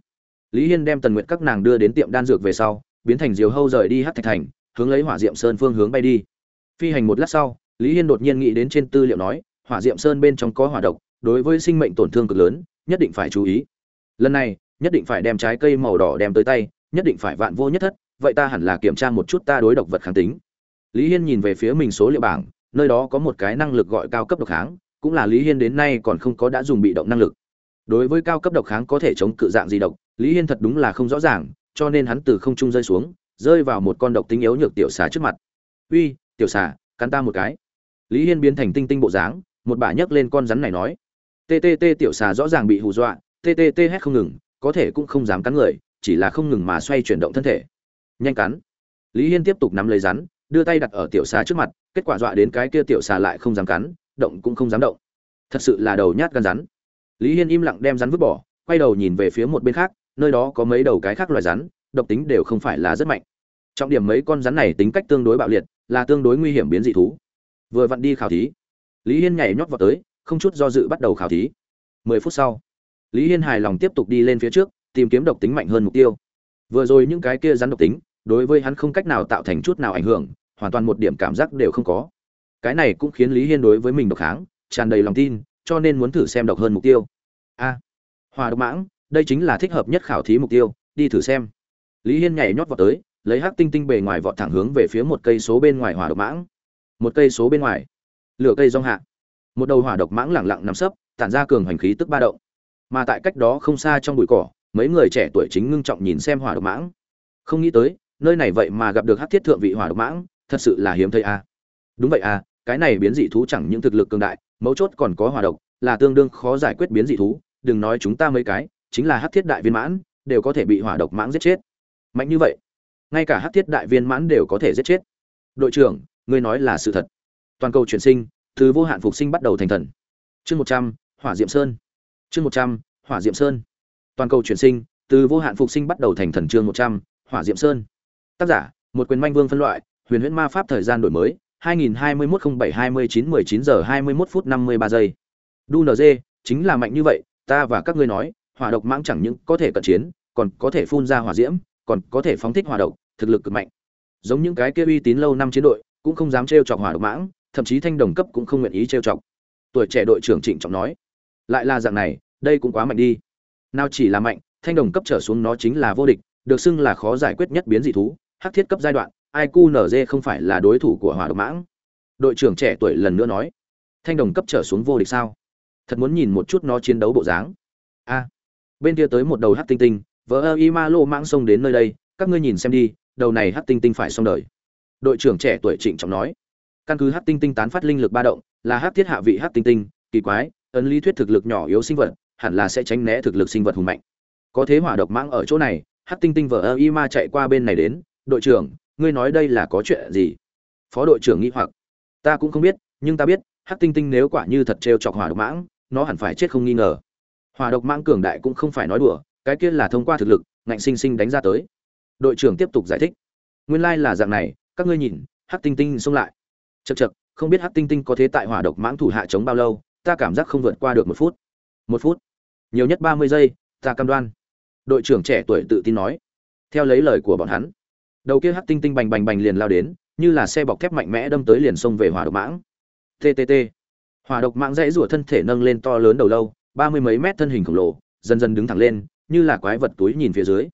Lý hiên đem tần nguyệt các nàng đưa đến tiệm đan dược về sau, biến thành diều hâu rời đi hát thạch thành, hướng lấy hỏa diệm sơn phương hướng bay đi. Phi hành một lát sau, lý hiên đột nhiên nghĩ đến trên tư liệu nói, hỏa diệm sơn bên trong có hỏa độc đối với sinh mệnh tổn thương cực lớn, nhất định phải chú ý. Lần này, nhất định phải đem trái cây màu đỏ đem tới tay, nhất định phải vạn vô nhất thất, vậy ta hẳn là kiểm tra một chút ta đối độc vật kháng tính. Lý hiên nhìn về phía mình số liệu bảng, nơi đó có một cái năng lực gọi cao cấp độc kháng, cũng là lý hiên đến nay còn không có đã dùng bị động năng lực. Đối với cao cấp độc kháng có thể chống cự dạng gì độc, lý hiên thật đúng là không rõ ràng, cho nên hắn từ không trung rơi xuống, rơi vào một con độc tính yếu nhược tiểu xà trước mặt. Uy, tiểu xà, cắn ta một cái. Lý hiên biến thành tinh tinh bộ dáng, một bà nhấc lên con rắn này nói ttt tiểu xà rõ ràng bị hù dọa ttt hét không ngừng, có thể cũng không dám cắn người, chỉ là không ngừng mà xoay chuyển động thân thể. Nhanh cắn. Lý hiên tiếp tục nắm lấy rắn, đưa tay đặt ở tiểu xà trước mặt, kết quả dọa đến cái kia tiểu xà lại không dám cắn, động cũng không dám động. Thật sự là đầu nhát gan rắn. Lý hiên im lặng đem rắn vứt bỏ, quay đầu nhìn về phía một bên khác, nơi đó có mấy đầu cái khác loài rắn, độc tính đều không phải là rất mạnh. Trọng điểm mấy con rắn này tính cách tương đối bạo liệt, là tương đối nguy hiểm biến dị thú. Vừa vặn đi khảo thí, lý hiên nhảy nhót vào tới không chút do dự bắt đầu khảo thí. Mười phút sau lý hiên hài lòng tiếp tục đi lên phía trước tìm kiếm độc tính mạnh hơn mục tiêu. Vừa rồi những cái kia rắn độc tính đối với hắn không cách nào tạo thành chút nào ảnh hưởng hoàn toàn một điểm cảm giác đều không có. Cái này cũng khiến lý hiên đối với mình độc kháng tràn đầy lòng tin cho nên muốn thử xem độc hơn mục tiêu. A à, hòa độc mãng đây chính là thích hợp nhất khảo thí mục tiêu đi thử xem. Lý hiên nhảy nhót vào tới lấy hắc tinh tinh bề ngoài vọt thẳng hướng về phía một cây số bên ngoài hỏa độc mãng. Một cây số bên ngoài lửa cây rong hạ một đầu hỏa độc mãng lẳng lặng nằm sấp, tản ra cường hành khí tức ba động. Mà tại cách đó không xa trong bụi cỏ, mấy người trẻ tuổi chính ngưng trọng nhìn xem hỏa độc mãng. Không nghĩ tới, nơi này vậy mà gặp được hắc thiết thượng vị hỏa độc mãng, thật sự là hiếm thấy a. À. đúng vậy à cái này biến dị thú chẳng những thực lực cường đại, mấu chốt còn có hỏa độc, là tương đương khó giải quyết biến dị thú, đừng nói chúng ta mấy cái, chính là hắc thiết đại viên mãn, đều có thể bị hỏa độc mãng giết chết. Mạnh như vậy, ngay cả hắc thiết đại viên mãn đều có thể giết chết. Đội trưởng, ngươi nói là sự thật. Toàn cầu chuyển sinh từ vô hạn phục sinh bắt đầu thành thần. Chương một trăm, hỏa diệm sơn. Chương một trăm, hỏa diệm sơn. Toàn cầu chuyển sinh, từ vô hạn phục sinh bắt đầu thành thần chương một trăm, hỏa diệm sơn. Tác giả, một quyền manh vương phân loại, huyền huyễn ma pháp thời gian đổi mới 2021-07-29-19 giờ 21 phút 53 giây. Đu nd chính là mạnh như vậy, ta và các ngươi nói, hỏa độc mãng chẳng những có thể cận chiến, còn có thể phun ra hỏa diễm, còn có thể phóng thích hỏa độc, thực lực cực mạnh. Giống những cái kia uy tín lâu năm chiến đội, cũng không dám trêu chọc hỏa độc mãng thậm chí thanh đồng cấp cũng không nguyện ý trêu chọc. Tuổi trẻ đội trưởng trịnh trọng nói, lại là dạng này, đây cũng quá mạnh đi. Nào chỉ là mạnh, thanh đồng cấp trở xuống nó chính là vô địch, được xưng là khó giải quyết nhất biến dị thú, hắc thiết cấp giai đoạn, ai cu không phải là đối thủ của hỏa độc mãng. Đội trưởng trẻ tuổi lần nữa nói, thanh đồng cấp trở xuống vô địch sao? Thật muốn nhìn một chút nó chiến đấu bộ dáng. A, bên kia tới một đầu hắc tinh tinh, vỡ ơ y ma lô mãng xông đến nơi đây, các ngươi nhìn xem đi, đầu này hắc tinh tinh phải xong đời. Đội trưởng trẻ tuổi trịnh trọng nói căn cứ hát tinh tinh tán phát linh lực ba động, là hát thiết hạ vị hát tinh tinh, kỳ quái, ấn lý thuyết thực lực nhỏ yếu sinh vật, hẳn là sẽ tránh né thực lực sinh vật hùng mạnh. Có thế hỏa độc mãng ở chỗ này hát tinh tinh vờ ơ y ma chạy qua bên này đến, đội trưởng, ngươi nói đây là có chuyện gì? Phó đội trưởng nghĩ hoặc. Ta cũng không biết, nhưng ta biết hát tinh tinh nếu quả như thật trêu chọc hỏa độc mãng, nó hẳn phải chết không nghi ngờ. Hỏa độc mãng cường đại cũng không phải nói đùa, cái kia là thông qua thực lực, ngạnh sinh sinh đánh ra tới. Đội trưởng tiếp tục giải thích. Nguyên lai là dạng này, các ngươi nhìn hát tinh tinh xông lại chật chật, không biết hắc tinh tinh có thế tại hỏa độc mãng thủ hạ chống bao lâu, ta cảm giác không vượt qua được một phút. Một phút? Nhiều nhất ba mươi giây, ta cam đoan. Đội trưởng trẻ tuổi tự tin nói. Theo lấy lời của bọn hắn, đầu kia hắc tinh tinh bành bành bành liền lao đến, như là xe bọc thép mạnh mẽ đâm tới liền xông về hỏa độc mãng. Ttt hỏa độc mãng dãy rủa thân thể nâng lên to lớn đầu lâu, ba mươi mấy mét thân hình khổng lồ, dần dần đứng thẳng lên, như là quái vật túi nhìn phía dưới.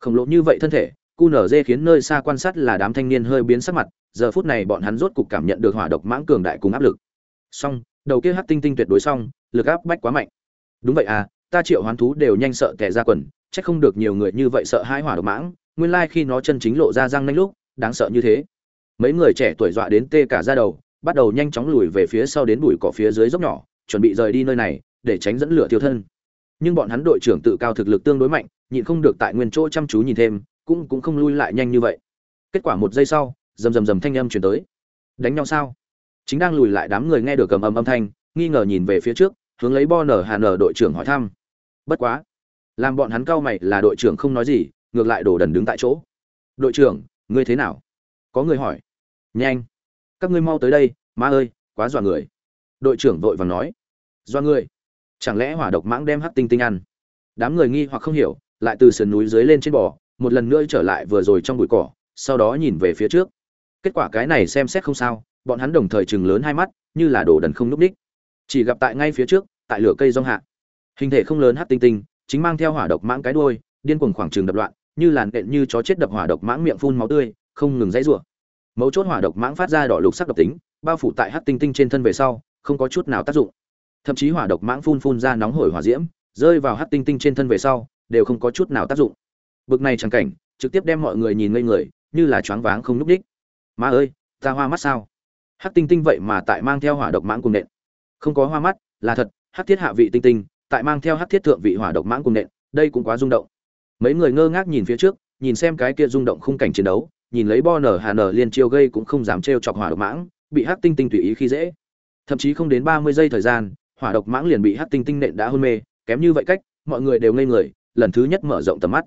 Khổng lồ như vậy thân thể QNZ khiến nơi xa quan sát là đám thanh niên hơi biến sắc mặt, giờ phút này bọn hắn rốt cục cảm nhận được hỏa độc mãng cường đại cùng áp lực. Song, đầu kia hắc tinh tinh tuyệt đối song, lực áp bách quá mạnh. Đúng vậy à, ta triệu hoán thú đều nhanh sợ tè ra quần, chắc không được nhiều người như vậy sợ hãi hỏa độc mãng, nguyên lai khi nó chân chính lộ ra răng nanh lúc, đáng sợ như thế. Mấy người trẻ tuổi dọa đến tê cả da đầu, bắt đầu nhanh chóng lùi về phía sau đến bụi cỏ phía dưới dốc nhỏ, chuẩn bị rời đi nơi này, để tránh dẫn lửa thiêu thân. Nhưng bọn hắn đội trưởng tự cao thực lực tương đối mạnh, nhịn không được tại nguyên chỗ chăm chú nhìn thêm, cũng cũng không lui lại nhanh như vậy. Kết quả một giây sau, rầm rầm rầm thanh âm truyền tới. Đánh nhau sao? Chính đang lùi lại đám người nghe được cầm âm âm thanh, nghi ngờ nhìn về phía trước, hướng lấy bo nở hà nở đội trưởng hỏi thăm. Bất quá, làm bọn hắn cao mày là đội trưởng không nói gì, ngược lại đổ đần đứng tại chỗ. Đội trưởng, ngươi thế nào? Có người hỏi. Nhanh. Các ngươi mau tới đây, má ơi, quá dọa người. Đội trưởng vội vàng nói. Dọa người? Chẳng lẽ hỏa độc mãng đem hắc tinh tinh ăn? Đám người nghi hoặc không hiểu, lại từ sườn núi dưới lên trên bò một lần nữa trở lại vừa rồi trong bụi cỏ, sau đó nhìn về phía trước. Kết quả cái này xem xét không sao, bọn hắn đồng thời chừng lớn hai mắt, như là đồ đần không núp ních. Chỉ gặp tại ngay phía trước, tại lửa cây rong hạ. Hình thể không lớn hát tinh tinh, chính mang theo hỏa độc mãng cái đuôi, điên cuồng khoảng trường đập loạn, như làn đện như chó chết đập hỏa độc mãng miệng phun máu tươi, không ngừng dãy rủa. Mấu chốt hỏa độc mãng phát ra đỏ lục sắc độc tính, bao phủ tại hát tinh tinh trên thân về sau, không có chút nào tác dụng. Thậm chí hỏa độc mãng phun phun ra nóng hổi hỏa diễm, rơi vào hát tinh tinh trên thân về sau, đều không có chút nào tác dụng. Bực này chẳng cảnh, trực tiếp đem mọi người nhìn ngây người, như là choáng váng không lúc đích. Má ơi, ta hoa mắt sao? Hắc Tinh Tinh vậy mà tại mang theo hỏa độc mãng cùng nện. Không có hoa mắt, là thật, Hắc Thiết hạ vị Tinh Tinh, tại mang theo Hắc Thiết thượng vị hỏa độc mãng cùng nện, đây cũng quá rung động. Mấy người ngơ ngác nhìn phía trước, nhìn xem cái kia rung động khung cảnh chiến đấu, nhìn lấy Bo nở Hà nở liên chiêu gây cũng không dám trêu chọc hỏa độc mãng, bị Hắc Tinh Tinh tùy ý khi dễ. Thậm chí không đến ba mươi giây thời gian, hỏa độc mãng liền bị Hắc Tinh Tinh nện đã hôn mê, kém như vậy cách, mọi người đều ngây người, lần thứ nhất mở rộng tầm mắt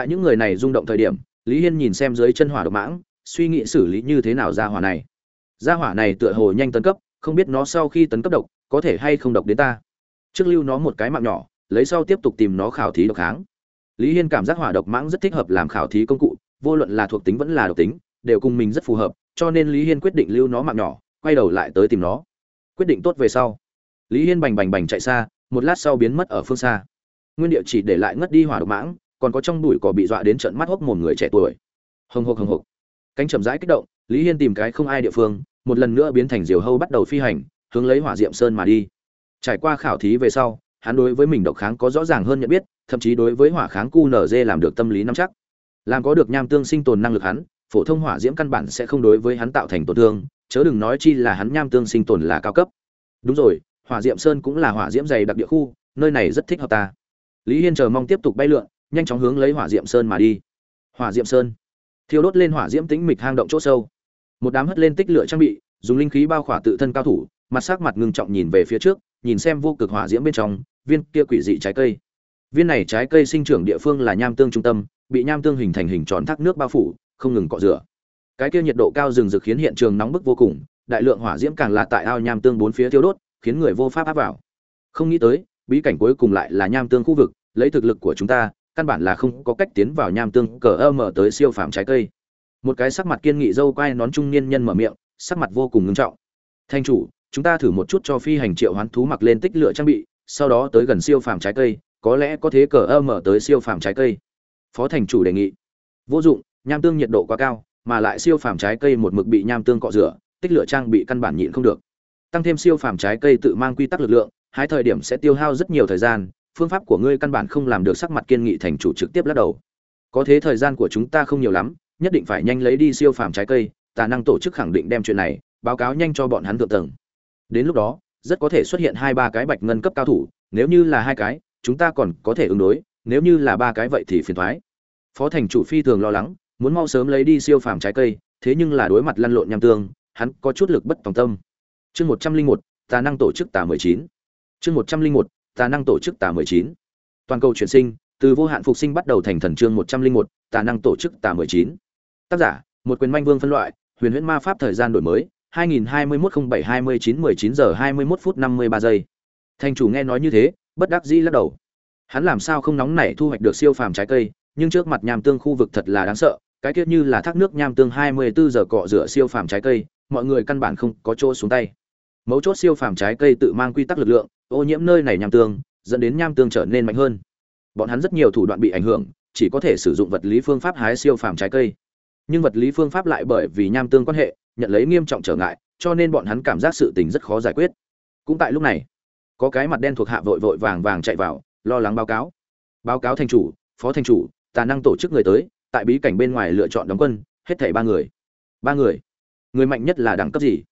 tại những người này rung động thời điểm, lý hiên nhìn xem dưới chân hỏa độc mãng, suy nghĩ xử lý như thế nào ra hỏa này. Ra hỏa này tựa hồ nhanh tấn cấp, không biết nó sau khi tấn cấp độc, có thể hay không độc đến ta. Trước lưu nó một cái mạng nhỏ, lấy sau tiếp tục tìm nó khảo thí độc kháng. Lý hiên cảm giác hỏa độc mãng rất thích hợp làm khảo thí công cụ, vô luận là thuộc tính vẫn là độc tính, đều cùng mình rất phù hợp, cho nên lý hiên quyết định lưu nó mạng nhỏ, quay đầu lại tới tìm nó. Quyết định tốt về sau, lý hiên bành bành bành chạy xa, một lát sau biến mất ở phương xa. Nguyên địa chỉ để lại ngất đi hỏa độc mãng còn có trong bụi cỏ bị dọa đến trận mắt hốc một người trẻ tuổi. Hồng hộc hồng hộc. Cánh chậm rãi kích động, lý hiên tìm cái không ai địa phương, một lần nữa biến thành diều hâu bắt đầu phi hành, hướng lấy hỏa diệm sơn mà đi. Trải qua khảo thí về sau, hắn đối với mình độc kháng có rõ ràng hơn nhận biết, thậm chí đối với hỏa kháng cu làm được tâm lý nắm chắc. Làm có được nham tương sinh tồn năng lực hắn, phổ thông hỏa diễm căn bản sẽ không đối với hắn tạo thành tổn thương, chớ đừng nói chi là hắn nham tương sinh tồn là cao cấp. Đúng rồi, hỏa diệm sơn cũng là hỏa diễm dày đặc địa khu, nơi này rất thích hợp ta. Lý hiên chờ mong tiếp tục bay lượn nhanh chóng hướng lấy hỏa diệm sơn mà đi. Hỏa diệm sơn. Thiêu đốt lên hỏa diễm tĩnh mịch hang động chỗ sâu. Một đám hất lên tích lửa trang bị, dùng linh khí bao khỏa tự thân cao thủ, mặt sắc mặt ngưng trọng nhìn về phía trước, nhìn xem vô cực hỏa diễm bên trong, viên kia quỷ dị trái cây. Viên này trái cây sinh trưởng địa phương là nham tương trung tâm, bị nham tương hình thành hình tròn thác nước bao phủ, không ngừng cọ rửa. Cái kia nhiệt độ cao rừng rực khiến hiện trường nóng bức vô cùng, đại lượng hỏa diễm càng là tại ao nham tương bốn phía thiêu đốt, khiến người vô pháp áp vào. Không nghĩ tới, bí cảnh cuối cùng lại là nham tương khu vực, lấy thực lực của chúng ta căn bản là không có cách tiến vào nham tương cờ ơ mở tới siêu phàm trái cây. Một cái sắc mặt kiên nghị dâu quai nón trung niên nhân mở miệng, sắc mặt vô cùng ngưng trọng. Thanh chủ, chúng ta thử một chút cho phi hành triệu hoán thú mặc lên tích lựa trang bị, sau đó tới gần siêu phàm trái cây, có lẽ có thế cờ ơ mở tới siêu phàm trái cây. Phó thành chủ đề nghị. Vô dụng, nham tương nhiệt độ quá cao, mà lại siêu phàm trái cây một mực bị nham tương cọ rửa, tích lựa trang bị căn bản nhịn không được. Tăng thêm siêu phàm trái cây tự mang quy tắc lực lượng hai thời điểm sẽ tiêu hao rất nhiều thời gian phương pháp của ngươi căn bản không làm được sắc mặt kiên nghị thành chủ trực tiếp lắc đầu. Có thế thời gian của chúng ta không nhiều lắm, nhất định phải nhanh lấy đi siêu phàm trái cây, tà năng tổ chức khẳng định đem chuyện này báo cáo nhanh cho bọn hắn thượng tầng. Đến lúc đó, rất có thể xuất hiện hai ba cái bạch ngân cấp cao thủ, nếu như là hai cái, chúng ta còn có thể ứng đối, nếu như là ba cái vậy thì phiền thoái phó thành chủ phi thường lo lắng, muốn mau sớm lấy đi siêu phàm trái cây, thế nhưng là đối mặt lăn lộn nham tương, hắn có chút lực bất tòng tâm. Chương một trăm linh một, tà năng tổ chức tà mười chín. Chương một trăm linh một tà năng tổ chức tà 19. Toàn cầu chuyển sinh, từ vô hạn phục sinh bắt đầu thành thần chương một trăm linh một tà năng tổ chức tà mười chín. Tác giả một quyền manh vương phân loại huyền huyễn ma pháp thời gian đổi mới 2021-07-29-19 giờ 21 phút 53 giây. Thành chủ nghe nói như thế bất đắc dĩ lắc đầu. Hắn làm sao không nóng nảy thu hoạch được siêu phàm trái cây nhưng trước mặt nham tương khu vực thật là đáng sợ cái tiết như là thác nước nham tương 24 giờ cọ rửa siêu phàm trái cây mọi người căn bản không có chỗ xuống tay. Mấu chốt siêu phàm trái cây tự mang quy tắc lực lượng ô nhiễm nơi này nham tương, dẫn đến nham tương trở nên mạnh hơn. Bọn hắn rất nhiều thủ đoạn bị ảnh hưởng, chỉ có thể sử dụng vật lý phương pháp hái siêu phàm trái cây. Nhưng vật lý phương pháp lại bởi vì nham tương quan hệ, nhận lấy nghiêm trọng trở ngại, cho nên bọn hắn cảm giác sự tình rất khó giải quyết. Cũng tại lúc này, có cái mặt đen thuộc hạ vội vội vàng vàng chạy vào, lo lắng báo cáo. Báo cáo thành chủ, phó thành chủ, tà năng tổ chức người tới, tại bí cảnh bên ngoài lựa chọn đóng quân, hết thảy ba người. Ba người. Người mạnh nhất là đẳng cấp gì?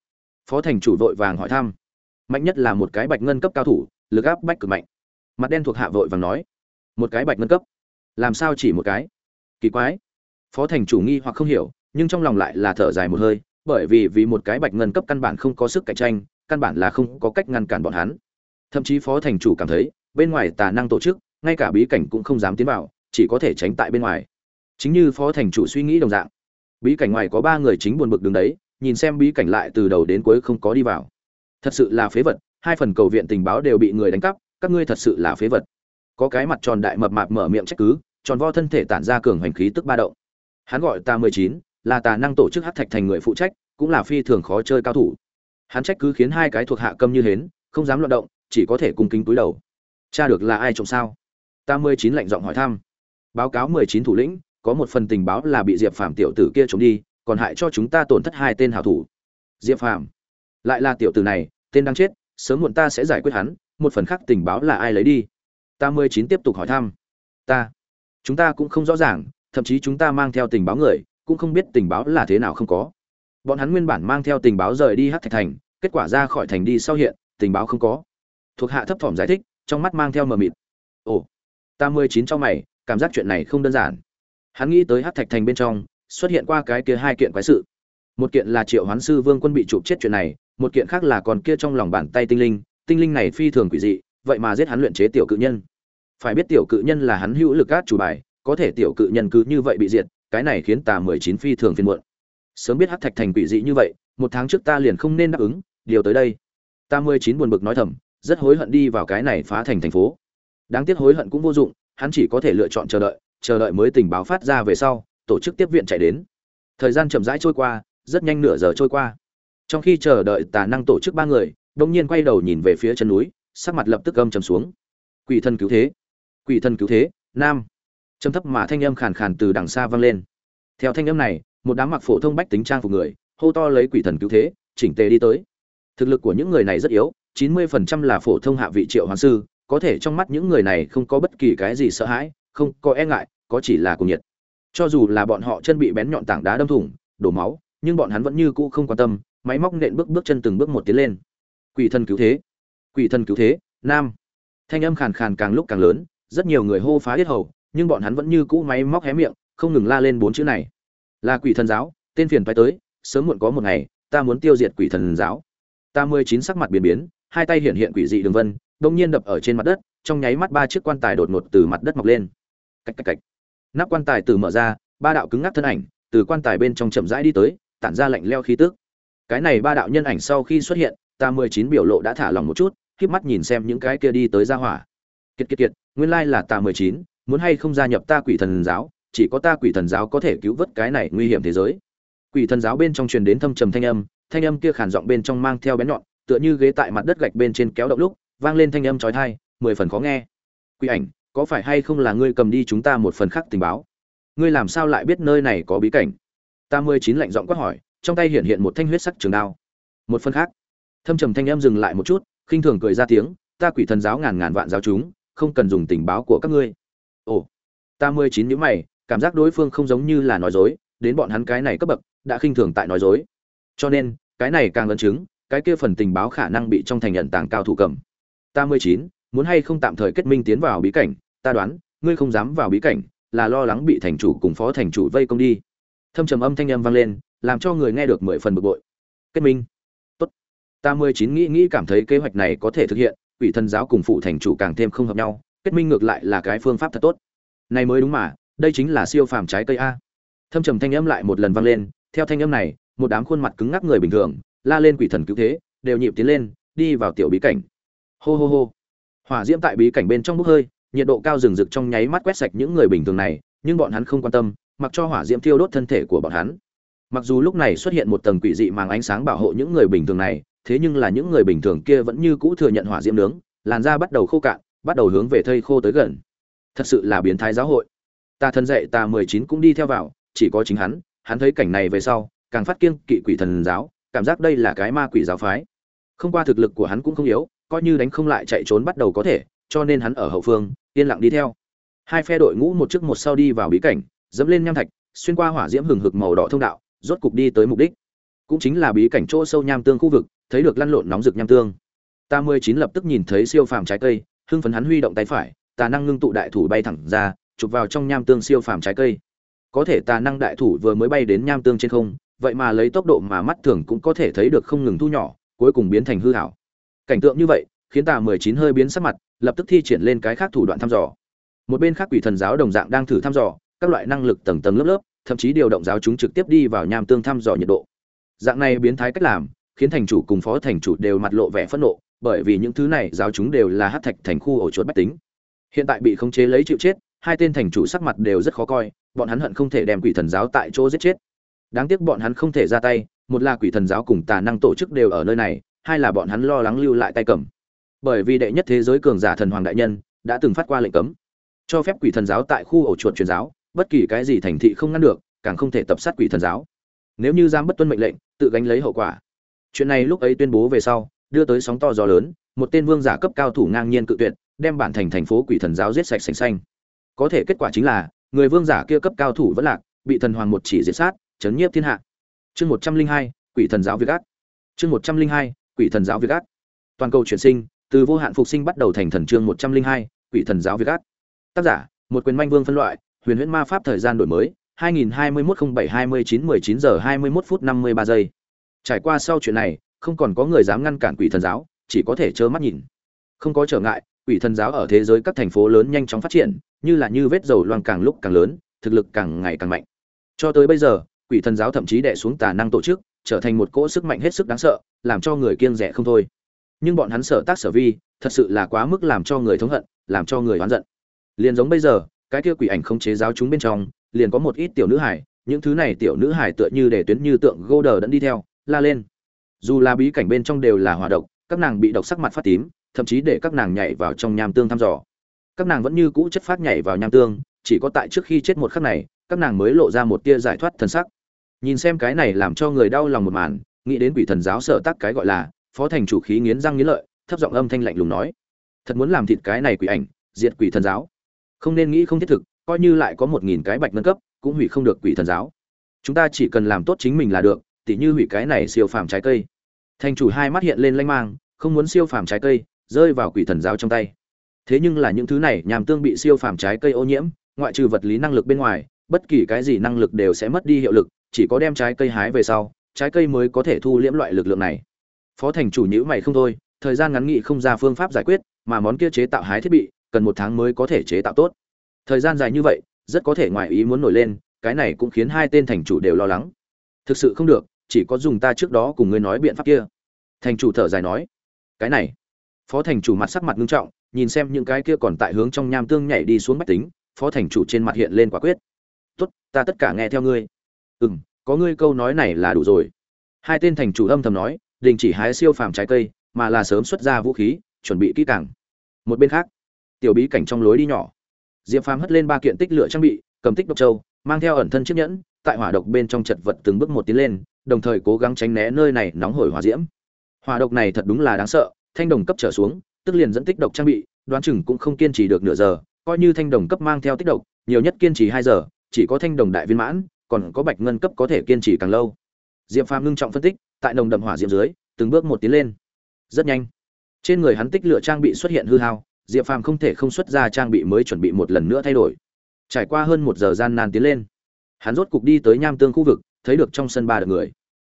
Phó thành chủ vội vàng hỏi thăm mạnh nhất là một cái bạch ngân cấp cao thủ, lực áp bách cực mạnh. Mặt đen thuộc hạ vội vàng nói, một cái bạch ngân cấp? Làm sao chỉ một cái? Kỳ quái. Phó thành chủ nghi hoặc không hiểu, nhưng trong lòng lại là thở dài một hơi, bởi vì vì một cái bạch ngân cấp căn bản không có sức cạnh tranh, căn bản là không có cách ngăn cản bọn hắn. Thậm chí phó thành chủ cảm thấy, bên ngoài tà năng tổ chức, ngay cả bí cảnh cũng không dám tiến vào, chỉ có thể tránh tại bên ngoài. Chính như phó thành chủ suy nghĩ đồng dạng, bí cảnh ngoài có ba người chính buồn bực đứng đấy, nhìn xem bí cảnh lại từ đầu đến cuối không có đi vào thật sự là phế vật, hai phần cầu viện tình báo đều bị người đánh cắp, các ngươi thật sự là phế vật. Có cái mặt tròn đại mập mạp mở miệng trách cứ, tròn vo thân thể tản ra cường hành khí tức ba động. Hắn gọi ta mười chín, là tà năng tổ chức hát thạch thành người phụ trách, cũng là phi thường khó chơi cao thủ. Hắn trách cứ khiến hai cái thuộc hạ câm như hến, không dám loạt động, chỉ có thể cung kính túi đầu. Cha được là ai trộm sao? Ta mười chín lạnh giọng hỏi thăm. Báo cáo mười chín thủ lĩnh, có một phần tình báo là bị diệp phàm tiểu tử kia trộm đi, còn hại cho chúng ta tổn thất hai tên hảo thủ. Diệp phàm lại là tiểu tử này, tên đang chết, sớm muộn ta sẽ giải quyết hắn, một phần khác tình báo là ai lấy đi? Ta mười chín tiếp tục hỏi thăm. Ta. Chúng ta cũng không rõ ràng, thậm chí chúng ta mang theo tình báo người, cũng không biết tình báo là thế nào không có. Bọn hắn nguyên bản mang theo tình báo rời đi hát thạch thành, kết quả ra khỏi thành đi sau hiện, tình báo không có. Thuộc hạ thấp thỏm giải thích, trong mắt mang theo mờ mịt. Ồ, ta mười chín trong mày, cảm giác chuyện này không đơn giản. Hắn nghĩ tới hát thạch thành bên trong, xuất hiện qua cái kia hai kiện quái sự. Một kiện là triệu hoán sư vương quân bị chụp chết chuyện này một kiện khác là còn kia trong lòng bàn tay tinh linh tinh linh này phi thường quỷ dị, vậy mà giết hắn luyện chế tiểu cự nhân. Phải biết tiểu cự nhân là hắn hữu lực át chủ bài, có thể tiểu cự nhân cứ như vậy bị diệt, cái này khiến ta mười chín phi thường phiền muộn. Sớm biết hắc thạch thành quỷ dị như vậy, một tháng trước ta liền không nên đáp ứng, điều tới đây. Ta mười chín buồn bực nói thầm, rất hối hận đi vào cái này phá thành thành phố. Đáng tiếc hối hận cũng vô dụng, hắn chỉ có thể lựa chọn chờ đợi chờ đợi mới tình báo phát ra về sau, tổ chức tiếp viện chạy đến. Thời gian chậm rãi trôi qua, rất nhanh nửa giờ trôi qua trong khi chờ đợi tà năng tổ chức ba người đông nhiên quay đầu nhìn về phía chân núi, sắc mặt lập tức gâm trầm xuống. Quỷ thân cứu thế. Quỷ thân cứu thế, nam. Trầm thấp mà thanh âm khàn khàn từ đằng xa vang lên. Theo thanh âm này, một đám mặc phổ thông bách tính trang phục người, hô to lấy quỷ thần cứu thế, chỉnh tề đi tới. Thực lực của những người này rất yếu, chín mươi phần trăm là phổ thông hạ vị triệu hoàng sư, có thể trong mắt những người này không có bất kỳ cái gì sợ hãi, không có e ngại, có chỉ là cuồng nhiệt. Cho dù là bọn họ chân bị bén nhọn tảng đá đâm thủng, đổ máu, nhưng bọn hắn vẫn như cũ không quan tâm máy móc nện bước bước chân từng bước một tiến lên. Quỷ thần cứu thế. Quỷ thần cứu thế, nam. Thanh âm khàn khàn càng lúc càng lớn, rất nhiều người hô phá hết hầu, nhưng bọn hắn vẫn như cũ máy móc hé miệng, không ngừng la lên bốn chữ này. Là quỷ thần giáo, tên phiền phải tới, sớm muộn có một ngày, ta muốn tiêu diệt quỷ thần giáo. Ta mười chín sắc mặt biến biến, hai tay hiện hiện quỷ dị đường vân đông nhiên đập ở trên mặt đất, trong nháy mắt ba chiếc quan tài đột ngột từ mặt đất mọc lên. Cách cách cách nắp quan tài từ mở ra, ba đạo cứng ngắc thân ảnh, từ quan tài bên trong chậm rãi đi tới, tản ra lạnh leo khí tức cái này ba đạo nhân ảnh sau khi xuất hiện, ta mười chín biểu lộ đã thả lòng một chút híp mắt nhìn xem những cái kia đi tới ra hỏa. Kiệt kiệt kiệt, nguyên lai là ta mười chín, muốn hay không gia nhập ta quỷ thần giáo, chỉ có ta quỷ thần giáo có thể cứu vớt cái này nguy hiểm thế giới. Quỷ thần giáo bên trong truyền đến thâm trầm thanh âm thanh âm kia khản giọng bên trong mang theo bén nhọn, tựa như ghế tại mặt đất gạch bên trên kéo động lúc, vang lên thanh âm chói tai, mười phần khó nghe. Quỷ ảnh, có phải hay không là ngươi cầm đi chúng ta một phần khác tình báo? Ngươi làm sao lại biết nơi này có bí cảnh? Ta mười chín lạnh giọng quát hỏi trong tay hiện hiện một thanh huyết sắc trường đao. Một phần khác, thâm trầm thanh âm dừng lại một chút, khinh thường cười ra tiếng, ta quỷ thần giáo ngàn ngàn vạn giáo chúng, không cần dùng tình báo của các ngươi. Ồ, ta mười chín nhíu mày, cảm giác đối phương không giống như là nói dối, đến bọn hắn cái này cấp bậc, đã khinh thường tại nói dối. Cho nên, cái này càng ấn chứng, cái kia phần tình báo khả năng bị trong thành nhận tàng cao thủ cầm. Ta mười chín, muốn hay không tạm thời kết minh tiến vào bí cảnh, ta đoán, ngươi không dám vào bí cảnh, là lo lắng bị thành chủ cùng phó thành chủ vây công đi. Thâm trầm âm thanh âm vang lên làm cho người nghe được mười phần bực bội. Kết minh. Tốt. Ta mười chín nghĩ nghĩ cảm thấy kế hoạch này có thể thực hiện, quỷ thần giáo cùng phụ thành chủ càng thêm không hợp nhau, kết minh ngược lại là cái phương pháp thật tốt. Này mới đúng mà, đây chính là siêu phàm trái cây a. Thâm trầm thanh âm lại một lần vang lên, theo thanh âm này, một đám khuôn mặt cứng ngắc người bình thường, la lên quỷ thần cứu thế, đều nhịp tiến lên, đi vào tiểu bí cảnh. Hô hô hô. Hỏa diễm tại bí cảnh bên trong bốc hơi, nhiệt độ cao rừng rực trong nháy mắt quét sạch những người bình thường này, nhưng bọn hắn không quan tâm, mặc cho hỏa diễm thiêu đốt thân thể của bọn hắn mặc dù lúc này xuất hiện một tầng quỷ dị màng ánh sáng bảo hộ những người bình thường này, thế nhưng là những người bình thường kia vẫn như cũ thừa nhận hỏa diễm nướng, làn da bắt đầu khô cạn, bắt đầu hướng về thây khô tới gần. Thật sự là biến thái giáo hội. Ta thân dạy ta mười chín cũng đi theo vào, chỉ có chính hắn hắn thấy cảnh này về sau, càng phát kiêng kỵ quỷ thần giáo, cảm giác đây là cái ma quỷ giáo phái. Không qua thực lực của hắn cũng không yếu, coi như đánh không lại chạy trốn bắt đầu có thể, cho nên hắn ở hậu phương, yên lặng đi theo. Hai phe đội ngũ một trước một sau đi vào bí cảnh, dẫm lên nham thạch, xuyên qua hỏa diễm hừng hực màu đỏ thông đạo rốt cục đi tới mục đích. Cũng chính là bí cảnh chỗ sâu nham tương khu vực, thấy được lăn lộn nóng rực nham tương. Ta mười chín lập tức nhìn thấy siêu phàm trái cây, hưng phấn hắn huy động tay phải, tà năng ngưng tụ đại thủ bay thẳng ra, chụp vào trong nham tương siêu phàm trái cây. Có thể tà năng đại thủ vừa mới bay đến nham tương trên không, vậy mà lấy tốc độ mà mắt thường cũng có thể thấy được không ngừng thu nhỏ, cuối cùng biến thành hư hảo. Cảnh tượng như vậy, khiến tà mười chín hơi biến sắc mặt, lập tức thi triển lên cái khác thủ đoạn thăm dò. Một bên khác quỷ thần giáo đồng dạng đang thử thăm dò, các loại năng lực tầng tầng lớp lớp thậm chí điều động giáo chúng trực tiếp đi vào nham tương thăm dò nhiệt độ. Dạng này biến thái cách làm, khiến thành chủ cùng phó thành chủ đều mặt lộ vẻ phẫn nộ, bởi vì những thứ này giáo chúng đều là hát thạch thành khu ổ chuột bách tính. Hiện tại bị khống chế lấy chịu chết, hai tên thành chủ sắc mặt đều rất khó coi, bọn hắn hận không thể đem quỷ thần giáo tại chỗ giết chết. Đáng tiếc bọn hắn không thể ra tay, một là quỷ thần giáo cùng tà năng tổ chức đều ở nơi này, hai là bọn hắn lo lắng lưu lại tay cầm. Bởi vì đệ nhất thế giới cường giả thần hoàng đại nhân đã từng phát qua lệnh cấm, cho phép quỷ thần giáo tại khu ổ chuột truyền giáo bất kỳ cái gì thành thị không ngăn được, càng không thể tập sát quỷ thần giáo. Nếu như dám bất tuân mệnh lệnh, tự gánh lấy hậu quả. Chuyện này lúc ấy tuyên bố về sau, đưa tới sóng to gió lớn, một tên vương giả cấp cao thủ ngang nhiên cự tuyệt, đem bản thành thành phố quỷ thần giáo giết sạch sành xanh. Có thể kết quả chính là, người vương giả kia cấp cao thủ vẫn lạc, bị thần hoàng một chỉ diệt sát, chấn nhiếp thiên hạ. Chương một trăm linh hai, quỷ thần giáo việt ác chương một trăm linh hai, quỷ thần giáo việt ác toàn cầu chuyển sinh, từ vô hạn phục sinh bắt đầu thành thần chương một trăm linh hai, quỷ thần giáo việt ác tác giả, một quyền manh vương phân loại huyền huyễn ma pháp thời gian đổi mới 2021-07-29-19 giờ 21 phút 53 giây. Trải qua sau chuyện này, không còn có người dám ngăn cản quỷ thần giáo, chỉ có thể trơ mắt nhìn. Không có trở ngại, quỷ thần giáo ở thế giới các thành phố lớn nhanh chóng phát triển, như là như vết dầu loang càng lúc càng lớn, thực lực càng ngày càng mạnh. Cho tới bây giờ, quỷ thần giáo thậm chí đè xuống tà năng tổ chức, trở thành một cỗ sức mạnh hết sức đáng sợ, làm cho người kiêng rẻ không thôi. Nhưng bọn hắn sợ tác sở vi, thật sự là quá mức làm cho người thống hận, làm cho người oán giận. Liền giống bây giờ cái kia quỷ ảnh không chế giáo chúng bên trong, liền có một ít tiểu nữ hải những thứ này tiểu nữ hải tựa như để tuyến như tượng gô đờ đẫn đi theo, la lên. Dù là bí cảnh bên trong đều là hỏa độc, các nàng bị độc sắc mặt phát tím, thậm chí để các nàng nhảy vào trong nham tương thăm dò. Các nàng vẫn như cũ chất phát nhảy vào nham tương, chỉ có tại trước khi chết một khắc này, các nàng mới lộ ra một tia giải thoát thân sắc. Nhìn xem cái này làm cho người đau lòng một màn, nghĩ đến quỷ thần giáo sợ tắc cái gọi là, phó thành chủ khí nghiến răng nghiến lợi, thấp giọng âm thanh lạnh lùng nói. Thật muốn làm thịt cái này quỷ ảnh, diệt quỷ thần giáo không nên nghĩ không thiết thực, coi như lại có một nghìn cái bạch nâng cấp, cũng hủy không được quỷ thần giáo. Chúng ta chỉ cần làm tốt chính mình là được, tỉ như hủy cái này siêu phàm trái cây. Thành chủ hai mắt hiện lên lanh mang, không muốn siêu phàm trái cây, rơi vào quỷ thần giáo trong tay. Thế nhưng là những thứ này nhằm tương bị siêu phàm trái cây ô nhiễm, ngoại trừ vật lý năng lực bên ngoài, bất kỳ cái gì năng lực đều sẽ mất đi hiệu lực, chỉ có đem trái cây hái về sau, trái cây mới có thể thu liễm loại lực lượng này. Phó thành chủ nhữ mày không thôi, thời gian ngắn nghị không ra phương pháp giải quyết, mà món kia chế tạo hái thiết bị cần một tháng mới có thể chế tạo tốt. Thời gian dài như vậy, rất có thể ngoài ý muốn nổi lên, cái này cũng khiến hai tên thành chủ đều lo lắng. Thực sự không được, chỉ có dùng ta trước đó cùng ngươi nói biện pháp kia. Thành chủ thở dài nói, cái này. Phó thành chủ mặt sắc mặt nghiêm trọng, nhìn xem những cái kia còn tại hướng trong nham tương nhảy đi xuống bách tính, phó thành chủ trên mặt hiện lên quả quyết. Tốt, ta tất cả nghe theo ngươi. Ừ m có ngươi câu nói này là đủ rồi. Hai tên thành chủ âm thầm nói, đình chỉ hái siêu phàm trái cây, mà là sớm xuất ra vũ khí, chuẩn bị kỹ càng. Một bên khác tiểu bí cảnh trong lối đi nhỏ. Diệp phàm hất lên ba kiện tích lửa trang bị, cầm tích độc châu, mang theo ẩn thân chiếc nhẫn, tại hỏa độc bên trong chật vật từng bước một tiến lên, đồng thời cố gắng tránh né nơi này nóng hổi hỏa diễm. Hỏa độc này thật đúng là đáng sợ, thanh đồng cấp trở xuống, tức liền dẫn tích độc trang bị, đoán chừng cũng không kiên trì được nửa giờ, coi như thanh đồng cấp mang theo tích độc, nhiều nhất kiên trì hai giờ, chỉ có thanh đồng đại viên mãn, còn có bạch ngân cấp có thể kiên trì càng lâu. Diệp phàm ngưng trọng phân tích, tại nồng đậm hỏa diễm dưới, từng bước một tiến lên. Rất nhanh. Trên người hắn tích lửa trang bị xuất hiện hư hao diệp phàm không thể không xuất ra trang bị mới chuẩn bị một lần nữa thay đổi. Trải qua hơn một giờ gian nan tiến lên, hắn rốt cục đi tới nham tương khu vực, thấy được trong sân ba được người.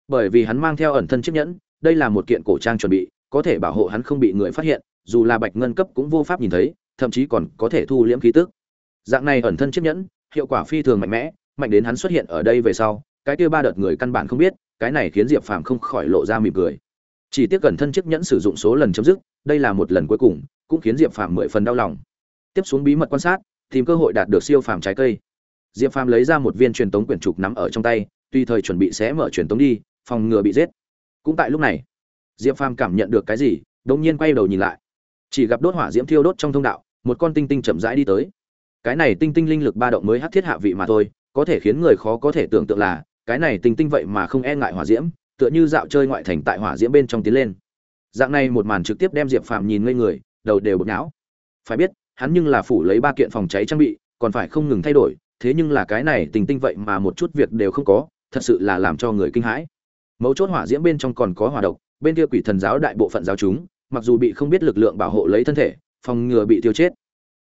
Bởi vì hắn mang theo ẩn thân chiếc nhẫn, đây là một kiện cổ trang chuẩn bị, có thể bảo hộ hắn không bị người phát hiện, dù là bạch ngân cấp cũng vô pháp nhìn thấy, thậm chí còn có thể thu liễm khí tức. Dạng này ẩn thân chiếc nhẫn, hiệu quả phi thường mạnh mẽ, mạnh đến hắn xuất hiện ở đây về sau, cái kia ba đợt người căn bản không biết, cái này khiến diệp phàm không khỏi lộ ra mỉm cười. Chỉ tiếc cẩn thân chiếc nhẫn sử dụng số lần chấm dứt, đây là một lần cuối cùng cũng khiến diệp phàm mười phần đau lòng. Tiếp xuống bí mật quan sát, tìm cơ hội đạt được siêu phàm trái cây. Diệp phàm lấy ra một viên truyền tống quyển trục nắm ở trong tay, tùy thời chuẩn bị sẽ mở truyền tống đi, phòng ngừa bị giết. Cũng tại lúc này, diệp phàm cảm nhận được cái gì đống nhiên quay đầu nhìn lại. Chỉ gặp đốt hỏa diễm thiêu đốt trong thông đạo, một con tinh tinh chậm rãi đi tới. Cái này tinh tinh linh lực ba động mới hắc thiết hạ vị mà thôi, có thể khiến người khó có thể tưởng tượng là, cái này tinh tinh vậy mà không e ngại hỏa diễm, tựa như dạo chơi ngoại thành tại hỏa diễm bên trong tiến lên. Dạng này một màn trực tiếp đem diệp phàm nhìn ngây người đầu đều bực não phải biết, hắn nhưng là phủ lấy ba kiện phòng cháy trang bị, còn phải không ngừng thay đổi, thế nhưng là cái này tình tinh vậy mà một chút việc đều không có, thật sự là làm cho người kinh hãi. Mấu chốt hỏa diễm bên trong còn có hỏa độc, bên kia quỷ thần giáo đại bộ phận giáo chúng, mặc dù bị không biết lực lượng bảo hộ lấy thân thể, phòng ngừa bị tiêu chết.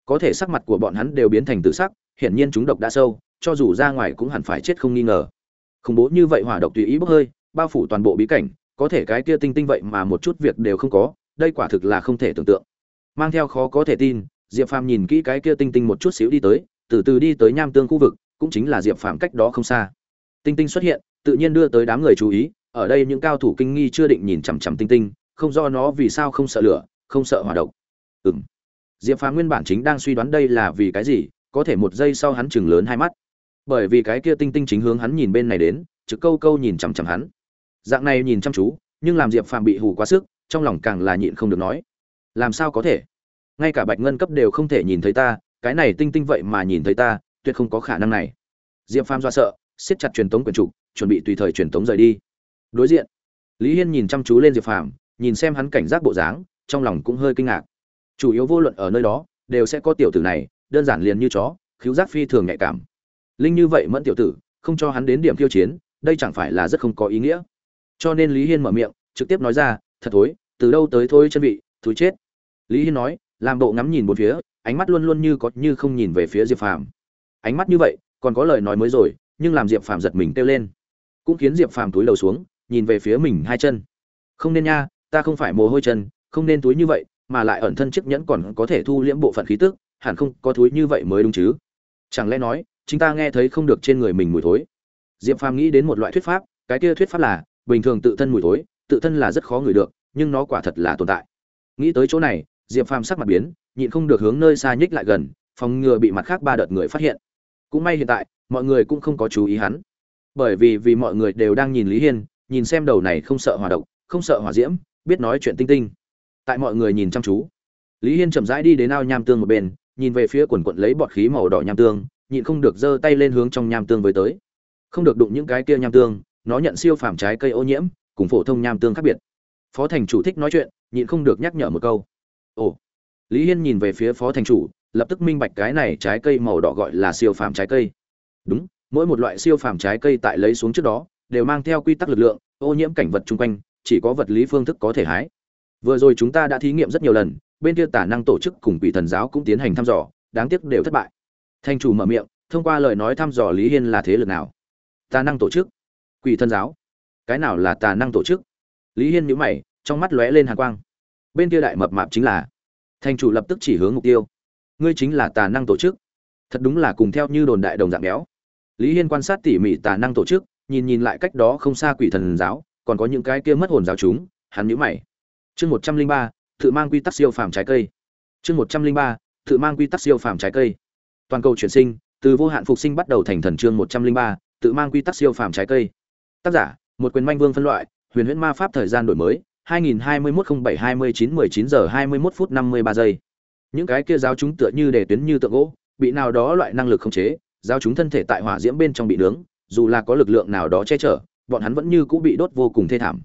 Có thể sắc mặt của bọn hắn đều biến thành tự sắc, hiển nhiên chúng độc đã sâu, cho dù ra ngoài cũng hẳn phải chết không nghi ngờ. Khủng bố như vậy hỏa độc tùy ý bốc hơi, bao phủ toàn bộ bí cảnh, có thể cái kia tinh tinh vậy mà một chút việc đều không có, đây quả thực là không thể tưởng tượng mang theo khó có thể tin, diệp phàm nhìn kỹ cái kia tinh tinh một chút xíu đi tới, từ từ đi tới nham tương khu vực, cũng chính là diệp phàm cách đó không xa. Tinh tinh xuất hiện, tự nhiên đưa tới đám người chú ý, ở đây những cao thủ kinh nghi chưa định nhìn chằm chằm tinh tinh, không do nó vì sao không sợ lửa, không sợ hỏa độc. Ừ m diệp phàm nguyên bản chính đang suy đoán đây là vì cái gì, có thể một giây sau hắn chừng lớn hai mắt. Bởi vì cái kia tinh tinh chính hướng hắn nhìn bên này đến, trực câu câu nhìn chằm chằm hắn. Dạng này nhìn chăm chú, nhưng làm diệp phàm bị hù quá sức, trong lòng càng là nhịn không được nói, làm sao có thể? Ngay cả bạch ngân cấp đều không thể nhìn thấy ta, cái này tinh tinh vậy mà nhìn thấy ta, tuyệt không có khả năng này. Diệp phàm do sợ, siết chặt truyền tống quyền trục, chuẩn bị tùy thời truyền tống rời đi. Đối diện, lý hiên nhìn chăm chú lên diệp phàm, nhìn xem hắn cảnh giác bộ dáng, trong lòng cũng hơi kinh ngạc. Chủ yếu vô luận ở nơi đó, đều sẽ có tiểu tử này, đơn giản liền như chó, khiếu giác phi thường nhạy cảm. Linh như vậy mẫn tiểu tử, không cho hắn đến điểm khiêu chiến, đây chẳng phải là rất không có ý nghĩa. Cho nên lý hiên mở miệng, trực tiếp nói ra, thật thối, từ đâu tới thôi chân vị thú chết? Lý hiên nói làm bộ ngắm nhìn một phía, ánh mắt luôn luôn như có như không nhìn về phía diệp phàm. Ánh mắt như vậy, còn có lời nói mới rồi, nhưng làm diệp phàm giật mình kêu lên. Cũng khiến diệp phàm túi đầu xuống, nhìn về phía mình hai chân. Không nên nha, ta không phải mồ hôi chân, không nên túi như vậy, mà lại ẩn thân chiếc nhẫn còn có thể thu liễm bộ phận khí tức, hẳn không có túi như vậy mới đúng chứ. Chẳng lẽ nói, chúng ta nghe thấy không được trên người mình mùi thối? Diệp phàm nghĩ đến một loại thuyết pháp, cái kia thuyết pháp là, bình thường tự thân mùi thối, tự thân là rất khó ngửi được, nhưng nó quả thật là tồn tại. Nghĩ tới chỗ này diệp phàm sắc mặt biến, nhịn không được hướng nơi xa nhích lại gần, phòng ngừa bị mặt khác ba đợt người phát hiện. Cũng may hiện tại, mọi người cũng không có chú ý hắn. Bởi vì vì mọi người đều đang nhìn lý hiên, nhìn xem đầu này không sợ hỏa độc, không sợ hỏa diễm, biết nói chuyện tinh tinh. Tại mọi người nhìn chăm chú. Lý hiên chậm rãi đi đến ao nham tương một bên, nhìn về phía quần quận lấy bọt khí màu đỏ nham tương, nhịn không được giơ tay lên hướng trong nham tương với tới. Không được đụng những cái kia nham tương, nó nhận siêu phàm trái cây ô nhiễm, cùng phổ thông nham tương khác biệt. Phó thành chủ thích nói chuyện, nhịn không được nhắc nhở một câu ồ. Lý hiên nhìn về phía phó thành chủ, lập tức minh bạch cái này trái cây màu đỏ gọi là siêu phàm trái cây. Đúng, mỗi một loại siêu phàm trái cây tại lấy xuống trước đó, đều mang theo quy tắc lực lượng, ô nhiễm cảnh vật chung quanh, chỉ có vật lý phương thức có thể hái. Vừa rồi chúng ta đã thí nghiệm rất nhiều lần, bên kia tả năng tổ chức cùng quỷ thần giáo cũng tiến hành thăm dò, đáng tiếc đều thất bại. Thành chủ mở miệng, thông qua lời nói thăm dò lý hiên là thế lực nào? Tà năng tổ chức. Quỷ thần giáo. Cái nào là tà năng tổ chức? Lý hiên nhíu mày, trong mắt lóe lên hàng quang bên kia đại mập mạp chính là thành chủ lập tức chỉ hướng mục tiêu. Ngươi chính là tà năng tổ chức. Thật đúng là cùng theo như đồn đại đồng dạng béo. Lý hiên quan sát tỉ mỉ tà năng tổ chức, nhìn nhìn lại cách đó không xa quỷ thần giáo, còn có những cái kia mất hồn giáo chúng, hắn nhữ mày. Chương một trăm linh ba, tự mang quy tắc siêu phàm trái cây. Chương một trăm linh ba, tự mang quy tắc siêu phàm trái cây. Toàn cầu chuyển sinh, từ vô hạn phục sinh bắt đầu thành thần chương một trăm linh ba, tự mang quy tắc siêu phàm trái cây. Tác giả, một quyền manh vương phân loại, huyền huyễn ma pháp thời gian đổi mới 2021-07-29-19 giờ 21 phút 53 giây. Những cái kia giáo chúng tựa như để tuyến như tượng gỗ, bị nào đó loại năng lực khống chế, giáo chúng thân thể tại hỏa diễm bên trong bị nướng, dù là có lực lượng nào đó che chở, bọn hắn vẫn như cũ bị đốt vô cùng thê thảm.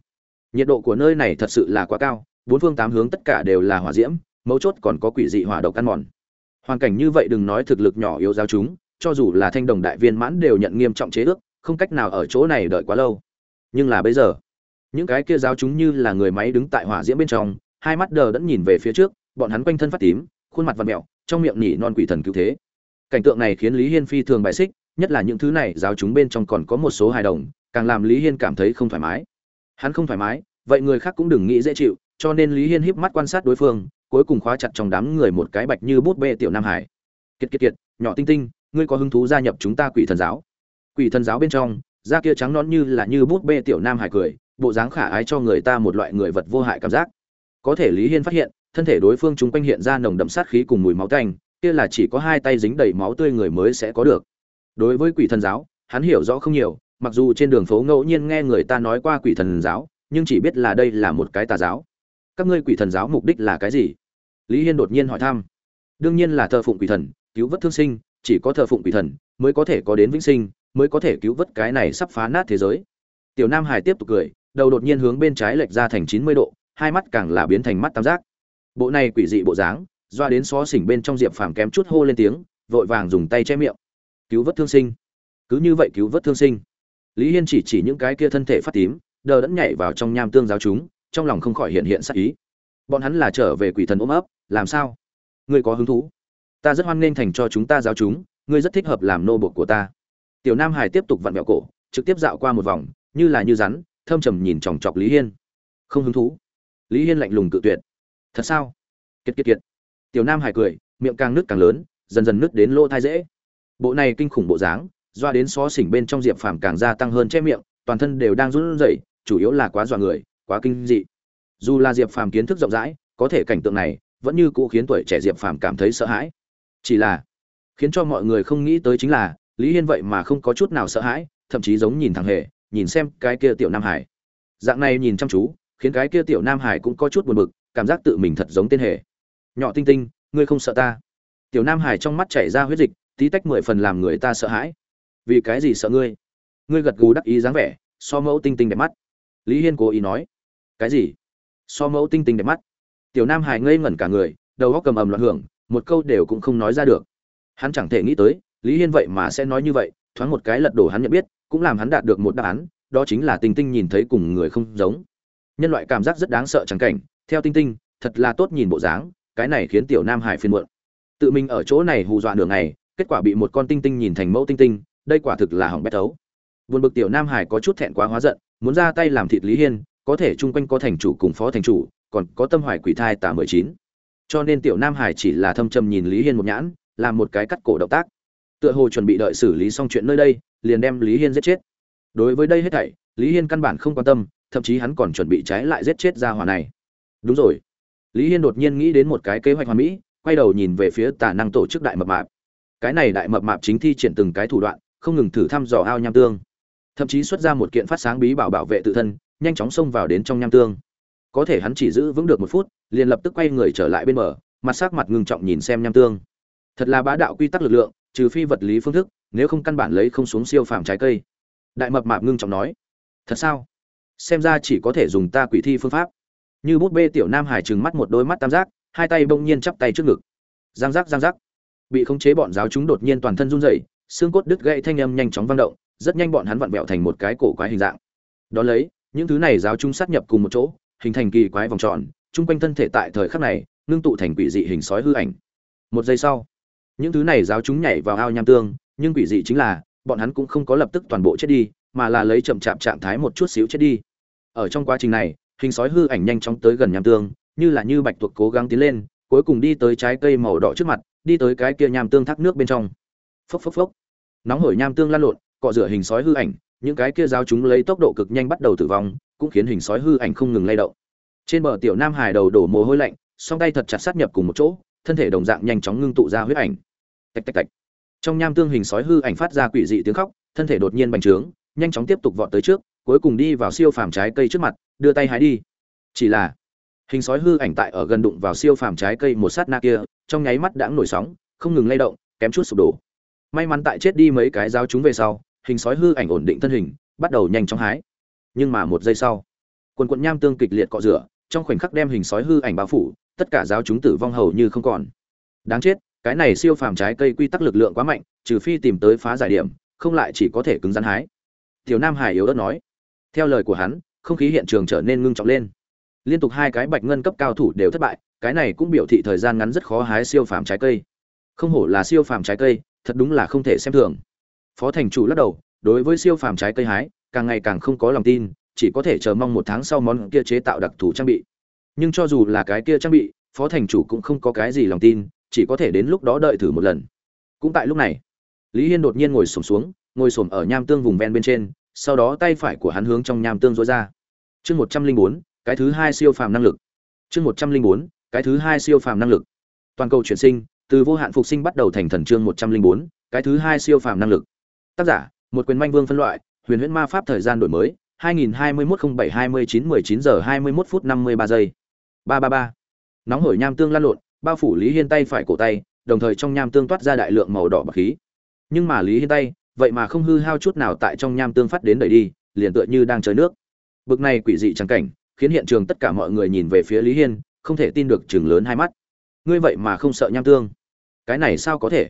Nhiệt độ của nơi này thật sự là quá cao, bốn phương tám hướng tất cả đều là hỏa diễm, mấu chốt còn có quỷ dị hỏa độc ăn mòn. Hoàn cảnh như vậy đừng nói thực lực nhỏ yếu giáo chúng, cho dù là thanh đồng đại viên mãn đều nhận nghiêm trọng chế ước, không cách nào ở chỗ này đợi quá lâu. Nhưng là bây giờ những cái kia giáo chúng như là người máy đứng tại hỏa diễm bên trong, hai mắt đờ đẫn nhìn về phía trước, bọn hắn quanh thân phát tím, khuôn mặt vằn mẹo, trong miệng nhỉ non quỷ thần cứu thế. Cảnh tượng này khiến lý hiên phi thường bài xích, nhất là những thứ này giáo chúng bên trong còn có một số hài đồng, càng làm lý hiên cảm thấy không thoải mái. Hắn không thoải mái, vậy người khác cũng đừng nghĩ dễ chịu, cho nên lý hiên híp mắt quan sát đối phương, cuối cùng khóa chặt trong đám người một cái bạch như bút bê tiểu nam hải. Kiệt kiệt kiệt, nhỏ tinh tinh, ngươi có hứng thú gia nhập chúng ta quỷ thần giáo? Quỷ thần giáo bên trong, da kia trắng non như là như bút bê tiểu nam hải cười bộ dáng khả ái cho người ta một loại người vật vô hại cảm giác. Có thể lý hiên phát hiện, thân thể đối phương chúng quanh hiện ra nồng đậm sát khí cùng mùi máu tanh, kia là chỉ có hai tay dính đầy máu tươi người mới sẽ có được. Đối với quỷ thần giáo, hắn hiểu rõ không nhiều, mặc dù trên đường phố ngẫu nhiên nghe người ta nói qua quỷ thần giáo, nhưng chỉ biết là đây là một cái tà giáo. Các ngươi quỷ thần giáo mục đích là cái gì? Lý hiên đột nhiên hỏi thăm. Đương nhiên là thờ phụng quỷ thần, cứu vớt thương sinh, chỉ có thờ phụng quỷ thần mới có thể có đến vĩnh sinh, mới có thể cứu vớt cái này sắp phá nát thế giới. Tiểu nam hải tiếp tục cười đầu đột nhiên hướng bên trái lệch ra thành chín mươi độ, hai mắt càng là biến thành mắt tam giác. Bộ này quỷ dị bộ dáng, doa đến xó xỉnh bên trong diệp phàm kém chút hô lên tiếng, vội vàng dùng tay che miệng. Cứu vớt thương sinh. Cứ như vậy cứu vớt thương sinh. Lý hiên chỉ chỉ những cái kia thân thể phát tím, đờ đẫn nhảy vào trong nham tương giáo chúng, trong lòng không khỏi hiện hiện sát ý. Bọn hắn là trở về quỷ thần ôm ấp, làm sao? Ngươi có hứng thú? Ta rất hoan nghênh thành cho chúng ta giáo chúng, ngươi rất thích hợp làm nô bộc của ta. Tiểu nam hải tiếp tục vặn vẹo cổ, trực tiếp dạo qua một vòng, như là như rắn thâm trầm nhìn chòng chọc lý hiên. Không hứng thú. Lý hiên lạnh lùng cự tuyệt. Thật sao? Kiệt kiệt kiệt. Tiểu nam hải cười, miệng càng nứt càng lớn, dần dần nứt đến lỗ thai dễ. Bộ này kinh khủng bộ dáng, doa đến xó xỉnh bên trong diệp phàm càng gia tăng hơn che miệng, toàn thân đều đang run rẩy, chủ yếu là quá dọa người, quá kinh dị. Dù là diệp phàm kiến thức rộng rãi, có thể cảnh tượng này vẫn như cũ khiến tuổi trẻ diệp phàm cảm thấy sợ hãi. Chỉ là khiến cho mọi người không nghĩ tới chính là lý hiên vậy mà không có chút nào sợ hãi, thậm chí giống nhìn thằng hề nhìn xem cái kia tiểu nam hải. Dạng này nhìn chăm chú, khiến cái kia tiểu nam hải cũng có chút buồn bực, cảm giác tự mình thật giống tên hề. Nhỏ tinh tinh, ngươi không sợ ta? Tiểu nam hải trong mắt chảy ra huyết dịch, tí tách mười phần làm người ta sợ hãi. Vì cái gì sợ ngươi? Ngươi gật gù đắc ý dáng vẻ, so mẫu tinh tinh đẹp mắt. Lý hiên cố ý nói. Cái gì? So mẫu tinh tinh đẹp mắt? Tiểu nam hải ngây ngẩn cả người, đầu góc cầm ầm loạn hưởng, một câu đều cũng không nói ra được. Hắn chẳng thể nghĩ tới, lý hiên vậy mà sẽ nói như vậy thoáng một cái lật đổ hắn nhận biết, cũng làm hắn đạt được một đáp án, đó chính là tinh tinh nhìn thấy cùng người không giống. Nhân loại cảm giác rất đáng sợ chẳng cảnh, theo tinh tinh, thật là tốt nhìn bộ dáng, cái này khiến tiểu nam hải phiền muộn. Tự mình ở chỗ này hù dọa nửa ngày, kết quả bị một con tinh tinh nhìn thành mẫu tinh tinh, đây quả thực là hỏng bét thấu. Buồn bực tiểu nam hải có chút thẹn quá hóa giận, muốn ra tay làm thịt lý hiên, có thể chung quanh có thành chủ cùng phó thành chủ, còn có tâm hoài quỷ thai tà mười chín. Cho nên tiểu nam hải chỉ là thâm trầm nhìn lý hiên một nhãn, làm một cái cắt cổ động tác tựa hồ chuẩn bị đợi xử lý xong chuyện nơi đây, liền đem lý hiên giết chết. Đối với đây hết thảy, lý hiên căn bản không quan tâm, thậm chí hắn còn chuẩn bị trái lại giết chết ra hỏa này. Đúng rồi. Lý hiên đột nhiên nghĩ đến một cái kế hoạch hoàn mỹ, quay đầu nhìn về phía Tả năng tổ chức đại mập mạp. Cái này đại mập mạp chính thi triển từng cái thủ đoạn, không ngừng thử thăm dò ao nham tương. Thậm chí xuất ra một kiện phát sáng bí bảo bảo vệ tự thân, nhanh chóng xông vào đến trong nham tương. Có thể hắn chỉ giữ vững được một phút, liền lập tức quay người trở lại bên bờ, mặt sắc mặt ngưng trọng nhìn xem nham tương. Thật là bá đạo quy tắc lực lượng trừ phi vật lý phương thức, nếu không căn bản lấy không xuống siêu phàm trái cây. Đại mập mạp ngưng trọng nói, thật sao? Xem ra chỉ có thể dùng ta quỷ thi phương pháp. Như bút bê tiểu nam hải trừng mắt một đôi mắt tam giác, hai tay bỗng nhiên chắp tay trước ngực. Giang giác giang giác. Bị khống chế bọn giáo chúng đột nhiên toàn thân run rẩy, xương cốt đứt gãy thanh âm nhanh chóng vang động, rất nhanh bọn hắn vặn vẹo thành một cái cổ quái hình dạng. Đó lấy, những thứ này giáo chúng sát nhập cùng một chỗ, hình thành kỳ quái vòng tròn, chung quanh thân thể tại thời khắc này, ngưng tụ thành quỷ dị hình sói hư ảnh. Một giây sau những thứ này giáo chúng nhảy vào ao nham tương, nhưng quỷ dị chính là, bọn hắn cũng không có lập tức toàn bộ chết đi, mà là lấy chậm chạp trạng thái một chút xíu chết đi. Ở trong quá trình này, hình sói hư ảnh nhanh chóng tới gần nham tương, như là như bạch tuộc cố gắng tiến lên, cuối cùng đi tới trái cây màu đỏ trước mặt, đi tới cái kia nham tương thác nước bên trong. Phốc phốc phốc. Nóng hổi nham tương lan lộn, cọ rửa hình sói hư ảnh, những cái kia giáo chúng lấy tốc độ cực nhanh bắt đầu tử vong, cũng khiến hình sói hư ảnh không ngừng lay động. Trên bờ tiểu nam hải đầu đổ mồ hôi lạnh, song tay thật chặt sát nhập cùng một chỗ thân thể đồng dạng nhanh chóng ngưng tụ ra huyết ảnh. Tạch tạch tạch. Trong nham tương hình sói hư ảnh phát ra quỷ dị tiếng khóc, thân thể đột nhiên bành trướng, nhanh chóng tiếp tục vọt tới trước, cuối cùng đi vào siêu phàm trái cây trước mặt, đưa tay hái đi. Chỉ là, hình sói hư ảnh tại ở gần đụng vào siêu phàm trái cây một sát na kia, trong nháy mắt đã nổi sóng, không ngừng lay động, kém chút sụp đổ. May mắn tại chết đi mấy cái giáo chúng về sau, hình sói hư ảnh ổn định thân hình, bắt đầu nhanh chóng hái. Nhưng mà một giây sau, quần quận nham tương kịch liệt cọ rửa trong khoảnh khắc đem hình sói hư ảnh bao phủ, tất cả giáo chúng tử vong hầu như không còn. Đáng chết, cái này siêu phàm trái cây quy tắc lực lượng quá mạnh, trừ phi tìm tới phá giải điểm, không lại chỉ có thể cứng rắn hái. Tiểu nam hải yếu ớt nói. Theo lời của hắn, không khí hiện trường trở nên ngưng trọng lên. Liên tục hai cái bạch ngân cấp cao thủ đều thất bại, cái này cũng biểu thị thời gian ngắn rất khó hái siêu phàm trái cây. Không hổ là siêu phàm trái cây, thật đúng là không thể xem thường. Phó thành chủ lắc đầu, đối với siêu phàm trái cây hái, càng ngày càng không có lòng tin chỉ có thể chờ mong một tháng sau món kia chế tạo đặc thù trang bị. Nhưng cho dù là cái kia trang bị, phó thành chủ cũng không có cái gì lòng tin, chỉ có thể đến lúc đó đợi thử một lần. Cũng tại lúc này, lý hiên đột nhiên ngồi xổm xuống, ngồi xổm ở nham tương vùng ven bên trên, sau đó tay phải của hắn hướng trong nham tương dối ra. Chương một trăm linh bốn, cái thứ hai siêu phàm năng lực. Chương một trăm linh bốn, cái thứ hai siêu phàm năng lực. Toàn cầu chuyển sinh, từ vô hạn phục sinh bắt đầu thành thần chương một trăm linh bốn, cái thứ hai siêu phàm năng lực. Tác giả, một quyền manh vương phân loại, huyền huyễn ma pháp thời gian đổi mới 2021-07-29-19 giờ 21 phút 53 giây. 333 nóng hổi nham tương lan lộn, bao phủ lý hiên tay phải cổ tay, đồng thời trong nham tương toát ra đại lượng màu đỏ bạc khí. Nhưng mà lý hiên tay, vậy mà không hư hao chút nào tại trong nham tương phát đến đẩy đi, liền tựa như đang chơi nước. Bực này quỷ dị chẳng cảnh, khiến hiện trường tất cả mọi người nhìn về phía lý hiên, không thể tin được trừng lớn hai mắt. Ngươi vậy mà không sợ nham tương? Cái này sao có thể?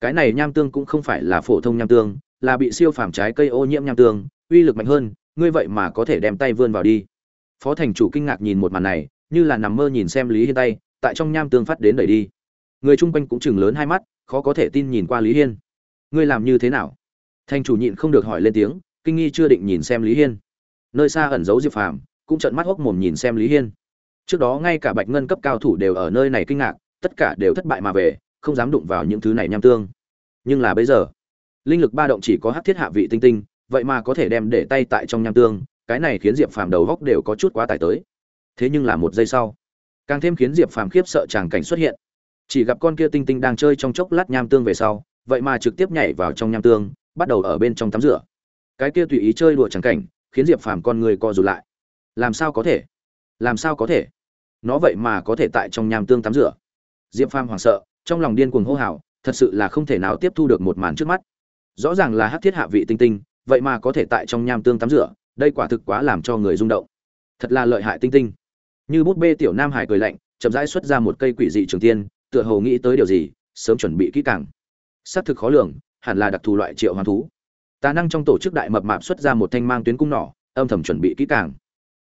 Cái này nham tương cũng không phải là phổ thông nham tương, là bị siêu phàm trái cây ô nhiễm nham tương, uy lực mạnh hơn ngươi vậy mà có thể đem tay vươn vào đi. Phó thành chủ kinh ngạc nhìn một màn này, như là nằm mơ nhìn xem lý hiên tay, tại trong nham tương phát đến đẩy đi. Người chung quanh cũng chừng lớn hai mắt, khó có thể tin nhìn qua lý hiên. Ngươi làm như thế nào? Thành chủ nhịn không được hỏi lên tiếng, kinh nghi chưa định nhìn xem lý hiên. Nơi xa ẩn giấu diệp phàm, cũng trợn mắt hốc mồm nhìn xem lý hiên. Trước đó ngay cả bạch ngân cấp cao thủ đều ở nơi này kinh ngạc, tất cả đều thất bại mà về, không dám đụng vào những thứ này nham tương. Nhưng là bây giờ, linh lực ba động chỉ có hát thiết hạ vị tinh tinh vậy mà có thể đem để tay tại trong nham tương, cái này khiến diệp phàm đầu góc đều có chút quá tải tới. Thế nhưng là một giây sau, càng thêm khiến diệp phàm khiếp sợ tràng cảnh xuất hiện. Chỉ gặp con kia tinh tinh đang chơi trong chốc lát nham tương về sau, vậy mà trực tiếp nhảy vào trong nham tương, bắt đầu ở bên trong tắm rửa. Cái kia tùy ý chơi đùa tràng cảnh, khiến diệp phàm con người co rụt lại. Làm sao có thể? Làm sao có thể? Nó vậy mà có thể tại trong nham tương tắm rửa. Diệp phàm hoảng sợ, trong lòng điên cuồng hô hào, thật sự là không thể nào tiếp thu được một màn trước mắt. Rõ ràng là hát thiết hạ vị tinh tinh vậy mà có thể tại trong nham tương tắm rửa, đây quả thực quá làm cho người rung động. Thật là lợi hại tinh tinh. Như bút bê tiểu nam hải cười lạnh, chậm rãi xuất ra một cây quỷ dị trường tiên, tựa hồ nghĩ tới điều gì, sớm chuẩn bị kỹ càng. Xác thực khó lường, hẳn là đặc thù loại triệu hoàn thú. Tà năng trong tổ chức đại mập mạp xuất ra một thanh mang tuyến cung nỏ, âm thầm chuẩn bị kỹ càng.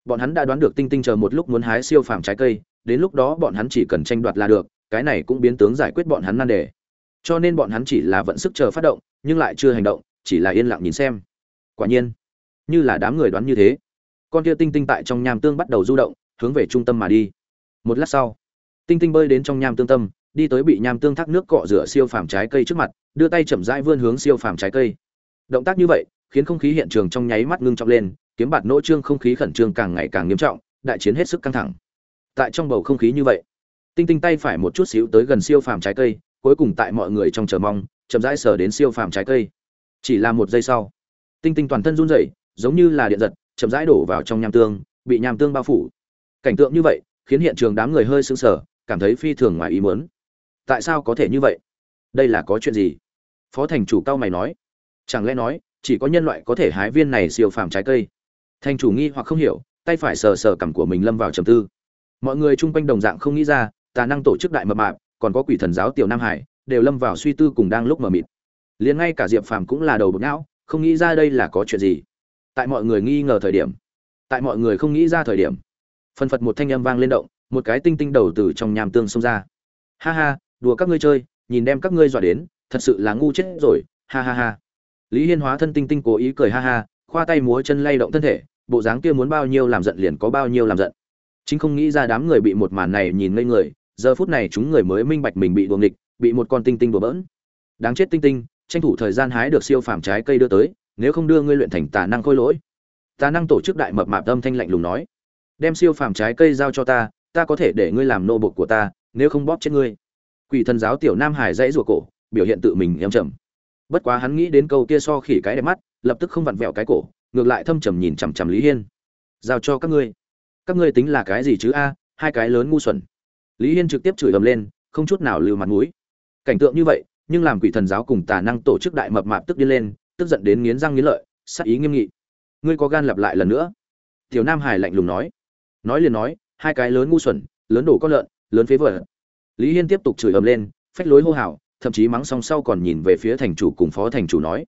Bọn hắn đã đoán được tinh tinh chờ một lúc muốn hái siêu phàm trái cây, đến lúc đó bọn hắn chỉ cần tranh đoạt là được, cái này cũng biến tướng giải quyết bọn hắn nan đề. Cho nên bọn hắn chỉ là vận sức chờ phát động, nhưng lại chưa hành động chỉ là yên lặng nhìn xem. Quả nhiên, như là đám người đoán như thế, con kia tinh tinh tại trong nham tương bắt đầu du động, hướng về trung tâm mà đi. Một lát sau, tinh tinh bơi đến trong nham tương tâm, đi tới bị nham tương thác nước cọ rửa siêu phàm trái cây trước mặt, đưa tay chậm rãi vươn hướng siêu phàm trái cây. Động tác như vậy, khiến không khí hiện trường trong nháy mắt ngưng trọng lên, kiếm bạt nỗ trương không khí khẩn trương càng ngày càng nghiêm trọng, đại chiến hết sức căng thẳng. Tại trong bầu không khí như vậy, tinh tinh tay phải một chút xíu tới gần siêu phàm trái cây, cuối cùng tại mọi người trong chờ mong, chậm rãi sờ đến siêu phàm trái cây chỉ là một giây sau. Tinh tinh toàn thân run rẩy, giống như là điện giật, chậm rãi đổ vào trong nham tương, bị nham tương bao phủ. Cảnh tượng như vậy, khiến hiện trường đám người hơi sững sờ, cảm thấy phi thường ngoài ý muốn. Tại sao có thể như vậy? Đây là có chuyện gì? Phó thành chủ cao mày nói. Chẳng lẽ nói, chỉ có nhân loại có thể hái viên này siêu phàm trái cây? Thành chủ nghi hoặc không hiểu, tay phải sờ sờ cằm của mình lâm vào trầm tư. Mọi người chung quanh đồng dạng không nghĩ ra, tà năng tổ chức đại mập mạp, còn có quỷ thần giáo tiểu nam hải, đều lâm vào suy tư cùng đang lúc mờ mịt liền ngay cả diệp phàm cũng là đầu bột não, không nghĩ ra đây là có chuyện gì. Tại mọi người nghi ngờ thời điểm, tại mọi người không nghĩ ra thời điểm, phân phật một thanh âm vang lên động, một cái tinh tinh đầu từ trong nhàm tương xông ra. Ha ha, đùa các ngươi chơi, nhìn đem các ngươi dọa đến, thật sự là ngu chết rồi, ha ha ha. Lý hiên hóa thân tinh tinh cố ý cười ha ha, khoa tay múa chân lay động thân thể, bộ dáng kia muốn bao nhiêu làm giận liền có bao nhiêu làm giận. Chính không nghĩ ra đám người bị một màn này nhìn ngây người, giờ phút này chúng người mới minh bạch mình bị đuồng nghịch, bị một con tinh tinh đùa bỡn. Đáng chết tinh tinh tranh thủ thời gian hái được siêu phàm trái cây đưa tới, nếu không đưa ngươi luyện thành tà năng khôi lỗi. Tà năng tổ chức đại mập mạp âm thanh lạnh lùng nói. Đem siêu phàm trái cây giao cho ta ta có thể để ngươi làm nô bộc của ta, nếu không bóp chết ngươi. Quỷ thần giáo tiểu nam hải dãy rủa cổ, biểu hiện tự mình em trầm. Bất quá hắn nghĩ đến câu kia so khỉ cái đẹp mắt, lập tức không vặn vẹo cái cổ, ngược lại thâm trầm nhìn chằm chằm lý hiên. Giao cho các ngươi. Các ngươi tính là cái gì chứ a, hai cái lớn ngu xuẩn. Lý hiên trực tiếp chửi ầm lên, không chút nào lưu mặt mũi. Cảnh tượng như vậy nhưng làm quỷ thần giáo cùng tà năng tổ chức đại mập mạp tức điên lên, tức giận đến nghiến răng nghiến lợi sắc ý nghiêm nghị. Ngươi có gan lặp lại lần nữa? Tiểu nam hải lạnh lùng nói. Nói liền nói, hai cái lớn ngu xuẩn, lớn đổ con lợn, lớn phế vợ lý hiên tiếp tục chửi ầm lên, phách lối hô hào, thậm chí mắng xong sau còn nhìn về phía thành chủ cùng phó thành chủ nói.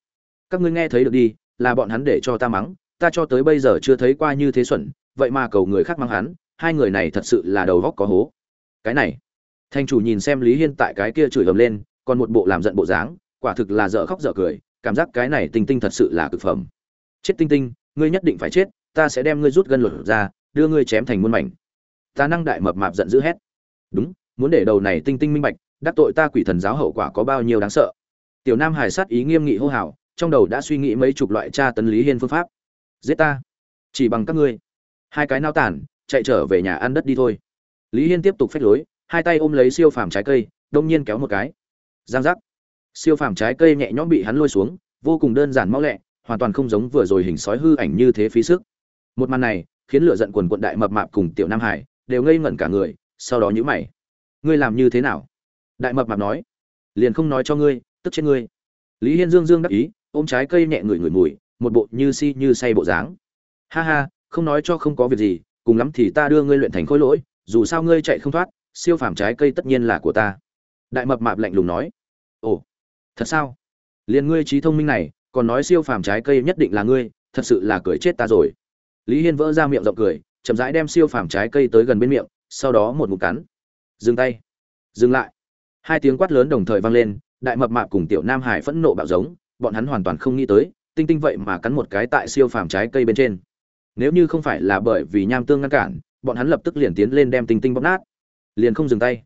Các ngươi nghe thấy được đi, là bọn hắn để cho ta mắng, ta cho tới bây giờ chưa thấy qua như thế xuẩn, vậy mà cầu người khác mắng hắn, hai người này thật sự là đầu góc có hố. Cái này, thành chủ nhìn xem lý hiên tại cái kia chửi ầm lên còn một bộ làm giận bộ dáng, quả thực là dở khóc dở cười, cảm giác cái này tinh tinh thật sự là cực phẩm. Chết tinh tinh, ngươi nhất định phải chết, ta sẽ đem ngươi rút gân lột ra, đưa ngươi chém thành muôn mảnh. Ta năng đại mập mạp giận dữ hét. Đúng, muốn để đầu này tinh tinh minh bạch, đắc tội ta quỷ thần giáo hậu quả có bao nhiêu đáng sợ. Tiểu nam hải sát ý nghiêm nghị hô hào, trong đầu đã suy nghĩ mấy chục loại tra tấn lý hiên phương pháp. Giết ta. Chỉ bằng các ngươi. Hai cái nao tản, chạy trở về nhà ăn đất đi thôi. Lý hiên tiếp tục phách lối, hai tay ôm lấy siêu phàm trái cây, đông nhiên kéo một cái giang giác. Siêu phàm trái cây nhẹ nhõm bị hắn lôi xuống, vô cùng đơn giản mau lẹ, hoàn toàn không giống vừa rồi hình sói hư ảnh như thế phí sức. Một màn này, khiến lửa giận quần quận đại mập mạp cùng tiểu nam hải đều ngây ngẩn cả người, sau đó nhữ mày. Ngươi làm như thế nào? Đại mập mạp nói. Liền không nói cho ngươi, tức chết ngươi. Lý hiên dương dương đắc ý, ôm trái cây nhẹ ngửi ngửi mùi, một bộ như si như say bộ dáng. Ha ha, không nói cho không có việc gì, cùng lắm thì ta đưa ngươi luyện thành khối lỗi, dù sao ngươi chạy không thoát, siêu phàm trái cây tất nhiên là của ta. Đại mập mạp lạnh lùng nói ồ, thật sao? Liền ngươi trí thông minh này, còn nói siêu phàm trái cây nhất định là ngươi, thật sự là cười chết ta rồi. Lý hiên vỡ ra miệng rộng cười, chậm rãi đem siêu phàm trái cây tới gần bên miệng, sau đó một ngụm cắn. Dừng tay. Dừng lại. Hai tiếng quát lớn đồng thời vang lên, đại mập mạp cùng tiểu nam hải phẫn nộ bạo giống, bọn hắn hoàn toàn không nghĩ tới, tinh tinh vậy mà cắn một cái tại siêu phàm trái cây bên trên. Nếu như không phải là bởi vì nham tương ngăn cản, bọn hắn lập tức liền tiến lên đem tinh tinh bóp nát. Liền không dừng tay.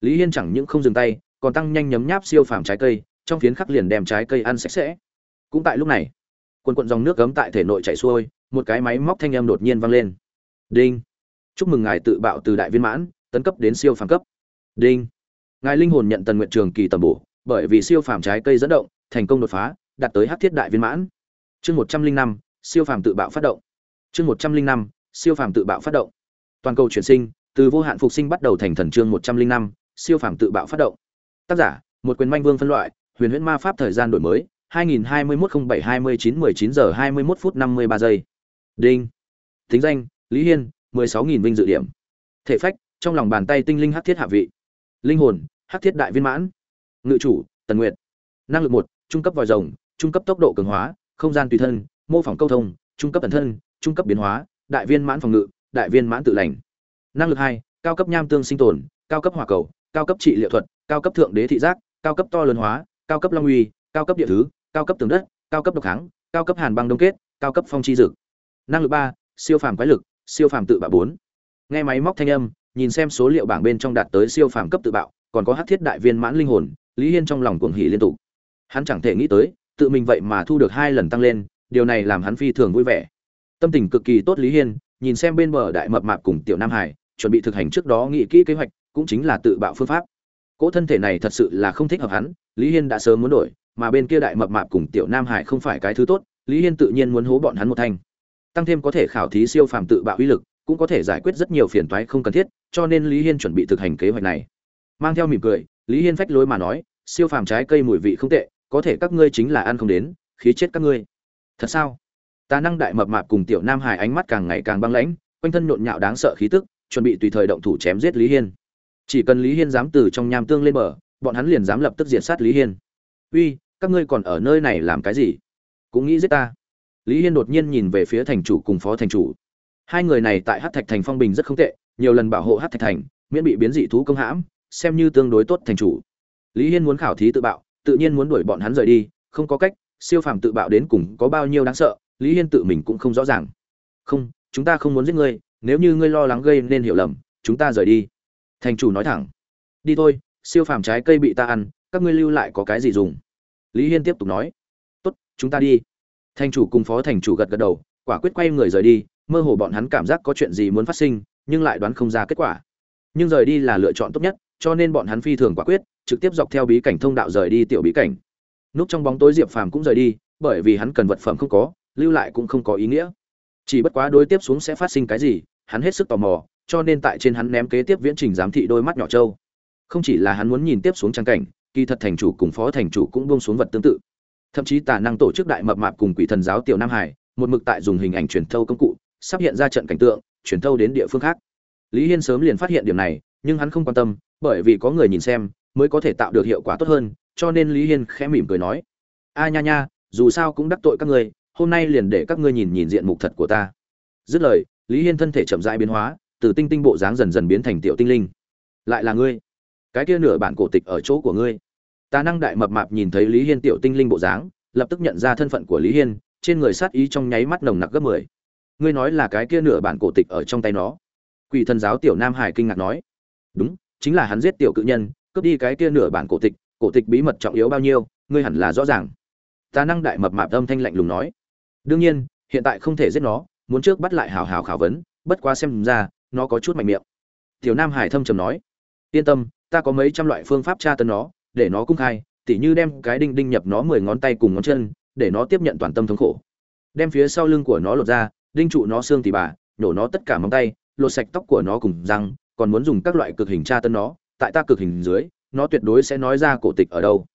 Lý hiên chẳng những không dừng tay còn tăng nhanh nhấm nháp siêu phàm trái cây, trong phiến khắc liền đem trái cây ăn sạch sẽ. Cũng tại lúc này, quần quần dòng nước cấm tại thể nội chảy xuôi, một cái máy móc thanh âm đột nhiên vang lên. Đinh! Chúc mừng ngài tự bạo từ đại viên mãn, tấn cấp đến siêu phàm cấp. Đinh! Ngài linh hồn nhận tần nguyện trường kỳ tầm bổ, bởi vì siêu phàm trái cây dẫn động, thành công đột phá, đạt tới hắc thiết đại viên mãn. Chương một trăm linh năm, siêu phàm tự bạo phát động. Chương một trăm linh năm, siêu phàm tự bạo phát động. Toàn cầu chuyển sinh, từ vô hạn phục sinh bắt đầu thành thần chương một trăm linh năm, siêu phàm tự bạo phát động tác giả, một quyền manh vương phân loại, huyền huyễn ma pháp thời gian đổi mới 2021-07-29-19 giờ 21 phút 53 giây. Đinh. Tính danh, lý hiên 16.000 vinh dự điểm. Thể phách, trong lòng bàn tay tinh linh hắc thiết hạ vị. Linh hồn, hắc thiết đại viên mãn. Ngự chủ, tần nguyệt. Năng lực một, trung cấp vòi rồng, trung cấp tốc độ cường hóa, không gian tùy thân, mô phỏng câu thông, trung cấp tần thân, trung cấp biến hóa, đại viên mãn phòng ngự, đại viên mãn tự lành. Năng lực hai, cao cấp nham tương sinh tồn, cao cấp hỏa cầu, cao cấp trị liệu thuật cao cấp thượng đế thị giác, cao cấp to lớn hóa, cao cấp long uy, cao cấp địa thứ, cao cấp tường đất, cao cấp độc kháng cao cấp hàn băng đông kết, cao cấp phong chi dực. Năng lực ba, siêu phàm quái lực, siêu phàm tự bạo bốn. Nghe máy móc thanh âm, nhìn xem số liệu bảng bên trong đạt tới siêu phàm cấp tự bạo, còn có hắc thiết đại viên mãn linh hồn, lý hiên trong lòng cuồng hỉ liên tục. Hắn chẳng thể nghĩ tới, tự mình vậy mà thu được hai lần tăng lên, điều này làm hắn phi thường vui vẻ. Tâm tình cực kỳ tốt lý hiên, nhìn xem bên bờ đại mập mạp cùng tiểu nam hải, chuẩn bị thực hành trước đó nghĩ kỹ kế hoạch, cũng chính là tự bạo phương pháp cỗ thân thể này thật sự là không thích hợp hắn, lý hiên đã sớm muốn đổi, mà bên kia đại mập mạp cùng tiểu nam hải không phải cái thứ tốt, lý hiên tự nhiên muốn hố bọn hắn một thanh. Tăng thêm có thể khảo thí siêu phàm tự bạo uy lực, cũng có thể giải quyết rất nhiều phiền toái không cần thiết, cho nên lý hiên chuẩn bị thực hành kế hoạch này. Mang theo mỉm cười, lý hiên phách lối mà nói, siêu phàm trái cây mùi vị không tệ, có thể các ngươi chính là ăn không đến, khí chết các ngươi. Thật sao? Tà năng đại mập mạp cùng tiểu nam hải ánh mắt càng ngày càng băng lãnh, quanh thân nhộn nhạo đáng sợ khí tức, chuẩn bị tùy thời động thủ chém giết lý hiên chỉ cần lý hiên dám từ trong nham tương lên bờ, bọn hắn liền dám lập tức diệt sát lý hiên. Uy, các ngươi còn ở nơi này làm cái gì? Cũng nghĩ giết ta. Lý hiên đột nhiên nhìn về phía thành chủ cùng phó thành chủ. Hai người này tại hát thạch thành phong bình rất không tệ, nhiều lần bảo hộ hát thạch thành, miễn bị biến dị thú công hãm, xem như tương đối tốt thành chủ. Lý hiên muốn khảo thí tự bạo, tự nhiên muốn đuổi bọn hắn rời đi, không có cách, siêu phàm tự bạo đến cùng có bao nhiêu đáng sợ, lý hiên tự mình cũng không rõ ràng. Không, chúng ta không muốn giết ngươi, nếu như ngươi lo lắng gây nên hiểu lầm, chúng ta rời đi thành chủ nói thẳng. Đi thôi, siêu phàm trái cây bị ta ăn, các ngươi lưu lại có cái gì dùng? Lý hiên tiếp tục nói. Tốt, chúng ta đi. Thành chủ cùng phó thành chủ gật gật đầu, quả quyết quay người rời đi, mơ hồ bọn hắn cảm giác có chuyện gì muốn phát sinh, nhưng lại đoán không ra kết quả. Nhưng rời đi là lựa chọn tốt nhất, cho nên bọn hắn phi thường quả quyết, trực tiếp dọc theo bí cảnh thông đạo rời đi tiểu bí cảnh. Núp trong bóng tối diệp phàm cũng rời đi, bởi vì hắn cần vật phẩm không có, lưu lại cũng không có ý nghĩa. Chỉ bất quá đối tiếp xuống sẽ phát sinh cái gì, hắn hết sức tò mò cho nên tại trên hắn ném kế tiếp viễn trình giám thị đôi mắt nhỏ trâu. Không chỉ là hắn muốn nhìn tiếp xuống trang cảnh, kỳ thật thành chủ cùng phó thành chủ cũng buông xuống vật tương tự. Thậm chí tà năng tổ chức đại mập mạp cùng quỷ thần giáo tiểu nam hải, một mực tại dùng hình ảnh truyền thâu công cụ, sắp hiện ra trận cảnh tượng, truyền thâu đến địa phương khác. Lý hiên sớm liền phát hiện điểm này, nhưng hắn không quan tâm, bởi vì có người nhìn xem, mới có thể tạo được hiệu quả tốt hơn, cho nên lý hiên khẽ mỉm cười nói, a nha nha, dù sao cũng đắc tội các ngươi, hôm nay liền để các ngươi nhìn nhìn diện mục thật của ta. Dứt lời, lý hiên thân thể chậm rãi biến hóa từ tinh tinh bộ dáng dần dần biến thành tiểu tinh linh. Lại là ngươi. Cái kia nửa bản cổ tịch ở chỗ của ngươi. Tà năng đại mập mạp nhìn thấy lý hiên tiểu tinh linh bộ dáng, lập tức nhận ra thân phận của lý hiên, trên người sát ý trong nháy mắt nồng nặc gấp mười. Ngươi nói là cái kia nửa bản cổ tịch ở trong tay nó. Quỷ thần giáo tiểu nam hải kinh ngạc nói. Đúng, chính là hắn giết tiểu cự nhân, cướp đi cái kia nửa bản cổ tịch cổ tịch bí mật trọng yếu bao nhiêu, ngươi hẳn là rõ ràng. Tà năng đại mập mạp âm thanh lạnh lùng nói. Đương nhiên, hiện tại không thể giết nó, muốn trước bắt lại hào hào khảo vấn, bất quá xem ra nó có chút mạnh miệng. Tiểu nam hải thâm trầm nói, yên tâm, ta có mấy trăm loại phương pháp tra tấn nó, để nó cung khai, tỉ như đem cái đinh đinh nhập nó mười ngón tay cùng ngón chân, để nó tiếp nhận toàn tâm thống khổ. Đem phía sau lưng của nó lột ra, đinh trụ nó xương tỉ bà, nhổ nó tất cả móng tay, lột sạch tóc của nó cùng răng, còn muốn dùng các loại cực hình tra tấn nó, tại ta cực hình dưới, nó tuyệt đối sẽ nói ra cổ tịch ở đâu.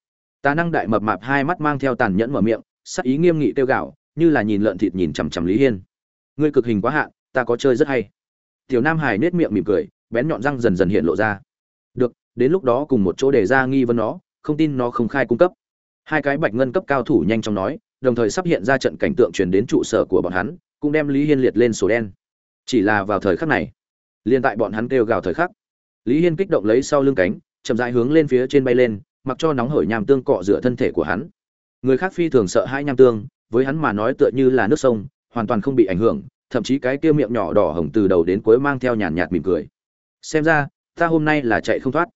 Ta năng đại mập mạp hai mắt mang theo tàn nhẫn mở miệng, sắc ý nghiêm nghị tiêu gạo như là nhìn lợn thịt nhìn chằm chằm lý hiên. Ngươi cực hình quá hạn, ta có chơi rất hay tiểu nam hải nết miệng mỉm cười, bén nhọn răng dần dần hiện lộ ra. Được, đến lúc đó cùng một chỗ để ra nghi vấn nó, không tin nó không khai cung cấp. Hai cái bạch ngân cấp cao thủ nhanh chóng nói, đồng thời sắp hiện ra trận cảnh tượng truyền đến trụ sở của bọn hắn, cũng đem lý hiên liệt lên sổ đen. Chỉ là vào thời khắc này liên tại bọn hắn kêu gào thời khắc, lý hiên kích động lấy sau lưng cánh, chậm rãi hướng lên phía trên bay lên, mặc cho nóng hởi nham tương cọ rửa thân thể của hắn. Người khác phi thường sợ hai nham tương, với hắn mà nói tựa như là nước sông, hoàn toàn không bị ảnh hưởng thậm chí cái kia miệng nhỏ đỏ hồng từ đầu đến cuối mang theo nhàn nhạt mỉm cười. Xem ra, ta hôm nay là chạy không thoát.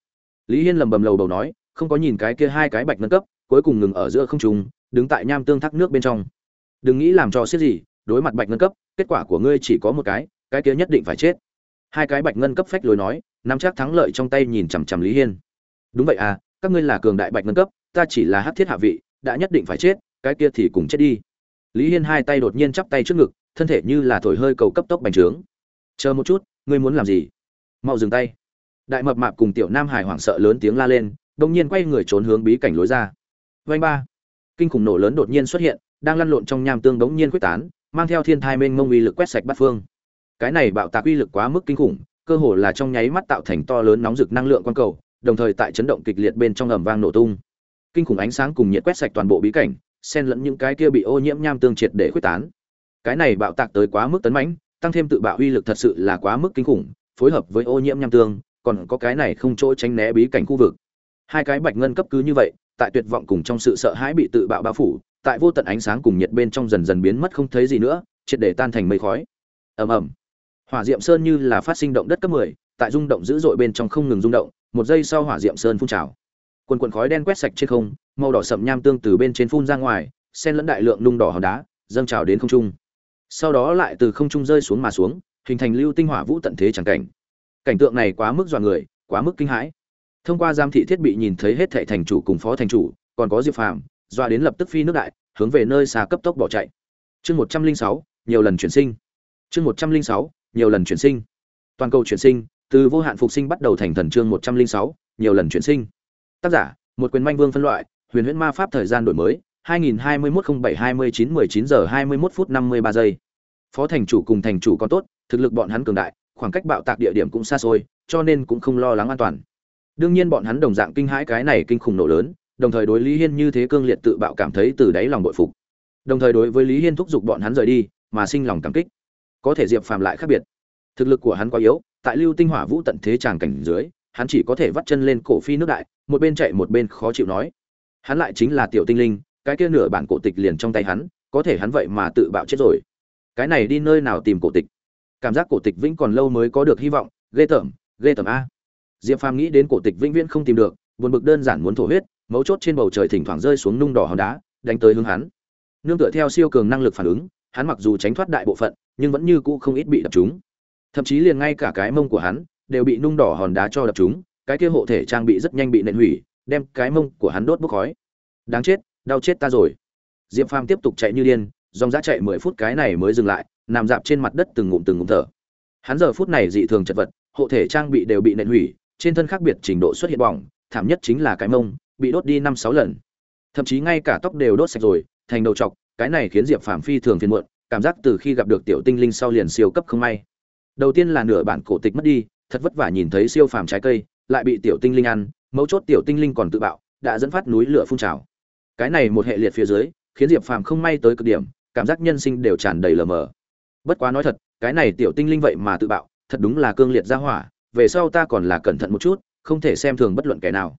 Lý hiên lầm bầm lầu bầu nói, không có nhìn cái kia hai cái bạch nâng cấp, cuối cùng ngừng ở giữa không trung, đứng tại nham tương thác nước bên trong. Đừng nghĩ làm cho xiết gì, đối mặt bạch ngân cấp, kết quả của ngươi chỉ có một cái cái kia nhất định phải chết. Hai cái bạch ngân cấp phách lối nói, nắm chắc thắng lợi trong tay nhìn chằm chằm lý hiên. Đúng vậy à các ngươi là cường đại bạch ngân cấp, ta chỉ là hát thiết hạ vị, đã nhất định phải chết, cái kia thì cùng chết đi. Lý hiên hai tay đột nhiên chắp tay trước ngực thân thể như là thổi hơi cầu cấp tốc bành trướng. Chờ một chút, ngươi muốn làm gì? Mau dừng tay. Đại mập mạp cùng tiểu nam hải hoảng sợ lớn tiếng la lên đông nhiên quay người trốn hướng bí cảnh lối ra. Vanh ba. Kinh khủng nổ lớn đột nhiên xuất hiện, đang lăn lộn trong nham tương đống nhiên quyết tán, mang theo thiên thai mênh mông uy lực quét sạch bát phương. Cái này bạo tạc uy lực quá mức kinh khủng, cơ hồ là trong nháy mắt tạo thành to lớn nóng rực năng lượng quang cầu, đồng thời tại chấn động kịch liệt bên trong ầm vang nổ tung. Kinh khủng ánh sáng cùng nhiệt quét sạch toàn bộ bí cảnh, xen lẫn những cái kia bị ô nhiễm nham tương triệt để quyết tán cái này bạo tạc tới quá mức tấn mãnh tăng thêm tự bạo uy lực thật sự là quá mức kinh khủng phối hợp với ô nhiễm nham tương còn có cái này không chỗ tránh né bí cảnh khu vực. Hai cái bạch ngân cấp cứ như vậy tại tuyệt vọng cùng trong sự sợ hãi bị tự bạo bao phủ tại vô tận ánh sáng cùng nhiệt bên trong dần dần biến mất không thấy gì nữa triệt để tan thành mây khói. Ầm ầm. Hỏa diệm sơn như là phát sinh động đất cấp 10, tại rung động dữ dội bên trong không ngừng rung động một giây sau hỏa diệm sơn phun trào. Quần quần khói đen quét sạch trên không màu đỏ sậm nham tương từ bên trên phun ra ngoài xen lẫn đại lượng nung đỏ hòn đá dâng trào đến không trung sau đó lại từ không trung rơi xuống mà xuống, hình thành lưu tinh hỏa vũ tận thế chẳng cảnh. Cảnh tượng này quá mức dọa người, quá mức kinh hãi. Thông qua giam thị thiết bị nhìn thấy hết thệ thành chủ cùng phó thành chủ, còn có diệp phàm, dọa đến lập tức phi nước đại, hướng về nơi xa cấp tốc bỏ chạy. Chương một trăm linh sáu, nhiều lần chuyển sinh. Chương một trăm linh sáu, nhiều lần chuyển sinh. Toàn cầu chuyển sinh, từ vô hạn phục sinh bắt đầu thành thần chương một trăm linh sáu, nhiều lần chuyển sinh. Tác giả, một quyền manh vương phân loại, huyền huyễn ma pháp thời gian đổi mới 2021-07-29-19 giờ 21 phút 53 giây phó thành chủ cùng thành chủ còn tốt, thực lực bọn hắn cường đại, khoảng cách bạo tạc địa điểm cũng xa xôi, cho nên cũng không lo lắng an toàn. Đương nhiên bọn hắn đồng dạng kinh hãi cái này kinh khủng nổ lớn, đồng thời đối lý hiên như thế cương liệt tự bạo cảm thấy từ đáy lòng bội phục. Đồng thời đối với lý hiên thúc giục bọn hắn rời đi, mà sinh lòng cảm kích. Có thể diệp phàm lại khác biệt. Thực lực của hắn quá yếu, tại lưu tinh hỏa vũ tận thế tràng cảnh dưới, hắn chỉ có thể vắt chân lên cổ phi nước đại, một bên chạy một bên khó chịu nói. Hắn lại chính là tiểu tinh linh, cái kia nửa bản cổ tịch liền trong tay hắn, có thể hắn vậy mà tự bạo chết rồi cái này đi nơi nào tìm cổ tịch? Cảm giác cổ tịch vĩnh còn lâu mới có được hy vọng, ghê tởm ghê tởm a. Diệp phàm nghĩ đến cổ tịch vĩnh viễn không tìm được, buồn bực đơn giản muốn thổ huyết, mấu chốt trên bầu trời thỉnh thoảng rơi xuống nung đỏ hòn đá, đánh tới hướng hắn. Nương tựa theo siêu cường năng lực phản ứng, hắn mặc dù tránh thoát đại bộ phận, nhưng vẫn như cũ không ít bị đập trúng. Thậm chí liền ngay cả cái mông của hắn đều bị nung đỏ hòn đá cho đập trúng, cái kia hộ thể trang bị rất nhanh bị nện hủy, đem cái mông của hắn đốt bốc khói. Đáng chết, đau chết ta rồi. Diệp phàm tiếp tục chạy như điên dòng giá chạy mười phút cái này mới dừng lại, nằm dạp trên mặt đất từng ngụm từng ngụm thở. Hắn giờ phút này dị thường chật vật, hộ thể trang bị đều bị nện hủy, trên thân khác biệt trình độ xuất hiện bỏng, thảm nhất chính là cái mông, bị đốt đi năm sáu lần. Thậm chí ngay cả tóc đều đốt sạch rồi, thành đầu trọc, cái này khiến diệp phàm phi thường phiền muộn, cảm giác từ khi gặp được tiểu tinh linh sau liền siêu cấp không may. Đầu tiên là nửa bản cổ tịch mất đi, thật vất vả nhìn thấy siêu phàm trái cây, lại bị tiểu tinh linh ăn, mấu chốt tiểu tinh linh còn tự bạo, đã dẫn phát núi lửa phun trào. Cái này một hệ liệt phía dưới, khiến diệp phàm không may tới cực điểm cảm giác nhân sinh đều tràn đầy lờ mờ. Bất quá nói thật, cái này tiểu tinh linh vậy mà tự bạo, thật đúng là cương liệt ra hỏa, về sau ta còn là cẩn thận một chút, không thể xem thường bất luận kẻ nào.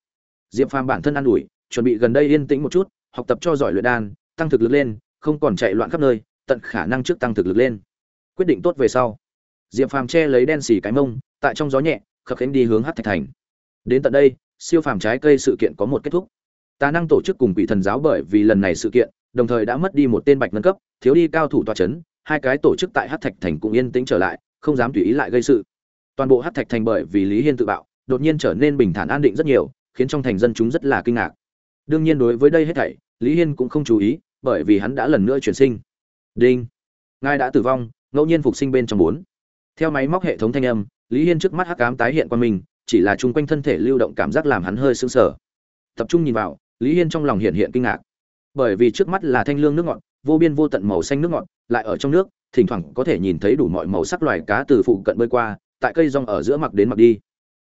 Diệp phàm bản thân ă n ủi, chuẩn bị gần đây yên tĩnh một chút, học tập cho giỏi luyện đan, tăng thực lực lên, không còn chạy loạn khắp nơi, tận khả năng trước tăng thực lực lên. Quyết định tốt về sau, diệp phàm che lấy đen xì cái mông, tại trong gió nhẹ, khập khánh đi hướng hát thạch thành. Đến tận đây, siêu phàm trái cây sự kiện có một kết thúc. Tà năng tổ chức cùng quỷ thần giáo bởi vì lần này sự kiện đồng thời đã mất đi một tên bạch ngân cấp thiếu đi cao thủ tòa chấn, hai cái tổ chức tại Hắc thạch thành cũng yên tĩnh trở lại không dám tùy ý lại gây sự. Toàn bộ Hắc thạch thành bởi vì lý hiên tự bạo đột nhiên trở nên bình thản an định rất nhiều khiến trong thành dân chúng rất là kinh ngạc. Đương nhiên đối với đây hết thảy lý hiên cũng không chú ý bởi vì hắn đã lần nữa chuyển sinh. Đinh! Ngài đã tử vong ngẫu nhiên phục sinh bên trong bốn. Theo máy móc hệ thống thanh âm lý hiên trước mắt hắc ám tái hiện qua mình chỉ là chung quanh thân thể lưu động cảm giác làm hắn hơi sững sờ. Tập trung nhìn vào lý hiên trong lòng hiện hiện kinh ngạc bởi vì trước mắt là thanh lương nước ngọt, vô biên vô tận màu xanh nước ngọt, lại ở trong nước, thỉnh thoảng có thể nhìn thấy đủ mọi màu sắc loài cá từ phụ cận bơi qua, tại cây rong ở giữa mặc đến mặc đi.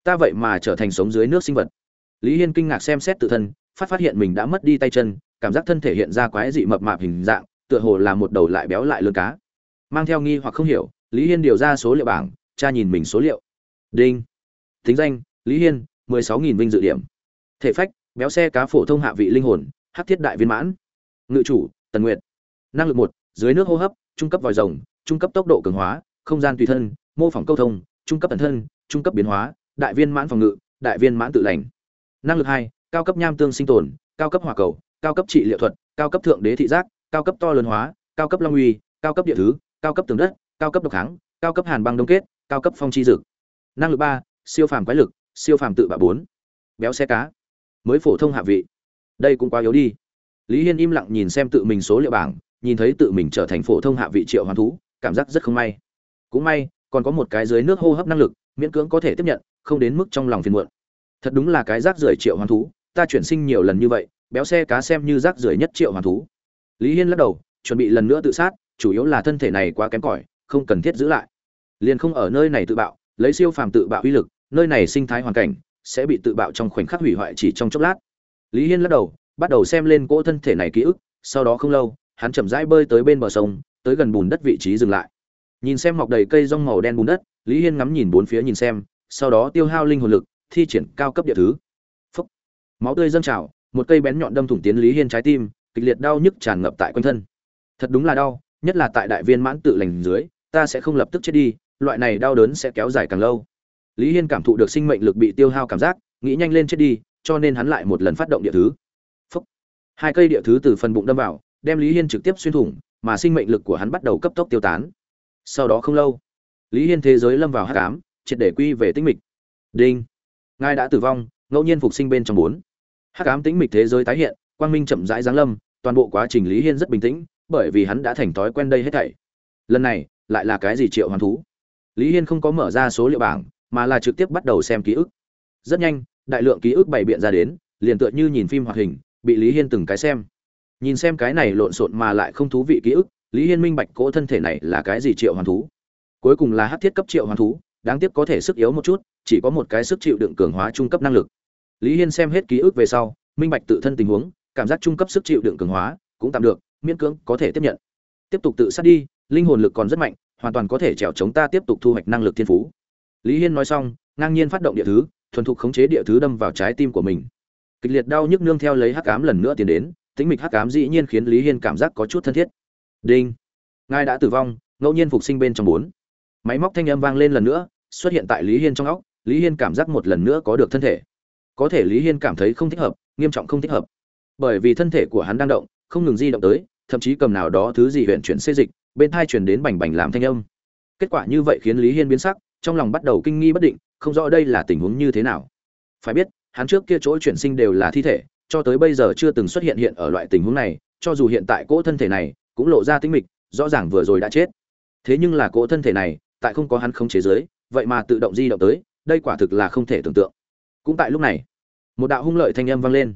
Ta vậy mà trở thành sống dưới nước sinh vật. Lý hiên kinh ngạc xem xét tự thân, phát phát hiện mình đã mất đi tay chân, cảm giác thân thể hiện ra quái dị mập mạp hình dạng, tựa hồ là một đầu lại béo lại lươn cá. Mang theo nghi hoặc không hiểu, lý hiên điều ra số liệu bảng cha nhìn mình số liệu. Đinh. Thính danh, lý hiên, mười sáu nghìn vinh dự điểm. Thể phách, béo xe cá phổ thông hạ vị linh hồn hắc thiết đại viên mãn ngự chủ tần nguyệt năng lực một dưới nước hô hấp trung cấp vòi rồng trung cấp tốc độ cường hóa không gian tùy thân mô phỏng câu thông trung cấp tần thân trung cấp biến hóa đại viên mãn phòng ngự đại viên mãn tự lành năng lực hai cao cấp nham tương sinh tồn cao cấp hỏa cầu cao cấp trị liệu thuật cao cấp thượng đế thị giác cao cấp to lớn hóa cao cấp long uy cao cấp địa thứ cao cấp tường đất cao cấp độc kháng cao cấp hàn băng đông kết cao cấp phong chi dực năng lực ba siêu phàm quái lực siêu phàm tự bạo bốn béo xe cá mới phổ thông hạ vị đây cũng quá yếu đi. Lý hiên im lặng nhìn xem tự mình số liệu bảng, nhìn thấy tự mình trở thành phổ thông hạ vị triệu hoàn thú, cảm giác rất không may. Cũng may, còn có một cái dưới nước hô hấp năng lực, miễn cưỡng có thể tiếp nhận, không đến mức trong lòng phiền muộn. Thật đúng là cái rác rưởi triệu hoàn thú, ta chuyển sinh nhiều lần như vậy, béo xe cá xem như rác rưởi nhất triệu hoàn thú. Lý hiên lắc đầu, chuẩn bị lần nữa tự sát, chủ yếu là thân thể này quá kém cỏi, không cần thiết giữ lại. Liền không ở nơi này tự bạo, lấy siêu phàm tự bạo uy lực, nơi này sinh thái hoàn cảnh sẽ bị tự bạo trong khoảnh khắc hủy hoại chỉ trong chốc lát lý hiên lắc đầu, bắt đầu xem lên cỗ thân thể này ký ức, sau đó không lâu, hắn chậm rãi bơi tới bên bờ sông, tới gần bùn đất vị trí dừng lại. Nhìn xem mọc đầy cây rong màu đen bùn đất, lý hiên ngắm nhìn bốn phía nhìn xem, sau đó tiêu hao linh hồn lực, thi triển cao cấp địa thứ. Phúc. máu tươi dâng trào, một cây bén nhọn đâm thủng tiến lý hiên trái tim, kịch liệt đau nhức tràn ngập tại quanh thân. Thật đúng là đau, nhất là tại đại viên mãn tự lành dưới, ta sẽ không lập tức chết đi, loại này đau đớn sẽ kéo dài càng lâu. Lý hiên cảm thụ được sinh mệnh lực bị tiêu hao cảm giác, nghĩ nhanh lên chết đi cho nên hắn lại một lần phát động địa thứ. Phúc. hai cây địa thứ từ phần bụng đâm vào đem lý hiên trực tiếp xuyên thủng mà sinh mệnh lực của hắn bắt đầu cấp tốc tiêu tán. Sau đó không lâu lý hiên thế giới lâm vào hắc ám, triệt để quy về tĩnh mịch. Đinh. Ngài đã tử vong ngẫu nhiên phục sinh bên trong bốn. Hắc ám tĩnh mịch thế giới tái hiện quang minh chậm rãi giáng lâm toàn bộ quá trình lý hiên rất bình tĩnh bởi vì hắn đã thành thói quen đây hết thảy. Lần này lại là cái gì triệu hoàn thú? Lý hiên không có mở ra số liệu bảng mà là trực tiếp bắt đầu xem ký ức. Rất nhanh đại lượng ký ức bày biện ra đến, liền tựa như nhìn phim hoạt hình, bị lý hiên từng cái xem. Nhìn xem cái này lộn xộn mà lại không thú vị ký ức, lý hiên minh bạch cỗ thân thể này là cái gì triệu hoàn thú. Cuối cùng là hát thiết cấp triệu hoàn thú, đáng tiếc có thể sức yếu một chút, chỉ có một cái sức chịu đựng cường hóa trung cấp năng lực. Lý hiên xem hết ký ức về sau, minh bạch tự thân tình huống, cảm giác trung cấp sức chịu đựng cường hóa, cũng tạm được, miễn cưỡng có thể tiếp nhận. Tiếp tục tự sát đi, linh hồn lực còn rất mạnh, hoàn toàn có thể trèo chống ta tiếp tục thu hoạch năng lực thiên phú. Lý hiên nói xong, ngang nhiên phát động địa thứ thuần thục khống chế địa thứ đâm vào trái tim của mình. Kịch liệt đau nhức nương theo lấy hắc ám lần nữa tiến đến tính mịch hắc ám dĩ nhiên khiến lý hiên cảm giác có chút thân thiết. Đinh. Ngài đã tử vong, ngẫu nhiên phục sinh bên trong bốn. Máy móc thanh âm vang lên lần nữa, xuất hiện tại lý hiên trong óc, lý hiên cảm giác một lần nữa có được thân thể. Có thể lý hiên cảm thấy không thích hợp, nghiêm trọng không thích hợp. Bởi vì thân thể của hắn đang động, không ngừng di động tới, thậm chí cầm nào đó thứ gì huyện chuyển xê dịch, bên thai chuyển đến bành bành làm thanh âm. Kết quả như vậy khiến lý hiên biến sắc, trong lòng bắt đầu kinh nghi bất định không rõ đây là tình huống như thế nào. Phải biết, hắn trước kia chỗ chuyển sinh đều là thi thể, cho tới bây giờ chưa từng xuất hiện hiện ở loại tình huống này, cho dù hiện tại cỗ thân thể này cũng lộ ra tính mịch, rõ ràng vừa rồi đã chết. Thế nhưng là cỗ thân thể này, tại không có hắn không chế giới, vậy mà tự động di động tới, đây quả thực là không thể tưởng tượng. Cũng tại lúc này, một đạo hung lợi thanh âm vang lên.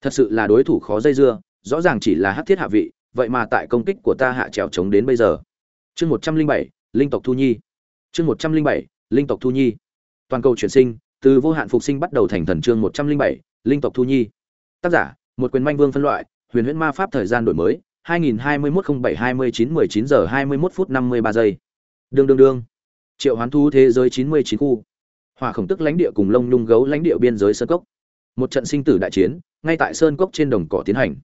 Thật sự là đối thủ khó dây dưa, rõ ràng chỉ là hắc thiết hạ vị, vậy mà tại công kích của ta hạ trèo chống đến bây giờ. Chương một trăm linh bảy, linh tộc thu nhi. Chương một trăm linh bảy, linh tộc thu nhi toàn cầu chuyển sinh, từ vô hạn phục sinh bắt đầu thành thần chương một trăm linh bảy, linh tộc thu nhi. Tác giả, một quyền manh vương phân loại, huyền huyễn ma pháp thời gian đổi mới 2021-07-29-19 giờ 21 phút 53 giây. Đương đương đương. Triệu hoán thu thế giới 99 khu. Hỏa khổng tức lãnh địa cùng lông nhung gấu lãnh địa biên giới sơn cốc. Một trận sinh tử đại chiến, ngay tại sơn cốc trên đồng cỏ tiến hành.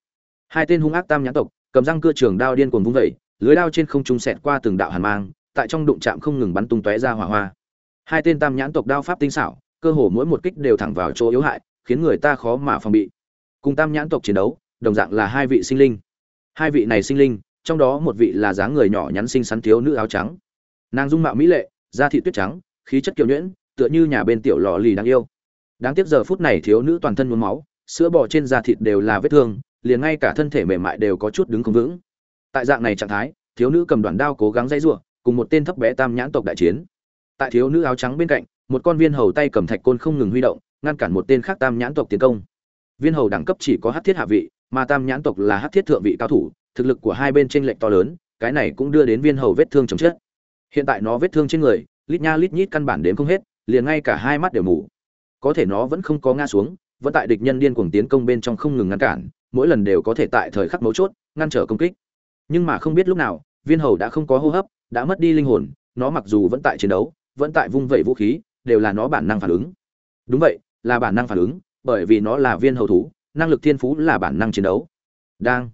Hai tên hung ác tam nhãn tộc, cầm răng cưa trường đao điên cuồng vung vẩy lưới đao trên không trung xẹt qua từng đạo hàn mang, tại trong đụng chạm không ngừng bắn tung tóe ra hỏa hoa hai tên tam nhãn tộc đao pháp tinh xảo, cơ hồ mỗi một kích đều thẳng vào chỗ yếu hại, khiến người ta khó mà phòng bị. Cùng tam nhãn tộc chiến đấu, đồng dạng là hai vị sinh linh. Hai vị này sinh linh, trong đó một vị là dáng người nhỏ nhắn xinh xắn thiếu nữ áo trắng. Nàng dung mạo mỹ lệ, da thị tuyết trắng, khí chất kiều nhuyễn, tựa như nhà bên tiểu lò lì đáng yêu. Đáng tiếc giờ phút này thiếu nữ toàn thân nhuốm máu, sữa bò trên da thịt đều là vết thương, liền ngay cả thân thể mềm mại đều có chút đứng không vững. Tại dạng này trạng thái, thiếu nữ cầm đoạn đao cố gắng dãy giụa, cùng một tên thấp bé tam nhãn tộc đại chiến tại thiếu nữ áo trắng bên cạnh, một con viên hầu tay cầm thạch côn không ngừng huy động, ngăn cản một tên khác tam nhãn tộc tiến công. Viên hầu đẳng cấp chỉ có hát thiết hạ vị, mà tam nhãn tộc là hát thiết thượng vị cao thủ, thực lực của hai bên tranh lệch to lớn, cái này cũng đưa đến viên hầu vết thương chồng chết. Hiện tại nó vết thương trên người, lít nha lít nhít căn bản đến không hết, liền ngay cả hai mắt đều mù. Có thể nó vẫn không có ngã xuống, vẫn tại địch nhân điên cuồng tiến công bên trong không ngừng ngăn cản, mỗi lần đều có thể tại thời khắc mấu chốt, ngăn trở công kích. Nhưng mà không biết lúc nào, viên hầu đã không có hô hấp, đã mất đi linh hồn, nó mặc dù vẫn tại chiến đấu vẫn tại vung vẩy vũ khí, đều là nó bản năng phản ứng. Đúng vậy, là bản năng phản ứng, bởi vì nó là viên hầu thú, năng lực thiên phú là bản năng chiến đấu. Đang.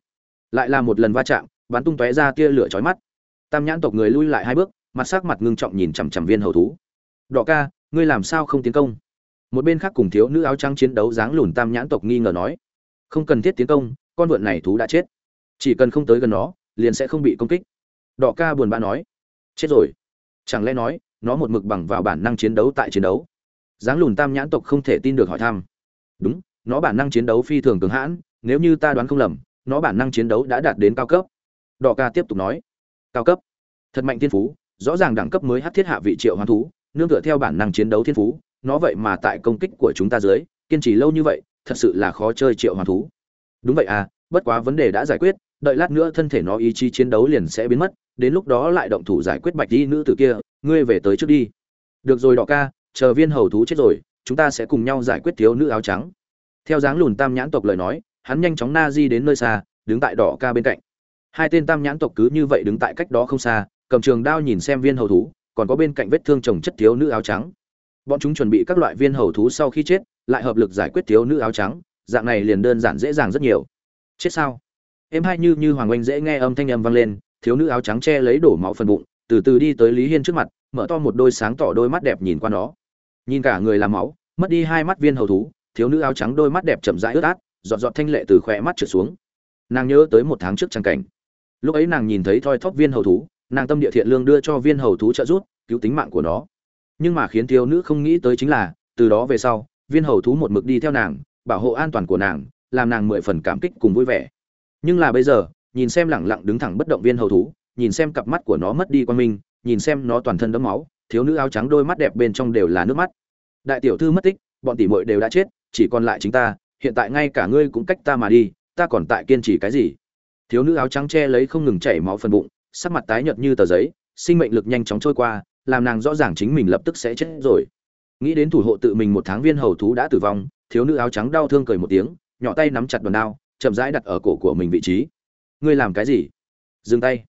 Lại là một lần va chạm, bắn tung tóe ra tia lửa chói mắt. Tam nhãn tộc người lui lại hai bước, mặt sắc mặt ngưng trọng nhìn chằm chằm viên hầu thú. Đọ ca, ngươi làm sao không tiến công? Một bên khác cùng thiếu nữ áo trắng chiến đấu dáng lùn tam nhãn tộc nghi ngờ nói. Không cần thiết tiến công, con vượn này thú đã chết. Chỉ cần không tới gần nó, liền sẽ không bị công kích. Đọ ca buồn bã nói. Chết rồi. Chẳng lẽ nói nó một mực bằng vào bản năng chiến đấu tại chiến đấu. Dáng lùn tam nhãn tộc không thể tin được hỏi thăm. Đúng, nó bản năng chiến đấu phi thường cường hãn, nếu như ta đoán không lầm, nó bản năng chiến đấu đã đạt đến cao cấp. Đọ ca tiếp tục nói. Cao cấp. Thật mạnh thiên phú, rõ ràng đẳng cấp mới hát thiết hạ vị triệu hoán thú, nương tựa theo bản năng chiến đấu thiên phú, nó vậy mà tại công kích của chúng ta dưới, kiên trì lâu như vậy, thật sự là khó chơi triệu hoán thú. Đúng vậy à bất quá vấn đề đã giải quyết, đợi lát nữa thân thể nó ý chí chiến đấu liền sẽ biến mất đến lúc đó lại động thủ giải quyết bạch đi nữ tử kia, ngươi về tới trước đi. Được rồi đỏ ca, chờ viên hầu thú chết rồi, chúng ta sẽ cùng nhau giải quyết thiếu nữ áo trắng. Theo dáng lùn tam nhãn tộc lời nói, hắn nhanh chóng na di đến nơi xa, đứng tại đỏ ca bên cạnh. Hai tên tam nhãn tộc cứ như vậy đứng tại cách đó không xa, cầm trường đao nhìn xem viên hầu thú, còn có bên cạnh vết thương chồng chất thiếu nữ áo trắng. Bọn chúng chuẩn bị các loại viên hầu thú sau khi chết, lại hợp lực giải quyết thiếu nữ áo trắng, dạng này liền đơn giản dễ dàng rất nhiều. Chết sao? Em hai như như hoàng oanh dễ nghe âm thanh âm vang lên thiếu nữ áo trắng che lấy đổ máu phần bụng, từ từ đi tới lý hiên trước mặt, mở to một đôi sáng tỏ đôi mắt đẹp nhìn qua nó. Nhìn cả người làm máu, mất đi hai mắt viên hầu thú, thiếu nữ áo trắng đôi mắt đẹp chậm rãi ướt át, giọt giọt thanh lệ từ khỏe mắt trượt xuống. Nàng nhớ tới một tháng trước trang cảnh. Lúc ấy nàng nhìn thấy thoi thóp viên hầu thú, nàng tâm địa thiện lương đưa cho viên hầu thú trợ giúp, cứu tính mạng của nó. Nhưng mà khiến thiếu nữ không nghĩ tới chính là, từ đó về sau, viên hầu thú một mực đi theo nàng, bảo hộ an toàn của nàng, làm nàng mười phần cảm kích cùng vui vẻ. Nhưng là bây giờ nhìn xem lẳng lặng đứng thẳng bất động viên hầu thú, nhìn xem cặp mắt của nó mất đi quan minh, nhìn xem nó toàn thân đẫm máu, thiếu nữ áo trắng đôi mắt đẹp bên trong đều là nước mắt. Đại tiểu thư mất tích, bọn tỷ muội đều đã chết, chỉ còn lại chính ta, hiện tại ngay cả ngươi cũng cách ta mà đi, ta còn tại kiên trì cái gì? Thiếu nữ áo trắng che lấy không ngừng chảy máu phần bụng, sắc mặt tái nhợt như tờ giấy, sinh mệnh lực nhanh chóng trôi qua, làm nàng rõ ràng chính mình lập tức sẽ chết rồi. Nghĩ đến thủ hộ tự mình một tháng viên hầu thú đã tử vong, thiếu nữ áo trắng đau thương cười một tiếng, nhỏ tay nắm chặt đòn đao, chậm rãi đặt ở cổ của mình vị trí ngươi làm cái gì? Dừng tay.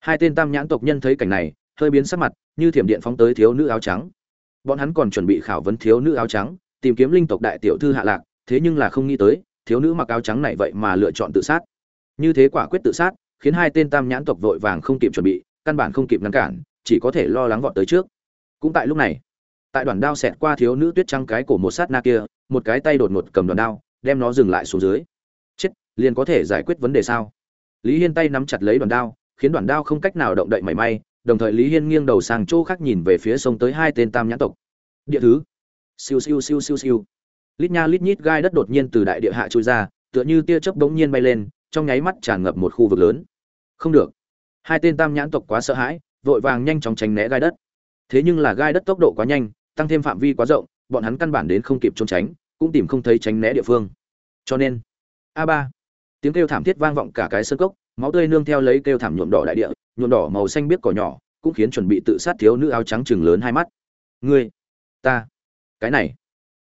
Hai tên tam nhãn tộc nhân thấy cảnh này, hơi biến sắc mặt, như thiểm điện phóng tới thiếu nữ áo trắng. Bọn hắn còn chuẩn bị khảo vấn thiếu nữ áo trắng, tìm kiếm linh tộc đại tiểu thư hạ lạc, thế nhưng là không nghĩ tới, thiếu nữ mặc áo trắng này vậy mà lựa chọn tự sát. Như thế quả quyết tự sát, khiến hai tên tam nhãn tộc vội vàng không kịp chuẩn bị, căn bản không kịp ngăn cản, chỉ có thể lo lắng vọt tới trước. Cũng tại lúc này, tại đoàn đao xẹt qua thiếu nữ tuyết trắng cái cổ một sát na kia, một cái tay đột ngột cầm đoàn đao, đem nó dừng lại xuống dưới. Chết, liền có thể giải quyết vấn đề sao? Lý hiên tay nắm chặt lấy đoàn đao, khiến đoàn đao không cách nào động đậy mảy may, đồng thời lý hiên nghiêng đầu sang chỗ khác nhìn về phía sông tới hai tên tam nhãn tộc. Địa thứ. Siêu siêu siêu siêu siêu. Lít nha lít nhít gai đất đột nhiên từ đại địa hạ trôi ra, tựa như tia chớp bỗng nhiên bay lên, trong nháy mắt tràn ngập một khu vực lớn. Không được. Hai tên tam nhãn tộc quá sợ hãi, vội vàng nhanh chóng tránh né gai đất. Thế nhưng là gai đất tốc độ quá nhanh, tăng thêm phạm vi quá rộng, bọn hắn căn bản đến không kịp trốn tránh, cũng tìm không thấy tránh né địa phương. Cho nên, a ba tiếng kêu thảm thiết vang vọng cả cái sân cốc, máu tươi nương theo lấy kêu thảm nhuộm đỏ đại địa, nhuộm đỏ màu xanh biết cỏ nhỏ, cũng khiến chuẩn bị tự sát thiếu nữ áo trắng chừng lớn hai mắt. Ngươi, ta, cái này.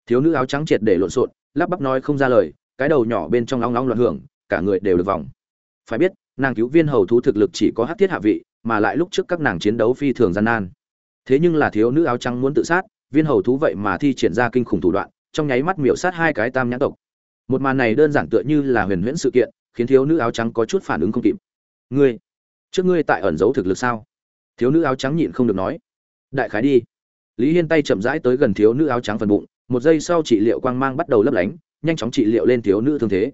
Thiếu nữ áo trắng triệt để lộn xộn, lắp bắp nói không ra lời, cái đầu nhỏ bên trong long long loạn hưởng, cả người đều được vòng. Phải biết, nàng cứu viên hầu thú thực lực chỉ có hát thiết hạ vị, mà lại lúc trước các nàng chiến đấu phi thường gian nan. Thế nhưng là thiếu nữ áo trắng muốn tự sát, viên hầu thú vậy mà thi triển ra kinh khủng thủ đoạn, trong nháy mắt miểu sát hai cái tam nhãn tộc một màn này đơn giản tựa như là huyền huyễn sự kiện, khiến thiếu nữ áo trắng có chút phản ứng không kịp. Ngươi, trước ngươi tại ẩn giấu thực lực sao? Thiếu nữ áo trắng nhịn không được nói. Đại khái đi. Lý hiên tay chậm rãi tới gần thiếu nữ áo trắng phần bụng, một giây sau trị liệu quang mang bắt đầu lấp lánh, nhanh chóng trị liệu lên thiếu nữ thương thế.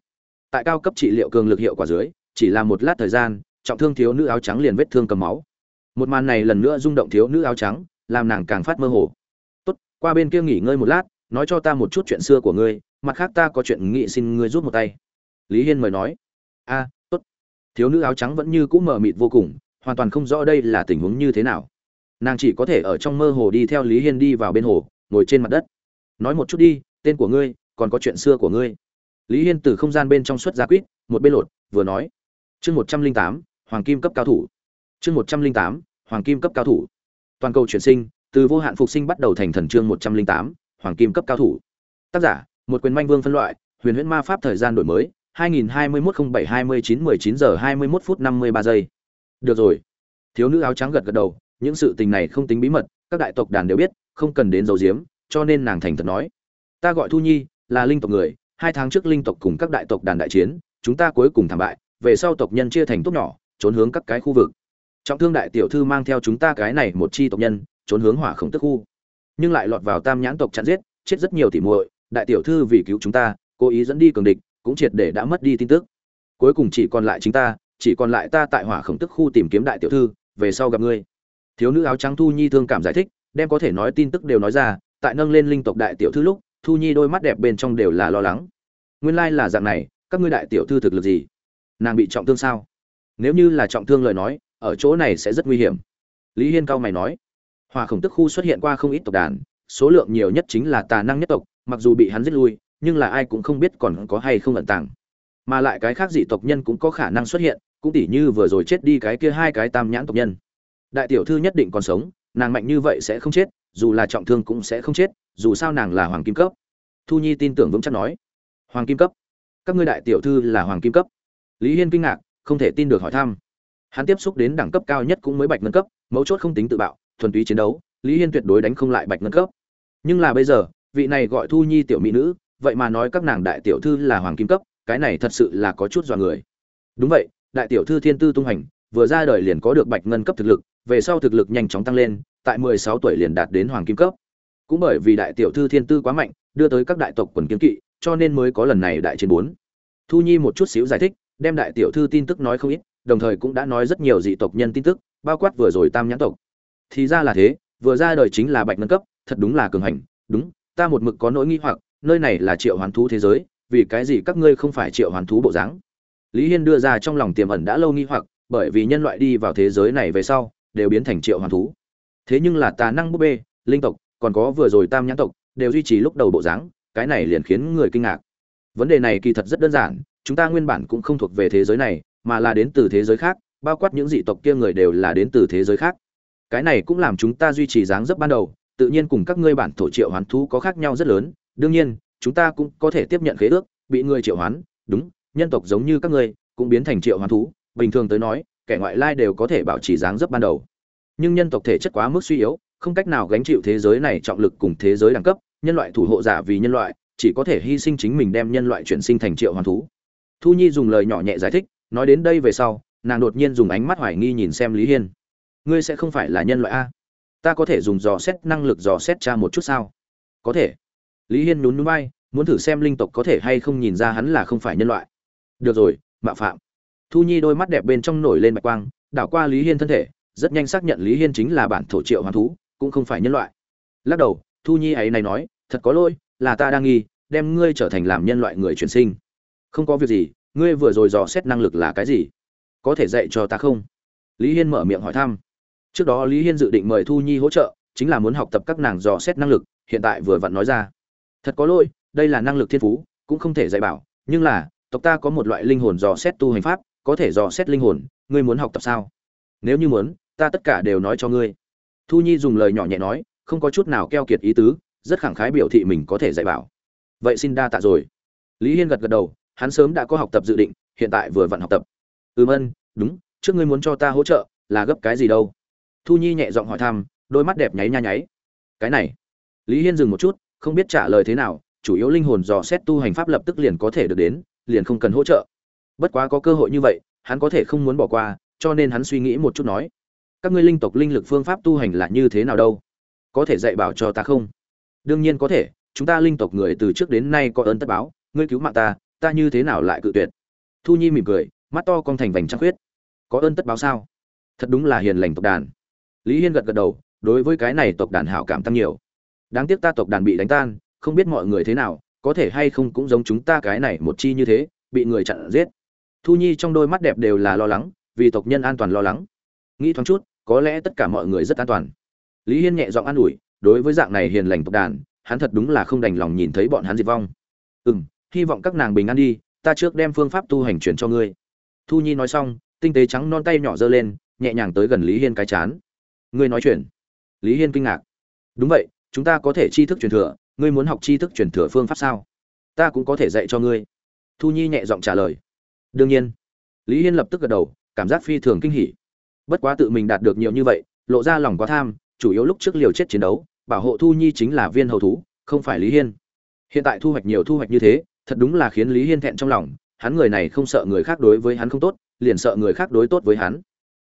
Tại cao cấp trị liệu cường lực hiệu quả dưới, chỉ là một lát thời gian, trọng thương thiếu nữ áo trắng liền vết thương cầm máu. Một màn này lần nữa rung động thiếu nữ áo trắng, làm nàng càng phát mơ hồ. Tốt, qua bên kia nghỉ ngơi một lát, nói cho ta một chút chuyện xưa của ngươi mặt khác ta có chuyện nghị xin ngươi rút một tay. Lý hiên mời nói. A, tốt. Thiếu nữ áo trắng vẫn như cũ mờ mịt vô cùng, hoàn toàn không rõ đây là tình huống như thế nào. Nàng chỉ có thể ở trong mơ hồ đi theo lý hiên đi vào bên hồ, ngồi trên mặt đất. Nói một chút đi, tên của ngươi, còn có chuyện xưa của ngươi. Lý hiên từ không gian bên trong xuất ra quýt, một bên lột, vừa nói. Chương một trăm linh tám, hoàng kim cấp cao thủ. Chương một trăm linh tám, hoàng kim cấp cao thủ. Toàn cầu chuyển sinh, từ vô hạn phục sinh bắt đầu thành thần chương một trăm linh tám, hoàng kim cấp cao thủ. Tác giả một quyền manh vương phân loại, huyền huyễn ma pháp thời gian đổi mới 2021-07-29-19 giờ 21 phút 53 giây. Được rồi. Thiếu nữ áo trắng gật gật đầu, những sự tình này không tính bí mật, các đại tộc đàn đều biết, không cần đến dầu diếm cho nên nàng thành thật nói. Ta gọi thu nhi, là linh tộc người, hai tháng trước linh tộc cùng các đại tộc đàn đại chiến, chúng ta cuối cùng thảm bại, về sau tộc nhân chia thành tốt nhỏ, trốn hướng các cái khu vực. Trọng thương đại tiểu thư mang theo chúng ta cái này một chi tộc nhân, trốn hướng hỏa khổng tức khu. Nhưng lại lọt vào tam nhãn tộc chặn giết, chết rất nhiều tỉ muội đại tiểu thư vì cứu chúng ta, cố ý dẫn đi cường địch, cũng triệt để đã mất đi tin tức. Cuối cùng chỉ còn lại chính ta, chỉ còn lại ta tại hỏa khổng tức khu tìm kiếm đại tiểu thư, về sau gặp ngươi. Thiếu nữ áo trắng thu nhi thương cảm giải thích, đem có thể nói tin tức đều nói ra, tại nâng lên linh tộc đại tiểu thư lúc, thu nhi đôi mắt đẹp bên trong đều là lo lắng. Nguyên lai là dạng này, các ngươi đại tiểu thư thực lực gì? Nàng bị trọng thương sao? Nếu như là trọng thương lời nói, ở chỗ này sẽ rất nguy hiểm. Lý hiên cao mày nói. Hòa khổng tức khu xuất hiện qua không ít tộc đàn, số lượng nhiều nhất chính là tà năng nhất tộc mặc dù bị hắn giết lui, nhưng là ai cũng không biết còn có hay không ẩn tàng. Mà lại cái khác dị tộc nhân cũng có khả năng xuất hiện, cũng tỉ như vừa rồi chết đi cái kia hai cái tam nhãn tộc nhân. Đại tiểu thư nhất định còn sống, nàng mạnh như vậy sẽ không chết, dù là trọng thương cũng sẽ không chết, dù sao nàng là hoàng kim cấp. Thu nhi tin tưởng vững chắc nói. Hoàng kim cấp? Các ngươi đại tiểu thư là hoàng kim cấp? Lý hiên kinh ngạc, không thể tin được hỏi thăm. Hắn tiếp xúc đến đẳng cấp cao nhất cũng mới bạch ngân cấp, mấu chốt không tính tự bạo, thuần túy chiến đấu, lý hiên tuyệt đối đánh không lại bạch ngân cấp. Nhưng là bây giờ vị này gọi thu nhi tiểu mỹ nữ, vậy mà nói các nàng đại tiểu thư là hoàng kim cấp, cái này thật sự là có chút dọa người. Đúng vậy, đại tiểu thư thiên tư tung hành, vừa ra đời liền có được bạch ngân cấp thực lực, về sau thực lực nhanh chóng tăng lên, tại mười sáu tuổi liền đạt đến hoàng kim cấp. Cũng bởi vì đại tiểu thư thiên tư quá mạnh, đưa tới các đại tộc quần kiếm kỵ, cho nên mới có lần này đại chiến bốn. Thu nhi một chút xíu giải thích, đem đại tiểu thư tin tức nói không ít, đồng thời cũng đã nói rất nhiều dị tộc nhân tin tức, bao quát vừa rồi tam nhãn tộc. Thì ra là thế, vừa ra đời chính là bạch ngân cấp, thật đúng là cường hành, đúng ta một mực có nỗi nghi hoặc, nơi này là triệu hoàn thú thế giới, vì cái gì các ngươi không phải triệu hoàn thú bộ dáng? Lý hiên đưa ra trong lòng tiềm ẩn đã lâu nghi hoặc, bởi vì nhân loại đi vào thế giới này về sau, đều biến thành triệu hoàn thú. Thế nhưng là tà năng búp bê, linh tộc, còn có vừa rồi tam nhãn tộc, đều duy trì lúc đầu bộ dáng, cái này liền khiến người kinh ngạc. Vấn đề này kỳ thật rất đơn giản, chúng ta nguyên bản cũng không thuộc về thế giới này, mà là đến từ thế giới khác, bao quát những dị tộc kia người đều là đến từ thế giới khác. Cái này cũng làm chúng ta duy trì dáng dấp ban đầu tự nhiên cùng các ngươi bản thổ triệu hoán thú có khác nhau rất lớn. Đương nhiên, chúng ta cũng có thể tiếp nhận khế ước, bị người triệu hoán, đúng, nhân tộc giống như các ngươi, cũng biến thành triệu hoán thú. Bình thường tới nói, kẻ ngoại lai đều có thể bảo trì dáng dấp ban đầu. Nhưng nhân tộc thể chất quá mức suy yếu, không cách nào gánh chịu thế giới này trọng lực cùng thế giới đẳng cấp, nhân loại thủ hộ giả vì nhân loại, chỉ có thể hy sinh chính mình đem nhân loại chuyển sinh thành triệu hoán thú. Thu nhi dùng lời nhỏ nhẹ giải thích, nói đến đây về sau, nàng đột nhiên dùng ánh mắt hoài nghi nhìn xem lý hiên. Ngươi sẽ không phải là nhân loại a ta có thể dùng dò xét năng lực dò xét cha một chút sao? Có thể. Lý hiên nhún núi bay muốn thử xem linh tộc có thể hay không nhìn ra hắn là không phải nhân loại. Được rồi, mạo phạm. Thu nhi đôi mắt đẹp bên trong nổi lên bạch quang, đảo qua lý hiên thân thể, rất nhanh xác nhận lý hiên chính là bản thổ triệu hoàn thú, cũng không phải nhân loại. Lắc đầu, thu nhi ấy này nói, thật có lỗi, là ta đang nghi, đem ngươi trở thành làm nhân loại người chuyển sinh. Không có việc gì, ngươi vừa rồi dò xét năng lực là cái gì? Có thể dạy cho ta không? Lý hiên mở miệng hỏi thăm trước đó lý hiên dự định mời thu nhi hỗ trợ, chính là muốn học tập các nàng dò xét năng lực, hiện tại vừa vặn nói ra. Thật có lỗi, đây là năng lực thiên phú, cũng không thể dạy bảo, nhưng là, tộc ta có một loại linh hồn dò xét tu hành pháp, có thể dò xét linh hồn, ngươi muốn học tập sao? Nếu như muốn, ta tất cả đều nói cho ngươi. Thu nhi dùng lời nhỏ nhẹ nói, không có chút nào keo kiệt ý tứ, rất khẳng khái biểu thị mình có thể dạy bảo. Vậy xin đa tạ rồi. Lý hiên gật gật đầu, hắn sớm đã có học tập dự định, hiện tại vừa vặn học tập. Ừm ân đúng, trước ngươi muốn cho ta hỗ trợ, là gấp cái gì đâu? Thu nhi nhẹ giọng hỏi thăm, đôi mắt đẹp nháy nha nháy. Cái này, lý hiên dừng một chút, không biết trả lời thế nào, chủ yếu linh hồn dò xét tu hành pháp lập tức liền có thể được đến, liền không cần hỗ trợ. Bất quá có cơ hội như vậy, hắn có thể không muốn bỏ qua, cho nên hắn suy nghĩ một chút nói, các ngươi linh tộc linh lực phương pháp tu hành là như thế nào đâu? Có thể dạy bảo cho ta không? Đương nhiên có thể, chúng ta linh tộc người từ trước đến nay có ơn tất báo, ngươi cứu mạng ta ta như thế nào lại cự tuyệt? Thu nhi mỉm cười, mắt to con thành vành trăng khuyết. Có ơn tất báo sao? Thật đúng là hiền lành tộc đàn lý hiên gật gật đầu, đối với cái này tộc đàn hảo cảm tăng nhiều. Đáng tiếc ta tộc đàn bị đánh tan, không biết mọi người thế nào, có thể hay không cũng giống chúng ta cái này một chi như thế, bị người chặn giết. Thu nhi trong đôi mắt đẹp đều là lo lắng, vì tộc nhân an toàn lo lắng. Nghĩ thoáng chút, có lẽ tất cả mọi người rất an toàn. Lý hiên nhẹ giọng an ủi, đối với dạng này hiền lành tộc đàn, hắn thật đúng là không đành lòng nhìn thấy bọn hắn diệt vong. Ừ m hy vọng các nàng bình an đi, ta trước đem phương pháp tu hành truyền cho ngươi. Thu nhi nói xong, tinh tế trắng non tay nhỏ giơ lên, nhẹ nhàng tới gần lý hiên cái chán ngươi nói chuyện. Lý hiên kinh ngạc. Đúng vậy, chúng ta có thể tri thức truyền thừa, ngươi muốn học tri thức truyền thừa phương pháp sao? Ta cũng có thể dạy cho ngươi. Thu nhi nhẹ giọng trả lời. Đương nhiên. Lý hiên lập tức gật đầu, cảm giác phi thường kinh hỉ. Bất quá tự mình đạt được nhiều như vậy, lộ ra lòng quá tham, chủ yếu lúc trước liều chết chiến đấu, bảo hộ thu nhi chính là viên hầu thú, không phải lý hiên. Hiện tại thu hoạch nhiều thu hoạch như thế, thật đúng là khiến lý hiên thẹn trong lòng, hắn người này không sợ người khác đối với hắn không tốt, liền sợ người khác đối tốt với hắn.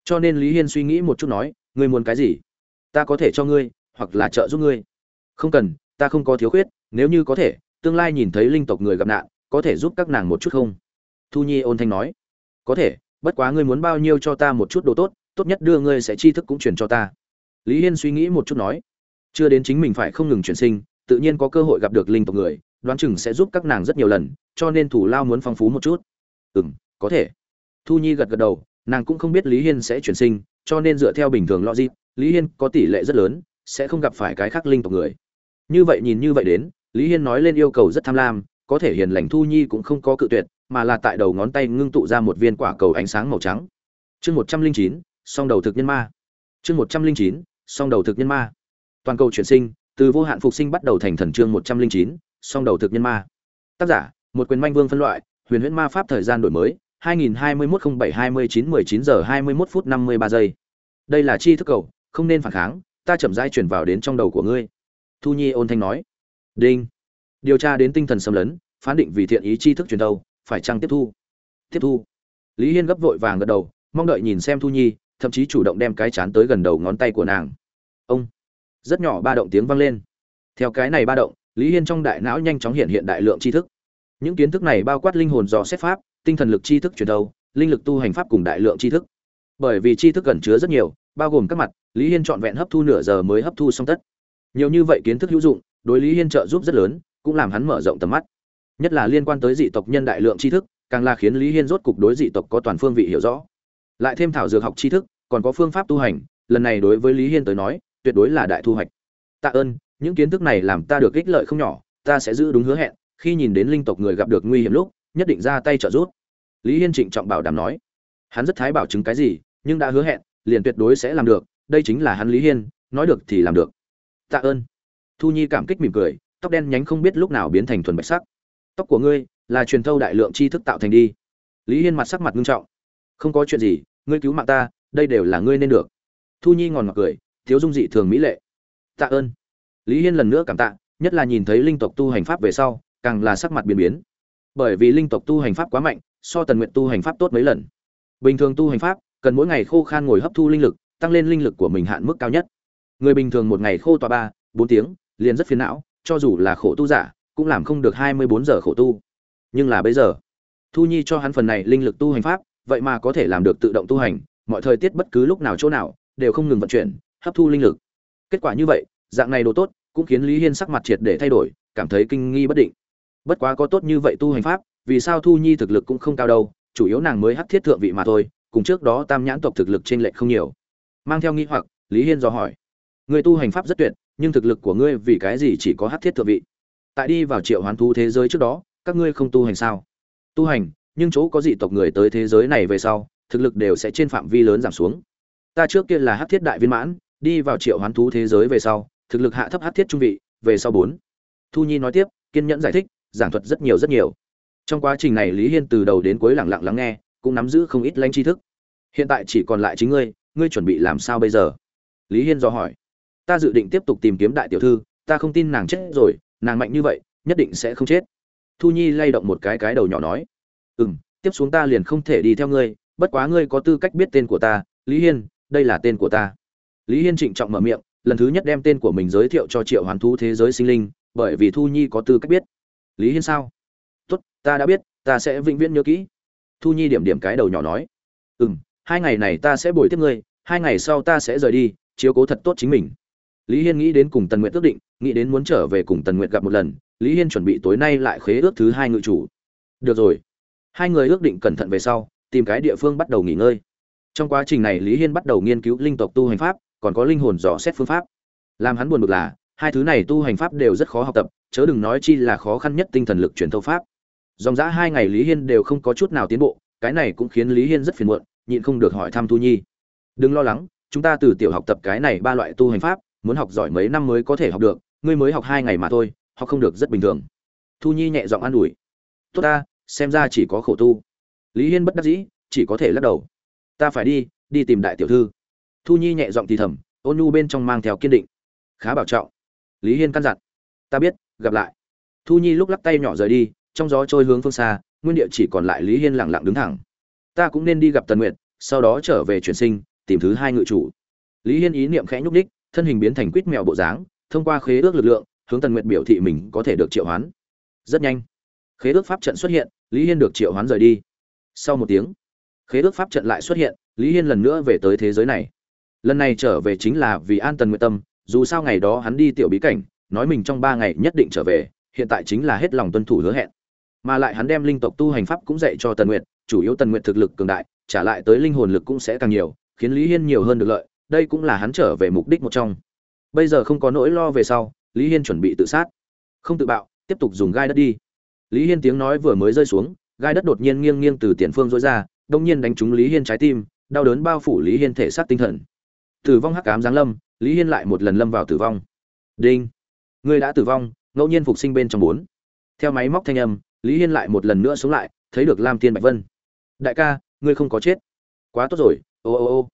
Cho nên lý hiên suy nghĩ một chút nói ngươi muốn cái gì? Ta có thể cho ngươi, hoặc là trợ giúp ngươi. Không cần, ta không có thiếu khuyết, nếu như có thể, tương lai nhìn thấy linh tộc người gặp nạn, có thể giúp các nàng một chút không? Thu nhi ôn thanh nói. Có thể, bất quá ngươi muốn bao nhiêu cho ta một chút đồ tốt tốt nhất đưa ngươi sẽ tri thức cũng truyền cho ta. Lý hiên suy nghĩ một chút nói. Chưa đến chính mình phải không ngừng chuyển sinh, tự nhiên có cơ hội gặp được linh tộc người, đoán chừng sẽ giúp các nàng rất nhiều lần, cho nên thủ lao muốn phong phú một chút. Ừ m có thể. Thu nhi gật gật đầu, nàng cũng không biết lý hiên sẽ chuyển sinh cho nên dựa theo bình thường logic, lý hiên có tỷ lệ rất lớn sẽ không gặp phải cái khác linh tộc người. Như vậy nhìn như vậy đến, lý hiên nói lên yêu cầu rất tham lam, có thể hiền lành thu nhi cũng không có cự tuyệt, mà là tại đầu ngón tay ngưng tụ ra một viên quả cầu ánh sáng màu trắng. Chương một trăm linh chín, song đầu thực nhân ma. Chương một trăm linh chín, song đầu thực nhân ma. Toàn cầu chuyển sinh, từ vô hạn phục sinh bắt đầu thành thần chương một trăm linh chín, song đầu thực nhân ma. Tác giả, một quyền manh vương phân loại, huyền huyễn ma pháp thời gian đổi mới 2021-07-29-19 giờ 21 phút 53 giây. Đây là chi thức cầu không nên phản kháng ta chậm rãi chuyển vào đến trong đầu của ngươi. Thu nhi ôn thanh nói. Đinh. Điều tra đến tinh thần xâm lấn phán định vì thiện ý chi thức truyền đầu, phải chăng tiếp thu? Tiếp thu. Lý hiên gấp vội vàng gật đầu mong đợi nhìn xem thu nhi thậm chí chủ động đem cái chán tới gần đầu ngón tay của nàng. Ông. Rất nhỏ ba động tiếng vang lên. Theo cái này ba động lý hiên trong đại não nhanh chóng hiện hiện đại lượng tri thức. Những kiến thức này bao quát linh hồn dò xét pháp tinh thần lực tri thức truyền đầu linh lực tu hành pháp cùng đại lượng tri thức. Bởi vì tri thức gần chứa rất nhiều, bao gồm các mặt, lý hiên trọn vẹn hấp thu nửa giờ mới hấp thu xong tất. Nhiều như vậy kiến thức hữu dụng, đối lý hiên trợ giúp rất lớn, cũng làm hắn mở rộng tầm mắt. Nhất là liên quan tới dị tộc nhân đại lượng tri thức, càng là khiến lý hiên rốt cục đối dị tộc có toàn phương vị hiểu rõ. Lại thêm thảo dược học tri thức, còn có phương pháp tu hành, lần này đối với lý hiên tới nói, tuyệt đối là đại thu hoạch. Tạ ơn, những kiến thức này làm ta được ích lợi không nhỏ, ta sẽ giữ đúng hứa hẹn, khi nhìn đến linh tộc người gặp được nguy hiểm lúc, nhất định ra tay trợ giúp lý hiên trịnh trọng bảo đảm nói, hắn rất thái bảo chứng cái gì, nhưng đã hứa hẹn, liền tuyệt đối sẽ làm được, đây chính là hắn lý hiên, nói được thì làm được. Tạ ơn. Thu nhi cảm kích mỉm cười, tóc đen nhánh không biết lúc nào biến thành thuần bạch sắc. Tóc của ngươi là truyền thâu đại lượng tri thức tạo thành đi. Lý hiên mặt sắc mặt nghiêm trọng, không có chuyện gì, ngươi cứu mạng ta, đây đều là ngươi nên được. Thu nhi ngòn ngọt cười, thiếu dung dị thường mỹ lệ. Tạ ơn. Lý hiên lần nữa cảm tạ, nhất là nhìn thấy linh tộc tu hành pháp về sau, càng là sắc mặt biến biến. Bởi vì linh tộc tu hành pháp quá mạnh so tần nguyện tu hành pháp tốt mấy lần. Bình thường tu hành pháp, cần mỗi ngày khô khan ngồi hấp thu linh lực, tăng lên linh lực của mình hạn mức cao nhất. Người bình thường một ngày khô tòa ba, bốn tiếng, liền rất phiền não, cho dù là khổ tu giả, cũng làm không được hai mươi bốn giờ khổ tu. Nhưng là bây giờ, thu nhi cho hắn phần này linh lực tu hành pháp, vậy mà có thể làm được tự động tu hành, mọi thời tiết bất cứ lúc nào chỗ nào, đều không ngừng vận chuyển, hấp thu linh lực. Kết quả như vậy, dạng này đồ tốt, cũng khiến lý hiên sắc mặt triệt để thay đổi, cảm thấy kinh nghi bất định. Bất quá có tốt như vậy tu hành pháp vì sao thu nhi thực lực cũng không cao đâu, chủ yếu nàng mới hắc thiết thượng vị mà thôi, cùng trước đó tam nhãn tộc thực lực trên lệch không nhiều. Mang theo nghi hoặc, lý hiên dò hỏi người tu hành pháp rất tuyệt, nhưng thực lực của ngươi vì cái gì chỉ có hắc thiết thượng vị? Tại đi vào triệu hoán thú thế giới trước đó, các ngươi không tu hành sao? Tu hành, nhưng chỗ có dị tộc người tới thế giới này về sau, thực lực đều sẽ trên phạm vi lớn giảm xuống. Ta trước kia là hắc thiết đại viên mãn, đi vào triệu hoán thú thế giới về sau, thực lực hạ thấp hắc thiết trung vị, về sau bốn. Thu nhi nói tiếp, kiên nhẫn giải thích, giảng thuật rất nhiều rất nhiều trong quá trình này lý hiên từ đầu đến cuối lặng lặng lắng nghe, cũng nắm giữ không ít lanh tri thức. Hiện tại chỉ còn lại chính ngươi ngươi chuẩn bị làm sao bây giờ? Lý hiên do hỏi. Ta dự định tiếp tục tìm kiếm đại tiểu thư, ta không tin nàng chết rồi, nàng mạnh như vậy, nhất định sẽ không chết. Thu nhi lay động một cái cái đầu nhỏ nói. Ừ m tiếp xuống ta liền không thể đi theo ngươi, bất quá ngươi có tư cách biết tên của ta, lý hiên, đây là tên của ta. Lý hiên trịnh trọng mở miệng, lần thứ nhất đem tên của mình giới thiệu cho triệu hoàn thú thế giới sinh linh, bởi vì thu nhi có tư cách biết. Lý hiên sao? Tốt, ta đã biết, ta sẽ vĩnh viễn nhớ kỹ. Thu nhi điểm điểm cái đầu nhỏ nói ừ m hai ngày này ta sẽ bồi tiếp ngươi, hai ngày sau ta sẽ rời đi, chiếu cố thật tốt chính mình. Lý hiên nghĩ đến cùng tần nguyện ước định, nghĩ đến muốn trở về cùng tần nguyện gặp một lần, lý hiên chuẩn bị tối nay lại khế ước thứ hai ngự chủ. Được rồi. Hai người ước định cẩn thận về sau, tìm cái địa phương bắt đầu nghỉ ngơi. Trong quá trình này lý hiên bắt đầu nghiên cứu linh tộc tu hành pháp, còn có linh hồn dò xét phương pháp. Làm hắn buồn bực là, hai thứ này tu hành pháp đều rất khó học tập, chớ đừng nói chi là khó khăn nhất tinh thần lực truyền thâu pháp dòng dã hai ngày lý hiên đều không có chút nào tiến bộ, cái này cũng khiến lý hiên rất phiền muộn, nhịn không được hỏi thăm thu nhi. Đừng lo lắng, chúng ta từ tiểu học tập cái này ba loại tu hành pháp, muốn học giỏi mấy năm mới có thể học được, ngươi mới học hai ngày mà thôi, học không được rất bình thường. Thu nhi nhẹ giọng an ủi. Tốt ta, xem ra chỉ có khổ tu. Lý hiên bất đắc dĩ, chỉ có thể lắc đầu. Ta phải đi đi tìm đại tiểu thư. Thu nhi nhẹ giọng thì thầm, ôn nhu bên trong mang theo kiên định. Khá bảo trọng. Lý hiên căn dặn. Ta biết, gặp lại. Thu nhi lúc lắc tay nhỏ rời đi trong gió trôi hướng phương xa, nguyên địa chỉ còn lại lý hiên lẳng lặng đứng thẳng. Ta cũng nên đi gặp tần nguyệt, sau đó trở về chuyển sinh, tìm thứ hai ngự chủ. Lý hiên ý niệm khẽ nhúc ních thân hình biến thành quýt mèo bộ dáng, thông qua khế ước lực lượng, hướng tần nguyệt biểu thị mình có thể được triệu hoán. Rất nhanh, khế ước pháp trận xuất hiện, lý hiên được triệu hoán rời đi. Sau một tiếng, khế ước pháp trận lại xuất hiện, lý hiên lần nữa về tới thế giới này. Lần này trở về chính là vì an tần nguyện tâm, dù sao ngày đó hắn đi tiểu bí cảnh, nói mình trong ba ngày nhất định trở về, hiện tại chính là hết lòng tuân thủ hứa hẹn mà lại hắn đem linh tộc tu hành pháp cũng dạy cho tần nguyệt, chủ yếu tần nguyệt thực lực cường đại, trả lại tới linh hồn lực cũng sẽ càng nhiều, khiến lý hiên nhiều hơn được lợi, đây cũng là hắn trở về mục đích một trong. Bây giờ không có nỗi lo về sau, lý hiên chuẩn bị tự sát. Không tự bạo, tiếp tục dùng gai đất đi. Lý hiên tiếng nói vừa mới rơi xuống, gai đất đột nhiên nghiêng nghiêng từ tiền phương dối ra đông nhiên đánh trúng lý hiên trái tim, đau đớn bao phủ lý hiên thể xác tinh thần. Tử vong hắc ám giáng lâm, lý hiên lại một lần lâm vào tử vong. Đinh! Ngươi đã tử vong, ngẫu nhiên phục sinh bên trong bốn. Theo máy móc thanh âm lý hiên lại một lần nữa sống lại, thấy được lam tiên bạch vân. Đại ca, ngươi không có chết. Quá tốt rồi. Ô ô ô.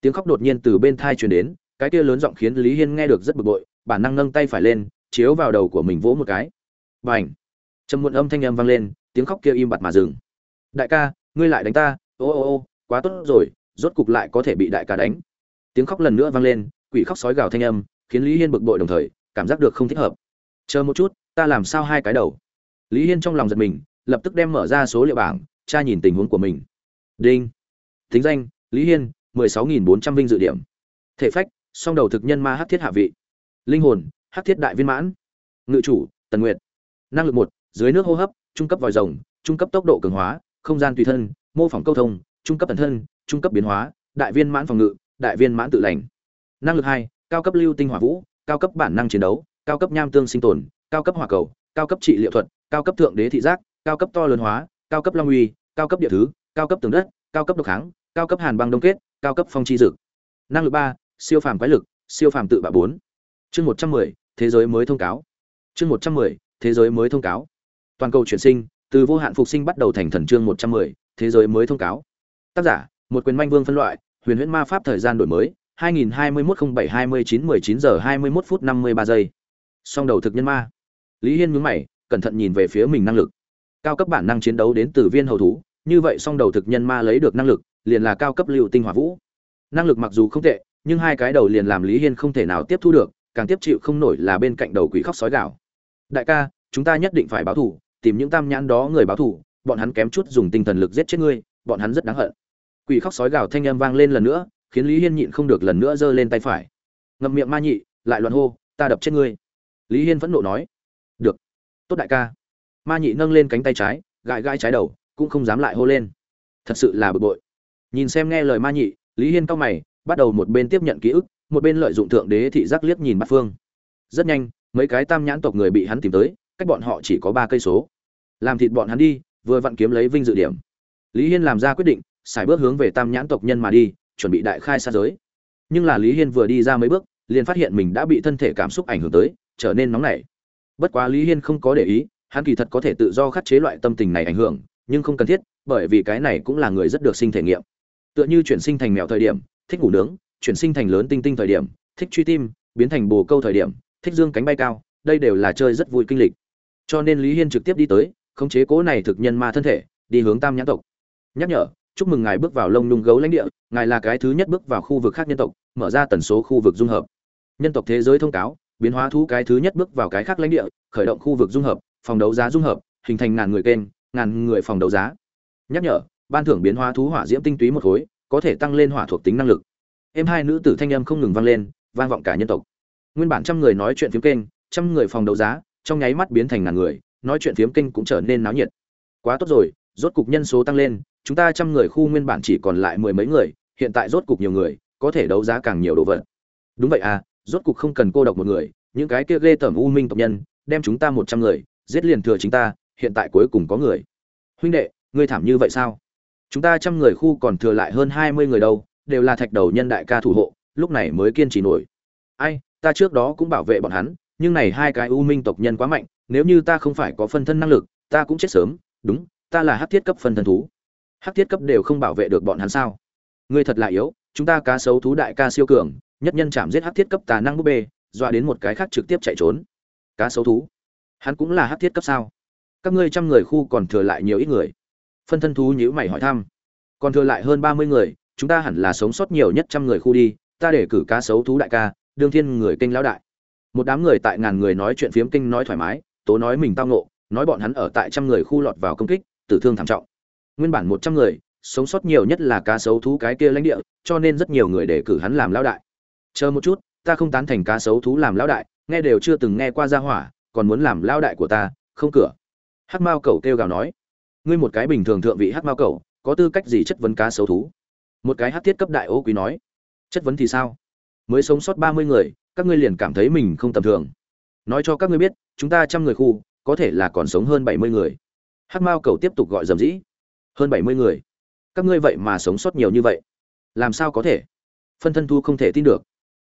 Tiếng khóc đột nhiên từ bên thai truyền đến, cái kia lớn giọng khiến lý hiên nghe được rất bực bội, bản năng nâng tay phải lên, chiếu vào đầu của mình vỗ một cái. B à n h trầm muộn âm thanh âm vang lên, tiếng khóc kia im bặt mà dừng. Đại ca, ngươi lại đánh ta. Ô ô ô, quá tốt rồi, rốt cục lại có thể bị đại ca đánh. Tiếng khóc lần nữa vang lên, quỷ khóc sói gào thanh âm, khiến lý hiên bực bội đồng thời, cảm giác được không thích hợp. Chờ một chút, ta làm sao hai cái đầu? Lý hiên trong lòng giật mình, lập tức đem mở ra số liệu bảng, tra nhìn tình huống của mình. Đinh. Thính danh, lý hiên, mười sáu nghìn bốn trăm vinh dự điểm. Thể phách, song đầu thực nhân ma hát thiết hạ vị. Linh hồn hát thiết đại viên mãn. Ngự chủ, tần nguyệt. Năng lực một, dưới nước hô hấp, trung cấp vòi rồng, trung cấp tốc độ cường hóa, không gian tùy thân, mô phỏng câu thông, trung cấp tần thân, trung cấp biến hóa, đại viên mãn phòng ngự, đại viên mãn tự lành. Năng lực hai, cao cấp lưu tinh hỏa vũ, cao cấp bản năng chiến đấu, cao cấp nham tương sinh tồn, cao cấp hỏa cầu cao cấp trị liệu thuật, cao cấp thượng đế thị giác, cao cấp to lớn hóa, cao cấp long uy, cao cấp địa thứ, cao cấp tường đất, cao cấp độc kháng, cao cấp hàn băng đông kết, cao cấp phong chi dực năng lực ba, siêu phàm quái lực, siêu phàm tự bạo bốn. Chương một trăm mười, thế giới mới thông cáo. Chương một trăm mười, thế giới mới thông cáo. Toàn cầu chuyển sinh, từ vô hạn phục sinh bắt đầu thành thần chương một trăm mười, thế giới mới thông cáo. Tác giả, một quyền manh vương phân loại, huyền huyễn ma pháp thời gian đổi mới 2021-07-29-19 giờ 21 phút 53 giây. Song đầu thực nhân ma lý hiên mướn mày, cẩn thận nhìn về phía mình năng lực. Cao cấp bản năng chiến đấu đến từ viên hầu thú, như vậy song đầu thực nhân ma lấy được năng lực, liền là cao cấp lưu tinh hỏa vũ. Năng lực mặc dù không tệ, nhưng hai cái đầu liền làm lý hiên không thể nào tiếp thu được, càng tiếp chịu không nổi là bên cạnh đầu quỷ khóc sói gạo đại ca, chúng ta nhất định phải báo thù, tìm những tam nhãn đó người báo thù, bọn hắn kém chút dùng tinh thần lực giết chết ngươi, bọn hắn rất đáng hận. Quỷ khóc sói gào thanh âm vang lên lần nữa, khiến lý hiên nhịn không được lần nữa giơ lên tay phải. Ngậm miệng ma nhị, lại loạn hô, ta đập chết ngươi. Lý hiên vẫn nộ nói tốt đại ca. Ma nhị nâng lên cánh tay trái, gãi gãi trái đầu, cũng không dám lại hô lên. Thật sự là bực bội. Nhìn xem nghe lời ma nhị, lý hiên cao mày, bắt đầu một bên tiếp nhận ký ức, một bên lợi dụng thượng đế thị giác liếc nhìn bát phương. Rất nhanh, mấy cái tam nhãn tộc người bị hắn tìm tới, cách bọn họ chỉ có ba cây số. Làm thịt bọn hắn đi, vừa vặn kiếm lấy vinh dự điểm. Lý hiên làm ra quyết định, xài bước hướng về tam nhãn tộc nhân mà đi, chuẩn bị đại khai xa giới. Nhưng là lý hiên vừa đi ra mấy bước, liền phát hiện mình đã bị thân thể cảm xúc ảnh hưởng tới, trở nên nóng nảy bất quá lý hiên không có để ý, hắn kỳ thật có thể tự do khắc chế loại tâm tình này ảnh hưởng, nhưng không cần thiết, bởi vì cái này cũng là người rất được sinh thể nghiệm. Tựa như chuyển sinh thành mèo thời điểm, thích ngủ nướng, chuyển sinh thành lớn tinh tinh thời điểm, thích truy tim, biến thành bồ câu thời điểm, thích dương cánh bay cao, đây đều là chơi rất vui kinh lịch. Cho nên lý hiên trực tiếp đi tới, khống chế cố này thực nhân ma thân thể, đi hướng tam nhãn tộc. Nhắc nhở, chúc mừng ngài bước vào lông nhung gấu lãnh địa, ngài là cái thứ nhất bước vào khu vực khác nhân tộc, mở ra tần số khu vực dung hợp. Nhân tộc thế giới thông cáo biến hóa thú cái thứ nhất bước vào cái khác lãnh địa, khởi động khu vực dung hợp, phòng đấu giá dung hợp, hình thành ngàn người kênh, ngàn người phòng đấu giá. Nhắc nhở, ban thưởng biến hóa thú hỏa diễm tinh túy một khối, có thể tăng lên hỏa thuộc tính năng lực. Em hai nữ tử thanh âm không ngừng vang lên, vang vọng cả nhân tộc. Nguyên bản trăm người nói chuyện phiếm kênh, trăm người phòng đấu giá, trong nháy mắt biến thành ngàn người, nói chuyện phiếm kênh cũng trở nên náo nhiệt. Quá tốt rồi, rốt cục nhân số tăng lên, chúng ta trăm người khu nguyên bản chỉ còn lại mười mấy người, hiện tại rốt cục nhiều người, có thể đấu giá càng nhiều đồ vật. Đúng vậy à rốt cục không cần cô độc một người, những cái kia ghê tởm u minh tộc nhân, đem chúng ta một trăm người, giết liền thừa chính ta, hiện tại cuối cùng có người. Huynh đệ, ngươi thảm như vậy sao? Chúng ta trăm người khu còn thừa lại hơn hai mươi người đâu, đều là thạch đầu nhân đại ca thủ hộ, lúc này mới kiên trì nổi. Ai, ta trước đó cũng bảo vệ bọn hắn, nhưng này hai cái u minh tộc nhân quá mạnh, nếu như ta không phải có phân thân năng lực, ta cũng chết sớm, đúng, ta là hắc thiết cấp phân thân thú. Hắc thiết cấp đều không bảo vệ được bọn hắn sao? Ngươi thật là yếu, chúng ta cá sấu thú đại ca siêu cường nhất nhân chạm giết hắc thiết cấp tà năng búp bê, dọa đến một cái khác trực tiếp chạy trốn. Cá sấu thú. Hắn cũng là hắc thiết cấp sao? Các ngươi trăm người khu còn thừa lại nhiều ít người? Phân thân thú nhữ mày hỏi thăm. Còn thừa lại hơn ba mươi người, chúng ta hẳn là sống sót nhiều nhất trăm người khu đi, ta để cử cá sấu thú đại ca, đương thiên người kinh lão đại. Một đám người tại ngàn người nói chuyện phiếm kinh nói thoải mái, tố nói mình tao ngộ, nói bọn hắn ở tại trăm người khu lọt vào công kích, tử thương thảm trọng. Nguyên bản một trăm người, sống sót nhiều nhất là cá sấu thú cái kia lãnh địa, cho nên rất nhiều người để cử hắn làm lão đại chờ một chút, ta không tán thành cá sấu thú làm lão đại, nghe đều chưa từng nghe qua gia hỏa, còn muốn làm lão đại của ta, không cửa. Hắc mao cầu kêu gào nói. Ngươi một cái bình thường thượng vị hắc mao cầu có tư cách gì chất vấn cá sấu thú? Một cái hắc thiết cấp đại ô quý nói. Chất vấn thì sao? Mới sống sót ba mươi người, các ngươi liền cảm thấy mình không tầm thường. Nói cho các ngươi biết, chúng ta trăm người khu, có thể là còn sống hơn bảy mươi người. Hắc mao cầu tiếp tục gọi dầm dĩ. Hơn bảy mươi người. Các ngươi vậy mà sống sót nhiều như vậy. Làm sao có thể? Phân thân thu không thể tin được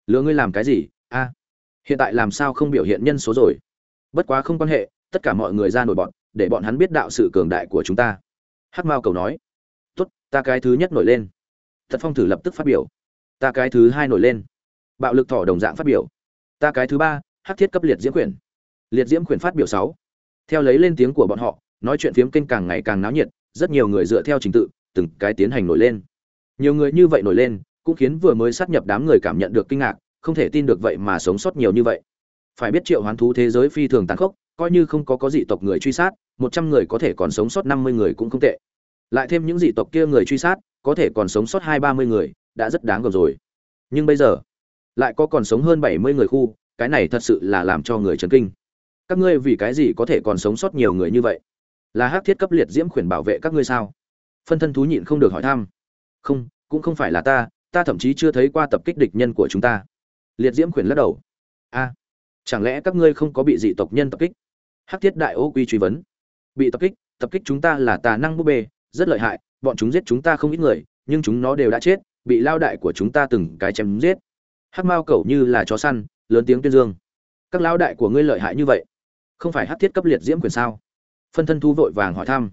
lừa ngươi làm cái gì? A, hiện tại làm sao không biểu hiện nhân số rồi? Bất quá không quan hệ, tất cả mọi người ra nổi bọn, để bọn hắn biết đạo sự cường đại của chúng ta. Hắc mao cầu nói. Tốt, ta cái thứ nhất nổi lên. Thật phong thử lập tức phát biểu. Ta cái thứ hai nổi lên. Bạo lực thỏ đồng dạng phát biểu. Ta cái thứ ba, hắc thiết cấp liệt diễm quyển. Liệt diễm quyển phát biểu sáu. Theo lấy lên tiếng của bọn họ, nói chuyện phiếm kênh càng ngày càng náo nhiệt, rất nhiều người dựa theo trình tự, từng cái tiến hành nổi lên. Nhiều người như vậy nổi lên cũng khiến vừa mới sát nhập đám người cảm nhận được kinh ngạc, không thể tin được vậy mà sống sót nhiều như vậy. Phải biết triệu hoán thú thế giới phi thường tàn khốc, coi như không có có dị tộc người truy sát, một trăm người có thể còn sống sót năm mươi người cũng không tệ. Lại thêm những dị tộc kia người truy sát, có thể còn sống sót hai ba mươi người, đã rất đáng gờm rồi. Nhưng bây giờ, lại có còn sống hơn bảy mươi người khu, cái này thật sự là làm cho người chấn kinh. Các ngươi vì cái gì có thể còn sống sót nhiều người như vậy? Là hắc thiết cấp liệt diễm khuyển bảo vệ các ngươi sao? Phân thân thú nhịn không được hỏi thăm. Không, cũng không phải là ta ta thậm chí chưa thấy qua tập kích địch nhân của chúng ta. Liệt diễm khuyển lắc đầu. A, chẳng lẽ các ngươi không có bị dị tộc nhân tập kích? Hắc thiết đại ô quy truy vấn. Bị tập kích tập kích chúng ta là tà năng búp bê, rất lợi hại, bọn chúng giết chúng ta không ít người, nhưng chúng nó đều đã chết, bị lao đại của chúng ta từng cái chém giết. Hắc mao cẩu như là chó săn, lớn tiếng tuyên dương. Các lao đại của ngươi lợi hại như vậy, không phải hắc thiết cấp liệt diễm quyền sao? Phân thân thu vội vàng hỏi thăm.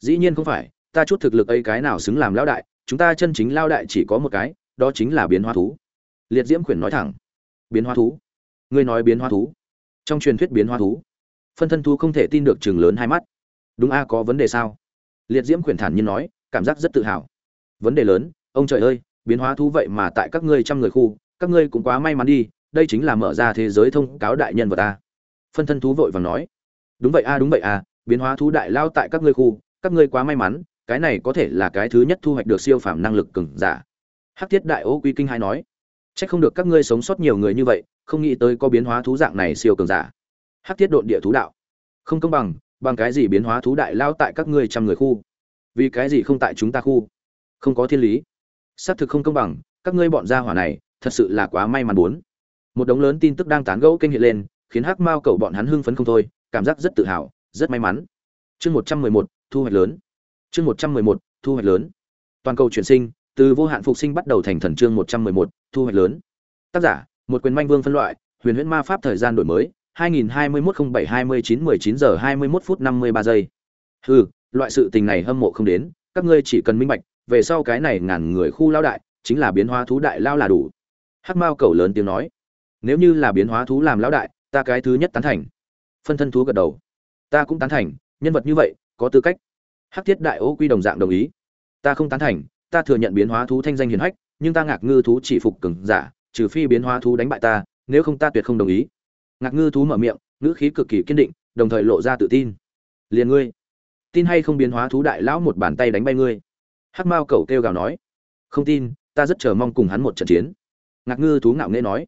Dĩ nhiên không phải, ta chút thực lực ấy cái nào xứng làm lao đại chúng ta chân chính lao đại chỉ có một cái, đó chính là biến hóa thú. Liệt diễm quyền nói thẳng. Biến hóa thú? Ngươi nói biến hóa thú? Trong truyền thuyết biến hóa thú, phân thân thú không thể tin được chừng lớn hai mắt. Đúng a, có vấn đề sao? Liệt diễm quyền thản nhiên nói, cảm giác rất tự hào. Vấn đề lớn, ông trời ơi, biến hóa thú vậy mà tại các ngươi trăm người khu, các ngươi cũng quá may mắn đi, đây chính là mở ra thế giới thông cáo đại nhân vật ta phân thân thú vội vàng nói. Đúng vậy a, đúng vậy a, biến hóa thú đại lao tại các ngươi khu, các ngươi quá may mắn cái này có thể là cái thứ nhất thu hoạch được siêu phàm năng lực cường giả hắc tiết đại ô quy kinh hai nói Chắc không được các ngươi sống sót nhiều người như vậy, không nghĩ tới có biến hóa thú dạng này siêu cường giả. Hắc Thiết độn địa thú đạo. Không công bằng, bằng cái gì biến hóa thú đại lao tại các ngươi trăm người khu? Vì cái gì không tại chúng ta khu? Không có thiên lý. Xác thực không công bằng, các ngươi bọn gia hỏa này, thật sự là quá may mắn muốn. Một đống lớn tin tức đang tán gẫu kênh hiện lên, khiến Hắc Mao cậu bọn hắn hưng phấn không thôi, cảm giác rất tự hào, rất may mắn. Chương 111, thu hoạch lớn. Chương 111, thu hoạch lớn. Toàn cầu chuyển sinh, từ vô hạn phục sinh bắt đầu thành thần chương 111, thu hoạch lớn. Tác giả, một quyền manh vương phân loại, huyền huyễn ma pháp thời gian đổi mới, 2021-07-29-19 giờ 21 phút 53 giây. Hừ, loại sự tình này hâm mộ không đến, các ngươi chỉ cần minh bạch, về sau cái này ngàn người khu lao đại, chính là biến hóa thú đại lao là đủ. Hắc Mao cầu lớn tiếng nói, nếu như là biến hóa thú làm lão đại, ta cái thứ nhất tán thành. Phân thân thú gật đầu, ta cũng tán thành, nhân vật như vậy, có tư cách. Hắc Thiết đại ô quy đồng dạng đồng ý, ta không tán thành, ta thừa nhận biến hóa thú thanh danh hiển hách, nhưng ta ngạc ngư thú chỉ phục cường giả, trừ phi biến hóa thú đánh bại ta, nếu không ta tuyệt không đồng ý. Ngạc ngư thú mở miệng, ngữ khí cực kỳ kiên định, đồng thời lộ ra tự tin. Liền ngươi, tin hay không biến hóa thú đại lão một bàn tay đánh bay ngươi. hắc mao cầu kêu gào nói không tin ta rất chờ mong cùng hắn một trận chiến ngạc ngư thú ngạo nghễ nói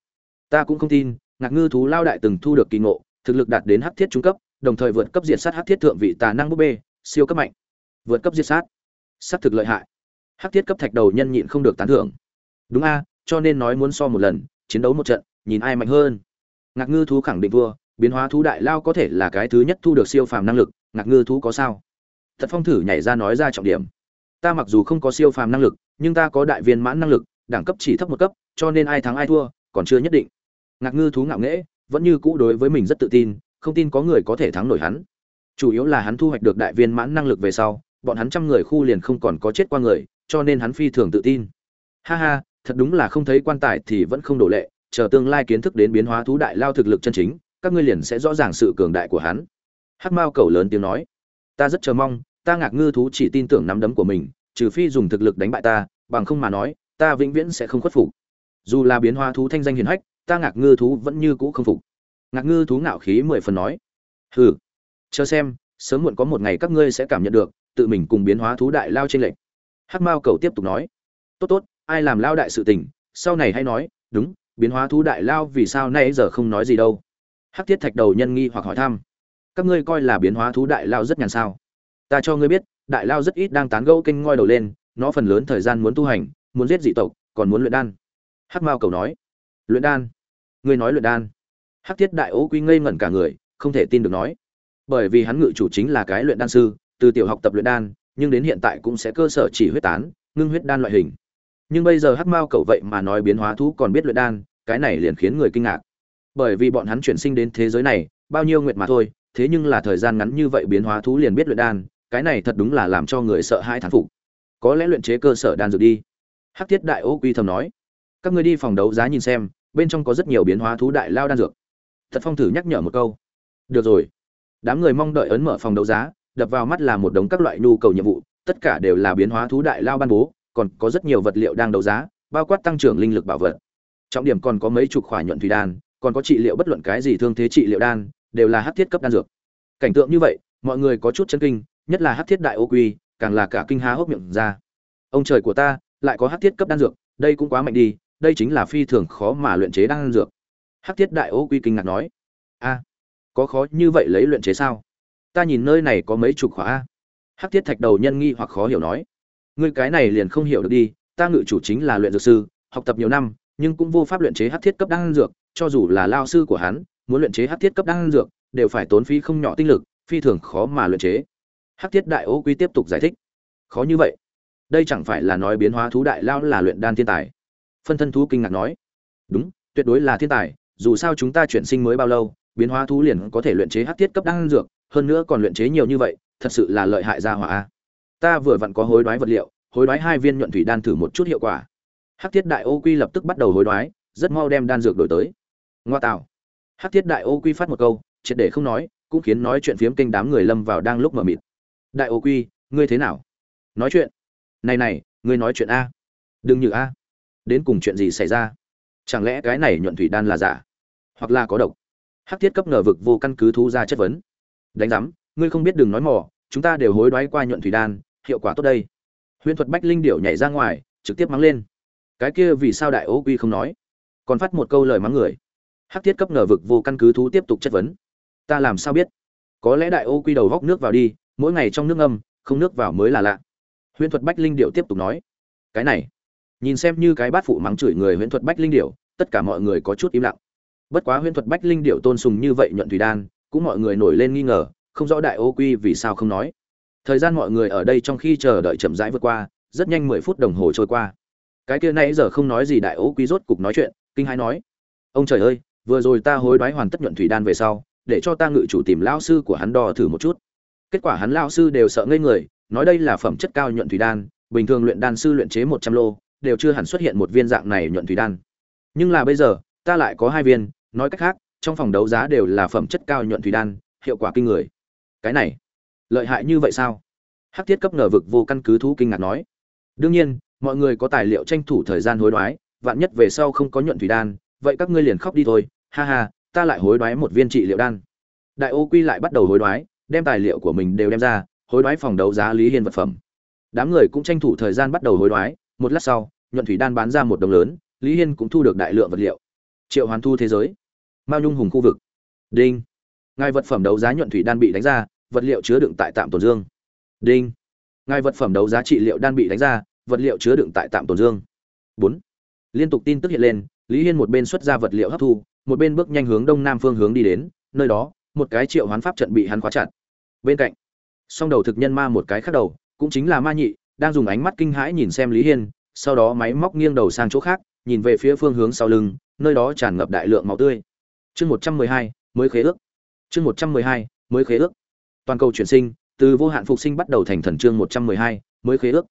ta cũng không tin ngạc ngư thú lao đại từng thu được kỳ ngộ thực lực đạt đến hắc thiết trung cấp đồng thời vượt cấp diệt sát hắc thiết thượng vị tà năng búp bê siêu cấp mạnh vượt cấp giết sát. Sát thực lợi hại. Hắc thiết cấp thạch đầu nhân nhịn không được tán thưởng. Đúng a cho nên nói muốn so một lần chiến đấu một trận nhìn ai mạnh hơn. Ngạc ngư thú khẳng định vua, biến hóa thú đại lao có thể là cái thứ nhất thu được siêu phàm năng lực ngạc ngư thú có sao? Thật phong thử nhảy ra nói ra trọng điểm. Ta mặc dù không có siêu phàm năng lực nhưng ta có đại viên mãn năng lực đẳng cấp chỉ thấp một cấp cho nên ai thắng ai thua còn chưa nhất định. Ngạc ngư thú ngạo nghễ vẫn như cũ đối với mình rất tự tin không tin có người có thể thắng nổi hắn. Chủ yếu là hắn thu hoạch được đại viên mãn năng lực về sau bọn hắn trăm người khu liền không còn có chết qua người, cho nên hắn phi thường tự tin. Ha ha, thật đúng là không thấy quan tài thì vẫn không đổ lệ, chờ tương lai kiến thức đến biến hóa thú đại lao thực lực chân chính, các ngươi liền sẽ rõ ràng sự cường đại của hắn. Hắc mao cầu lớn tiếng nói, ta rất chờ mong, ta ngạc ngư thú chỉ tin tưởng nắm đấm của mình, trừ phi dùng thực lực đánh bại ta, bằng không mà nói, ta vĩnh viễn sẽ không khuất phục. Dù là biến hóa thú thanh danh hiền hách, ta ngạc ngư thú vẫn như cũ không phục. Ngạc ngư thú ngạo khí mười phần nói, hừ, chờ xem sớm muộn có một ngày các ngươi sẽ cảm nhận được, tự mình cùng biến hóa thú đại lao trên lệnh hắc mao cầu tiếp tục nói. Tốt tốt, ai làm lao đại sự tình, sau này hay nói, đúng, biến hóa thú đại lao vì sao nay giờ không nói gì đâu. Hắc thiết thạch đầu nhân nghi hoặc hỏi thăm. Các ngươi coi là biến hóa thú đại lao rất nhàn sao? Ta cho ngươi biết, đại lao rất ít đang tán gẫu kinh ngoi đầu lên, nó phần lớn thời gian muốn tu hành, muốn giết dị tộc, còn muốn luyện đan. Hắc mao cầu nói. Luyện đan? Ngươi nói luyện đan? Hắc thiết đại ố quy ngây ngẩn cả người, không thể tin được nói bởi vì hắn ngự chủ chính là cái luyện đan sư, từ tiểu học tập luyện đan, nhưng đến hiện tại cũng sẽ cơ sở chỉ huyết tán, ngưng huyết đan loại hình. Nhưng bây giờ hắc mao cầu vậy mà nói biến hóa thú còn biết luyện đan, cái này liền khiến người kinh ngạc. Bởi vì bọn hắn chuyển sinh đến thế giới này, bao nhiêu nguyệt mà thôi, thế nhưng là thời gian ngắn như vậy biến hóa thú liền biết luyện đan, cái này thật đúng là làm cho người sợ hãi thán phục. Có lẽ luyện chế cơ sở đan dược đi. Hắc thiết đại ô quy thầm nói, các ngươi đi phòng đấu giá nhìn xem, bên trong có rất nhiều biến hóa thú đại lao đan dược. Thật phong thử nhắc nhở một câu, được rồi đám người mong đợi ấn mở phòng đấu giá, đập vào mắt là một đống các loại nhu cầu nhiệm vụ, tất cả đều là biến hóa thú đại lao ban bố, còn có rất nhiều vật liệu đang đấu giá, bao quát tăng trưởng linh lực bảo vật. Trọng điểm còn có mấy chục khỏa nhuận thủy đan, còn có trị liệu bất luận cái gì thương thế trị liệu đan, đều là hát thiết cấp đan dược. Cảnh tượng như vậy, mọi người có chút chân kinh, nhất là hát thiết đại ô quy, càng là cả kinh há hốc miệng ra. Ông trời của ta, lại có hát thiết cấp đan dược, đây cũng quá mạnh đi, đây chính là phi thường khó mà luyện chế đan dược. Hát thiết đại ô quy kinh ngạc nói. A có khó như vậy lấy luyện chế sao? Ta nhìn nơi này có mấy chục khóa a. Hát thiết thạch đầu nhân nghi hoặc khó hiểu nói. Ngươi cái này liền không hiểu được đi, ta ngự chủ chính là luyện dược sư, học tập nhiều năm, nhưng cũng vô pháp luyện chế hát thiết cấp đan dược, cho dù là lao sư của hắn, muốn luyện chế hát thiết cấp đan dược, đều phải tốn phí không nhỏ tinh lực, phi thường khó mà luyện chế. Hát thiết đại ô quy tiếp tục giải thích. Khó như vậy? Đây chẳng phải là nói biến hóa thú đại lao là luyện đan thiên tài? Phân thân thú kinh ngạc nói. Đúng, tuyệt đối là thiên tài, dù sao chúng ta chuyển sinh mới bao lâu biến hóa thú liền có thể luyện chế hắc thiết cấp đan dược, hơn nữa còn luyện chế nhiều như vậy, thật sự là lợi hại ra hỏa a. ta vừa vặn có hối đoái vật liệu, hối đoái hai viên nhuận thủy đan thử một chút hiệu quả. Hắc thiết đại ô quy lập tức bắt đầu hối đoái, rất mau đem đan dược đổi tới. Ngoa tạo. Hắc thiết đại ô quy phát một câu, triệt để không nói, cũng khiến nói chuyện phiếm kênh đám người lâm vào đang lúc mở mịt. Đại ô quy, ngươi thế nào? Nói chuyện. Này này, ngươi nói chuyện a. Đừng như a. Đến cùng chuyện gì xảy ra? Chẳng lẽ cái này nhuận thủy đan là giả? Hoặc là có độc? Hắc thiết cấp ngờ vực vô căn cứ thu ra chất vấn. Đánh giám, ngươi không biết đừng nói mỏ chúng ta đều hối đoái qua nhuận thủy đan, hiệu quả tốt đây. Huyễn thuật bách linh điểu nhảy ra ngoài, trực tiếp mắng lên. Cái kia vì sao đại ô quy không nói? Còn phát một câu lời mắng người. Hắc thiết cấp ngờ vực vô căn cứ thú tiếp tục chất vấn. Ta làm sao biết? Có lẽ đại ô quy đầu góc nước vào đi, mỗi ngày trong nước âm không nước vào mới là lạ. Huyễn thuật bách linh điệu tiếp tục nói. Cái này, nhìn xem như cái bát phụ mắng chửi người huyễn thuật bách linh điệu tất cả mọi người có chút im lặng bất quá huyễn thuật bách linh điệu tôn sùng như vậy nhuận thủy đan, cũng mọi người nổi lên nghi ngờ, không rõ đại ô quy vì sao không nói. Thời gian mọi người ở đây trong khi chờ đợi chậm rãi vượt qua, rất nhanh mười phút đồng hồ trôi qua. Cái kia nãy giờ không nói gì đại ô quy rốt cục nói chuyện, kinh hãi nói, ông trời ơi, vừa rồi ta hối đoái hoàn tất nhuận thủy đan về sau, để cho ta ngự chủ tìm lão sư của hắn đo thử một chút. Kết quả hắn lão sư đều sợ ngây người, nói đây là phẩm chất cao nhuận thủy đan, bình thường luyện đan sư luyện chế một trăm lô, đều chưa hẳn xuất hiện một viên dạng này nhuận thủy đan. Nhưng là bây giờ, ta lại có hai viên nói cách khác, trong phòng đấu giá đều là phẩm chất cao nhuận thủy đan, hiệu quả kinh người. Cái này, lợi hại như vậy sao? Hắc thiết cấp ngờ vực vô căn cứ thú kinh ngạc nói. Đương nhiên, mọi người có tài liệu tranh thủ thời gian hối đoái, vạn nhất về sau không có nhuận thủy đan, vậy các ngươi liền khóc đi thôi. Ha ha, ta lại hối đoái một viên trị liệu đan. Đại ô quy lại bắt đầu hối đoái, đem tài liệu của mình đều đem ra, hối đoái phòng đấu giá lý hiên vật phẩm. Đám người cũng tranh thủ thời gian bắt đầu hối đoái, một lát sau, nhuận thủy đan bán ra một đồng lớn, lý hiên cũng thu được đại lượng vật liệu. Triệu hoàn thu thế giới mao nhung hùng khu vực. Đinh. Ngài vật phẩm đấu giá nhuận thủy đan bị đánh ra, vật liệu chứa đựng tại tạm tồn dương. Đinh. Ngài vật phẩm đấu giá trị liệu đan bị đánh ra, vật liệu chứa đựng tại tạm tồn dương. Bốn. Liên tục tin tức hiện lên, lý hiên một bên xuất ra vật liệu hấp thu, một bên bước nhanh hướng đông nam phương hướng đi đến, nơi đó, một cái triệu hoán pháp trận bị hắn khóa chặt. Bên cạnh, song đầu thực nhân ma một cái khác đầu, cũng chính là ma nhị, đang dùng ánh mắt kinh hãi nhìn xem lý hiên, sau đó máy móc nghiêng đầu sang chỗ khác, nhìn về phía phương hướng sau lưng, nơi đó tràn ngập đại lượng máu tươi chương một trăm mười hai, mới khế ước. Chương một trăm mười hai, mới khế ước. Toàn cầu chuyển sinh, từ vô hạn phục sinh bắt đầu thành thần chương một trăm mười hai, mới khế ước.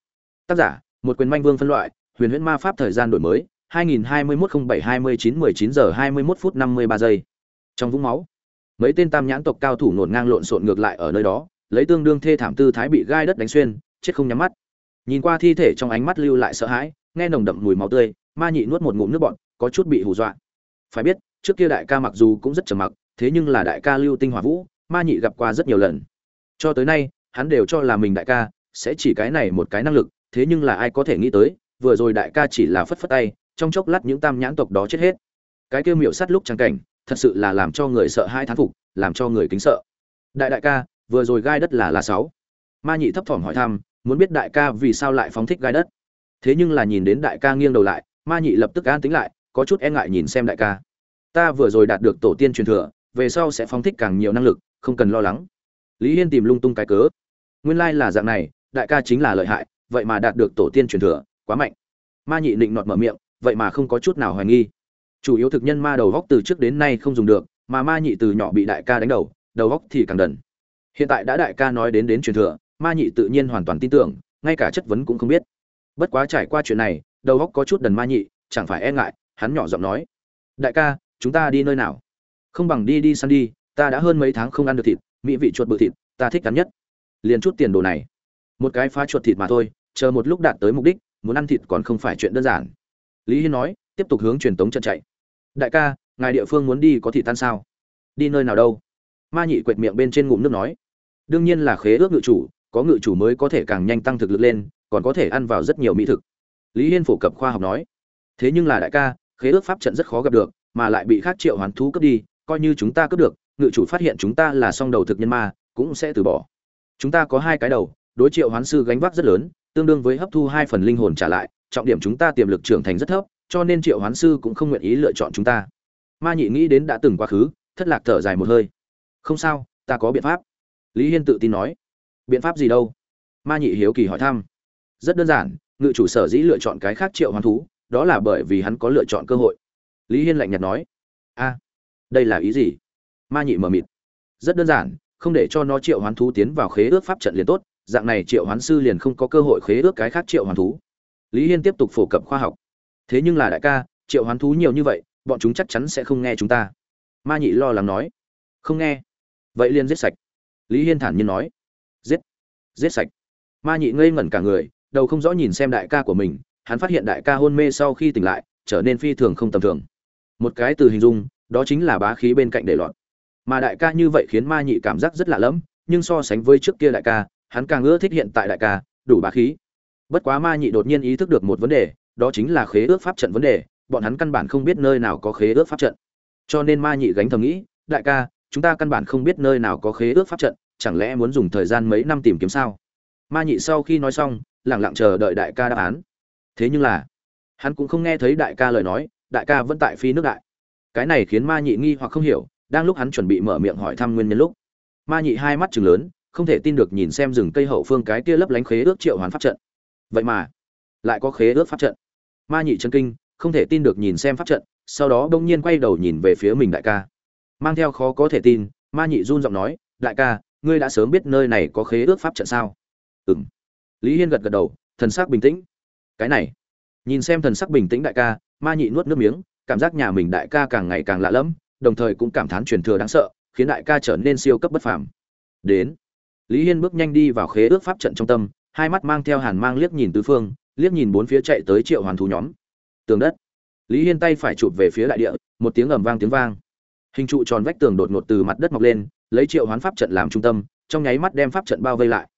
Tác giả, một quyền manh vương phân loại, huyền huyễn ma pháp thời gian đổi mới 2021-07-29-19 giờ 21 phút 53 giây. Trong vũng máu, mấy tên tam nhãn tộc cao thủ nổn ngang lộn xộn ngược lại ở nơi đó, lấy tương đương thê thảm tư thái bị gai đất đánh xuyên, chết không nhắm mắt. Nhìn qua thi thể trong ánh mắt lưu lại sợ hãi, nghe nồng đậm mùi máu tươi, ma nhị nuốt một ngụm nước bọt, có chút bị hù dọa. Phải biết trước kia đại ca mặc dù cũng rất trầm mặc, thế nhưng là đại ca lưu tinh hỏa vũ, ma nhị gặp qua rất nhiều lần. Cho tới nay, hắn đều cho là mình đại ca sẽ chỉ cái này một cái năng lực, thế nhưng là ai có thể nghĩ tới, vừa rồi đại ca chỉ là phất phất tay, trong chốc lát những tam nhãn tộc đó chết hết. Cái kêu miểu sắt lúc trắng cảnh, thật sự là làm cho người sợ hai thán phục, làm cho người kính sợ. Đại đại ca, vừa rồi gai đất là là sáu. Ma nhị thấp thỏm hỏi thăm, muốn biết đại ca vì sao lại phóng thích gai đất. Thế nhưng là nhìn đến đại ca nghiêng đầu lại, ma nhị lập tức an tính lại, có chút e ngại nhìn xem đại ca ta vừa rồi đạt được tổ tiên truyền thừa, về sau sẽ phóng thích càng nhiều năng lực, không cần lo lắng. Lý hiên tìm lung tung cái cớ. Nguyên lai là dạng này, đại ca chính là lợi hại, vậy mà đạt được tổ tiên truyền thừa, quá mạnh. Ma nhị định nọt mở miệng, vậy mà không có chút nào hoài nghi. Chủ yếu thực nhân ma đầu góc từ trước đến nay không dùng được, mà ma nhị từ nhỏ bị đại ca đánh đầu đầu góc thì càng đần. Hiện tại đã đại ca nói đến đến truyền thừa, ma nhị tự nhiên hoàn toàn tin tưởng, ngay cả chất vấn cũng không biết. Bất quá trải qua chuyện này, đầu góc có chút đần ma nhị, chẳng phải e ngại, hắn nhỏ giọng nói. Đại ca chúng ta đi nơi nào? Không bằng đi đi săn đi, ta đã hơn mấy tháng không ăn được thịt, mỹ vị chuột bự thịt, ta thích cắn nhất. Liền chút tiền đồ này. Một cái phá chuột thịt mà thôi, chờ một lúc đạt tới mục đích, muốn ăn thịt còn không phải chuyện đơn giản. Lý hiên nói, tiếp tục hướng truyền tống trận chạy. Đại ca, ngài địa phương muốn đi có thịt tan sao? Đi nơi nào đâu? Ma nhị quệt miệng bên trên ngụm nước nói. Đương nhiên là khế ước ngự chủ, có ngự chủ mới có thể càng nhanh tăng thực lực lên, còn có thể ăn vào rất nhiều mỹ thực. Lý hiên phổ cập khoa học nói. Thế nhưng là đại ca, khế ước pháp trận rất khó gặp được mà lại bị khác triệu hoán thú cướp đi, coi như chúng ta cướp được, ngự chủ phát hiện chúng ta là song đầu thực nhân ma, cũng sẽ từ bỏ. Chúng ta có hai cái đầu, đối triệu hoán sư gánh vác rất lớn, tương đương với hấp thu hai phần linh hồn trả lại, trọng điểm chúng ta tiềm lực trưởng thành rất thấp, cho nên triệu hoán sư cũng không nguyện ý lựa chọn chúng ta. Ma nhị nghĩ đến đã từng quá khứ, thất lạc thở dài một hơi. Không sao, ta có biện pháp. Lý hiên tự tin nói. Biện pháp gì đâu? Ma nhị hiếu kỳ hỏi thăm. Rất đơn giản, ngự chủ sở dĩ lựa chọn cái khác triệu hoán thú, đó là bởi vì hắn có lựa chọn cơ hội lý hiên lạnh nhạt nói, a, đây là ý gì? Ma nhị mờ mịt, rất đơn giản, không để cho nó triệu hoán thú tiến vào khế ước pháp trận liền tốt, dạng này triệu hoán sư liền không có cơ hội khế ước cái khác triệu hoán thú. Lý hiên tiếp tục phổ cập khoa học, thế nhưng là đại ca, triệu hoán thú nhiều như vậy, bọn chúng chắc chắn sẽ không nghe chúng ta. Ma nhị lo lắng nói, không nghe? Vậy liền giết sạch. Lý hiên thản nhiên nói, giết giết sạch. Ma nhị ngây ngẩn cả người, đầu không rõ nhìn xem đại ca của mình, hắn phát hiện đại ca hôn mê sau khi tỉnh lại, trở nên phi thường không tầm thường một cái từ hình dung, đó chính là bá khí bên cạnh để lọt. Mà đại ca như vậy khiến ma nhị cảm giác rất lạ lẫm, nhưng so sánh với trước kia đại ca, hắn càng ưa thích hiện tại đại ca, đủ bá khí. Bất quá ma nhị đột nhiên ý thức được một vấn đề, đó chính là khế ước pháp trận vấn đề, bọn hắn căn bản không biết nơi nào có khế ước pháp trận. Cho nên ma nhị gánh thầm nghĩ, đại ca, chúng ta căn bản không biết nơi nào có khế ước pháp trận, chẳng lẽ muốn dùng thời gian mấy năm tìm kiếm sao? Ma nhị sau khi nói xong lẳng lặng chờ đợi đại ca đáp án. Thế nhưng là, hắn cũng không nghe thấy đại ca lời nói đại ca vẫn tại phi nước đại. Cái này khiến ma nhị nghi hoặc không hiểu, đang lúc hắn chuẩn bị mở miệng hỏi thăm nguyên nhân lúc. Ma nhị hai mắt chừng lớn, không thể tin được nhìn xem rừng cây hậu phương cái kia lấp lánh khế ước triệu hoán pháp trận. Vậy mà, lại có khế ước pháp trận. Ma nhị chân kinh, không thể tin được nhìn xem pháp trận, sau đó đông nhiên quay đầu nhìn về phía mình đại ca. Mang theo khó có thể tin, ma nhị run giọng nói, đại ca, ngươi đã sớm biết nơi này có khế ước pháp trận sao? Ừ m lý hiên gật gật đầu, thần sắc bình tĩnh. Cái này, nhìn xem thần sắc bình tĩnh đại ca ma nhị nuốt nước miếng, cảm giác nhà mình đại ca càng ngày càng lạ lẫm, đồng thời cũng cảm thán truyền thừa đáng sợ, khiến đại ca trở nên siêu cấp bất phàm. Đến, lý hiên bước nhanh đi vào khế ước pháp trận trong tâm, hai mắt mang theo hàn mang liếc nhìn tứ phương, liếc nhìn bốn phía chạy tới triệu hoàn thú nhóm. Tường đất. Lý hiên tay phải chụp về phía đại địa, một tiếng ầm vang tiếng vang. Hình trụ tròn vách tường đột ngột từ mặt đất mọc lên, lấy triệu hoán pháp trận làm trung tâm, trong nháy mắt đem pháp trận bao vây lại.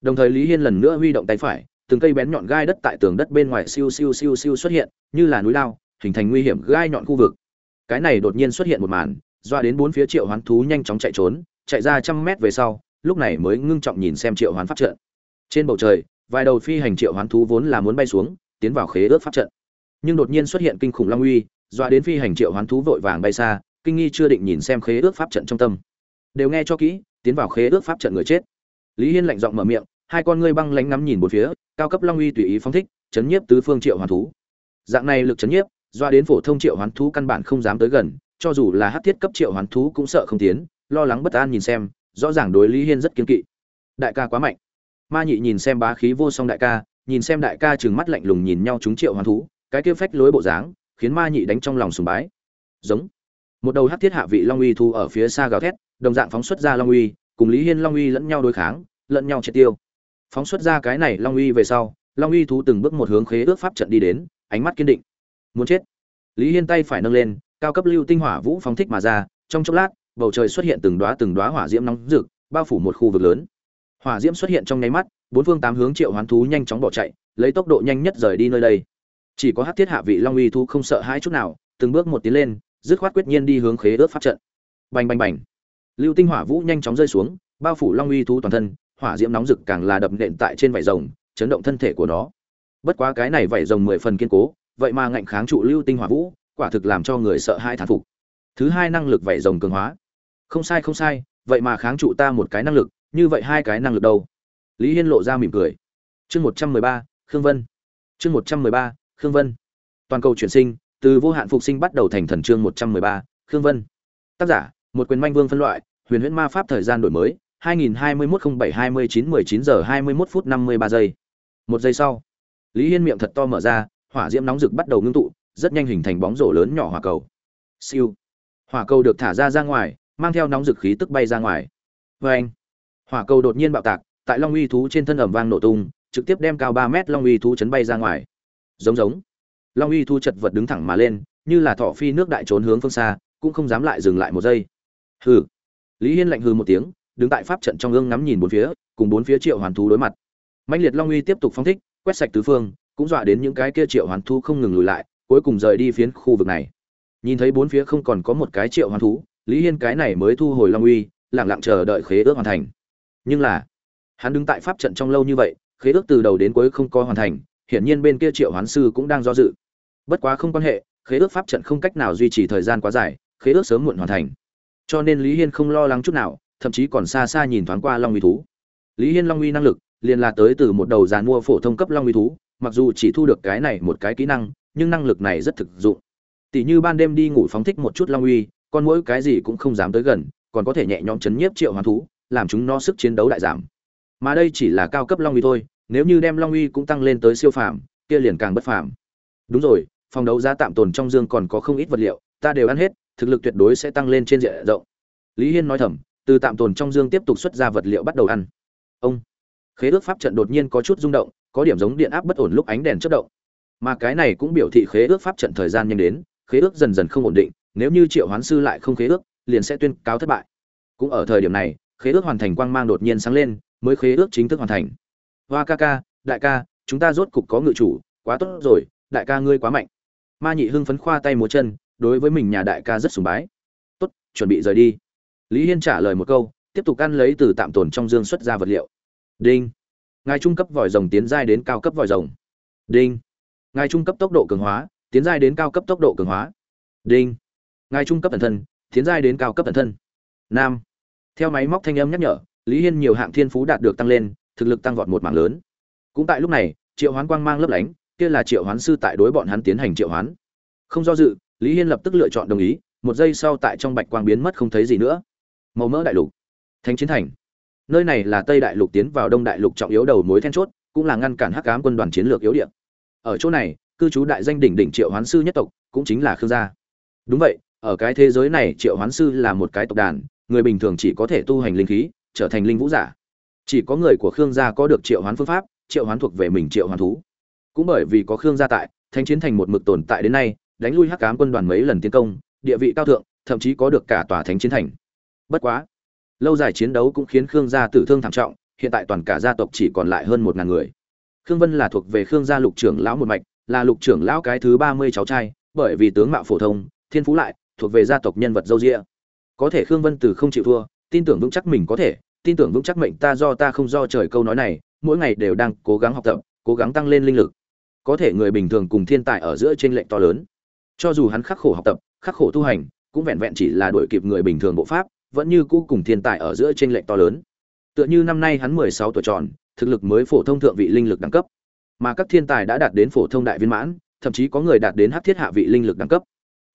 Đồng thời lý hiên lần nữa huy động tay phải từng cây bén nhọn gai đất tại tường đất bên ngoài siêu siêu siêu siêu xuất hiện, như là núi lao, hình thành nguy hiểm gai nhọn khu vực. Cái này đột nhiên xuất hiện một màn, doa đến bốn phía triệu hoán thú nhanh chóng chạy trốn, chạy ra trăm mét về sau, lúc này mới ngưng trọng nhìn xem triệu hoán pháp trận. Trên bầu trời, vài đầu phi hành triệu hoán thú vốn là muốn bay xuống, tiến vào khế ước pháp trận. Nhưng đột nhiên xuất hiện kinh khủng long uy, doa đến phi hành triệu hoán thú vội vàng bay xa, kinh nghi chưa định nhìn xem khế ước pháp trận trong tâm. Đều nghe cho kỹ, tiến vào khế ước pháp trận người chết. Lý hiên lạnh giọng mở miệng, hai con ngươi băng lánh ngắm nhìn bốn phía cao cấp long uy tùy ý phóng thích, chấn nhiếp tứ phương triệu hoán thú. Dạng này lực chấn nhiếp, doa đến phổ thông triệu hoán thú căn bản không dám tới gần, cho dù là hát thiết cấp triệu hoán thú cũng sợ không tiến, lo lắng bất an nhìn xem, rõ ràng đối lý hiên rất kiên kỵ. Đại ca quá mạnh. Ma nhị nhìn xem bá khí vô song đại ca, nhìn xem đại ca trừng mắt lạnh lùng nhìn nhau chúng triệu hoán thú, cái kia phách lối bộ dáng, khiến ma nhị đánh trong lòng sùng bái. Giống. Một đầu hắc thiết hạ vị long uy thu ở phía xa gào thét, đồng dạng phóng xuất ra long uy, cùng lý hiên long uy lẫn nhau đối kháng, lẫn nhau triệt tiêu phóng xuất ra cái này long uy về sau, long uy thú từng bước một hướng khế ước pháp trận đi đến, ánh mắt kiên định. Muốn chết. Lý hiên tay phải nâng lên, cao cấp lưu tinh hỏa vũ phóng thích mà ra, trong chốc lát, bầu trời xuất hiện từng đóa từng đóa hỏa diễm nóng rực, bao phủ một khu vực lớn. Hỏa diễm xuất hiện trong nháy mắt, bốn phương tám hướng triệu hoán thú nhanh chóng bỏ chạy, lấy tốc độ nhanh nhất rời đi nơi đây. Chỉ có Hát thiết hạ vị long uy thú không sợ hãi chút nào, từng bước một tiến lên, dứt khoát quyết nhiên đi hướng khế ước pháp trận. Bành bành bành. Lưu tinh hỏa vũ nhanh chóng rơi xuống, bao phủ long uy thú toàn thân hỏa diễm nóng rực càng là đập nện tại trên vảy rồng, chấn động thân thể của nó. Bất quá cái này vảy rồng mười phần kiên cố, vậy mà ngạnh kháng trụ lưu tinh hỏa vũ, quả thực làm cho người sợ hãi thán phục. Thứ hai năng lực vảy rồng cường hóa. Không sai không sai, vậy mà kháng trụ ta một cái năng lực, như vậy hai cái năng lực đâu? Lý hiên lộ ra mỉm cười. Chương một trăm mười ba, khương vân. Chương một trăm mười ba, khương vân. Toàn cầu chuyển sinh, từ vô hạn phục sinh bắt đầu thành thần chương một trăm mười ba, khương vân. Tác giả, một quyền manh vương phân loại, huyền huyễn ma pháp thời gian đổi mới 2021-07-29-19 giờ 21 phút 53 giây. Một giây sau, lý hiên miệng thật to mở ra, hỏa diễm nóng rực bắt đầu ngưng tụ, rất nhanh hình thành bóng rổ lớn nhỏ hỏa cầu. Siêu. Hỏa cầu được thả ra ra ngoài, mang theo nóng rực khí tức bay ra ngoài. Oeng. hỏa cầu đột nhiên bạo tạc, tại long uy thú trên thân ầm vang nổ tung, trực tiếp đem cao ba mét long uy thú chấn bay ra ngoài. Giống giống. Long uy thú chật vật đứng thẳng mà lên, như là thọ phi nước đại trốn hướng phương xa, cũng không dám lại dừng lại một giây. Hừ. Lý hiên lạnh hừ một tiếng đứng tại pháp trận trong ương ngắm nhìn bốn phía, cùng bốn phía triệu hoàn thú đối mặt. Mạnh liệt long uy tiếp tục phong thích, quét sạch tứ phương, cũng dọa đến những cái kia triệu hoàn thú không ngừng lùi lại, cuối cùng rời đi phiến khu vực này. Nhìn thấy bốn phía không còn có một cái triệu hoàn thú, lý hiên cái này mới thu hồi long uy, lặng lặng chờ đợi khế ước hoàn thành. Nhưng là, hắn đứng tại pháp trận trong lâu như vậy, khế ước từ đầu đến cuối không có hoàn thành, hiển nhiên bên kia triệu hoán sư cũng đang do dự. Bất quá không quan hệ, khế ước pháp trận không cách nào duy trì thời gian quá dài, khế ước sớm muộn hoàn thành. Cho nên lý hiên không lo lắng chút nào thậm chí còn xa xa nhìn thoáng qua long uy thú. Lý hiên long uy năng lực liền là tới từ một đầu giàn mua phổ thông cấp long uy thú, mặc dù chỉ thu được cái này một cái kỹ năng, nhưng năng lực này rất thực dụng. Tỷ như ban đêm đi ngủ phóng thích một chút long uy, con mỗi cái gì cũng không dám tới gần, còn có thể nhẹ nhõm chấn nhiếp triệu hoán thú, làm chúng nó sức chiến đấu đại giảm. Mà đây chỉ là cao cấp long uy thôi, nếu như đem long uy cũng tăng lên tới siêu phàm, kia liền càng bất phàm. Đúng rồi, phòng đấu giá tạm tồn trong dương còn có không ít vật liệu, ta đều ăn hết, thực lực tuyệt đối sẽ tăng lên trên diện rộng. Lý hiên nói thầm từ tạm tồn trong dương tiếp tục xuất ra vật liệu bắt đầu ăn. Ông, khế ước pháp trận đột nhiên có chút rung động, có điểm giống điện áp bất ổn lúc ánh đèn chất động. Mà cái này cũng biểu thị khế ước pháp trận thời gian nhanh đến, khế ước dần dần không ổn định, nếu như triệu hoán sư lại không khế ước, liền sẽ tuyên cáo thất bại. Cũng ở thời điểm này, khế ước hoàn thành quang mang đột nhiên sáng lên, mới khế ước chính thức hoàn thành. Hoa ca ca, đại ca, chúng ta rốt cục có ngự chủ, quá tốt rồi, đại ca ngươi quá mạnh. Ma nhị hưng phấn khoa tay múa chân, đối với mình nhà đại ca rất sùng bái. Tốt, chuẩn bị rời đi lý hiên trả lời một câu, tiếp tục ăn lấy từ tạm tồn trong dương xuất ra vật liệu. Đinh. Ngài trung cấp vòi rồng tiến giai đến cao cấp vòi rồng. Đinh. Ngài trung cấp tốc độ cường hóa, tiến giai đến cao cấp tốc độ cường hóa. Đinh. Ngài trung cấp thần thân, tiến giai đến cao cấp thần thân. Nam. Theo máy móc thanh âm nhắc nhở, lý hiên nhiều hạng thiên phú đạt được tăng lên, thực lực tăng vọt một mảng lớn. Cũng tại lúc này, triệu hoán quang mang lấp lánh, kia là triệu hoán sư tại đối bọn hắn tiến hành triệu hoán. Không do dự, lý hiên lập tức lựa chọn đồng ý, một giây sau tại trong bạch quang biến mất không thấy gì nữa màu mỡ đại lục, thánh chiến thành. Nơi này là tây đại lục tiến vào đông đại lục trọng yếu đầu mối then chốt, cũng là ngăn cản hắc ám quân đoàn chiến lược yếu điện ở chỗ này, cư trú đại danh đỉnh đỉnh triệu hoán sư nhất tộc cũng chính là khương gia. Đúng vậy, ở cái thế giới này triệu hoán sư là một cái tộc đàn, người bình thường chỉ có thể tu hành linh khí, trở thành linh vũ giả. Chỉ có người của khương gia có được triệu hoán phương pháp, triệu hoán thuộc về mình triệu hoán thú. Cũng bởi vì có khương gia tại, thánh chiến thành một mực tồn tại đến nay, đánh lui hắc ám quân đoàn mấy lần tiến công, địa vị cao thượng, thậm chí có được cả tòa thánh chiến thành bất quá, lâu dài chiến đấu cũng khiến khương gia tử thương thảm trọng, hiện tại toàn cả gia tộc chỉ còn lại hơn một ngàn người. Khương vân là thuộc về khương gia lục trưởng lão một mạch, là lục trưởng lão cái thứ ba mươi cháu trai, bởi vì tướng mạo phổ thông, thiên phú lại, thuộc về gia tộc nhân vật dâu rịa có thể khương vân từ không chịu thua, tin tưởng vững chắc mình có thể, tin tưởng vững chắc mệnh ta do ta không do trời câu nói này, mỗi ngày đều đang cố gắng học tập, cố gắng tăng lên linh lực. Có thể người bình thường cùng thiên tài ở giữa trên lệnh to lớn. Cho dù hắn khắc khổ học tập, khắc khổ tu hành, cũng vẹn vẹn chỉ là đuổi kịp người bình thường bộ pháp vẫn như cũ cùng thiên tài ở giữa trên lệnh to lớn. Tựa như năm nay hắn mười sáu tuổi tròn, thực lực mới phổ thông thượng vị linh lực đẳng cấp. Mà các thiên tài đã đạt đến phổ thông đại viên mãn, thậm chí có người đạt đến hắc thiết hạ vị linh lực đẳng cấp.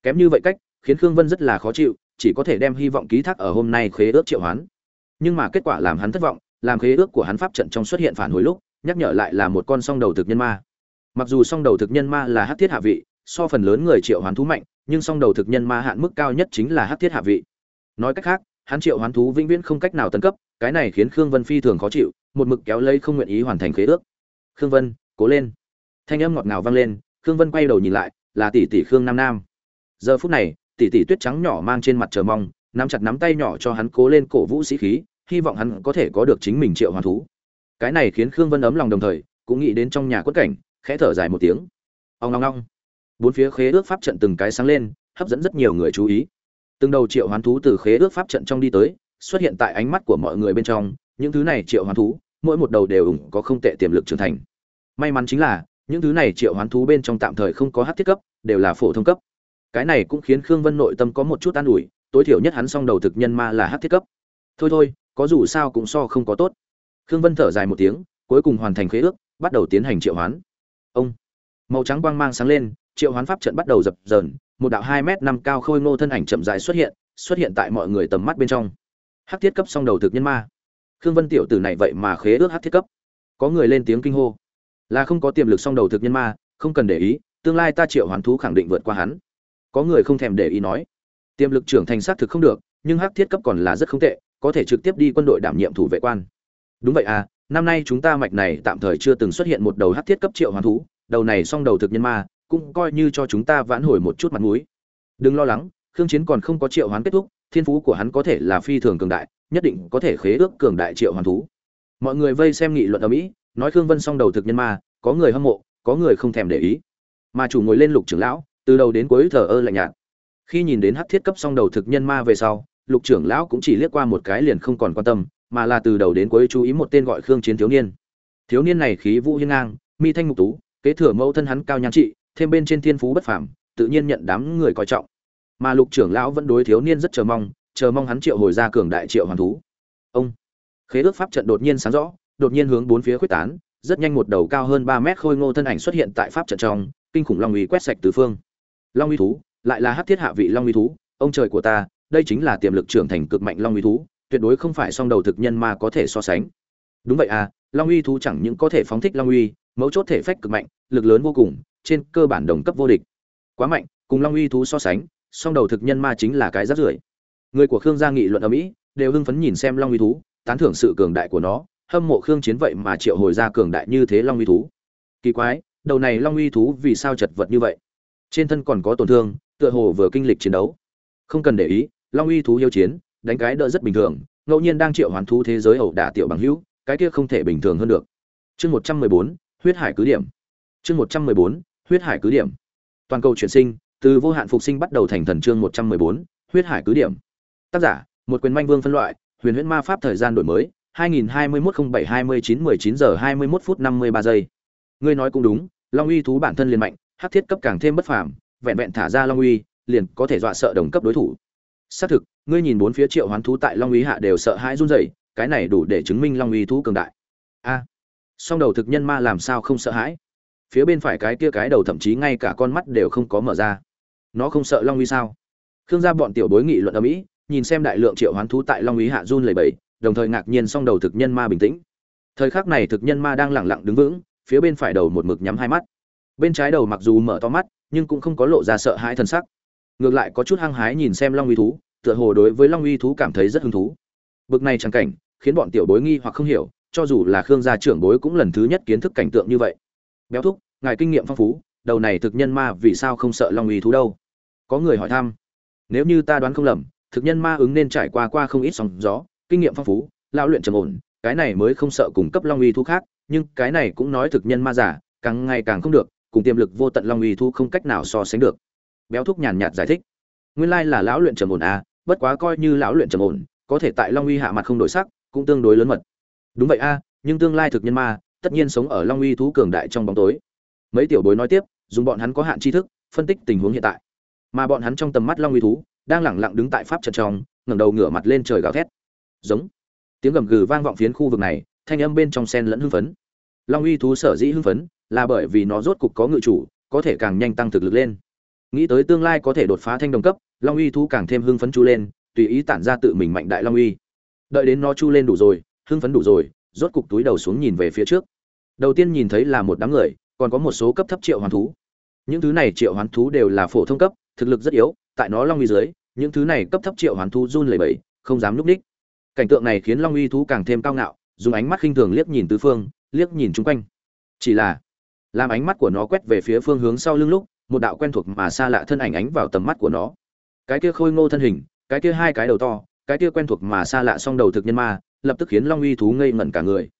Kém như vậy cách, khiến khương vân rất là khó chịu, chỉ có thể đem hy vọng ký thác ở hôm nay khế ước triệu hoán. Nhưng mà kết quả làm hắn thất vọng, làm khế ước của hắn pháp trận trong xuất hiện phản hồi lúc, nhắc nhở lại là một con song đầu thực nhân ma. Mặc dù song đầu thực nhân ma là hắc thiết hạ vị, so phần lớn người triệu hoán thú mạnh, nhưng song đầu thực nhân ma hạn mức cao nhất chính là hắc thiết hạ vị. Nói cách khác hắn triệu hoán thú vĩnh viễn không cách nào tấn cấp, cái này khiến khương vân phi thường khó chịu, một mực kéo lấy không nguyện ý hoàn thành khế ước. Khương vân, cố lên. Thanh âm ngọt ngào vang lên, khương vân quay đầu nhìn lại, là tỷ tỷ khương nam nam. Giờ phút này, tỷ tỷ tuyết trắng nhỏ mang trên mặt chờ mong, nắm chặt nắm tay nhỏ cho hắn cố lên cổ vũ sĩ khí, hy vọng hắn có thể có được chính mình triệu hoàn thú. Cái này khiến khương vân ấm lòng đồng thời, cũng nghĩ đến trong nhà quất cảnh, khẽ thở dài một tiếng. Ông long long bốn phía khế ước pháp trận từng cái sáng lên, hấp dẫn rất nhiều người chú ý từng đầu triệu hoán thú từ khế ước pháp trận trong đi tới, xuất hiện tại ánh mắt của mọi người bên trong. Những thứ này triệu hoán thú, mỗi một đầu đều có không tệ tiềm lực trưởng thành. May mắn chính là, những thứ này triệu hoán thú bên trong tạm thời không có hát thiết cấp, đều là phổ thông cấp. Cái này cũng khiến khương vân nội tâm có một chút an ủi, tối thiểu nhất hắn song đầu thực nhân ma là hát thiết cấp. Thôi thôi, có dù sao cũng so không có tốt. Khương vân thở dài một tiếng, cuối cùng hoàn thành khế ước, bắt đầu tiến hành triệu hoán. Ông, màu trắng quang mang sáng lên triệu hoán pháp trận bắt đầu dập dờn, một đạo hai m năm cao khôi ngô thân ảnh chậm dài xuất hiện xuất hiện tại mọi người tầm mắt bên trong. Hát thiết cấp song đầu thực nhân ma. Khương vân tiểu tử này vậy mà khế ước hát thiết cấp. Có người lên tiếng kinh hô. Là không có tiềm lực song đầu thực nhân ma, không cần để ý, tương lai ta triệu hoán thú khẳng định vượt qua hắn. Có người không thèm để ý nói. Tiềm lực trưởng thành xác thực không được, nhưng hắc thiết cấp còn là rất không tệ, có thể trực tiếp đi quân đội đảm nhiệm thủ vệ quan. Đúng vậy à năm nay chúng ta mạch này tạm thời chưa từng xuất hiện một đầu hắc thiết cấp triệu hoán thú, đầu này song đầu thực nhân ma cũng coi như cho chúng ta vãn hồi một chút mặt mũi. Đừng lo lắng, khương chiến còn không có triệu hoán kết thúc, thiên phú của hắn có thể là phi thường cường đại, nhất định có thể khế ước cường đại triệu hoán thú. Mọi người vây xem nghị luận ở mỹ, nói khương vân song đầu thực nhân ma, có người hâm mộ, có người không thèm để ý. Mà chủ ngồi lên lục trưởng lão, từ đầu đến cuối thờ ơ lạnh nhạt. Khi nhìn đến hắc thiết cấp song đầu thực nhân ma về sau, lục trưởng lão cũng chỉ liếc qua một cái liền không còn quan tâm, mà là từ đầu đến cuối chú ý một tên gọi khương chiến thiếu niên. Thiếu niên này khí vũ hiên ngang, mi thanh mục tú, kế thừa mẫu thân hắn cao nhan trị thêm bên trên thiên phú bất phàm, tự nhiên nhận đám người coi trọng. Mà lục trưởng lão vẫn đối thiếu niên rất chờ mong chờ mong hắn triệu hồi ra cường đại triệu hoàn thú. Ông, khế ước pháp trận đột nhiên sáng rõ, đột nhiên hướng bốn phía khuếch tán, rất nhanh một đầu cao hơn ba mét khôi ngô thân ảnh xuất hiện tại pháp trận trong, kinh khủng long uy quét sạch tứ phương. Long uy thú, lại là hắc thiết hạ vị long uy thú, ông trời của ta, đây chính là tiềm lực trưởng thành cực mạnh long uy thú, tuyệt đối không phải song đầu thực nhân mà có thể so sánh. Đúng vậy à long uy thú chẳng những có thể phóng thích long uy, mấu chốt thể phách cực mạnh, lực lớn vô cùng trên cơ bản đồng cấp vô địch. Quá mạnh, cùng long uy thú so sánh, song đầu thực nhân ma chính là cái rác rưởi. Người của khương gia nghị luận ở mỹ, đều hưng phấn nhìn xem long uy thú, tán thưởng sự cường đại của nó, hâm mộ khương chiến vậy mà triệu hồi ra cường đại như thế long uy thú. Kỳ quái, đầu này long uy thú vì sao chật vật như vậy? Trên thân còn có tổn thương, tựa hồ vừa kinh lịch chiến đấu. Không cần để ý, long uy thú hiếu chiến, đánh cái đỡ rất bình thường, ngẫu nhiên đang triệu hoàn thú thế giới ẩu đả tiểu bằng hữu, cái kia không thể bình thường hơn được. Chương một trăm mười bốn, huyết hải cứ điểm. Chương một trăm mười bốn huyết hải cứ điểm toàn cầu chuyển sinh từ vô hạn phục sinh bắt đầu thành thần chương một trăm mười bốn huyết hải cứ điểm tác giả một quyền manh vương phân loại huyền huyễn ma pháp thời gian đổi mới 2021-07-29-19 giờ 21 phút 53 giây. Ngươi nói cũng đúng, Long Uy thú bản thân liền mạnh, hắc thiết cấp càng thêm bất phàm, vẹn vẹn thả ra Long Uy, liền có thể dọa sợ đồng cấp đối thủ. Xác thực, ngươi nhìn bốn phía triệu hoán thú tại Long Uy hạ đều sợ hãi run rẩy, cái này đủ để chứng minh Long Uy thú cường đại. A, song đầu thực nhân ma làm sao không sợ hãi? Phía bên phải cái kia cái đầu thậm chí ngay cả con mắt đều không có mở ra. Nó không sợ Long Uy sao? Khương gia bọn tiểu bối nghị luận ở mỹ nhìn xem đại lượng triệu hoán thú tại Long Uy hạ run lầy bẩy, đồng thời ngạc nhiên song đầu thực nhân ma bình tĩnh. Thời khắc này thực nhân ma đang lẳng lặng đứng vững phía bên phải đầu một mực nhắm hai mắt. Bên trái đầu mặc dù mở to mắt nhưng cũng không có lộ ra sợ hãi thân sắc. Ngược lại có chút hăng hái nhìn xem long uy thú tựa hồ đối với long uy thú cảm thấy rất hứng thú. Bực này chẳng cảnh khiến bọn tiểu bối nghi hoặc không hiểu cho dù là khương gia trưởng bối cũng lần thứ nhất kiến thức cảnh tượng như vậy béo thúc, ngài kinh nghiệm phong phú, đầu này thực nhân ma vì sao không sợ long uy thú đâu? Có người hỏi thăm. Nếu như ta đoán không lầm, thực nhân ma ứng nên trải qua qua không ít sóng gió, kinh nghiệm phong phú lao luyện trầm ổn, cái này mới không sợ cùng cấp long uy thú khác, nhưng cái này cũng nói thực nhân ma giả, càng ngày càng không được, cùng tiềm lực vô tận long uy thú không cách nào so sánh được. Béo thúc nhàn nhạt giải thích. Nguyên lai là lão luyện trầm ổn à? bất quá coi như lão luyện trầm ổn, có thể tại long uy hạ mặt không đổi sắc, cũng tương đối lớn mật. Đúng vậy a, nhưng tương lai thực nhân ma tất nhiên sống ở long uy thú cường đại trong bóng tối. Mấy tiểu bối nói tiếp, dùng bọn hắn có hạn tri thức, phân tích tình huống hiện tại. Mà bọn hắn trong tầm mắt long uy thú, đang lẳng lặng đứng tại pháp trận trong, ngẩng đầu ngửa mặt lên trời gào thét. Giống. Tiếng gầm gừ vang vọng phiến khu vực này, thanh âm bên trong sen lẫn hưng phấn. Long uy thú sở dĩ hưng phấn, là bởi vì nó rốt cục có ngự chủ, có thể càng nhanh tăng thực lực lên. Nghĩ tới tương lai có thể đột phá thanh đồng cấp, long uy thú càng thêm hưng phấn chu lên, tùy ý tản ra tự mình mạnh đại long uy. Đợi đến nó chu lên đủ rồi, hưng phấn đủ rồi rốt cục túi đầu xuống nhìn về phía trước. Đầu tiên nhìn thấy là một đám người, còn có một số cấp thấp triệu hoàn thú. Những thứ này triệu hoán thú đều là phổ thông cấp, thực lực rất yếu, tại nó long uy dưới, những thứ này cấp thấp triệu hoán thú run lẩy bẩy, không dám núp ních cảnh tượng này khiến long uy thú càng thêm cao ngạo, dùng ánh mắt khinh thường liếc nhìn tứ phương, liếc nhìn chung quanh. Chỉ là, làm ánh mắt của nó quét về phía phương hướng sau lưng lúc, một đạo quen thuộc mà xa lạ thân ảnh ánh vào tầm mắt của nó. Cái kia khôi ngô thân hình, cái kia hai cái đầu to, cái kia quen thuộc mà xa lạ song đầu thực nhân ma lập tức khiến long uy thú ngây ngẩn cả người.